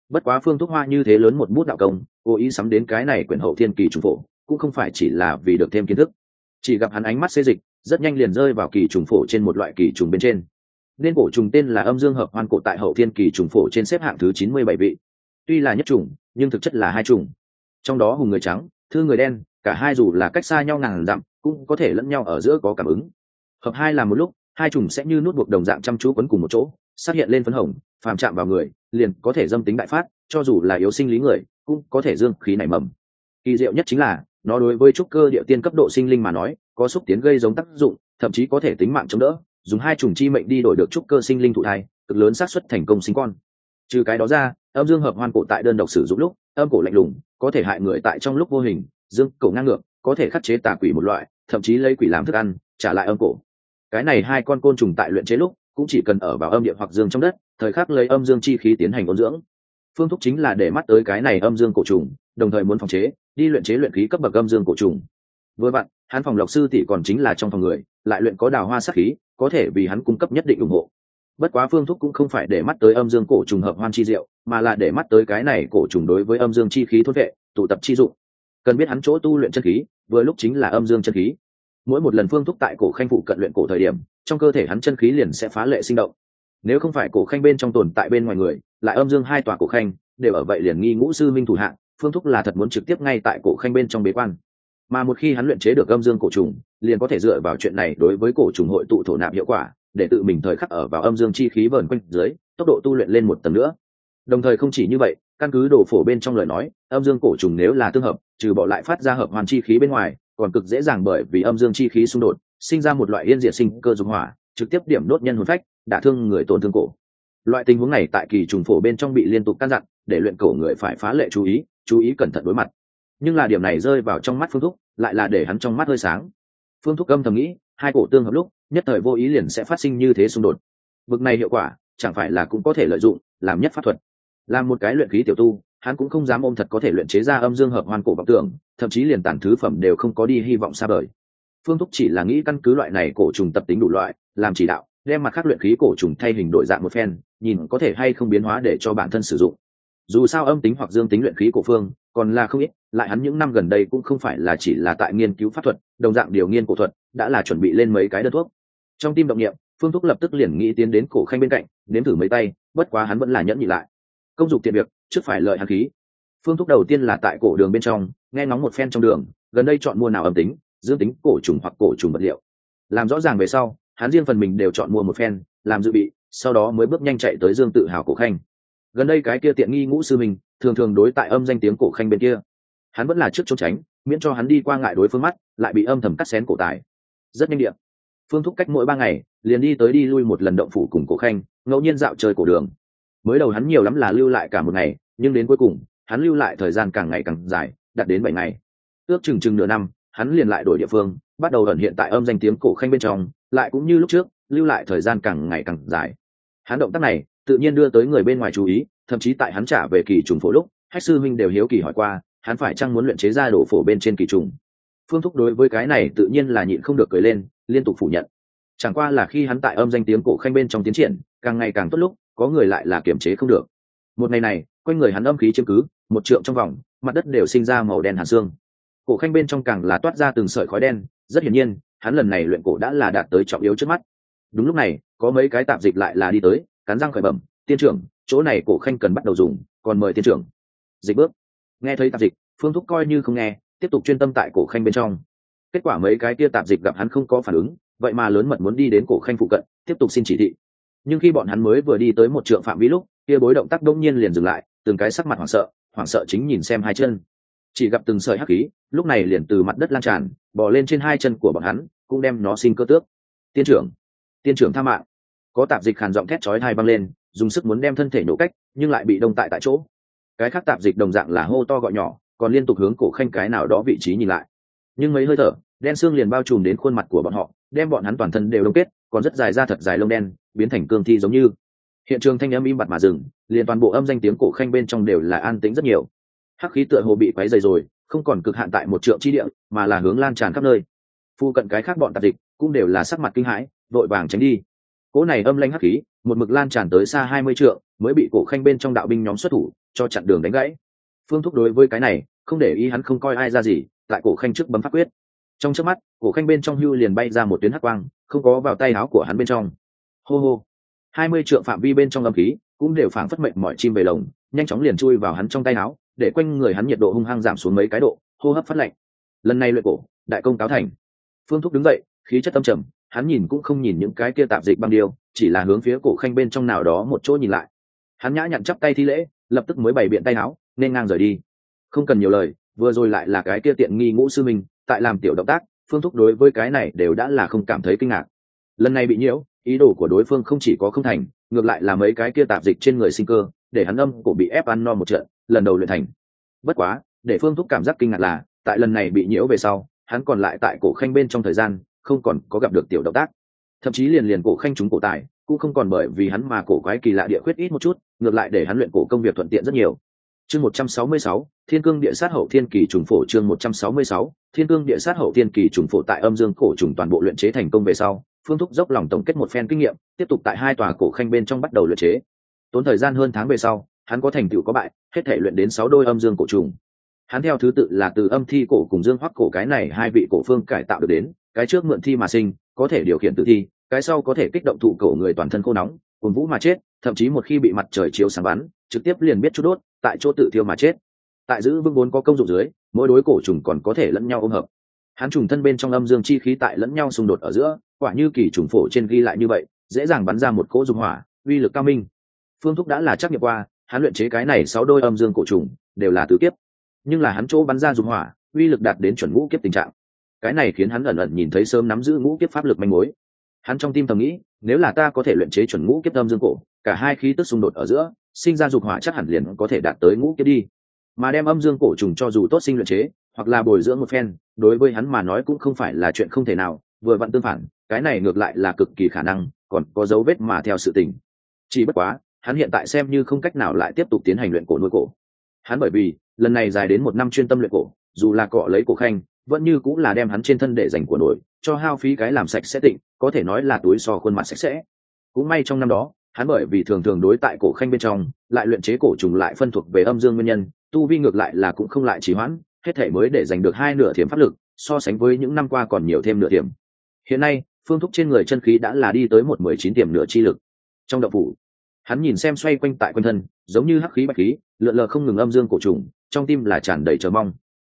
Bất quá phương thúc hoa như thế lớn một bút đạo công, cố ý sắm đến cái này quyển hậu thiên kỳ trùng phổ, cũng không phải chỉ là vì được thêm kiến thức. Chỉ gặp hắn ánh mắt xê dịch, rất nhanh liền rơi vào kỳ trùng phổ trên một loại kỳ trùng bên trên. Nên cổ trùng tên là âm dương hợp hoan cổ tại hậu thiên kỳ trùng phổ trên xếp hạng thứ chín mươi bảy vị. Tuy là nhất trùng, nhưng thực chất là hai trùng. Trong đó hùng người trắng thư người đen, cả hai dù là cách xa nhau ngàn dặm, cũng có thể lẫn nhau ở giữa có cảm ứng. Hợp hai là một lúc, hai trùng sẽ như nút buộc đồng dạng chăm chú quấn cùng một chỗ, xác hiện lên phấn hồng, phàm chạm vào người, liền có thể dâm tính đại phát, cho dù là yếu sinh lý người, cũng có thể dương khí nảy mầm. Kỳ diệu nhất chính là, nó đối với trúc cơ địa tiên cấp độ sinh linh mà nói, có xúc tiến gây giống tác dụng, thậm chí có thể tính mạng chống đỡ, dùng hai trùng chi mệnh đi đổi được trúc cơ sinh linh thụ thai, cực lớn xác suất thành công sinh con. Trừ cái đó ra, âm dương hợp hoan cổ tại đơn độc sử dụng lúc, âm cổ lạnh lùng có thể hại người tại trong lúc vô hình, dương cổ ngang ngược, có thể khắc chế tà quỷ một loại, thậm chí lấy quỷ làm thức ăn, trả lại âm cổ. Cái này hai con côn trùng tại luyện chế lúc, cũng chỉ cần ở vào âm địa hoặc dương trong đất, thời khắc lấy âm dương chi khí tiến hành ôn dưỡng. Phương thúc chính là để mắt tới cái này âm dương cổ trùng, đồng thời muốn phòng chế, đi luyện chế luyện khí cấp bậc âm dương cổ trùng. Với bạn hắn phòng lộc sư tỷ còn chính là trong phòng người, lại luyện có đào hoa sắc khí, có thể vì hắn cung cấp nhất định ủng hộ bất quá phương thúc cũng không phải để mắt tới âm dương cổ trùng hợp hoan chi diệu, mà là để mắt tới cái này cổ trùng đối với âm dương chi khí thốt vệ, tụ tập chi dụng. Cần biết hắn chỗ tu luyện chân khí, vừa lúc chính là âm dương chân khí. Mỗi một lần phương thúc tại cổ khanh phụ cận luyện cổ thời điểm, trong cơ thể hắn chân khí liền sẽ phá lệ sinh động. Nếu không phải cổ khanh bên trong tồn tại bên ngoài người, lại âm dương hai tòa cổ khanh, đều ở vậy liền nghi ngũ sư minh thủ hạng, phương thúc là thật muốn trực tiếp ngay tại cổ khanh bên trong bế quan. Mà một khi hắn luyện chế được âm dương cổ trùng liền có thể dựa vào chuyện này đối với cổ trùng hội tụ thổ nạp hiệu quả, để tự mình thời khắc ở vào âm dương chi khí vờn quanh dưới, tốc độ tu luyện lên một tầng nữa. Đồng thời không chỉ như vậy, căn cứ đồ phổ bên trong lời nói, âm dương cổ trùng nếu là tương hợp, trừ bỏ lại phát ra hợp hoàn chi khí bên ngoài, còn cực dễ dàng bởi vì âm dương chi khí xung đột, sinh ra một loại yên diệt sinh cơ dung hỏa, trực tiếp điểm đốt nhân hồn phách, đả thương người tổn thương cổ. Loại tình huống này tại kỳ trùng phổ bên trong bị liên tục căn dặn, để luyện cổ người phải phá lệ chú ý chú ý cẩn thận đối mặt. Nhưng là điểm này rơi vào trong mắt phương thúc, lại là để hắn trong mắt hơi sáng phương thúc âm thầm nghĩ, hai cổ tương hợp lúc, nhất thời vô ý liền sẽ phát sinh như thế xung đột. Bực này hiệu quả, chẳng phải là cũng có thể lợi dụng, làm nhất pháp thuật. Làm một cái luyện khí tiểu tu, hắn cũng không dám ôm thật có thể luyện chế ra âm dương hợp hoàn cổ vọng tưởng, thậm chí liền tản thứ phẩm đều không có đi hy vọng xa đời phương thúc chỉ là nghĩ căn cứ loại này cổ trùng tập tính đủ loại, làm chỉ đạo, đem mặt khác luyện khí cổ trùng thay hình đổi dạng một phen, nhìn có thể hay không biến hóa để cho bản thân sử dụng. Dù sao âm tính hoặc dương tính luyện khí cổ phương còn là không ít, lại hắn những năm gần đây cũng không phải là chỉ là tại nghiên cứu pháp thuật, đồng dạng điều nghiên cổ thuật, đã là chuẩn bị lên mấy cái đơn thuốc. Trong tim động nghiệm phương thúc lập tức liền nghĩ tiến đến cổ khanh bên cạnh, nếm thử mấy tay, bất quá hắn vẫn là nhẫn nhị lại. Công dụng tiện việc, trước phải lợi hàn khí. Phương thúc đầu tiên là tại cổ đường bên trong, nghe ngóng một phen trong đường, gần đây chọn mua nào âm tính, dương tính, cổ trùng hoặc cổ trùng vật liệu. Làm rõ ràng về sau, hắn riêng phần mình đều chọn mua một phen, làm dự bị, sau đó mới bước nhanh chạy tới dương tự hào cổ khanh. Gần đây cái kia tiện nghi ngũ sư mình thường thường đối tại âm danh tiếng cổ khanh bên kia. Hắn vẫn là trước trốn tránh, miễn cho hắn đi qua ngại đối phương mắt, lại bị âm thầm cắt xén cổ tài. Rất nhanh điện phương thúc cách mỗi ba ngày, liền đi tới đi lui một lần động phủ cùng cổ khanh, ngẫu nhiên dạo chơi cổ đường. Mới đầu hắn nhiều lắm là lưu lại cả một ngày, nhưng đến cuối cùng, hắn lưu lại thời gian càng ngày càng dài, đạt đến bảy ngày. Ước chừng chừng nửa năm, hắn liền lại đổi địa phương, bắt đầu ẩn hiện tại âm danh tiếng cổ khanh bên trong, lại cũng như lúc trước, lưu lại thời gian càng ngày càng dài. Hắn động tác này, tự nhiên đưa tới người bên ngoài chú ý thậm chí tại hắn trả về kỳ trùng phổ lúc, hách sư minh đều hiếu kỳ hỏi qua, hắn phải chăng muốn luyện chế ra đổ phổ bên trên kỳ trùng? Phương thúc đối với cái này tự nhiên là nhịn không được cười lên, liên tục phủ nhận. Chẳng qua là khi hắn tại âm danh tiếng cổ khanh bên trong tiến triển, càng ngày càng tốt lúc, có người lại là kiềm chế không được. Một ngày này, quanh người hắn âm khí chiếm cứ, một trượng trong vòng, mặt đất đều sinh ra màu đen hàn xương. Cổ khanh bên trong càng là toát ra từng sợi khói đen, rất hiển nhiên, hắn lần này luyện cổ đã là đạt tới trọng yếu trước mắt. Đúng lúc này, có mấy cái tạp dịch lại là đi tới, cắn răng khởi bẩm tiên trưởng, chỗ này cổ khanh cần bắt đầu dùng, còn mời tiên trưởng. Dịch bước. Nghe thấy tạp dịch, phương thúc coi như không nghe, tiếp tục chuyên tâm tại cổ khanh bên trong. Kết quả mấy cái kia tạp dịch gặp hắn không có phản ứng, vậy mà lớn mật muốn đi đến cổ khanh phụ cận, tiếp tục xin chỉ thị. Nhưng khi bọn hắn mới vừa đi tới một trượng phạm vi lúc, kia bối động tác đông nhiên liền dừng lại, từng cái sắc mặt hoảng sợ hoảng sợ chính nhìn xem hai chân. Chỉ gặp từng sợi hắc khí, lúc này liền từ mặt đất lan tràn, bò lên trên hai chân của bọn hắn, cũng đem nó xin cơ tước. Tiên trưởng. Tiên trưởng tha mạng. Có tạp dịch khàn giọng thét chói hai băng lên dùng sức muốn đem thân thể nổ cách, nhưng lại bị đông tại tại chỗ. Cái khác tạp dịch đồng dạng là hô to gọi nhỏ, còn liên tục hướng cổ khanh cái nào đó vị trí nhìn lại. Nhưng mấy hơi thở, đen xương liền bao trùm đến khuôn mặt của bọn họ, đem bọn hắn toàn thân đều đông kết, còn rất dài ra thật dài lông đen, biến thành cương thi giống như. Hiện trường thanh âm im bặt mà dừng, liền toàn bộ âm danh tiếng cổ khanh bên trong đều là an tĩnh rất nhiều. Hắc khí tựa hồ bị quấy dày rồi, không còn cực hạn tại một trượng chi địa, mà là hướng lan tràn khắp nơi. Phu cận cái khác bọn tạp dịch cũng đều là sắc mặt kinh hãi, vội vàng tránh đi. Cỗ này âm lanh hắc khí một mực lan tràn tới xa hai mươi trượng, mới bị cổ khanh bên trong đạo binh nhóm xuất thủ, cho chặn đường đánh gãy. Phương thúc đối với cái này, không để ý hắn không coi ai ra gì, tại cổ khanh trước bấm phát quyết. Trong chớp mắt, cổ khanh bên trong hưu liền bay ra một tuyến hắc quang, không có vào tay áo của hắn bên trong. Hô hô. hai mươi trượng phạm vi bên trong âm khí cũng đều phảng phất mệnh mọi chim về lồng, nhanh chóng liền chui vào hắn trong tay áo, để quanh người hắn nhiệt độ hung hăng giảm xuống mấy cái độ, hô hấp phát lạnh. Lần này luyện cổ, đại công cáo thành. Phương thúc đứng dậy, khí chất tâm trầm hắn nhìn cũng không nhìn những cái kia tạp dịch băng điêu, chỉ là hướng phía cổ khanh bên trong nào đó một chỗ nhìn lại. Hắn nhã nhặn chắp tay thi lễ, lập tức mới bày biện tay áo, nên ngang rời đi. Không cần nhiều lời, vừa rồi lại là cái kia tiện nghi ngũ sư minh, tại làm tiểu động tác, phương thúc đối với cái này đều đã là không cảm thấy kinh ngạc. Lần này bị nhiễu, ý đồ của đối phương không chỉ có không thành, ngược lại là mấy cái kia tạp dịch trên người sinh cơ, để hắn âm cổ bị ép ăn no một trận, lần đầu luyện thành. Bất quá, để phương thúc cảm giác kinh ngạc là, tại lần này bị nhiễu về sau, hắn còn lại tại cổ khanh bên trong thời gian không còn có gặp được tiểu động tác. Thậm chí liền liền cổ khanh chúng cổ tài, cũng không còn bởi vì hắn mà cổ quái kỳ lạ địa khuyết ít một chút, ngược lại để hắn luyện cổ công việc thuận tiện rất nhiều. Chương một trăm sáu mươi sáu, thiên cương địa sát hậu thiên kỳ trùng phổ chương một trăm sáu mươi sáu, thiên cương địa sát hậu thiên kỳ trùng phổ tại âm dương cổ trùng toàn bộ luyện chế thành công về sau, phương thúc dốc lòng tổng kết một phen kinh nghiệm, tiếp tục tại hai tòa cổ khanh bên trong bắt đầu luyện chế. Tốn thời gian hơn tháng về sau, hắn có thành tựu có bại, hết thể luyện đến sáu đôi âm dương cổ trùng. Hắn theo thứ tự là từ âm thi cổ cùng dương hoắc cổ cái này hai vị cổ phương cải tạo được đến cái trước mượn thi mà sinh, có thể điều khiển tự thi, cái sau có thể kích động thụ cổ người toàn thân khô nóng cồn vũ mà chết, thậm chí một khi bị mặt trời chiếu sáng bắn, trực tiếp liền biết chút đốt, tại chỗ tự thiêu mà chết. Tại giữ vương vốn có công dụng dưới, mỗi đối cổ trùng còn có thể lẫn nhau ôm hợp. Hắn trùng thân bên trong âm dương chi khí tại lẫn nhau xung đột ở giữa, quả như kỳ trùng phổ trên ghi lại như vậy, dễ dàng bắn ra một cỗ dung hỏa, uy lực cao minh. Phương thúc đã là chắc nghiệm qua, hắn luyện chế cái này sáu đôi âm dương cổ trùng, đều là tứ kiếp. Nhưng là hắn chỗ bắn ra dung hỏa, uy lực đạt đến chuẩn ngũ kiếp tình trạng cái này khiến hắn ẩn ẩn nhìn thấy sớm nắm giữ ngũ kiếp pháp lực manh mối. Hắn trong tim thầm nghĩ, nếu là ta có thể luyện chế chuẩn ngũ kiếp âm dương cổ, cả hai khí tức xung đột ở giữa, sinh ra dục hỏa chắc hẳn liền có thể đạt tới ngũ kiếp đi. Mà đem âm dương cổ trùng cho dù tốt sinh luyện chế, hoặc là bồi dưỡng một phen, đối với hắn mà nói cũng không phải là chuyện không thể nào, vừa vặn tương phản, cái này ngược lại là cực kỳ khả năng, còn có dấu vết mà theo sự tình. Chỉ bất quá, hắn hiện tại xem như không cách nào lại tiếp tục tiến hành luyện cổ nuôi cổ. Hắn bởi vì, lần này dài đến một năm chuyên tâm luyện cổ, dù là cọ lấy cổ khanh vẫn như cũng là đem hắn trên thân để dành của nổi, cho hao phí cái làm sạch sẽ tịnh, có thể nói là túi so khuôn mặt sạch sẽ. Cũng may trong năm đó, hắn bởi vì thường thường đối tại cổ khanh bên trong, lại luyện chế cổ trùng lại phân thuộc về âm dương nguyên nhân, tu vi ngược lại là cũng không lại trì hoãn, hết thể mới để giành được hai nửa thiểm pháp lực, so sánh với những năm qua còn nhiều thêm nửa thiểm. Hiện nay, phương thúc trên người chân khí đã là đi tới một mười chín tiềm nửa chi lực. Trong đậu phủ, hắn nhìn xem xoay quanh tại quanh thân, giống như hắc khí bạch khí, lượn lờ không ngừng âm dương cổ trùng, trong tim là tràn đầy chờ mong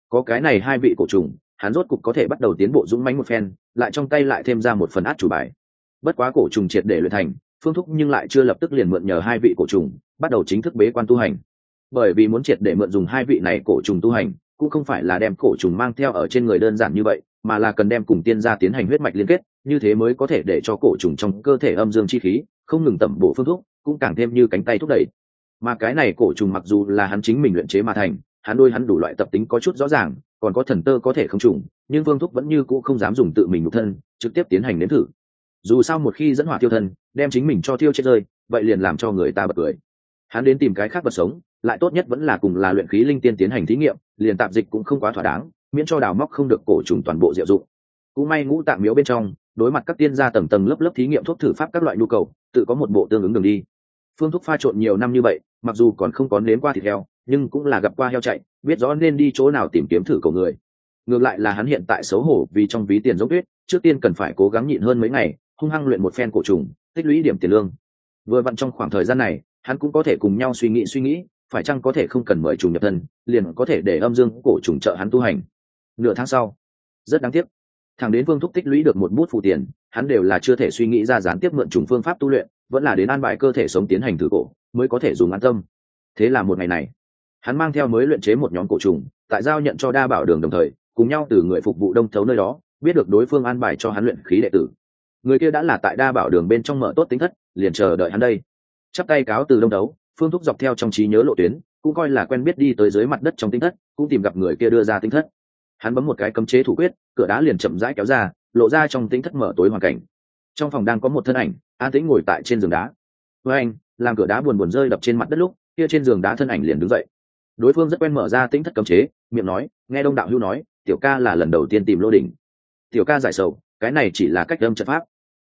có cái này hai vị cổ trùng, hắn rốt cục có thể bắt đầu tiến bộ dũng mãnh một phen, lại trong tay lại thêm ra một phần át chủ bài. Bất quá cổ trùng triệt để luyện thành, phương thúc nhưng lại chưa lập tức liền mượn nhờ hai vị cổ trùng, bắt đầu chính thức bế quan tu hành. Bởi vì muốn triệt để mượn dùng hai vị này cổ trùng tu hành, cũng không phải là đem cổ trùng mang theo ở trên người đơn giản như vậy, mà là cần đem cùng tiên gia tiến hành huyết mạch liên kết, như thế mới có thể để cho cổ trùng trong cơ thể âm dương chi khí, không ngừng tẩm bổ phương thuốc cũng càng thêm như cánh tay thúc đẩy. Mà cái này cổ trùng mặc dù là hắn chính mình luyện chế mà thành hắn đôi hắn đủ loại tập tính có chút rõ ràng, còn có thần tơ có thể không trùng, nhưng vương thúc vẫn như cũ không dám dùng tự mình nhục thân, trực tiếp tiến hành nếm thử. Dù sao một khi dẫn hỏa tiêu thân, đem chính mình cho tiêu chết rơi, vậy liền làm cho người ta bật cười. Hắn đến tìm cái khác vật sống, lại tốt nhất vẫn là cùng là luyện khí linh tiên tiến hành thí nghiệm, liền tạp dịch cũng không quá thỏa đáng, miễn cho đào móc không được cổ trùng toàn bộ diệu dụng. Cũng may ngũ tạng miếu bên trong, đối mặt các tiên gia tầng tầng lớp lớp thí nghiệm thuốc thử pháp các loại nhu cầu, tự có một bộ tương ứng đường đi. Phương thuốc pha trộn nhiều năm như vậy, mặc dù còn không có nếm qua thịt heo nhưng cũng là gặp qua heo chạy, biết rõ nên đi chỗ nào tìm kiếm thử cầu người. Ngược lại là hắn hiện tại xấu hổ vì trong ví tiền giống tuyết, trước tiên cần phải cố gắng nhịn hơn mấy ngày, hung hăng luyện một phen cổ trùng, tích lũy điểm tiền lương. Vừa vặn trong khoảng thời gian này, hắn cũng có thể cùng nhau suy nghĩ suy nghĩ, phải chăng có thể không cần mời trùng nhập thân, liền có thể để âm dương cổ trùng trợ hắn tu hành. Nửa tháng sau, rất đáng tiếc, thằng đến vương thúc tích lũy được một bút phụ tiền, hắn đều là chưa thể suy nghĩ ra gián tiếp mượn trùng phương pháp tu luyện, vẫn là đến an bài cơ thể sống tiến hành thử cổ, mới có thể dùng an tâm. Thế là một ngày này hắn mang theo mới luyện chế một nhóm cổ trùng, tại giao nhận cho đa bảo đường đồng thời, cùng nhau từ người phục vụ đông thấu nơi đó, biết được đối phương an bài cho hắn luyện khí đệ tử. Người kia đã là tại đa bảo đường bên trong mở tốt tính thất, liền chờ đợi hắn đây. Chắp tay cáo từ đông thấu, phương thúc dọc theo trong trí nhớ lộ tuyến, cũng coi là quen biết đi tới dưới mặt đất trong tính thất, cũng tìm gặp người kia đưa ra tính thất. Hắn bấm một cái cấm chế thủ quyết, cửa đá liền chậm rãi kéo ra, lộ ra trong tính thất mở tối hoàn cảnh. Trong phòng đang có một thân ảnh, an tĩnh ngồi tại trên giường đá. Với anh làm cửa đá buồn buồn rơi đập trên mặt đất lúc, kia trên giường đá thân ảnh liền đứng dậy đối phương rất quen mở ra tính thất cấm chế, miệng nói, nghe đông đạo hưu nói, tiểu ca là lần đầu tiên tìm lô đỉnh. Tiểu ca giải sầu, cái này chỉ là cách đâm trận pháp.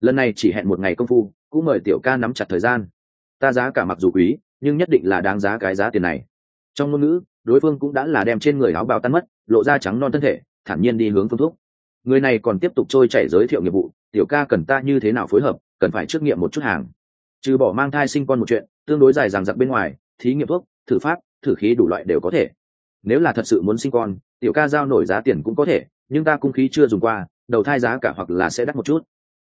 Lần này chỉ hẹn một ngày công phu, cũng mời tiểu ca nắm chặt thời gian. Ta giá cả mặc dù quý, nhưng nhất định là đáng giá cái giá tiền này. Trong ngôn ngữ, đối phương cũng đã là đem trên người áo bào tan mất, lộ ra trắng non thân thể, thản nhiên đi hướng phương thuốc. Người này còn tiếp tục trôi chảy giới thiệu nghiệp vụ, tiểu ca cần ta như thế nào phối hợp, cần phải trước nghiệm một chút hàng. Trừ bỏ mang thai sinh con một chuyện, tương đối dài dằng dặc bên ngoài, thí nghiệm thuốc, thử pháp thử khí đủ loại đều có thể. Nếu là thật sự muốn sinh con, tiểu ca giao nổi giá tiền cũng có thể, nhưng ta cung khí chưa dùng qua, đầu thai giá cả hoặc là sẽ đắt một chút.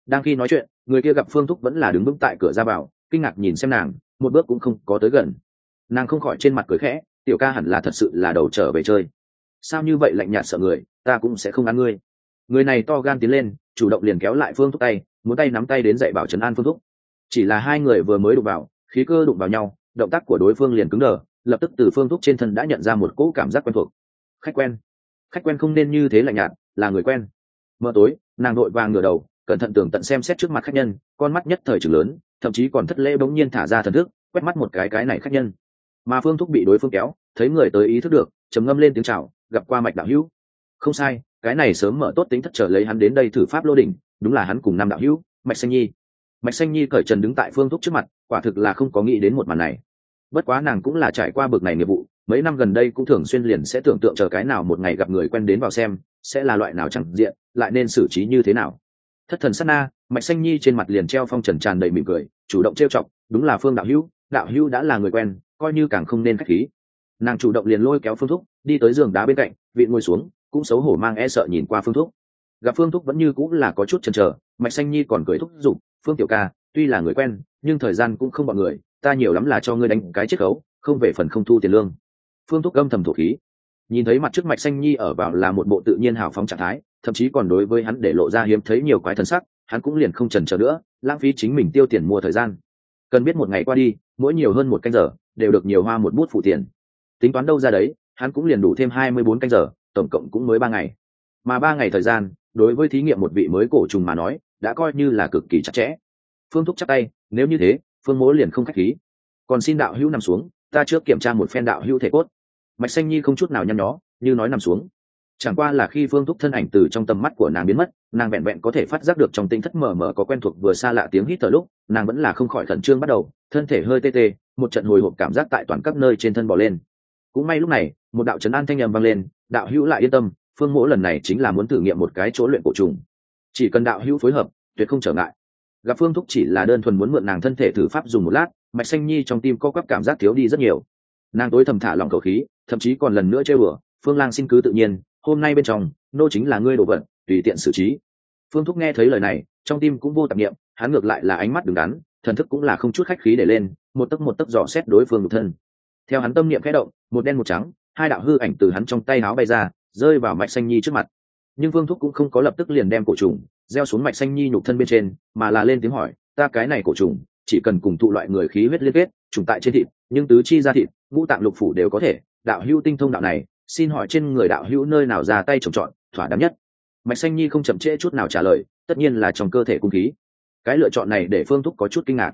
Đang khi nói chuyện, người kia gặp phương thúc vẫn là đứng vững tại cửa ra vào, kinh ngạc nhìn xem nàng, một bước cũng không có tới gần. Nàng không khỏi trên mặt cười khẽ, tiểu ca hẳn là thật sự là đầu trở về chơi. Sao như vậy lạnh nhạt sợ người, ta cũng sẽ không ăn ngươi. Người này to gan tiến lên, chủ động liền kéo lại phương thúc tay, muốn tay nắm tay đến dạy bảo trấn an phương thúc. Chỉ là hai người vừa mới đụng vào, khí cơ đụng vào nhau, động tác của đối phương liền cứng đờ lập tức từ phương thúc trên thân đã nhận ra một cỗ cảm giác quen thuộc. Khách quen. Khách quen không nên như thế lạnh nhạt, là người quen. Mờ tối, nàng đội vàng ngửa đầu, cẩn thận tường tận xem xét trước mặt khách nhân, con mắt nhất thời trừ lớn, thậm chí còn thất lễ bỗng nhiên thả ra thần thức, quét mắt một cái cái này khách nhân. Mà phương thúc bị đối phương kéo, thấy người tới ý thức được, trầm ngâm lên tiếng chào, gặp qua mạch đạo hữu. Không sai, cái này sớm mở tốt tính thất trở lấy hắn đến đây thử pháp lô đỉnh, đúng là hắn cùng năm đạo hữu, mạch xanh nhi. Mạch xanh nhi cởi trần đứng tại phương thúc trước mặt, quả thực là không có nghĩ đến một màn này bất quá nàng cũng là trải qua bực này nghiệp vụ, mấy năm gần đây cũng thường xuyên liền sẽ tưởng tượng chờ cái nào một ngày gặp người quen đến vào xem, sẽ là loại nào chẳng diện, lại nên xử trí như thế nào. Thất thần sát na, mạch xanh nhi trên mặt liền treo phong trần tràn đầy mỉm cười, chủ động trêu chọc, đúng là phương đạo hữu đạo hữu đã là người quen, coi như càng không nên k h á c h khí. Nàng chủ động liền lôi kéo phương thúc, đi tới giường đá bên cạnh, vị ngồi xuống, cũng xấu hổ mang e sợ nhìn qua phương thúc. Gặp phương thúc vẫn như cũng là có chút chần chờ, mạch xanh nhi còn cười thúc giục, phương tiểu ca, tuy là người quen, nhưng thời gian cũng không bọn người ta nhiều lắm là cho ngươi đánh cái chiết khấu, không về phần không thu tiền lương. Phương thúc âm thầm thổ khí. Nhìn thấy mặt trước mạch xanh nhi ở vào là một bộ tự nhiên hào phóng trạng thái, thậm chí còn đối với hắn để lộ ra hiếm thấy nhiều quái thần sắc, hắn cũng liền không trần trở nữa, lãng phí chính mình tiêu tiền mua thời gian. Cần biết một ngày qua đi, mỗi nhiều hơn một canh giờ, đều được nhiều hoa một bút phụ tiền. Tính toán đâu ra đấy, hắn cũng liền đủ thêm hai mươi bốn canh giờ, tổng cộng cũng mới ba ngày. Mà ba ngày thời gian, đối với thí nghiệm một vị mới cổ trùng mà nói, đã coi như là cực kỳ chặt chẽ. Phương thúc chắc tay, nếu như thế phương mỗ liền không k h á c h khí. Còn xin đạo hữu nằm xuống, ta trước kiểm tra một phen đạo hữu thể cốt. Mạch xanh nhi không chút nào nhăn nhó, như nói nằm xuống. Chẳng qua là khi phương thúc thân ảnh từ trong tầm mắt của nàng biến mất, nàng vẹn vẹn có thể phát giác được trong tinh thất mờ mờ có quen thuộc vừa xa lạ tiếng hít thở lúc, nàng vẫn là không khỏi khẩn trương bắt đầu, thân thể hơi tê tê, một trận hồi hộp cảm giác tại toàn các nơi trên thân bỏ lên. Cũng may lúc này, một đạo trấn an thanh nhầm vang lên, đạo hữu lại yên tâm, phương mỗ lần này chính là muốn thử nghiệm một cái chỗ luyện cổ trùng. Chỉ cần đạo hữu phối hợp, tuyệt không trở ngại gặp phương thúc chỉ là đơn thuần muốn mượn nàng thân thể thử pháp dùng một lát, mạch xanh nhi trong tim co quắp cảm giác thiếu đi rất nhiều. Nàng tối thầm thả lòng khẩu khí, thậm chí còn lần nữa chơi bừa, phương lang xin cứ tự nhiên, hôm nay bên trong, nô chính là ngươi đồ vật tùy tiện xử trí. Phương thúc nghe thấy lời này, trong tim cũng vô tạp nghiệm hắn ngược lại là ánh mắt đứng đắn, thần thức cũng là không chút khách khí để lên, một tấc một tấc dò xét đối phương nhục thân. Theo hắn tâm niệm khẽ động, một đen một trắng, hai đạo hư ảnh từ hắn trong tay áo bay ra, rơi vào mạch xanh nhi trước mặt. Nhưng phương thúc cũng không có lập tức liền đem cổ trùng gieo xuống mạch xanh nhi nhục thân bên trên, mà là lên tiếng hỏi, ta cái này cổ trùng, chỉ cần cùng thụ loại người khí huyết liên kết, trùng tại trên thịt, nhưng tứ chi ra thịt, ngũ tạng lục phủ đều có thể, đạo hữu tinh thông đạo này, xin hỏi trên người đạo hữu nơi nào ra tay trồng trọt, thỏa đáng nhất. Mạch xanh nhi không chậm trễ chút nào trả lời, tất nhiên là trong cơ thể cung khí. Cái lựa chọn này để phương thúc có chút kinh ngạc.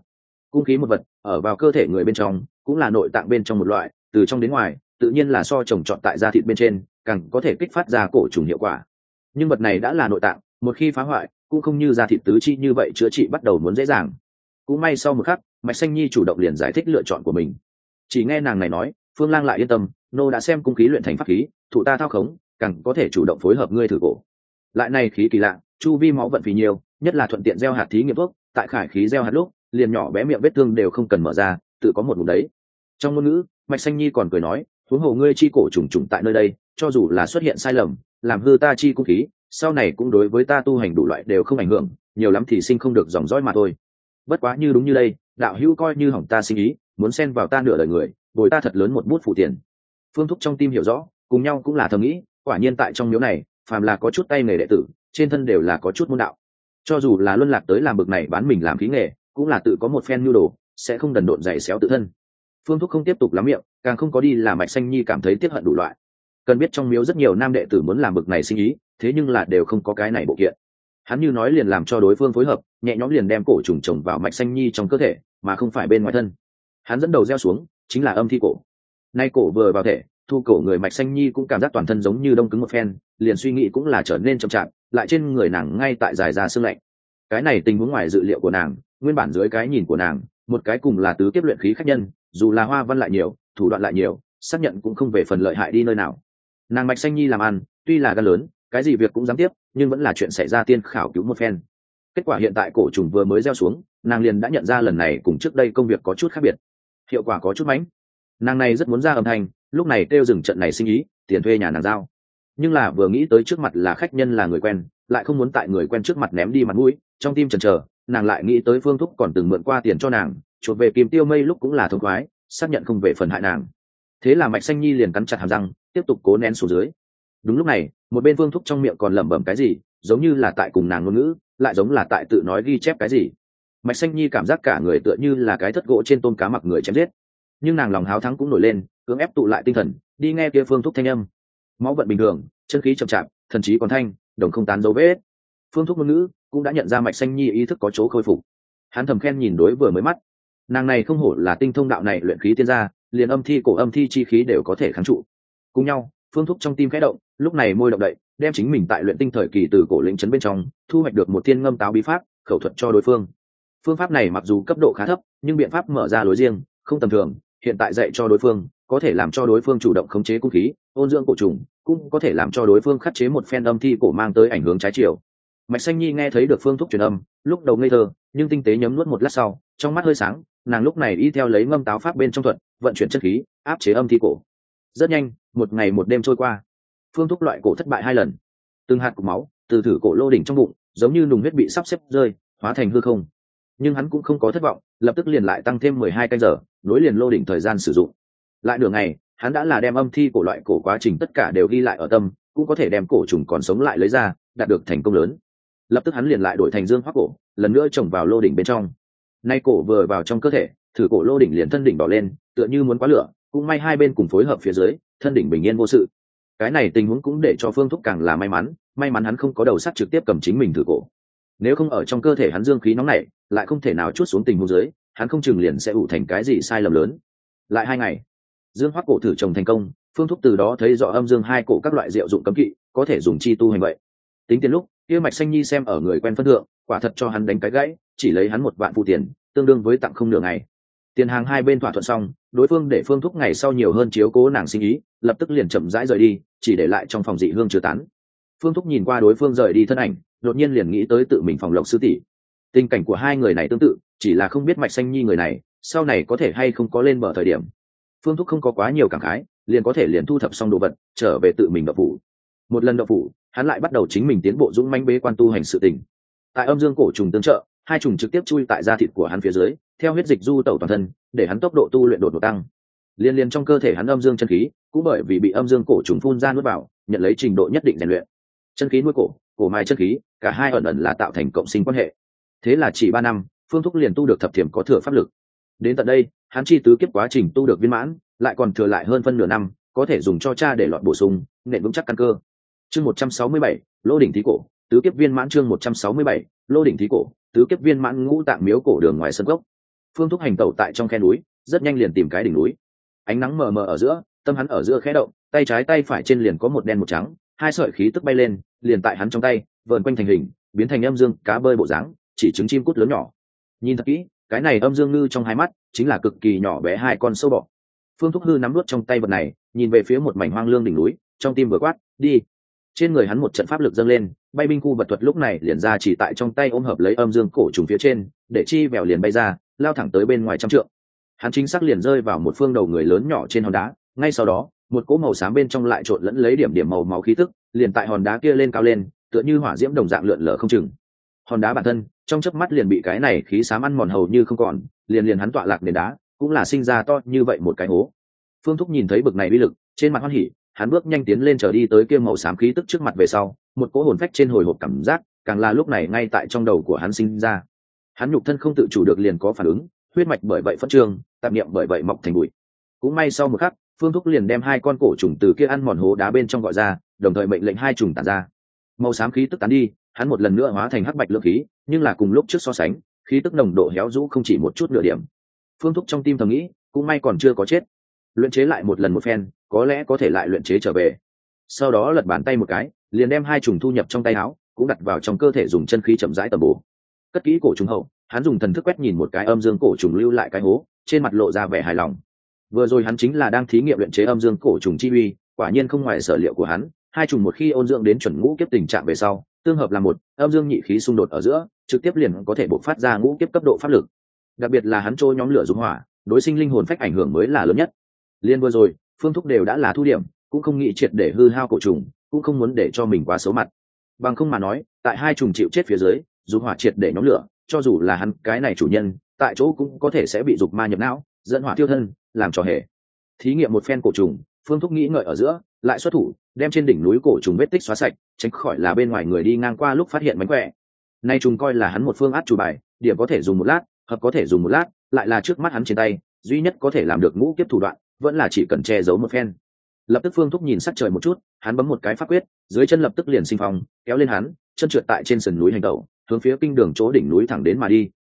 Cung khí một vật, ở vào cơ thể người bên trong, cũng là nội tạng bên trong một loại, từ trong đến ngoài, tự nhiên là so trồng trọt tại da thịt bên trên, càng có thể kích phát ra cổ trùng hiệu quả. Nhưng vật này đã là nội tạng một khi phá hoại, cũng không như da thịt tứ chi như vậy chữa trị bắt đầu muốn dễ dàng. Cũng may sau một khắc, mạch xanh nhi chủ động liền giải thích lựa chọn của mình. Chỉ nghe nàng này nói, phương lang lại yên tâm, nô đã xem cung khí luyện thành pháp khí, thụ ta thao khống, càng có thể chủ động phối hợp ngươi thử cổ. Lại này khí kỳ lạ, chu vi máu vận phì nhiều, nhất là thuận tiện gieo hạt thí nghiệm thuốc, tại khải khí gieo hạt lúc, liền nhỏ bé miệng vết thương đều không cần mở ra, tự có một vùng đấy. Trong ngôn ngữ, mạch xanh nhi còn cười nói, huống hồ ngươi chi cổ trùng trùng tại nơi đây, cho dù là xuất hiện sai lầm, làm hư ta chi cung khí sau này cũng đối với ta tu hành đủ loại đều không ảnh hưởng, nhiều lắm thì sinh không được dòng dõi mà thôi. Bất quá như đúng như đây, đạo hữu coi như hỏng ta sinh ý, muốn xen vào ta nửa đời người, bồi ta thật lớn một bút phụ tiền. Phương thúc trong tim hiểu rõ, cùng nhau cũng là thầm nghĩ, quả nhiên tại trong miếu này, phàm là có chút tay nghề đệ tử, trên thân đều là có chút môn đạo. Cho dù là luân lạc tới làm bực này bán mình làm khí nghề, cũng là tự có một phen nhu đồ, sẽ không đần độn dày xéo tự thân. Phương thúc không tiếp tục lắm miệng, càng không có đi làm mạch xanh nhi cảm thấy tiếp hận đủ loại. Cần biết trong miếu rất nhiều nam đệ tử muốn làm bực này sinh ý thế nhưng là đều không có cái này bộ kiện. Hắn như nói liền làm cho đối phương phối hợp, nhẹ nhõm liền đem cổ trùng trồng vào mạch xanh nhi trong cơ thể, mà không phải bên ngoài thân. Hắn dẫn đầu gieo xuống, chính là âm thi cổ. Nay cổ vừa vào thể, thu cổ người mạch xanh nhi cũng cảm giác toàn thân giống như đông cứng một phen, liền suy nghĩ cũng là trở nên chậm chạp, lại trên người nàng ngay tại dài ra sương lạnh. Cái này tình huống ngoài dự liệu của nàng, nguyên bản dưới cái nhìn của nàng, một cái cùng là tứ kiếp luyện khí khách nhân, dù là hoa văn lại nhiều, thủ đoạn lại nhiều, xác nhận cũng không về phần lợi hại đi nơi nào. Nàng mạch xanh nhi làm ăn, tuy là gan lớn cái gì việc cũng dám tiếp, nhưng vẫn là chuyện xảy ra tiên khảo cứu một phen. Kết quả hiện tại cổ trùng vừa mới gieo xuống, nàng liền đã nhận ra lần này cùng trước đây công việc có chút khác biệt. Hiệu quả có chút mánh nàng này rất muốn ra âm thanh, lúc này kêu dừng trận này sinh ý, tiền thuê nhà nàng giao. Nhưng là vừa nghĩ tới trước mặt là khách nhân là người quen, lại không muốn tại người quen trước mặt ném đi mặt mũi, trong tim chần chờ, nàng lại nghĩ tới phương thúc còn từng mượn qua tiền cho nàng, chuột về kìm tiêu mây lúc cũng là thông khoái, xác nhận không về phần hại nàng. Thế là mạch xanh nhi liền cắn chặt hàm răng, tiếp tục cố nén xuống dưới đúng lúc này, một bên phương thúc trong miệng còn lẩm bẩm cái gì, giống như là tại cùng nàng ngôn ngữ, lại giống là tại tự nói ghi chép cái gì. Mạch xanh nhi cảm giác cả người tựa như là cái thất gỗ trên tôm cá mặc người chém giết. Nhưng nàng lòng háo thắng cũng nổi lên, cưỡng ép tụ lại tinh thần, đi nghe kia phương thúc thanh âm. Máu vận bình thường, chân khí chậm chạp, thần trí còn thanh, đồng không tán dấu vết. Phương thúc ngôn ngữ cũng đã nhận ra mạch xanh nhi ý thức có chỗ khôi phục. Hắn thầm khen nhìn đối vừa mới mắt. Nàng này không hổ là tinh thông đạo này luyện khí tiên gia, liền âm thi, cổ âm thi chi khí đều có thể kháng trụ. Cùng nhau phương thúc trong tim khẽ động, lúc này môi động đậy, đem chính mình tại luyện tinh thời kỳ từ cổ lĩnh trấn bên trong, thu hoạch được một thiên ngâm táo bí pháp, khẩu thuật cho đối phương. Phương pháp này mặc dù cấp độ khá thấp, nhưng biện pháp mở ra lối riêng, không tầm thường, hiện tại dạy cho đối phương, có thể làm cho đối phương chủ động khống chế cung khí, ôn dưỡng cổ trùng, cũng có thể làm cho đối phương khắc chế một phen âm thi cổ mang tới ảnh hưởng trái chiều. Mạch xanh nhi nghe thấy được phương thúc truyền âm, lúc đầu ngây thơ, nhưng tinh tế nhấm nuốt một lát sau, trong mắt hơi sáng, nàng lúc này y theo lấy ngâm táo pháp bên trong thuận vận chuyển chất khí, áp chế âm thi cổ. Rất nhanh một ngày một đêm trôi qua. Phương thúc loại cổ thất bại hai lần. Từng hạt cục máu từ thử cổ lô đỉnh trong bụng, giống như nùng huyết bị sắp xếp rơi, hóa thành hư không. Nhưng hắn cũng không có thất vọng, lập tức liền lại tăng thêm mười hai canh giờ, nối liền lô đỉnh thời gian sử dụng. Lại nửa ngày, hắn đã là đem âm thi của loại cổ quá trình tất cả đều ghi lại ở tâm, cũng có thể đem cổ trùng còn sống lại lấy ra, đạt được thành công lớn. Lập tức hắn liền lại đổi thành dương hoác cổ, lần nữa trồng vào lô đỉnh bên trong. Nay cổ vừa vào trong cơ thể, thử cổ lô đỉnh liền thân đỉnh đỏ lên, tựa như muốn quá lửa, cũng may hai bên cùng phối hợp phía dưới thân đỉnh bình yên vô sự. Cái này tình huống cũng để cho phương thúc càng là may mắn may mắn hắn không có đầu sắt trực tiếp cầm chính mình thử cổ. Nếu không ở trong cơ thể hắn dương khí nóng này lại không thể nào chút xuống tình huống dưới, hắn không chừng liền sẽ ủ thành cái gì sai lầm lớn. Lại hai ngày, dương hoắc cổ thử trồng thành công, phương thúc từ đó thấy rõ âm dương hai cổ các loại rượu dụng cấm kỵ, có thể dùng chi tu hành vậy. Tính tiền lúc, kia mạch xanh nhi xem ở người quen phân thượng, quả thật cho hắn đánh cái gãy, chỉ lấy hắn một vạn phụ tiền, tương đương với tặng không nửa ngày tiền hàng hai bên thỏa thuận xong, đối phương để phương thúc ngày sau nhiều hơn chiếu cố nàng sinh ý, lập tức liền chậm rãi rời đi, chỉ để lại trong phòng dị hương chưa tán. Phương thúc nhìn qua đối phương rời đi thân ảnh, đột nhiên liền nghĩ tới tự mình phòng lộc sư tỷ. Tình cảnh của hai người này tương tự, chỉ là không biết mạch xanh nhi người này, sau này có thể hay không có lên bờ thời điểm. Phương thúc không có quá nhiều cảm khái, liền có thể liền thu thập xong đồ vật, trở về tự mình đậu phủ. Một lần đậu phủ, hắn lại bắt đầu chính mình tiến bộ dũng manh bế quan tu hành sự tình. Tại âm dương cổ trùng tương trợ hai trùng trực tiếp chui tại da thịt của hắn phía dưới, theo huyết dịch du tẩu toàn thân, để hắn tốc độ tu luyện đột ngột tăng. Liên liên trong cơ thể hắn âm dương chân khí, cũng bởi vì bị âm dương cổ trùng phun ra nuốt vào, nhận lấy trình độ nhất định rèn luyện. Chân khí nuôi cổ cổ mai chân khí, cả hai ẩn ẩn là tạo thành cộng sinh quan hệ. Thế là chỉ ba năm, phương thúc liền tu được thập thiểm có thừa pháp lực. Đến tận đây, hắn chi tứ kiếp quá trình tu được viên mãn, lại còn thừa lại hơn phân nửa năm, có thể dùng cho cha để loại bổ sung nện vững chắc căn cơ. Chương một trăm sáu mươi bảy, lô đỉnh thí cổ, tứ kiếp viên mãn chương một trăm sáu mươi bảy, lô đỉnh thí cổ tứ kiếp viên mãn ngũ tạng miếu cổ đường ngoài sân gốc. Phương thúc hành tẩu tại trong khe núi, rất nhanh liền tìm cái đỉnh núi. Ánh nắng mờ mờ ở giữa, tâm hắn ở giữa khẽ động, tay trái tay phải trên liền có một đen một trắng, hai sợi khí tức bay lên, liền tại hắn trong tay, vờn quanh thành hình, biến thành âm dương cá bơi bộ dáng, chỉ trứng chim cút lớn nhỏ. Nhìn thật kỹ, cái này âm dương ngư trong hai mắt, chính là cực kỳ nhỏ bé hai con sâu bọ. Phương thúc hư nắm nuốt trong tay vật này, nhìn về phía một mảnh hoang lương đỉnh núi, trong tim vừa quát, đi trên người hắn một trận pháp lực dâng lên, bay binh khu vật thuật lúc này liền ra chỉ tại trong tay ôm hợp lấy âm dương cổ trùng phía trên, để chi vèo liền bay ra, lao thẳng tới bên ngoài trăm trượng. Hắn chính xác liền rơi vào một phương đầu người lớn nhỏ trên hòn đá, ngay sau đó, một cỗ màu xám bên trong lại trộn lẫn lấy điểm điểm màu máu khí tức, liền tại hòn đá kia lên cao lên, tựa như hỏa diễm đồng dạng lượn lở không chừng. Hòn đá bản thân, trong chớp mắt liền bị cái này khí xám ăn mòn hầu như không còn, liền liền hắn tọa lạc nền đá, cũng là sinh ra to như vậy một cái hố. Phương thúc nhìn thấy bực này uy lực, trên mặt hoan hỉ hắn bước nhanh tiến lên trở đi tới kia màu xám khí tức trước mặt về sau, một cỗ hồn phách trên hồi hộp cảm giác, càng là lúc này ngay tại trong đầu của hắn sinh ra. Hắn nhục thân không tự chủ được liền có phản ứng, huyết mạch bởi vậy phân trương, tạp niệm bởi vậy mọc thành bụi. Cũng may sau một khắc, phương thúc liền đem hai con cổ trùng từ kia ăn mòn hố đá bên trong gọi ra, đồng thời mệnh lệnh hai trùng tàn ra. Màu xám khí tức tán đi, hắn một lần nữa hóa thành hắc bạch lượng khí, nhưng là cùng lúc trước so sánh, khí tức nồng độ héo rũ không chỉ một chút nửa điểm. Phương thúc trong tim thầm nghĩ, cũng may còn chưa có chết. Luyện chế lại một lần một phen có lẽ có thể lại luyện chế trở về. Sau đó lật bàn tay một cái, liền đem hai trùng thu nhập trong tay áo, cũng đặt vào trong cơ thể dùng chân khí chậm rãi tầm bổ. Cất kỹ cổ trùng hậu, hắn dùng thần thức quét nhìn một cái âm dương cổ trùng lưu lại cái hố, trên mặt lộ ra vẻ hài lòng. Vừa rồi hắn chính là đang thí nghiệm luyện chế âm dương cổ trùng chi uy, quả nhiên không ngoài sở liệu của hắn, hai trùng một khi ôn dưỡng đến chuẩn ngũ kiếp tình trạng về sau, tương hợp là một, âm dương nhị khí xung đột ở giữa, trực tiếp liền có thể bộc phát ra ngũ kiếp cấp độ pháp lực. Đặc biệt là hắn trôi nhóm lửa dung hỏa, đối sinh linh hồn phách ảnh hưởng mới là lớn nhất. Liên vừa rồi phương thúc đều đã là thu điểm, cũng không nghĩ triệt để hư hao cổ trùng, cũng không muốn để cho mình quá xấu mặt. Bằng không mà nói, tại hai trùng chịu chết phía dưới dù hỏa triệt để nhóm lửa, cho dù là hắn cái này chủ nhân, tại chỗ cũng có thể sẽ bị dục ma nhập não, dẫn hỏa tiêu thân, làm trò hề. Thí nghiệm một phen cổ trùng, phương thúc nghĩ ngợi ở giữa, lại xuất thủ, đem trên đỉnh núi cổ trùng vết tích xóa sạch, tránh khỏi là bên ngoài người đi ngang qua lúc phát hiện mánh khỏe. Nay trùng coi là hắn một phương át chủ bài, điểm có thể dùng một lát, hợp có thể dùng một lát, lại là trước mắt hắn trên tay, duy nhất có thể làm được ngũ kiếp thủ đoạn vẫn là chỉ cần che giấu một phen. Lập tức phương thúc nhìn sắc trời một chút, hắn bấm một cái pháp quyết, dưới chân lập tức liền sinh phong, kéo lên hắn, chân trượt tại trên sườn núi hành tẩu, hướng phía kinh đường chỗ đỉnh núi thẳng đến mà đi.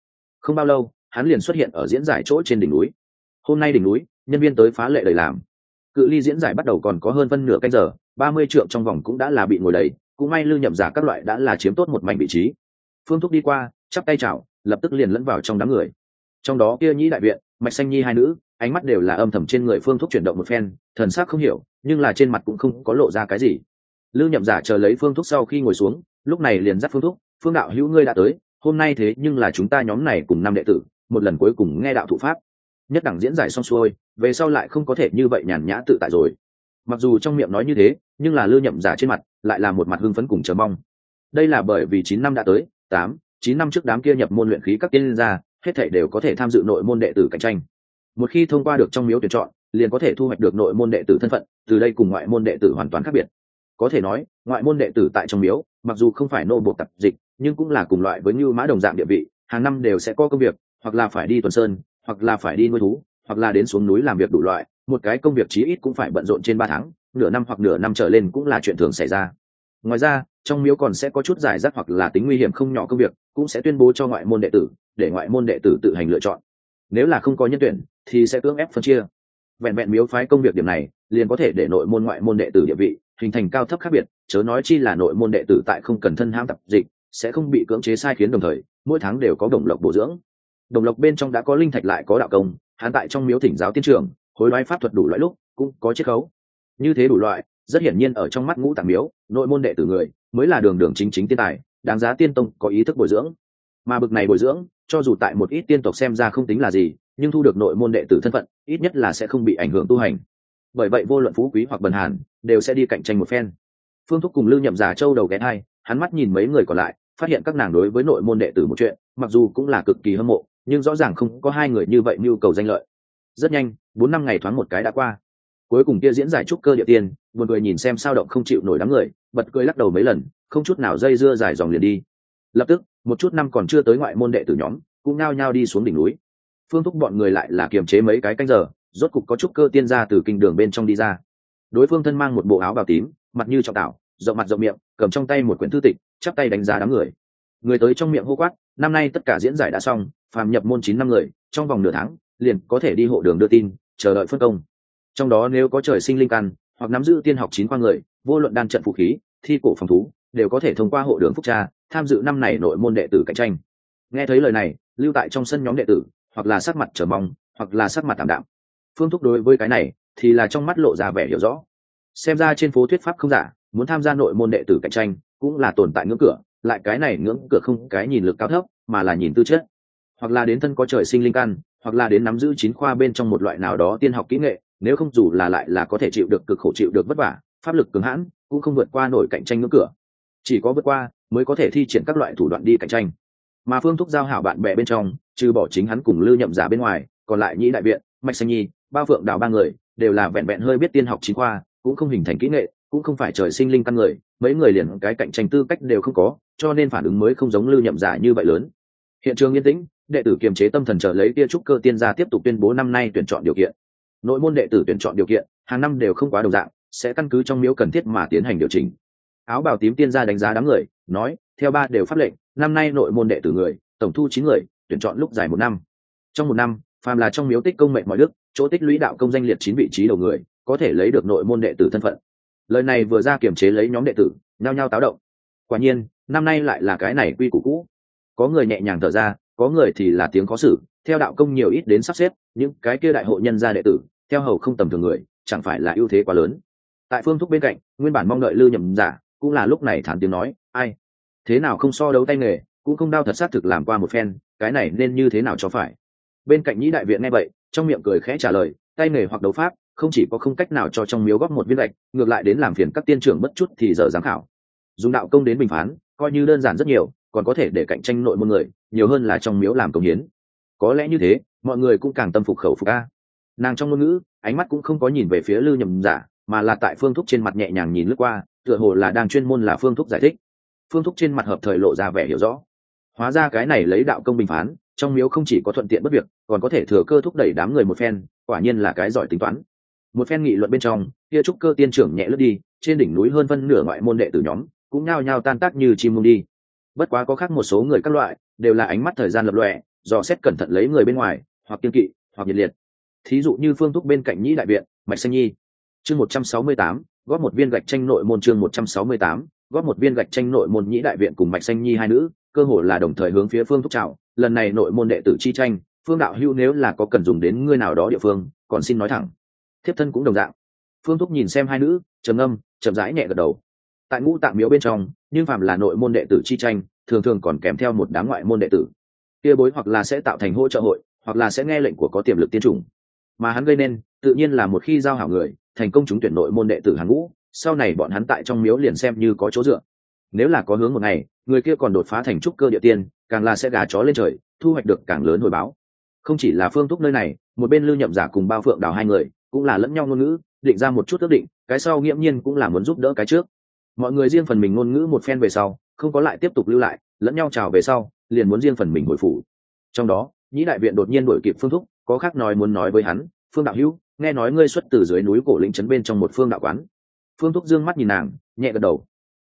Không bao lâu, hắn liền xuất hiện ở diễn giải chỗ trên đỉnh núi. Hôm nay đỉnh núi, nhân viên tới phá lệ đầy làm. Cự ly diễn giải bắt đầu còn có hơn phân nửa canh giờ, ba mươi trượng trong vòng cũng đã là bị ngồi đầy, cũng may lưu nhậm giả các loại đã là chiếm tốt một mảnh vị trí. Phương thúc đi qua, chắp tay chào, lập tức liền lẫn vào trong đám người. Trong đó kia nhĩ đại viện mạch xanh nhi hai nữ, ánh mắt đều là âm thầm trên người phương thuốc chuyển động một phen, thần sắc không hiểu, nhưng là trên mặt cũng không có lộ ra cái gì. Lưu nhậm giả chờ lấy phương thuốc sau khi ngồi xuống, lúc này liền dắt phương thuốc. phương đạo hữu ngươi đã tới, hôm nay thế nhưng là chúng ta nhóm này cùng năm đệ tử, một lần cuối cùng nghe đạo thụ pháp. Nhất đẳng diễn giải xong xuôi, về sau lại không có thể như vậy nhàn nhã tự tại rồi. Mặc dù trong miệng nói như thế, nhưng là lưu nhậm giả trên mặt lại là một mặt hưng phấn cùng chờ mong. Đây là bởi vì chín năm đã tới, tám, chín năm trước đám kia nhập môn luyện khí các tiên gia hết thảy đều có thể tham dự nội môn đệ tử cạnh tranh. Một khi thông qua được trong miếu tuyển chọn, liền có thể thu hoạch được nội môn đệ tử thân phận, từ đây cùng ngoại môn đệ tử hoàn toàn khác biệt. Có thể nói, ngoại môn đệ tử tại trong miếu, mặc dù không phải nô buộc tập dịch, nhưng cũng là cùng loại với như mã đồng dạng địa vị, hàng năm đều sẽ có công việc, hoặc là phải đi tuần sơn, hoặc là phải đi nuôi thú, hoặc là đến xuống núi làm việc đủ loại, một cái công việc chí ít cũng phải bận rộn trên ba tháng, nửa năm hoặc nửa năm trở lên cũng là chuyện thường xảy ra. Ngoài ra trong miếu còn sẽ có chút giải rác hoặc là tính nguy hiểm không nhỏ công việc, cũng sẽ tuyên bố cho ngoại môn đệ tử, để ngoại môn đệ tử tự hành lựa chọn. Nếu là không có nhân tuyển, thì sẽ cưỡng ép phân chia. Vẹn vẹn miếu phái công việc điểm này, liền có thể để nội môn ngoại môn đệ tử địa vị hình thành cao thấp khác biệt, chớ nói chi là nội môn đệ tử tại không cần thân ham tập dịch, sẽ không bị cưỡng chế sai khiến đồng thời, mỗi tháng đều có đồng lộc bổ dưỡng. Đồng lộc bên trong đã có linh thạch lại có đạo công, hắn tại trong miếu thỉnh giáo tiên trường hối đoái pháp thuật đủ loại lúc, cũng có chiết khấu. Như thế đủ loại rất hiển nhiên ở trong mắt ngũ tạng miếu, nội môn đệ tử người mới là đường đường chính chính tiên tài, đáng giá tiên tông có ý thức bồi dưỡng. Mà bực này bồi dưỡng, cho dù tại một ít tiên tộc xem ra không tính là gì, nhưng thu được nội môn đệ tử thân phận, ít nhất là sẽ không bị ảnh hưởng tu hành. Bởi vậy vô luận phú quý hoặc bần hàn, đều sẽ đi cạnh tranh một phen. Phương thúc cùng lưu nhậm giả châu đầu ghé hai, hắn mắt nhìn mấy người còn lại, phát hiện các nàng đối với nội môn đệ tử một chuyện, mặc dù cũng là cực kỳ hâm mộ, nhưng rõ ràng không có hai người như vậy nhu cầu danh lợi. Rất nhanh, bốn năm ngày thoáng một cái đã qua cuối cùng kia diễn giải trúc cơ địa tiên, buồn người nhìn xem sao động không chịu nổi đám người, bật cười lắc đầu mấy lần, không chút nào dây dưa dài dòng liền đi. Lập tức, một chút năm còn chưa tới ngoại môn đệ tử nhóm, cũng nao nhao đi xuống đỉnh núi. Phương thúc bọn người lại là kiềm chế mấy cái canh giờ, rốt cục có trúc cơ tiên ra từ kinh đường bên trong đi ra. Đối phương thân mang một bộ áo bào tím, mặt như trọng tảo, rộng mặt rộng miệng, cầm trong tay một quyển thư tịch, chắp tay đánh giá đám người. Người tới trong miệng hô quát, năm nay tất cả diễn giải đã xong, phàm nhập môn chín năm người, trong vòng nửa tháng, liền có thể đi hộ đường đưa tin, chờ đợi phân công trong đó nếu có trời sinh linh căn, hoặc nắm giữ tiên học chín khoa người, vô luận đan trận vũ khí, thi cổ phòng thú, đều có thể thông qua hộ đường phúc tra, tham dự năm này nội môn đệ tử cạnh tranh. Nghe thấy lời này, lưu tại trong sân nhóm đệ tử, hoặc là sắc mặt trở mong, hoặc là sắc mặt tạm đạm. Phương thúc đối với cái này, thì là trong mắt lộ ra vẻ hiểu rõ. Xem ra trên phố thuyết pháp không giả, muốn tham gia nội môn đệ tử cạnh tranh, cũng là tồn tại ngưỡng cửa, lại cái này ngưỡng cửa không cái nhìn lực cao thấp, mà là nhìn tư chất. Hoặc là đến thân có trời sinh linh căn, hoặc là đến nắm giữ chín khoa bên trong một loại nào đó tiên học kỹ nghệ nếu không dù là lại là có thể chịu được cực khổ chịu được vất vả, pháp lực cứng hãn, cũng không vượt qua nổi cạnh tranh ngưỡng cửa. Chỉ có vượt qua mới có thể thi triển các loại thủ đoạn đi cạnh tranh. Mà phương thúc giao hảo bạn bè bên trong, trừ bỏ chính hắn cùng lưu nhậm giả bên ngoài, còn lại nhĩ đại viện, mạch xanh nhi, ba phượng đào ba người, đều là vẹn vẹn hơi biết tiên học chính khoa, cũng không hình thành kỹ nghệ, cũng không phải trời sinh linh căn người, mấy người liền cái cạnh tranh tư cách đều không có, cho nên phản ứng mới không giống lưu nhậm giả như vậy lớn. Hiện trường yên tĩnh, đệ tử kiềm chế tâm thần chờ lấy tia trúc cơ tiên gia tiếp tục tuyên bố năm nay tuyển chọn điều kiện nội môn đệ tử tuyển chọn điều kiện, hàng năm đều không quá đồng dạng, sẽ căn cứ trong miếu cần thiết mà tiến hành điều chỉnh. Áo bào tím tiên gia đánh giá đám người, nói, theo ba đều pháp lệnh, năm nay nội môn đệ tử người, tổng thu chín người, tuyển chọn lúc dài một năm. Trong một năm, phàm là trong miếu tích công mệnh mọi đức, chỗ tích lũy đạo công danh liệt chín vị trí đầu người, có thể lấy được nội môn đệ tử thân phận. Lời này vừa ra kiềm chế lấy nhóm đệ tử, nhao nhao táo động. Quả nhiên, năm nay lại là cái này quy củ cũ. Có người nhẹ nhàng thở ra, có người thì là tiếng khó xử theo đạo công nhiều ít đến sắp xếp, những cái kia đại hội nhân gia đệ tử, theo hầu không tầm thường người, chẳng phải là ưu thế quá lớn. Tại phương thúc bên cạnh, nguyên bản mong đợi lư nhầm giả, cũng là lúc này thản tiếng nói, ai? Thế nào không so đấu tay nghề, cũng không đau thật xác thực làm qua một phen, cái này nên như thế nào cho phải? Bên cạnh nhĩ đại viện nghe vậy, trong miệng cười khẽ trả lời, tay nghề hoặc đấu pháp, không chỉ có không cách nào cho trong miếu góp một viên gạch, ngược lại đến làm phiền các tiên trưởng bất chút thì giờ giám khảo. Dùng đạo công đến bình phán, coi như đơn giản rất nhiều, còn có thể để cạnh tranh nội môn người, nhiều hơn là trong miếu làm công hiến có lẽ như thế, mọi người cũng càng tâm phục khẩu phục a. Nàng trong ngôn ngữ, ánh mắt cũng không có nhìn về phía lư nhầm giả dạ, mà là tại phương thúc trên mặt nhẹ nhàng nhìn lướt qua, tựa hồ là đang chuyên môn là phương thúc giải thích. Phương thúc trên mặt hợp thời lộ ra vẻ hiểu rõ. Hóa ra cái này lấy đạo công bình phán, trong miếu không chỉ có thuận tiện bất việc, còn có thể thừa cơ thúc đẩy đám người một phen, quả nhiên là cái giỏi tính toán. Một phen nghị luận bên trong, kia trúc cơ tiên trưởng nhẹ lướt đi, trên đỉnh núi hơn phân nửa ngoại môn đệ tử nhóm, cũng nhao nhao tan tác như chim mông đi. Bất quá có khác một số người các loại, đều là ánh mắt thời gian lập lọe dò xét cẩn thận lấy người bên ngoài, hoặc kiên kỵ, hoặc nhiệt liệt. Thí dụ như phương thúc bên cạnh nhĩ đại viện, mạch xanh nhi. Chương một trăm sáu mươi tám, góp một viên gạch tranh nội môn chương một trăm sáu mươi tám, góp một viên gạch tranh nội môn nhĩ đại viện cùng mạch xanh nhi hai nữ, cơ hội là đồng thời hướng phía phương thúc trào lần này nội môn đệ tử chi tranh, phương đạo hữu nếu là có cần dùng đến ngươi nào đó địa phương, còn xin nói thẳng. Thiếp thân cũng đồng dạng. Phương thúc nhìn xem hai nữ, trầm âm chậm rãi nhẹ gật đầu. Tại ngũ tạng miếu bên trong, nhưng phạm là nội môn đệ tử chi tranh, thường thường còn kèm theo một đám ngoại môn đệ tử kia bối hoặc là sẽ tạo thành hỗ trợ hội, hoặc là sẽ nghe lệnh của có tiềm lực tiên chủng. Mà hắn gây nên, tự nhiên là một khi giao hảo người, thành công chúng tuyển nội môn đệ tử hàng ngũ, sau này bọn hắn tại trong miếu liền xem như có chỗ dựa. Nếu là có hướng một ngày, người kia còn đột phá thành trúc cơ địa tiên, càng là sẽ gà chó lên trời, thu hoạch được càng lớn hồi báo. Không chỉ là phương thúc nơi này, một bên lưu nhậm giả cùng bao phượng đào hai người, cũng là lẫn nhau ngôn ngữ, định ra một chút ước định, cái sau nghiễm nhiên cũng là muốn giúp đỡ cái trước. Mọi người riêng phần mình ngôn ngữ một phen về sau, không có lại tiếp tục lưu lại, lẫn nhau chào về sau liền muốn riêng phần mình hồi phủ. Trong đó, nhĩ đại viện đột nhiên đổi kịp phương thúc, có khác nói muốn nói với hắn, phương đạo hữu, nghe nói ngươi xuất từ dưới núi cổ lĩnh trấn bên trong một phương đạo quán. Phương thúc dương mắt nhìn nàng, nhẹ gật đầu.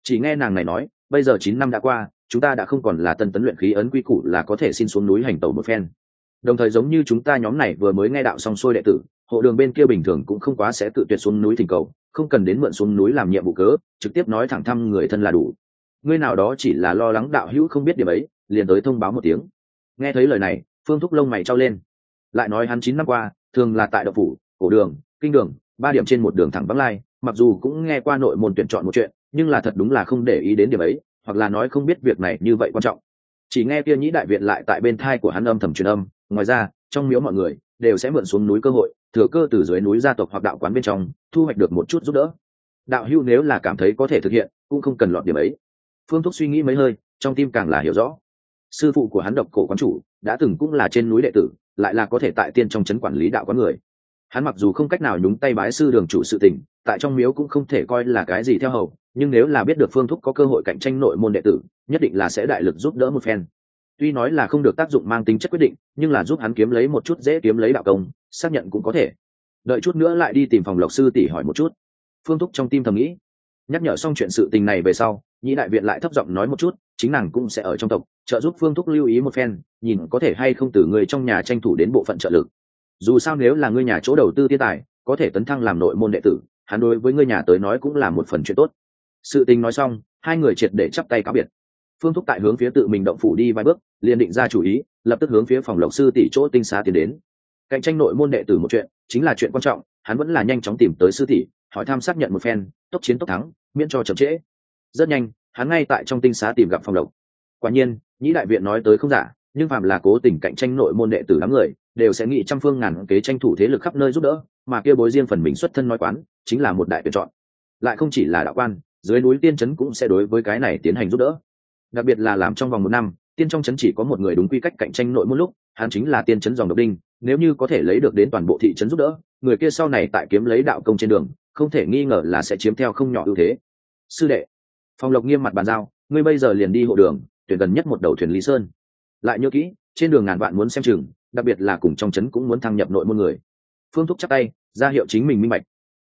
Chỉ nghe nàng này nói, bây giờ chín năm đã qua, chúng ta đã không còn là tân tấn luyện khí ấn quy củ là có thể xin xuống núi hành tẩu một phen. Đồng thời giống như chúng ta nhóm này vừa mới nghe đạo xong xuôi đệ tử, hộ đường bên kia bình thường cũng không quá sẽ tự tuyệt xuống núi thỉnh cầu, không cần đến mượn xuống núi làm nhiệm vụ cớ, trực tiếp nói thẳng thăm người thân là đủ. Ngươi nào đó chỉ là lo lắng đạo hữu không biết điểm ấy liền tới thông báo một tiếng. Nghe thấy lời này, phương thúc lông mày trao lên. Lại nói hắn chín năm qua, thường là tại đậu phủ, cổ đường, kinh đường, ba điểm trên một đường thẳng vắng lai, mặc dù cũng nghe qua nội môn tuyển chọn một chuyện, nhưng là thật đúng là không để ý đến điểm ấy, hoặc là nói không biết việc này như vậy quan trọng. Chỉ nghe kia nhĩ đại viện lại tại bên thai của hắn âm thầm truyền âm, ngoài ra, trong miếu mọi người đều sẽ mượn xuống núi cơ hội, thừa cơ từ dưới núi gia tộc hoặc đạo quán bên trong, thu hoạch được một chút giúp đỡ. Đạo hưu nếu là cảm thấy có thể thực hiện, cũng không cần lọt điểm ấy. Phương thúc suy nghĩ mấy hơi, trong tim càng là hiểu rõ sư phụ của hắn độc cổ quán chủ, đã từng cũng là trên núi đệ tử, lại là có thể tại tiên trong trấn quản lý đạo quán người. Hắn mặc dù không cách nào nhúng tay bái sư đường chủ sự tình, tại trong miếu cũng không thể coi là cái gì theo hầu, nhưng nếu là biết được phương thúc có cơ hội cạnh tranh nội môn đệ tử, nhất định là sẽ đại lực giúp đỡ một phen. Tuy nói là không được tác dụng mang tính chất quyết định, nhưng là giúp hắn kiếm lấy một chút dễ kiếm lấy đạo công, xác nhận cũng có thể. Đợi chút nữa lại đi tìm phòng lộc sư tỷ hỏi một chút. Phương thúc trong tim thầm nghĩ. Nhắc nhở xong chuyện sự tình này về sau nhĩ đại viện lại thấp giọng nói một chút chính nàng cũng sẽ ở trong tộc, trợ giúp phương thúc lưu ý một phen, nhìn có thể hay không từ người trong nhà tranh thủ đến bộ phận trợ lực. Dù sao nếu là người nhà chỗ đầu tư tiên tài, có thể tấn thăng làm nội môn đệ tử, hắn đối với người nhà tới nói cũng là một phần chuyện tốt. Sự tình nói xong, hai người triệt để chắp tay cáo biệt. Phương thúc tại hướng phía tự mình động phủ đi vài bước, liền định ra chủ ý, lập tức hướng phía phòng lộc sư tỷ chỗ tinh xá tiến đến. Cạnh tranh nội môn đệ tử một chuyện, chính là chuyện quan trọng, hắn vẫn là nhanh chóng tìm tới sư tỷ, hỏi thăm xác nhận một phen, tốc chiến tốc thắng, miễn cho chậm trễ. Rất nhanh hắn ngay tại trong tinh xá tìm gặp phong lộc. Quả nhiên, nhĩ đại viện nói tới không giả, nhưng phạm là cố tình cạnh tranh nội môn đệ tử đám người, đều sẽ nghĩ trăm phương ngàn kế tranh thủ thế lực khắp nơi giúp đỡ, mà kia bối riêng phần mình xuất thân nói quán, chính là một đại tuyển chọn. Lại không chỉ là đạo quan, dưới núi tiên trấn cũng sẽ đối với cái này tiến hành giúp đỡ. Đặc biệt là làm trong vòng một năm, tiên trong trấn chỉ có một người đúng quy cách cạnh tranh nội môn lúc, hắn chính là tiên trấn dòng độc đinh, nếu như có thể lấy được đến toàn bộ thị trấn giúp đỡ, người kia sau này tại kiếm lấy đạo công trên đường, không thể nghi ngờ là sẽ chiếm theo không nhỏ ưu thế. Sư đệ Phong lộc nghiêm mặt bàn giao, ngươi bây giờ liền đi hộ đường, tuyển gần nhất một đầu thuyền lý sơn. Lại nhớ kỹ, trên đường ngàn vạn muốn xem chừng, đặc biệt là cùng trong trấn cũng muốn thăng nhập nội môn người. Phương thúc chắc tay, ra hiệu chính mình minh bạch.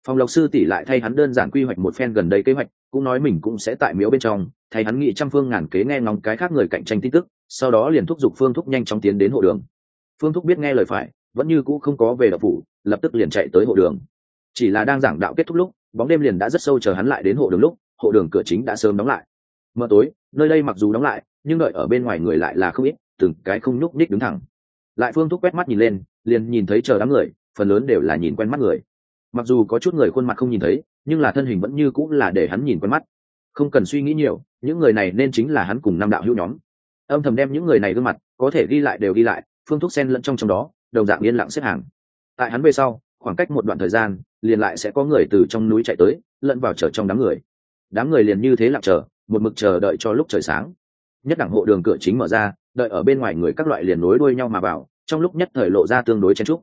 Phòng lộc sư tỷ lại thay hắn đơn giản quy hoạch một phen gần đây kế hoạch, cũng nói mình cũng sẽ tại miếu bên trong, thay hắn nghĩ trăm phương ngàn kế nghe ngóng cái khác người cạnh tranh tin tức, sau đó liền thúc giục phương thúc nhanh chóng tiến đến hộ đường. Phương thúc biết nghe lời phải, vẫn như cũ không có về đập phủ, lập tức liền chạy tới hộ đường. Chỉ là đang giảng đạo kết thúc lúc, bóng đêm liền đã rất sâu chờ hắn lại đến hộ đường lúc hộ đường cửa chính đã sớm đóng lại. Mờ tối, nơi đây mặc dù đóng lại, nhưng đợi ở bên ngoài người lại là không ít, từng cái không nhúc nhích đứng thẳng. Lại phương thúc quét mắt nhìn lên, liền nhìn thấy chờ đám người, phần lớn đều là nhìn quen mắt người. Mặc dù có chút người khuôn mặt không nhìn thấy, nhưng là thân hình vẫn như cũng là để hắn nhìn quen mắt. Không cần suy nghĩ nhiều, những người này nên chính là hắn cùng năm đạo hữu nhóm. Âm thầm đem những người này gương mặt, có thể ghi lại đều ghi lại, phương thúc sen lẫn trong trong đó, đồng dạng yên lặng xếp hàng. Tại hắn về sau, khoảng cách một đoạn thời gian, liền lại sẽ có người từ trong núi chạy tới, lẫn vào chở trong đám người đám người liền như thế lặng chờ, một mực chờ đợi cho lúc trời sáng. Nhất đẳng hộ đường cửa chính mở ra, đợi ở bên ngoài người các loại liền nối đuôi nhau mà vào, trong lúc nhất thời lộ ra tương đối chen trúc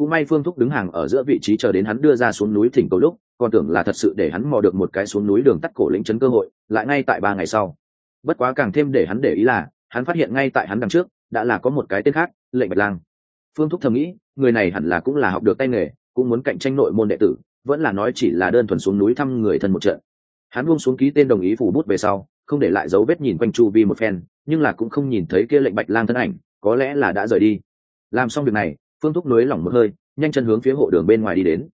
cũng may phương thúc đứng hàng ở giữa vị trí chờ đến hắn đưa ra xuống núi thỉnh cầu lúc, còn tưởng là thật sự để hắn mò được một cái xuống núi đường tắt cổ lĩnh trấn cơ hội, lại ngay tại ba ngày sau. Bất quá càng thêm để hắn để ý là, hắn phát hiện ngay tại hắn đằng trước, đã là có một cái tên khác, lệnh bạch lang. Phương thúc thầm nghĩ, người này hẳn là cũng là học được tay nghề, cũng muốn cạnh tranh nội môn đệ tử, vẫn là nói chỉ là đơn thuần xuống núi thăm người thân một trận hắn buông xuống ký tên đồng ý phủ bút về sau, không để lại dấu vết nhìn quanh chu vi một phen, nhưng là cũng không nhìn thấy kia lệnh bạch lang thân ảnh, có lẽ là đã rời đi. Làm xong việc này, phương thúc nới lỏng một hơi, nhanh chân hướng phía hộ đường bên ngoài đi đến.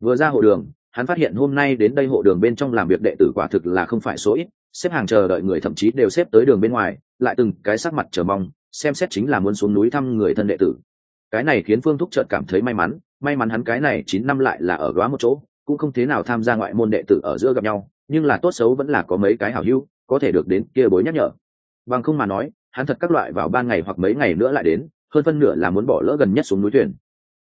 Vừa ra hộ đường, hắn phát hiện hôm nay đến đây hộ đường bên trong làm việc đệ tử quả thực là không phải số ít, xếp hàng chờ đợi người thậm chí đều xếp tới đường bên ngoài, lại từng cái sắc mặt chờ mong, xem xét chính là muốn xuống núi thăm người thân đệ tử. Cái này khiến phương thúc chợt cảm thấy may mắn may mắn hắn cái này chín năm lại là ở góa một chỗ cũng không thế nào tham gia ngoại môn đệ tử ở giữa gặp nhau, nhưng là tốt xấu vẫn là có mấy cái hảo hữu, có thể được đến kia bối nhắc nhở. Bằng không mà nói, hắn thật các loại vào ban ngày hoặc mấy ngày nữa lại đến, hơn phân nửa là muốn bỏ lỡ gần nhất xuống núi thuyền.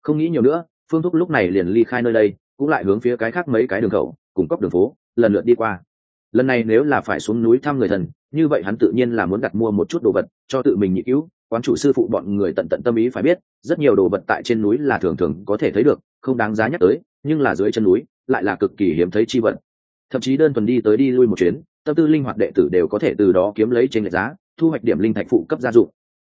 Không nghĩ nhiều nữa, phương thúc lúc này liền ly khai nơi đây, cũng lại hướng phía cái khác mấy cái đường khẩu, cùng cóc đường phố, lần lượt đi qua. Lần này nếu là phải xuống núi thăm người thần, như vậy hắn tự nhiên là muốn đặt mua một chút đồ vật, cho tự mình nhị cứu, quán chủ sư phụ bọn người tận tận tâm ý phải biết, rất nhiều đồ vật tại trên núi là thường thường có thể thấy được, không đáng giá nhắc tới, nhưng là dưới chân núi lại là cực kỳ hiếm thấy chi vận, thậm chí đơn thuần đi tới đi lui một chuyến tâm tư linh hoạt đệ tử đều có thể từ đó kiếm lấy trên lệ giá thu hoạch điểm linh thạch phụ cấp gia dụng.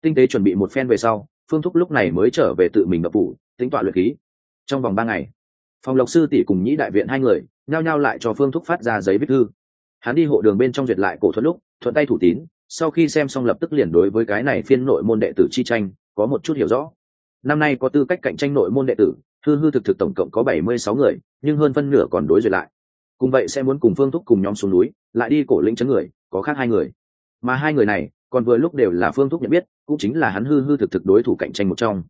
Tinh tế chuẩn bị một phen về sau phương thúc lúc này mới trở về tự mình ngập phủ tính tọa luyện khí. Trong vòng ba ngày phòng lộc sư tỷ cùng nhĩ đại viện hai người nhao nhao lại cho phương thúc phát ra giấy viết thư. Hắn đi hộ đường bên trong duyệt lại cổ thuật lúc thuận tay thủ tín sau khi xem xong lập tức liền đối với cái này phiên nội môn đệ tử chi tranh có một chút hiểu rõ. Năm nay có tư cách cạnh tranh nội môn đệ tử hư hư thực thực tổng cộng có bảy mươi sáu người, nhưng hơn phân nửa còn đối duyệt lại. Cùng vậy sẽ muốn cùng phương thúc cùng nhóm xuống núi, lại đi cổ lĩnh chấn người, có khác hai người. Mà hai người này, còn vừa lúc đều là phương thúc nhận biết, cũng chính là hắn hư hư thực thực đối thủ cạnh tranh một trong.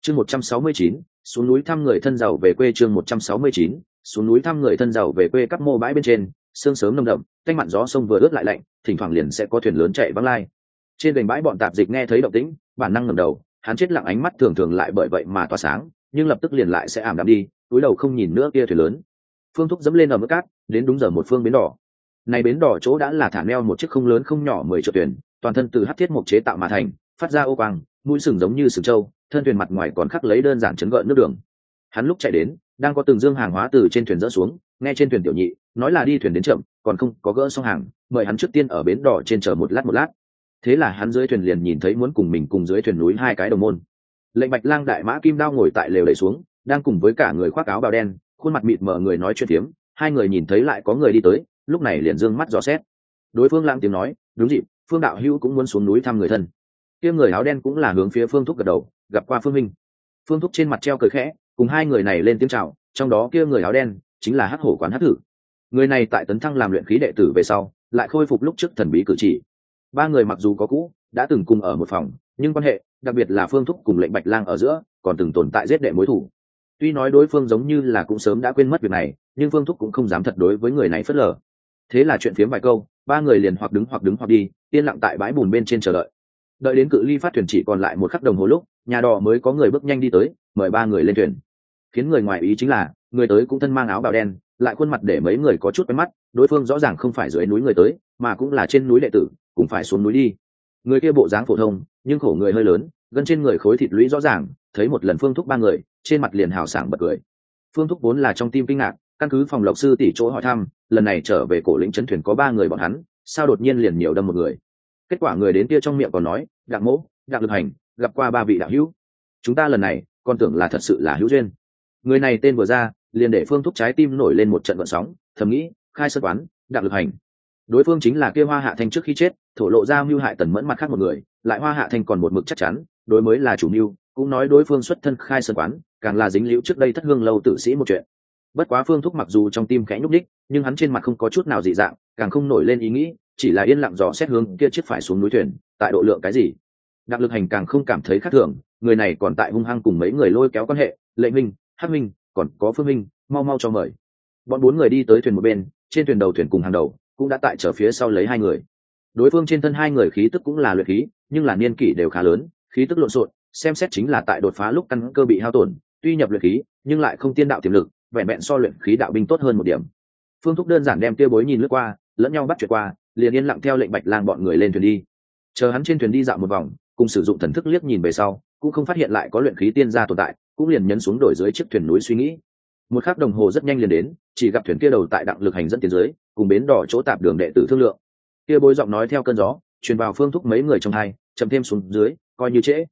Chương một trăm sáu mươi chín, xuống núi thăm người thân giàu về quê chương một trăm sáu mươi chín, xuống núi thăm người thân giàu về quê các mô bãi bên trên, sương sớm nồng đậm, canh mặn gió sông vừa ướt lại lạnh, thỉnh thoảng liền sẽ có thuyền lớn chạy văng lai. Trên đền bãi bọn tạp dịch nghe thấy động tĩnh, bản năng ngẩng đầu, hắn chết lặng ánh mắt thường thường lại bởi vậy mà tỏa sáng nhưng lập tức liền lại sẽ ảm đạm đi, túi đầu không nhìn nữa kia thuyền lớn. Phương thúc dẫm lên ở mức cát, đến đúng giờ một phương bến đỏ. Này bến đỏ chỗ đã là thả neo một chiếc không lớn không nhỏ mười triệu thuyền, toàn thân từ hát thiết mộc chế tạo mà thành, phát ra ô quang, mũi sừng giống như sừng trâu, thân thuyền mặt ngoài còn khắc lấy đơn giản chấn gợn nước đường. Hắn lúc chạy đến, đang có từng dương hàng hóa từ trên thuyền dỡ xuống, nghe trên thuyền tiểu nhị, nói là đi thuyền đến chậm, còn không có gỡ xong hàng, mời hắn trước tiên ở bến đỏ trên chờ một lát một lát. Thế là hắn dưới thuyền liền nhìn thấy muốn cùng mình cùng dưới thuyền núi hai cái đồng môn lệnh bạch lang đại mã kim đao ngồi tại lều đẩy xuống, đang cùng với cả người khoác áo bào đen, khuôn mặt mịt mờ người nói chuyện tiếm hai người nhìn thấy lại có người đi tới, lúc này liền d ư ơ n g mắt dò xét. Đối phương lang tiếng nói, đúng dịp, phương đạo hữu cũng muốn xuống núi thăm người thân. Kia người áo đen cũng là hướng phía phương thúc gật đầu, gặp qua phương minh. Phương thúc trên mặt treo cười khẽ, cùng hai người này lên tiếng c h à o trong đó kia người áo đen chính là hắc hổ quán hắc thử người này tại tấn thăng làm luyện khí đệ tử về sau, lại khôi phục lúc trước thần bí cử chỉ. Ba người mặc dù có cũ đã từng cùng ở một phòng, nhưng quan hệ, đặc biệt là phương thúc cùng lệnh bạch lang ở giữa, còn từng tồn tại giết đệ mối thủ. Tuy nói đối phương giống như là cũng sớm đã quên mất việc này, nhưng phương thúc cũng không dám thật đối với người này phớt lờ. Thế là chuyện phiếm vài câu, ba người liền hoặc đứng hoặc đứng hoặc đi, yên lặng tại bãi bùn bên trên chờ đợi. Đợi đến cự ly phát thuyền chỉ còn lại một khắc đồng hồ lúc, nhà đò mới có người bước nhanh đi tới, mời ba người lên thuyền. Khiến người ngoài ý chính là, người tới cũng thân mang áo bào đen, lại khuôn mặt để mấy người có chút quen mắt, đối phương rõ ràng không phải dưới núi người tới, mà cũng là trên núi đệ tử cũng phải xuống núi đi người kia bộ dáng phổ thông, nhưng khổ người hơi lớn gần trên người khối thịt lũy rõ ràng, thấy một lần phương thúc ba người, trên mặt liền hào sảng bật cười. Phương thúc vốn là trong tim kinh ngạc, căn cứ phòng lộc sư tỷ chỗ hỏi thăm, lần này trở về cổ lĩnh chấn thuyền có ba người bọn hắn, sao đột nhiên liền nhiều đâm một người? Kết quả người đến kia trong miệng còn nói, đặng mỗ, đặng lực hành, gặp qua ba vị đạo hữu. Chúng ta lần này, còn tưởng là thật sự là hữu duyên. Người này tên vừa ra, liền để phương thúc trái tim nổi lên một trận vận sóng, thầm nghĩ, khai sơ quán, đặng lực hành đối phương chính là kia hoa hạ thanh trước khi chết, thổ lộ ra mưu hại tần mẫn mặt khác một người, lại hoa hạ thanh còn một mực chắc chắn, đối mới là chủ mưu, cũng nói đối phương xuất thân khai sơn quán, càng là dính liễu trước đây thất hương lâu tử sĩ một chuyện. Bất quá phương thúc mặc dù trong tim khẽ nhúc đích nhưng hắn trên mặt không có chút nào dị dạng, càng không nổi lên ý nghĩ, chỉ là yên lặng dò xét hướng kia chiếc phải xuống núi thuyền, tại độ lượng cái gì. Đặc lực hành càng không cảm thấy khác thường, người này còn tại hung hăng cùng mấy người lôi kéo quan hệ, lệ minh hát minh, còn có phương minh, mau mau cho mời. Bọn bốn người đi tới thuyền một bên, trên thuyền đầu thuyền cùng hàng đầu cũng đã tại trở phía sau lấy hai người. Đối phương trên thân hai người khí tức cũng là luyện khí, nhưng là niên kỷ đều khá lớn, khí tức lộn xộn, xem xét chính là tại đột phá lúc căn cơ bị hao tổn, tuy nhập luyện khí, nhưng lại không tiên đạo tiềm lực, vẹn vẹn so luyện khí đạo binh tốt hơn một điểm. Phương thúc đơn giản đem kia bối nhìn lướt qua, lẫn nhau bắt chuyện qua, liền yên lặng theo lệnh bạch lang bọn người lên thuyền đi. Chờ hắn trên thuyền đi dạo một vòng, cùng sử dụng thần thức liếc nhìn về sau, cũng không phát hiện lại có luyện khí tiên gia tồn tại, cũng liền nhấn xuống đổi dưới chiếc thuyền núi suy nghĩ. Một khắc đồng hồ rất nhanh liền đến chỉ gặp thuyền kia đầu tại đặng lực hành dẫn tiến dưới, cùng bến đỏ chỗ tạp đường đệ tử thương lượng. Kia bối giọng nói theo cơn gió, truyền vào phương thúc mấy người trong hai, chậm thêm xuống dưới, coi như trễ.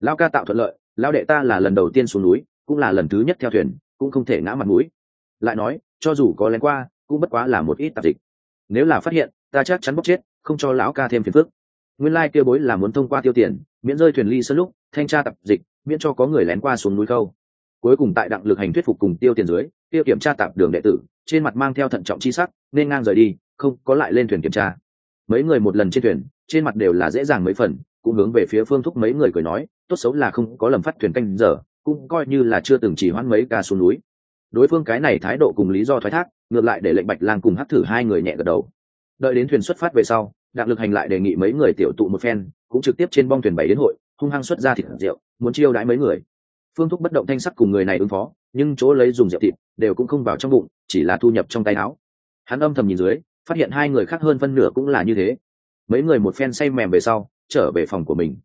Lao ca tạo thuận lợi lao đệ ta là lần đầu tiên xuống núi, cũng là lần thứ nhất theo thuyền, cũng không thể ngã mặt mũi. Lại nói, cho dù có lén qua, cũng bất quá là một ít tạp dịch. Nếu là phát hiện, ta chắc chắn bóc chết, không cho lão ca thêm phiền phức. Nguyên lai kia bối là muốn thông qua tiêu tiền, miễn rơi thuyền ly sân lúc, thanh tra tạp dịch, miễn cho có người lén qua xuống núi khâu. Cuối cùng tại đặng lực hành thuyết phục cùng tiêu tiền dưới tiêu kiểm tra tạp đường đệ tử, trên mặt mang theo thận trọng chi sắc, nên ngang rời đi, không có lại lên thuyền kiểm tra. Mấy người một lần trên thuyền, trên mặt đều là dễ dàng mấy phần, cũng hướng về phía phương thúc mấy người cười nói, tốt xấu là không có lầm phát thuyền canh giờ, cũng coi như là chưa từng chỉ hoãn mấy ca xuống núi. Đối phương cái này thái độ cùng lý do thoái thác, ngược lại để lệnh bạch lang cùng hắc thử hai người nhẹ gật đầu. Đợi đến thuyền xuất phát về sau, đặng lực hành lại đề nghị mấy người tiểu tụ một phen, cũng trực tiếp trên bong thuyền bảy đến hội, hung hăng xuất ra thịt rượu, muốn chiêu đãi mấy người phương thúc bất động thanh sắc cùng người này ứng phó, nhưng chỗ lấy dùng rượu thịt đều cũng không vào trong bụng, chỉ là thu nhập trong tay áo. Hắn âm thầm nhìn dưới, phát hiện hai người khác hơn phân nửa cũng là như thế. Mấy người một phen say mềm về sau, trở về phòng của mình.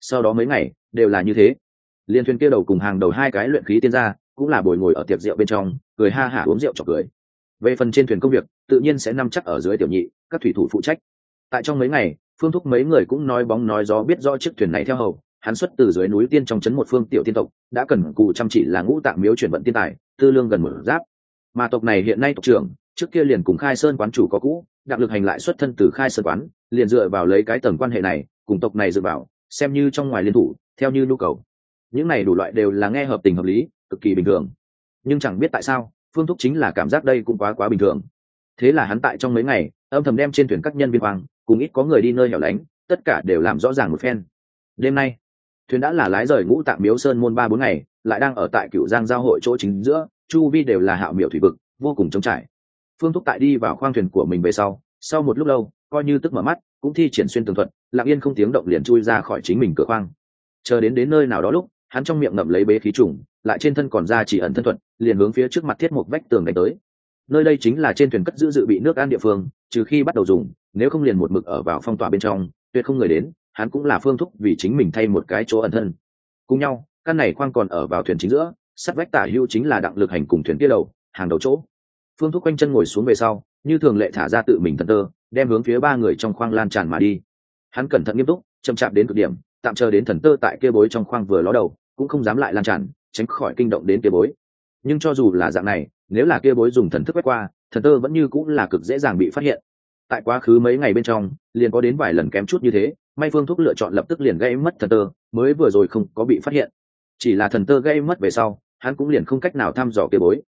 Sau đó mấy ngày, đều là như thế. Liên thuyền kia đầu cùng hàng đầu hai cái luyện khí tiên gia, cũng là bồi ngồi ở tiệc rượu bên trong, cười ha hả uống rượu chọc cười. Về phần trên thuyền công việc, tự nhiên sẽ nằm chắc ở dưới tiểu nhị, các thủy thủ phụ trách. Tại trong mấy ngày, phương thúc mấy người cũng nói bóng nói gió biết rõ chiếc thuyền này theo hầu hắn xuất từ dưới núi tiên trong trấn một phương tiểu tiên tộc, đã cần cù chăm chỉ là ngũ tạng miếu chuyển vận tiên tài, tư lương gần một giáp. Mà tộc này hiện nay tộc trưởng, trước kia liền cùng khai sơn quán chủ có cũ, đặng lực hành lại xuất thân từ khai sơn quán, liền dựa vào lấy cái tầng quan hệ này, cùng tộc này dựa vào xem như trong ngoài liên thủ, theo như nhu cầu. Những này đủ loại đều là nghe hợp tình hợp lý, cực kỳ bình thường. Nhưng chẳng biết tại sao, phương thúc chính là cảm giác đây cũng quá quá bình thường. Thế là hắn tại trong mấy ngày, âm thầm đem trên thuyền các nhân viên hoàng cùng ít có người đi nơi hẻo lánh, tất cả đều làm rõ ràng một phen. Đêm nay thuyền đã là lái rời ngũ tạng miếu sơn môn ba bốn ngày, lại đang ở tại cựu giang giao hội chỗ chính giữa, chu vi đều là hạo miểu thủy vực, vô cùng trống trải. Phương thúc tại đi vào khoang thuyền của mình về sau sau một lúc lâu, coi như tức mở mắt, cũng thi triển xuyên tường thuật, lặng yên không tiếng động liền chui ra khỏi chính mình cửa khoang. Chờ đến đến nơi nào đó lúc, hắn trong miệng ngậm lấy bế khí trùng, lại trên thân còn ra chỉ ẩn thân thuật, liền hướng phía trước mặt thiết một vách tường đánh tới. Nơi đây chính là trên thuyền cất giữ dự bị nước an địa phương, trừ khi bắt đầu dùng, nếu không liền một mực ở vào phong tỏa bên trong, tuyệt không người đến hắn cũng là phương thúc vì chính mình thay một cái chỗ ẩn thân. Cùng nhau, căn này khoang còn ở vào thuyền chính giữa, sắt vách tả hưu chính là đặng lực hành cùng thuyền kia đầu, hàng đầu chỗ. Phương thúc quanh chân ngồi xuống về sau, như thường lệ thả ra tự mình thần tơ, đem hướng phía ba người trong khoang lan tràn mà đi. Hắn cẩn thận nghiêm túc, chậm chạp đến cực điểm, tạm chờ đến thần tơ tại kia bối trong khoang vừa ló đầu, cũng không dám lại lan tràn, tránh khỏi kinh động đến kia bối. Nhưng cho dù là dạng này, nếu là kia bối dùng thần thức quét qua, thần tơ vẫn như cũng là cực dễ dàng bị phát hiện. Tại quá khứ mấy ngày bên trong, liền có đến vài lần kém chút như thế may phương thúc lựa chọn lập tức liền gây mất thần tơ, mới vừa rồi không có bị phát hiện. Chỉ là thần tơ gây mất về sau, hắn cũng liền không cách nào thăm dò kia bối.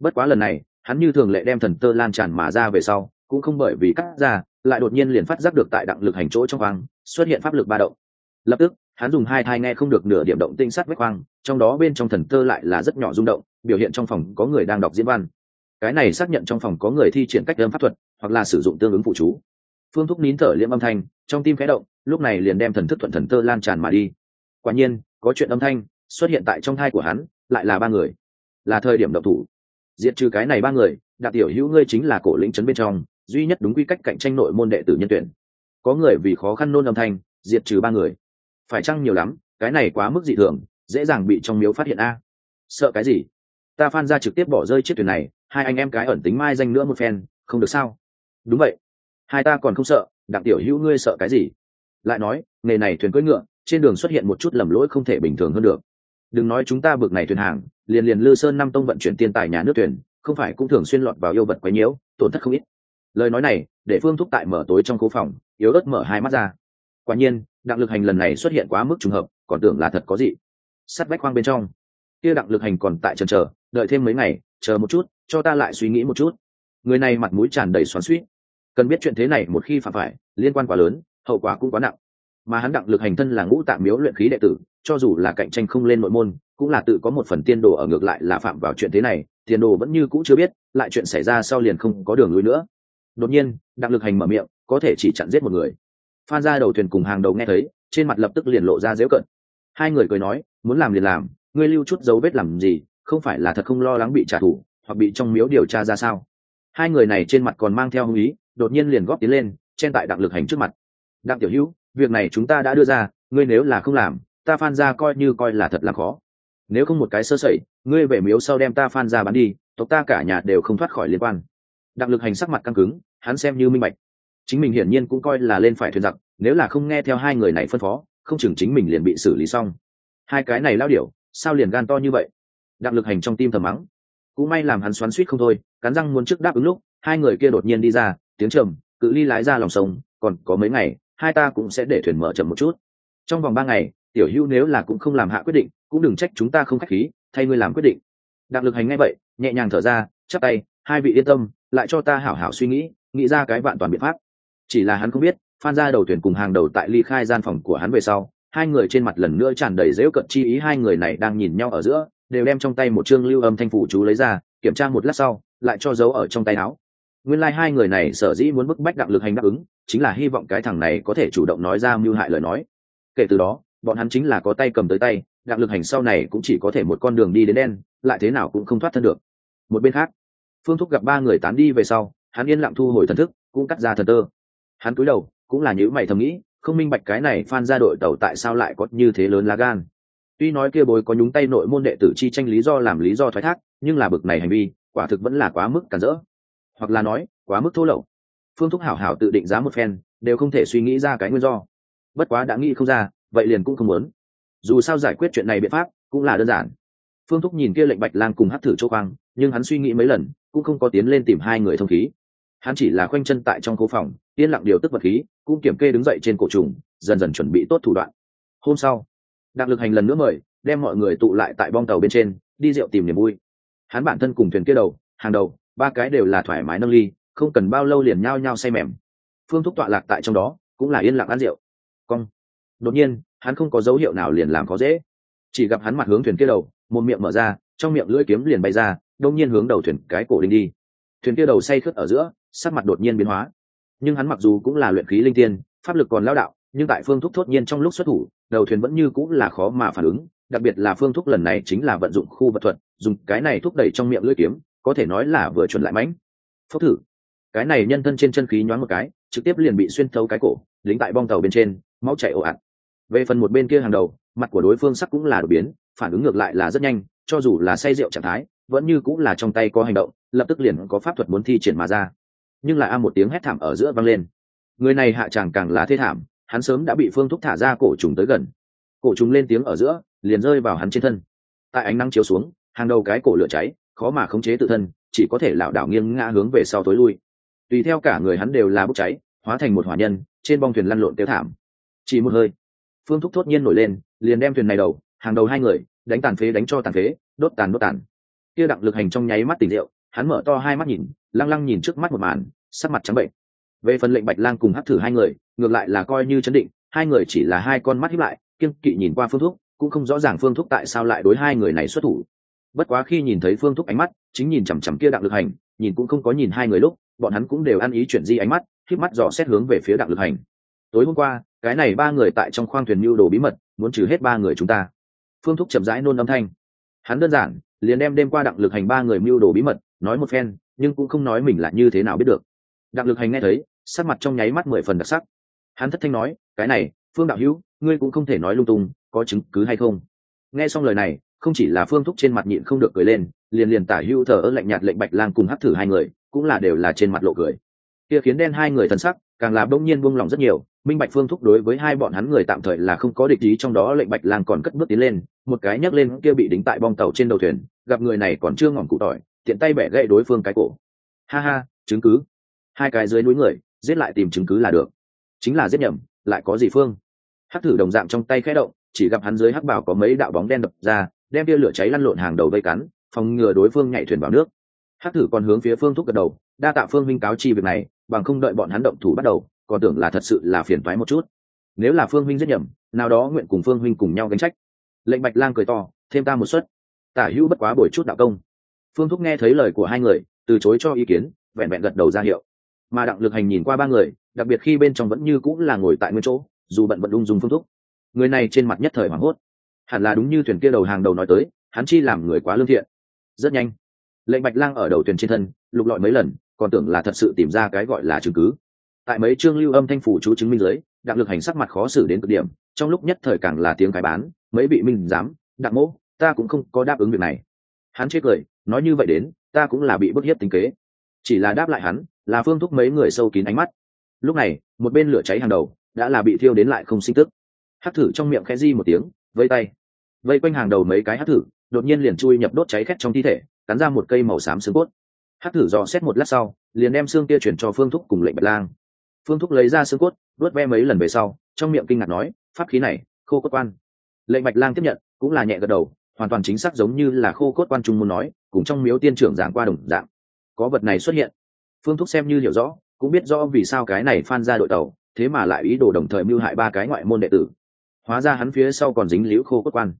Bất quá lần này, hắn như thường lệ đem thần tơ lan tràn mà ra về sau, cũng không bởi vì cắt ra, lại đột nhiên liền phát giác được tại đặng lực hành chỗ trong khoang xuất hiện pháp lực ba động. Lập tức, hắn dùng hai thai nghe không được nửa điểm động tinh sắt vách khoang trong đó bên trong thần tơ lại là rất nhỏ rung động, biểu hiện trong phòng có người đang đọc diễn văn. Cái này xác nhận trong phòng có người thi triển cách âm pháp thuật, hoặc là sử dụng tương ứng phụ chú phương thúc nín thở liễm âm thanh, trong tim khẽ động, lúc này liền đem thần thức thuận thần tơ lan tràn mà đi. Quả nhiên, có chuyện âm thanh xuất hiện tại trong thai của hắn, lại là ba người. Là thời điểm độc thủ. Diệt trừ cái này ba người đạt tiểu hữu ngươi chính là cổ lĩnh trấn bên trong, duy nhất đúng quy cách cạnh tranh nội môn đệ tử nhân tuyển. Có người vì khó khăn nôn âm thanh, diệt trừ ba người. Phải chăng nhiều lắm, cái này quá mức dị thường, dễ dàng bị trong miếu phát hiện a. Sợ cái gì? Ta phan ra trực tiếp bỏ rơi chiếc thuyền này, hai anh em cái ẩn tính mai danh nữa một phen, không được sao? Đúng vậy hai ta còn không sợ, đặng tiểu hữu ngươi sợ cái gì? Lại nói, nghề này thuyền cưỡi ngựa, trên đường xuất hiện một chút lầm lỗi không thể bình thường hơn được. Đừng nói chúng ta bực này thuyền hàng, liền liền lư sơn năm tông vận chuyển tiền tài nhà nước thuyền, không phải cũng thường xuyên lọt vào yêu vật quấy nhiễu, tổn thất không ít. Lời nói này, để phương thúc tại mở tối trong cố phòng, yếu ớt mở hai mắt ra. Quả nhiên, đặng lực hành lần này xuất hiện quá mức trùng hợp, còn tưởng là thật có gì. Sắt vách khoang bên trong. Kia đặng lực hành còn tại trần chờ, đợi thêm mấy ngày, chờ một chút, cho ta lại suy nghĩ một chút. Người này mặt mũi tràn đầy xoắn suýt cần biết chuyện thế này một khi phạm phải, liên quan quá lớn, hậu quả cũng quá nặng. Mà hắn đặng lực hành thân là ngũ tạm miếu luyện khí đệ tử, cho dù là cạnh tranh không lên nội môn, cũng là tự có một phần tiên đồ ở ngược lại là phạm vào chuyện thế này, tiền đồ vẫn như cũ chưa biết, lại chuyện xảy ra sau liền không có đường lui nữa. Đột nhiên, đặng lực hành mở miệng, có thể chỉ chặn giết một người. Phan ra đầu thuyền cùng hàng đầu nghe thấy, trên mặt lập tức liền lộ ra dễu cận. Hai người cười nói, muốn làm liền làm, ngươi lưu chút dấu vết làm gì, không phải là thật không lo lắng bị trả thù, hoặc bị trong miếu điều tra ra sao? Hai người này trên mặt còn mang theo hung ý đột nhiên liền góp tiến lên, chen tại đặng lực hành trước mặt. Đặng tiểu hữu, việc này chúng ta đã đưa ra, ngươi nếu là không làm, ta phan ra coi như coi là thật là khó. Nếu không một cái sơ sẩy, ngươi về miếu sau đem ta phan ra bán đi, tộc ta cả nhà đều không thoát khỏi liên quan. Đặng lực hành sắc mặt căng cứng, hắn xem như minh bạch. Chính mình hiển nhiên cũng coi là lên phải thuyền giặc, nếu là không nghe theo hai người này phân phó, không chừng chính mình liền bị xử lý xong. Hai cái này lao điểu, sao liền gan to như vậy? Đặng lực hành trong tim thầm mắng. Cũng may làm hắn xoắn suýt không thôi, cắn răng muốn trước đáp ứng lúc, hai người kia đột nhiên đi ra tiếng trầm, cự ly lái ra lòng sông, còn có mấy ngày, hai ta cũng sẽ để thuyền mở chậm một chút. Trong vòng ba ngày, tiểu hữu nếu là cũng không làm hạ quyết định, cũng đừng trách chúng ta không k h á c h khí, thay ngươi làm quyết định. Đặng lực hành ngay vậy, nhẹ nhàng thở ra, chắp tay, hai vị yên tâm, lại cho ta hảo hảo suy nghĩ nghĩ ra cái vạn toàn biện pháp. Chỉ là hắn không biết, phan ra đầu thuyền cùng hàng đầu tại ly khai gian phòng của hắn về sau, hai người trên mặt lần nữa tràn đầy dễu cận chi ý, hai người này đang nhìn nhau ở giữa, đều đem trong tay một chương lưu âm thanh phủ chú lấy ra, kiểm tra một lát sau, lại cho giấu ở trong tay áo nguyên lai、like、hai người này sở dĩ muốn bức bách đặng lực hành đáp ứng, chính là hy vọng cái thằng này có thể chủ động nói ra mưu hại lời nói. Kể từ đó, bọn hắn chính là có tay cầm tới tay, đặng lực hành sau này cũng chỉ có thể một con đường đi đến đen, lại thế nào cũng không thoát thân được. Một bên khác, phương thúc gặp ba người tán đi về sau, hắn yên lặng thu hồi thần thức, cũng cắt ra thần tơ. Hắn cúi đầu, cũng là những mày thầm nghĩ, không minh bạch cái này phan ra đội tàu tại sao lại có như thế lớn lá gan. Tuy nói kia bối có nhúng tay nội môn đệ tử chi tranh lý do làm lý do thoái thác, nhưng là bực này hành vi, quả thực vẫn là quá mức cản rỡ hoặc là nói, quá mức thô lậu. Phương thúc hảo hảo tự định giá một phen, đều không thể suy nghĩ ra cái nguyên do. Bất quá đã nghĩ không ra, vậy liền cũng không muốn. Dù sao giải quyết chuyện này biện pháp, cũng là đơn giản. Phương thúc nhìn kia lệnh bạch lang cùng hắt thử chỗ khoang nhưng hắn suy nghĩ mấy lần, cũng không có tiến lên tìm hai người thông khí. Hắn chỉ là khoanh chân tại trong khu phòng, yên lặng điều tức vật khí, cũng kiểm kê đứng dậy trên cổ trùng, dần dần chuẩn bị tốt thủ đoạn. Hôm sau, đặng lực hành lần nữa mời, đem mọi người tụ lại tại bong tàu bên trên, đi rượu tìm niềm vui. Hắn bản thân cùng thuyền kia đầu, hàng đầu ba cái đều là thoải mái nâng ly, không cần bao lâu liền nhao nhao say mềm. Phương thúc tọa lạc tại trong đó, cũng là yên lặng ăn rượu. Cong. Đột nhiên, hắn không có dấu hiệu nào liền làm khó dễ. Chỉ gặp hắn mặt hướng thuyền kia đầu, một miệng mở ra, trong miệng lưỡi kiếm liền bay ra, đông nhiên hướng đầu thuyền cái cổ đinh đi. Thuyền kia đầu say khướt ở giữa, sắc mặt đột nhiên biến hóa. Nhưng hắn mặc dù cũng là luyện khí linh tiên, pháp lực còn lao đạo, nhưng tại phương thúc thốt nhiên trong lúc xuất thủ, đầu thuyền vẫn như cũng là khó mà phản ứng, đặc biệt là phương thúc lần này chính là vận dụng khu vật thuật, dùng cái này thúc đẩy trong miệng lưỡi kiếm có thể nói là vừa chuẩn lại mãnh. Phốc thử. Cái này nhân thân trên chân khí nhoáng một cái, trực tiếp liền bị xuyên thấu cái cổ, lính tại bong tàu bên trên, máu chảy ồ ạt. Về phần một bên kia hàng đầu, mặt của đối phương sắc cũng là đột biến, phản ứng ngược lại là rất nhanh, cho dù là say rượu trạng thái, vẫn như cũng là trong tay có hành động, lập tức liền có pháp thuật muốn thi triển mà ra. Nhưng lại a một tiếng hét thảm ở giữa vang lên. Người này hạ tràng càng là thê thảm, hắn sớm đã bị phương thúc thả ra cổ trùng tới gần. Cổ trùng lên tiếng ở giữa, liền rơi vào hắn trên thân. Tại ánh nắng chiếu xuống, hàng đầu cái cổ lửa cháy khó mà khống chế tự thân, chỉ có thể lảo đảo nghiêng ngã hướng về sau tối lui. Tùy theo cả người hắn đều là bốc cháy, hóa thành một hỏa nhân, trên bong thuyền lăn lộn tiêu thảm. Chỉ một hơi, phương thúc thốt nhiên nổi lên, liền đem thuyền này đầu, hàng đầu hai người, đánh tàn phế đánh cho tàn phế, đốt tàn đốt tàn. Kia đặng lực hành trong nháy mắt tỉnh rượu, hắn mở to hai mắt nhìn, lăng lăng nhìn trước mắt một màn, sắc mặt trắng bệnh. Về phần lệnh bạch lang cùng hắt thử hai người, ngược lại là coi như chấn định, hai người chỉ là hai con mắt hiếp lại kiên kỵ nhìn qua phương thúc, cũng không rõ ràng phương thúc tại sao lại đối hai người này xuất thủ bất quá khi nhìn thấy phương thúc ánh mắt, chính nhìn chằm chằm kia đặng lực hành, nhìn cũng không có nhìn hai người lúc, bọn hắn cũng đều ăn ý chuyển di ánh mắt khiếp mắt dò xét hướng về phía đặng lực hành. Tối hôm qua, cái này ba người tại trong khoang thuyền mưu đồ bí mật, muốn trừ hết ba người chúng ta. Phương thúc chậm rãi nôn âm thanh. Hắn đơn giản, liền đem đêm qua đặng lực hành ba người mưu đồ bí mật, nói một phen, nhưng cũng không nói mình là như thế nào biết được. Đặng lực hành nghe thấy, sắc mặt trong nháy mắt mười phần đặc sắc. Hắn thất thanh nói, cái này, phương đạo hữu, ngươi cũng không thể nói lung tung, có chứng cứ hay không? Nghe xong lời này không chỉ là phương thúc trên mặt nhịn không được cười lên, liền liền tả hữu thờ ơ lạnh nhạt lệnh bạch lang cùng hắc thử hai người, cũng là đều là trên mặt lộ cười. Kia khiến đen hai người thân sắc, càng là bỗng nhiên buông lòng rất nhiều, minh bạch phương thúc đối với hai bọn hắn người tạm thời là không có địch ý trong đó lệnh bạch lang còn cất bước tiến lên, một cái nhấc lên kia bị đính tại bong tàu trên đầu thuyền, gặp người này còn chưa ngỏm cụ tỏi, tiện tay bẻ gãy đối phương cái cổ. Ha ha, chứng cứ. Hai cái dưới núi người, giết lại tìm chứng cứ là được. Chính là giết nhầm, lại có gì phương? Hắc thử đồng dạng trong tay khẽ động, chỉ gặp hắn dưới hắc bảo có mấy đạo bóng đen đập ra đem tia lửa cháy lăn lộn hàng đầu vây cắn, phòng ngừa đối phương nhảy thuyền vào nước. Hắc thử còn hướng phía phương thúc gật đầu, đa tạ phương minh cáo chi việc này, bằng không đợi bọn hắn động thủ bắt đầu, còn tưởng là thật sự là phiền toái một chút. Nếu là phương minh rất nhầm, nào đó nguyện cùng phương minh cùng nhau gánh trách. Lệnh bạch lang cười to, thêm ta một suất. Tả hữu bất quá bồi chút đạo công. Phương thúc nghe thấy lời của hai người, từ chối cho ý kiến, vẹn vẹn gật đầu ra hiệu. Mà đặng lực hành nhìn qua ba người, đặc biệt khi bên trong vẫn như cũng là ngồi tại nguyên chỗ, dù bận bận ung dung phương thúc. Người này trên mặt nhất thời hoảng hốt hẳn là đúng như thuyền kia đầu hàng đầu nói tới, hắn chi làm người quá lương thiện. Rất nhanh, lệnh bạch lang ở đầu thuyền trên thân, lục lọi mấy lần, còn tưởng là thật sự tìm ra cái gọi là chứng cứ. Tại mấy chương lưu âm thanh phủ chú chứng minh giới đặng lực hành sắc mặt khó xử đến cực điểm, trong lúc nhất thời càng là tiếng cái bán, mấy bị minh dám đặng mỗ, ta cũng không có đáp ứng việc này. Hắn chết cười, nói như vậy đến, ta cũng là bị bức hiếp tính kế. Chỉ là đáp lại hắn, là phương thúc mấy người sâu kín ánh mắt. Lúc này, một bên lửa cháy hàng đầu, đã là bị thiêu đến lại không sinh tức. Hắt thử trong miệng khẽ di một tiếng, vây tay vây quanh hàng đầu mấy cái hát thử, đột nhiên liền chui nhập đốt cháy khét trong thi thể, cắn ra một cây màu xám xương cốt. Hát thử dò xét một lát sau, liền đem xương kia chuyển cho phương thúc cùng lệnh bạch lang. Phương thúc lấy ra xương cốt, đốt ve mấy lần về sau, trong miệng kinh ngạc nói, pháp khí này, khô cốt quan. Lệnh bạch lang tiếp nhận, cũng là nhẹ gật đầu, hoàn toàn chính xác giống như là khô cốt quan trung muốn nói, cùng trong miếu tiên trưởng giảng qua đồng dạng. Có vật này xuất hiện. Phương thúc xem như hiểu rõ, cũng biết rõ vì sao cái này phan ra đội tàu, thế mà lại ý đồ đồng thời mưu hại ba cái ngoại môn đệ tử. Hóa ra hắn phía sau còn dính liễu khô cốt quan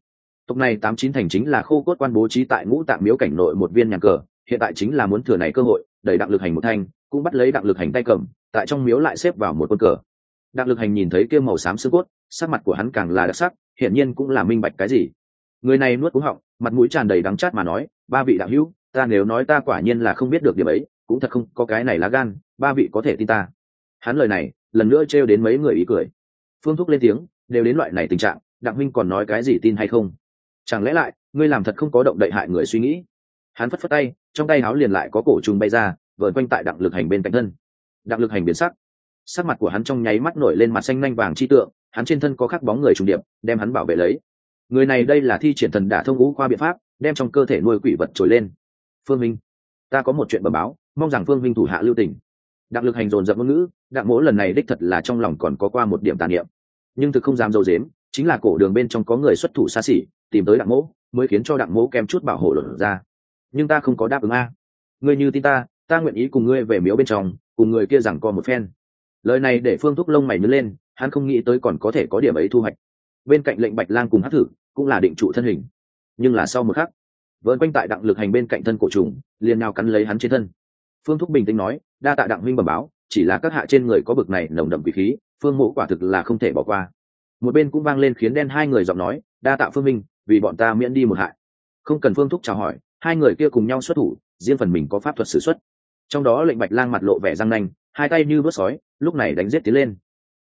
tộc này tám chín thành chính là khô cốt quan bố trí tại ngũ tạng miếu cảnh nội một viên nhà cờ, hiện tại chính là muốn thừa này cơ hội, đẩy đặng lực hành một thanh, cũng bắt lấy đặng lực hành tay cầm, tại trong miếu lại xếp vào một quân cờ. Đặng lực hành nhìn thấy kia màu xám xương cốt, sắc mặt của hắn càng là đặc sắc, hiển nhiên cũng là minh bạch cái gì. Người này nuốt cúng họng, mặt mũi tràn đầy đắng chát mà nói, ba vị đạo hữu, ta nếu nói ta quả nhiên là không biết được điểm ấy, cũng thật không có cái này lá gan, ba vị có thể tin ta. Hắn lời này, lần nữa trêu đến mấy người ý cười. Phương thúc lên tiếng, đều đến loại này tình trạng, đặng minh còn nói cái gì tin hay không? Chẳng lẽ lại, ngươi làm thật không có động đậy hại người suy nghĩ? Hắn phất phất tay, trong tay háo liền lại có cổ trùng bay ra vợn quanh tại đặng lực hành bên cạnh thân. Đặng lực hành biến sắc. Sắc mặt của hắn trong nháy mắt nổi lên mặt xanh nanh vàng chi tượng, hắn trên thân có khắc bóng người trùng điệp, đem hắn bảo vệ lấy. Người này đây là thi triển thần đả thông ngũ khoa biện pháp, đem trong cơ thể nuôi quỷ vật trồi lên. Phương minh, ta có một chuyện bẩm báo, mong rằng phương minh thủ hạ lưu tình. Đặng lực hành dồn dập ngôn ngữ, đặng mỗ lần này đích thật là trong lòng còn có qua một điểm tàn niệm. Nhưng thực không dám dâu dếm, chính là cổ đường bên trong có người xuất thủ xa xỉ tìm tới đặng mỗ, mới khiến cho đặng mỗ kèm chút bảo hộ luận ra. Nhưng ta không có đáp ứng a. Ngươi như tin ta ta nguyện ý cùng ngươi về miếu bên trong, cùng người kia rằng co một phen. Lời này để phương thúc lông mày nhớ lên, hắn không nghĩ tới còn có thể có điểm ấy thu hoạch. Bên cạnh lệnh bạch lang cùng hát thử, cũng là định trụ thân hình. Nhưng là sau một khắc vẫn quanh tại đặng lực hành bên cạnh thân cổ trùng, liền nào cắn lấy hắn trên thân. Phương thúc bình tĩnh nói, đa tạ đặng minh bẩm báo, chỉ là các hạ trên người có bực này nồng đậm vị khí, phương mộ quả thực là không thể bỏ qua. Một bên cũng vang lên khiến đen hai người giọng nói, đa tạ phương minh vì bọn ta miễn đi một hại. Không cần phương thúc chào hỏi, hai người kia cùng nhau xuất thủ, riêng phần mình có pháp thuật s ử x u ấ t trong đó lệnh bạch lang mặt lộ vẻ răng nanh, hai tay như vớt sói, lúc này đánh giết tiến lên.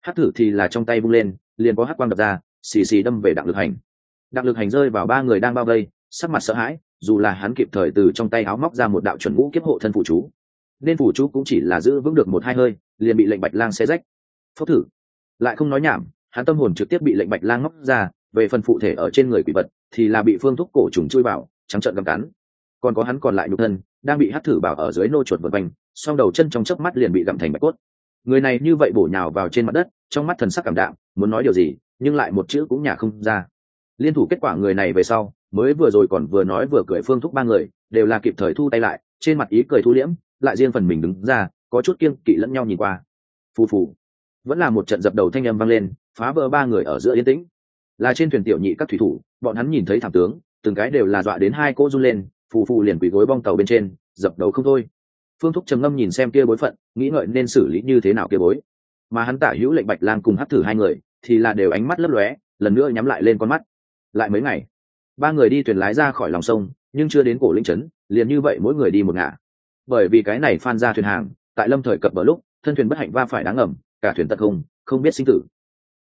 Hát thử thì là trong tay vung lên, liền có hát quang đập ra, xì xì đâm về đặng lực hành. Đặng lực hành rơi vào ba người đang bao vây, sắc mặt sợ hãi, dù là hắn kịp thời từ trong tay áo móc ra một đạo chuẩn ngũ kiếp hộ thân phụ chú. Nên phụ chú cũng chỉ là giữ vững được một hai hơi, liền bị lệnh bạch lang xe rách. Phốc thử. Lại không nói nhảm, hắn tâm hồn trực tiếp bị lệnh bạch lang ngóc ra về phần phụ thể ở trên người quỷ vật thì là bị phương thúc cổ trùng chui vào, trắng trợn găm cắn. Còn có hắn còn lại nhục thân, đang bị hắt thử bảo ở dưới nô chuột vật vành song đầu chân trong chớp mắt liền bị gặm thành bạch cốt. Người này như vậy bổ nhào vào trên mặt đất, trong mắt thần sắc cảm đạm, muốn nói điều gì, nhưng lại một chữ cũng nhả không ra. Liên thủ kết quả người này về sau, mới vừa rồi còn vừa nói vừa cười phương thúc ba người, đều là kịp thời thu tay lại, trên mặt ý cười thu liễm, lại riêng phần mình đứng ra, có chút kiêng kỵ lẫn nhau nhìn qua. Phù phù. Vẫn là một trận dập đầu thanh âm vang lên, phá vỡ ba người ở giữa yên tĩnh là trên thuyền tiểu nhị các thủy thủ bọn hắn nhìn thấy thảm tướng từng cái đều là dọa đến hai cô run lên phù phù liền quỳ gối bong tàu bên trên dập đầu không thôi. Phương thúc trầm ngâm nhìn xem kia bối phận nghĩ ngợi nên xử lý như thế nào kia bối. Mà hắn tả hữu lệnh bạch lang cùng hắt thử hai người thì là đều ánh mắt lấp lóe lần nữa nhắm lại lên con mắt. Lại mấy ngày ba người đi thuyền lái ra khỏi lòng sông nhưng chưa đến cổ linh trấn liền như vậy mỗi người đi một ngả. Bởi vì cái này phan ra thuyền hàng tại lâm thời cập bờ lúc thân thuyền bất hạnh va phải đáng ẩm cả thuyền tật hùng, không biết sinh tử.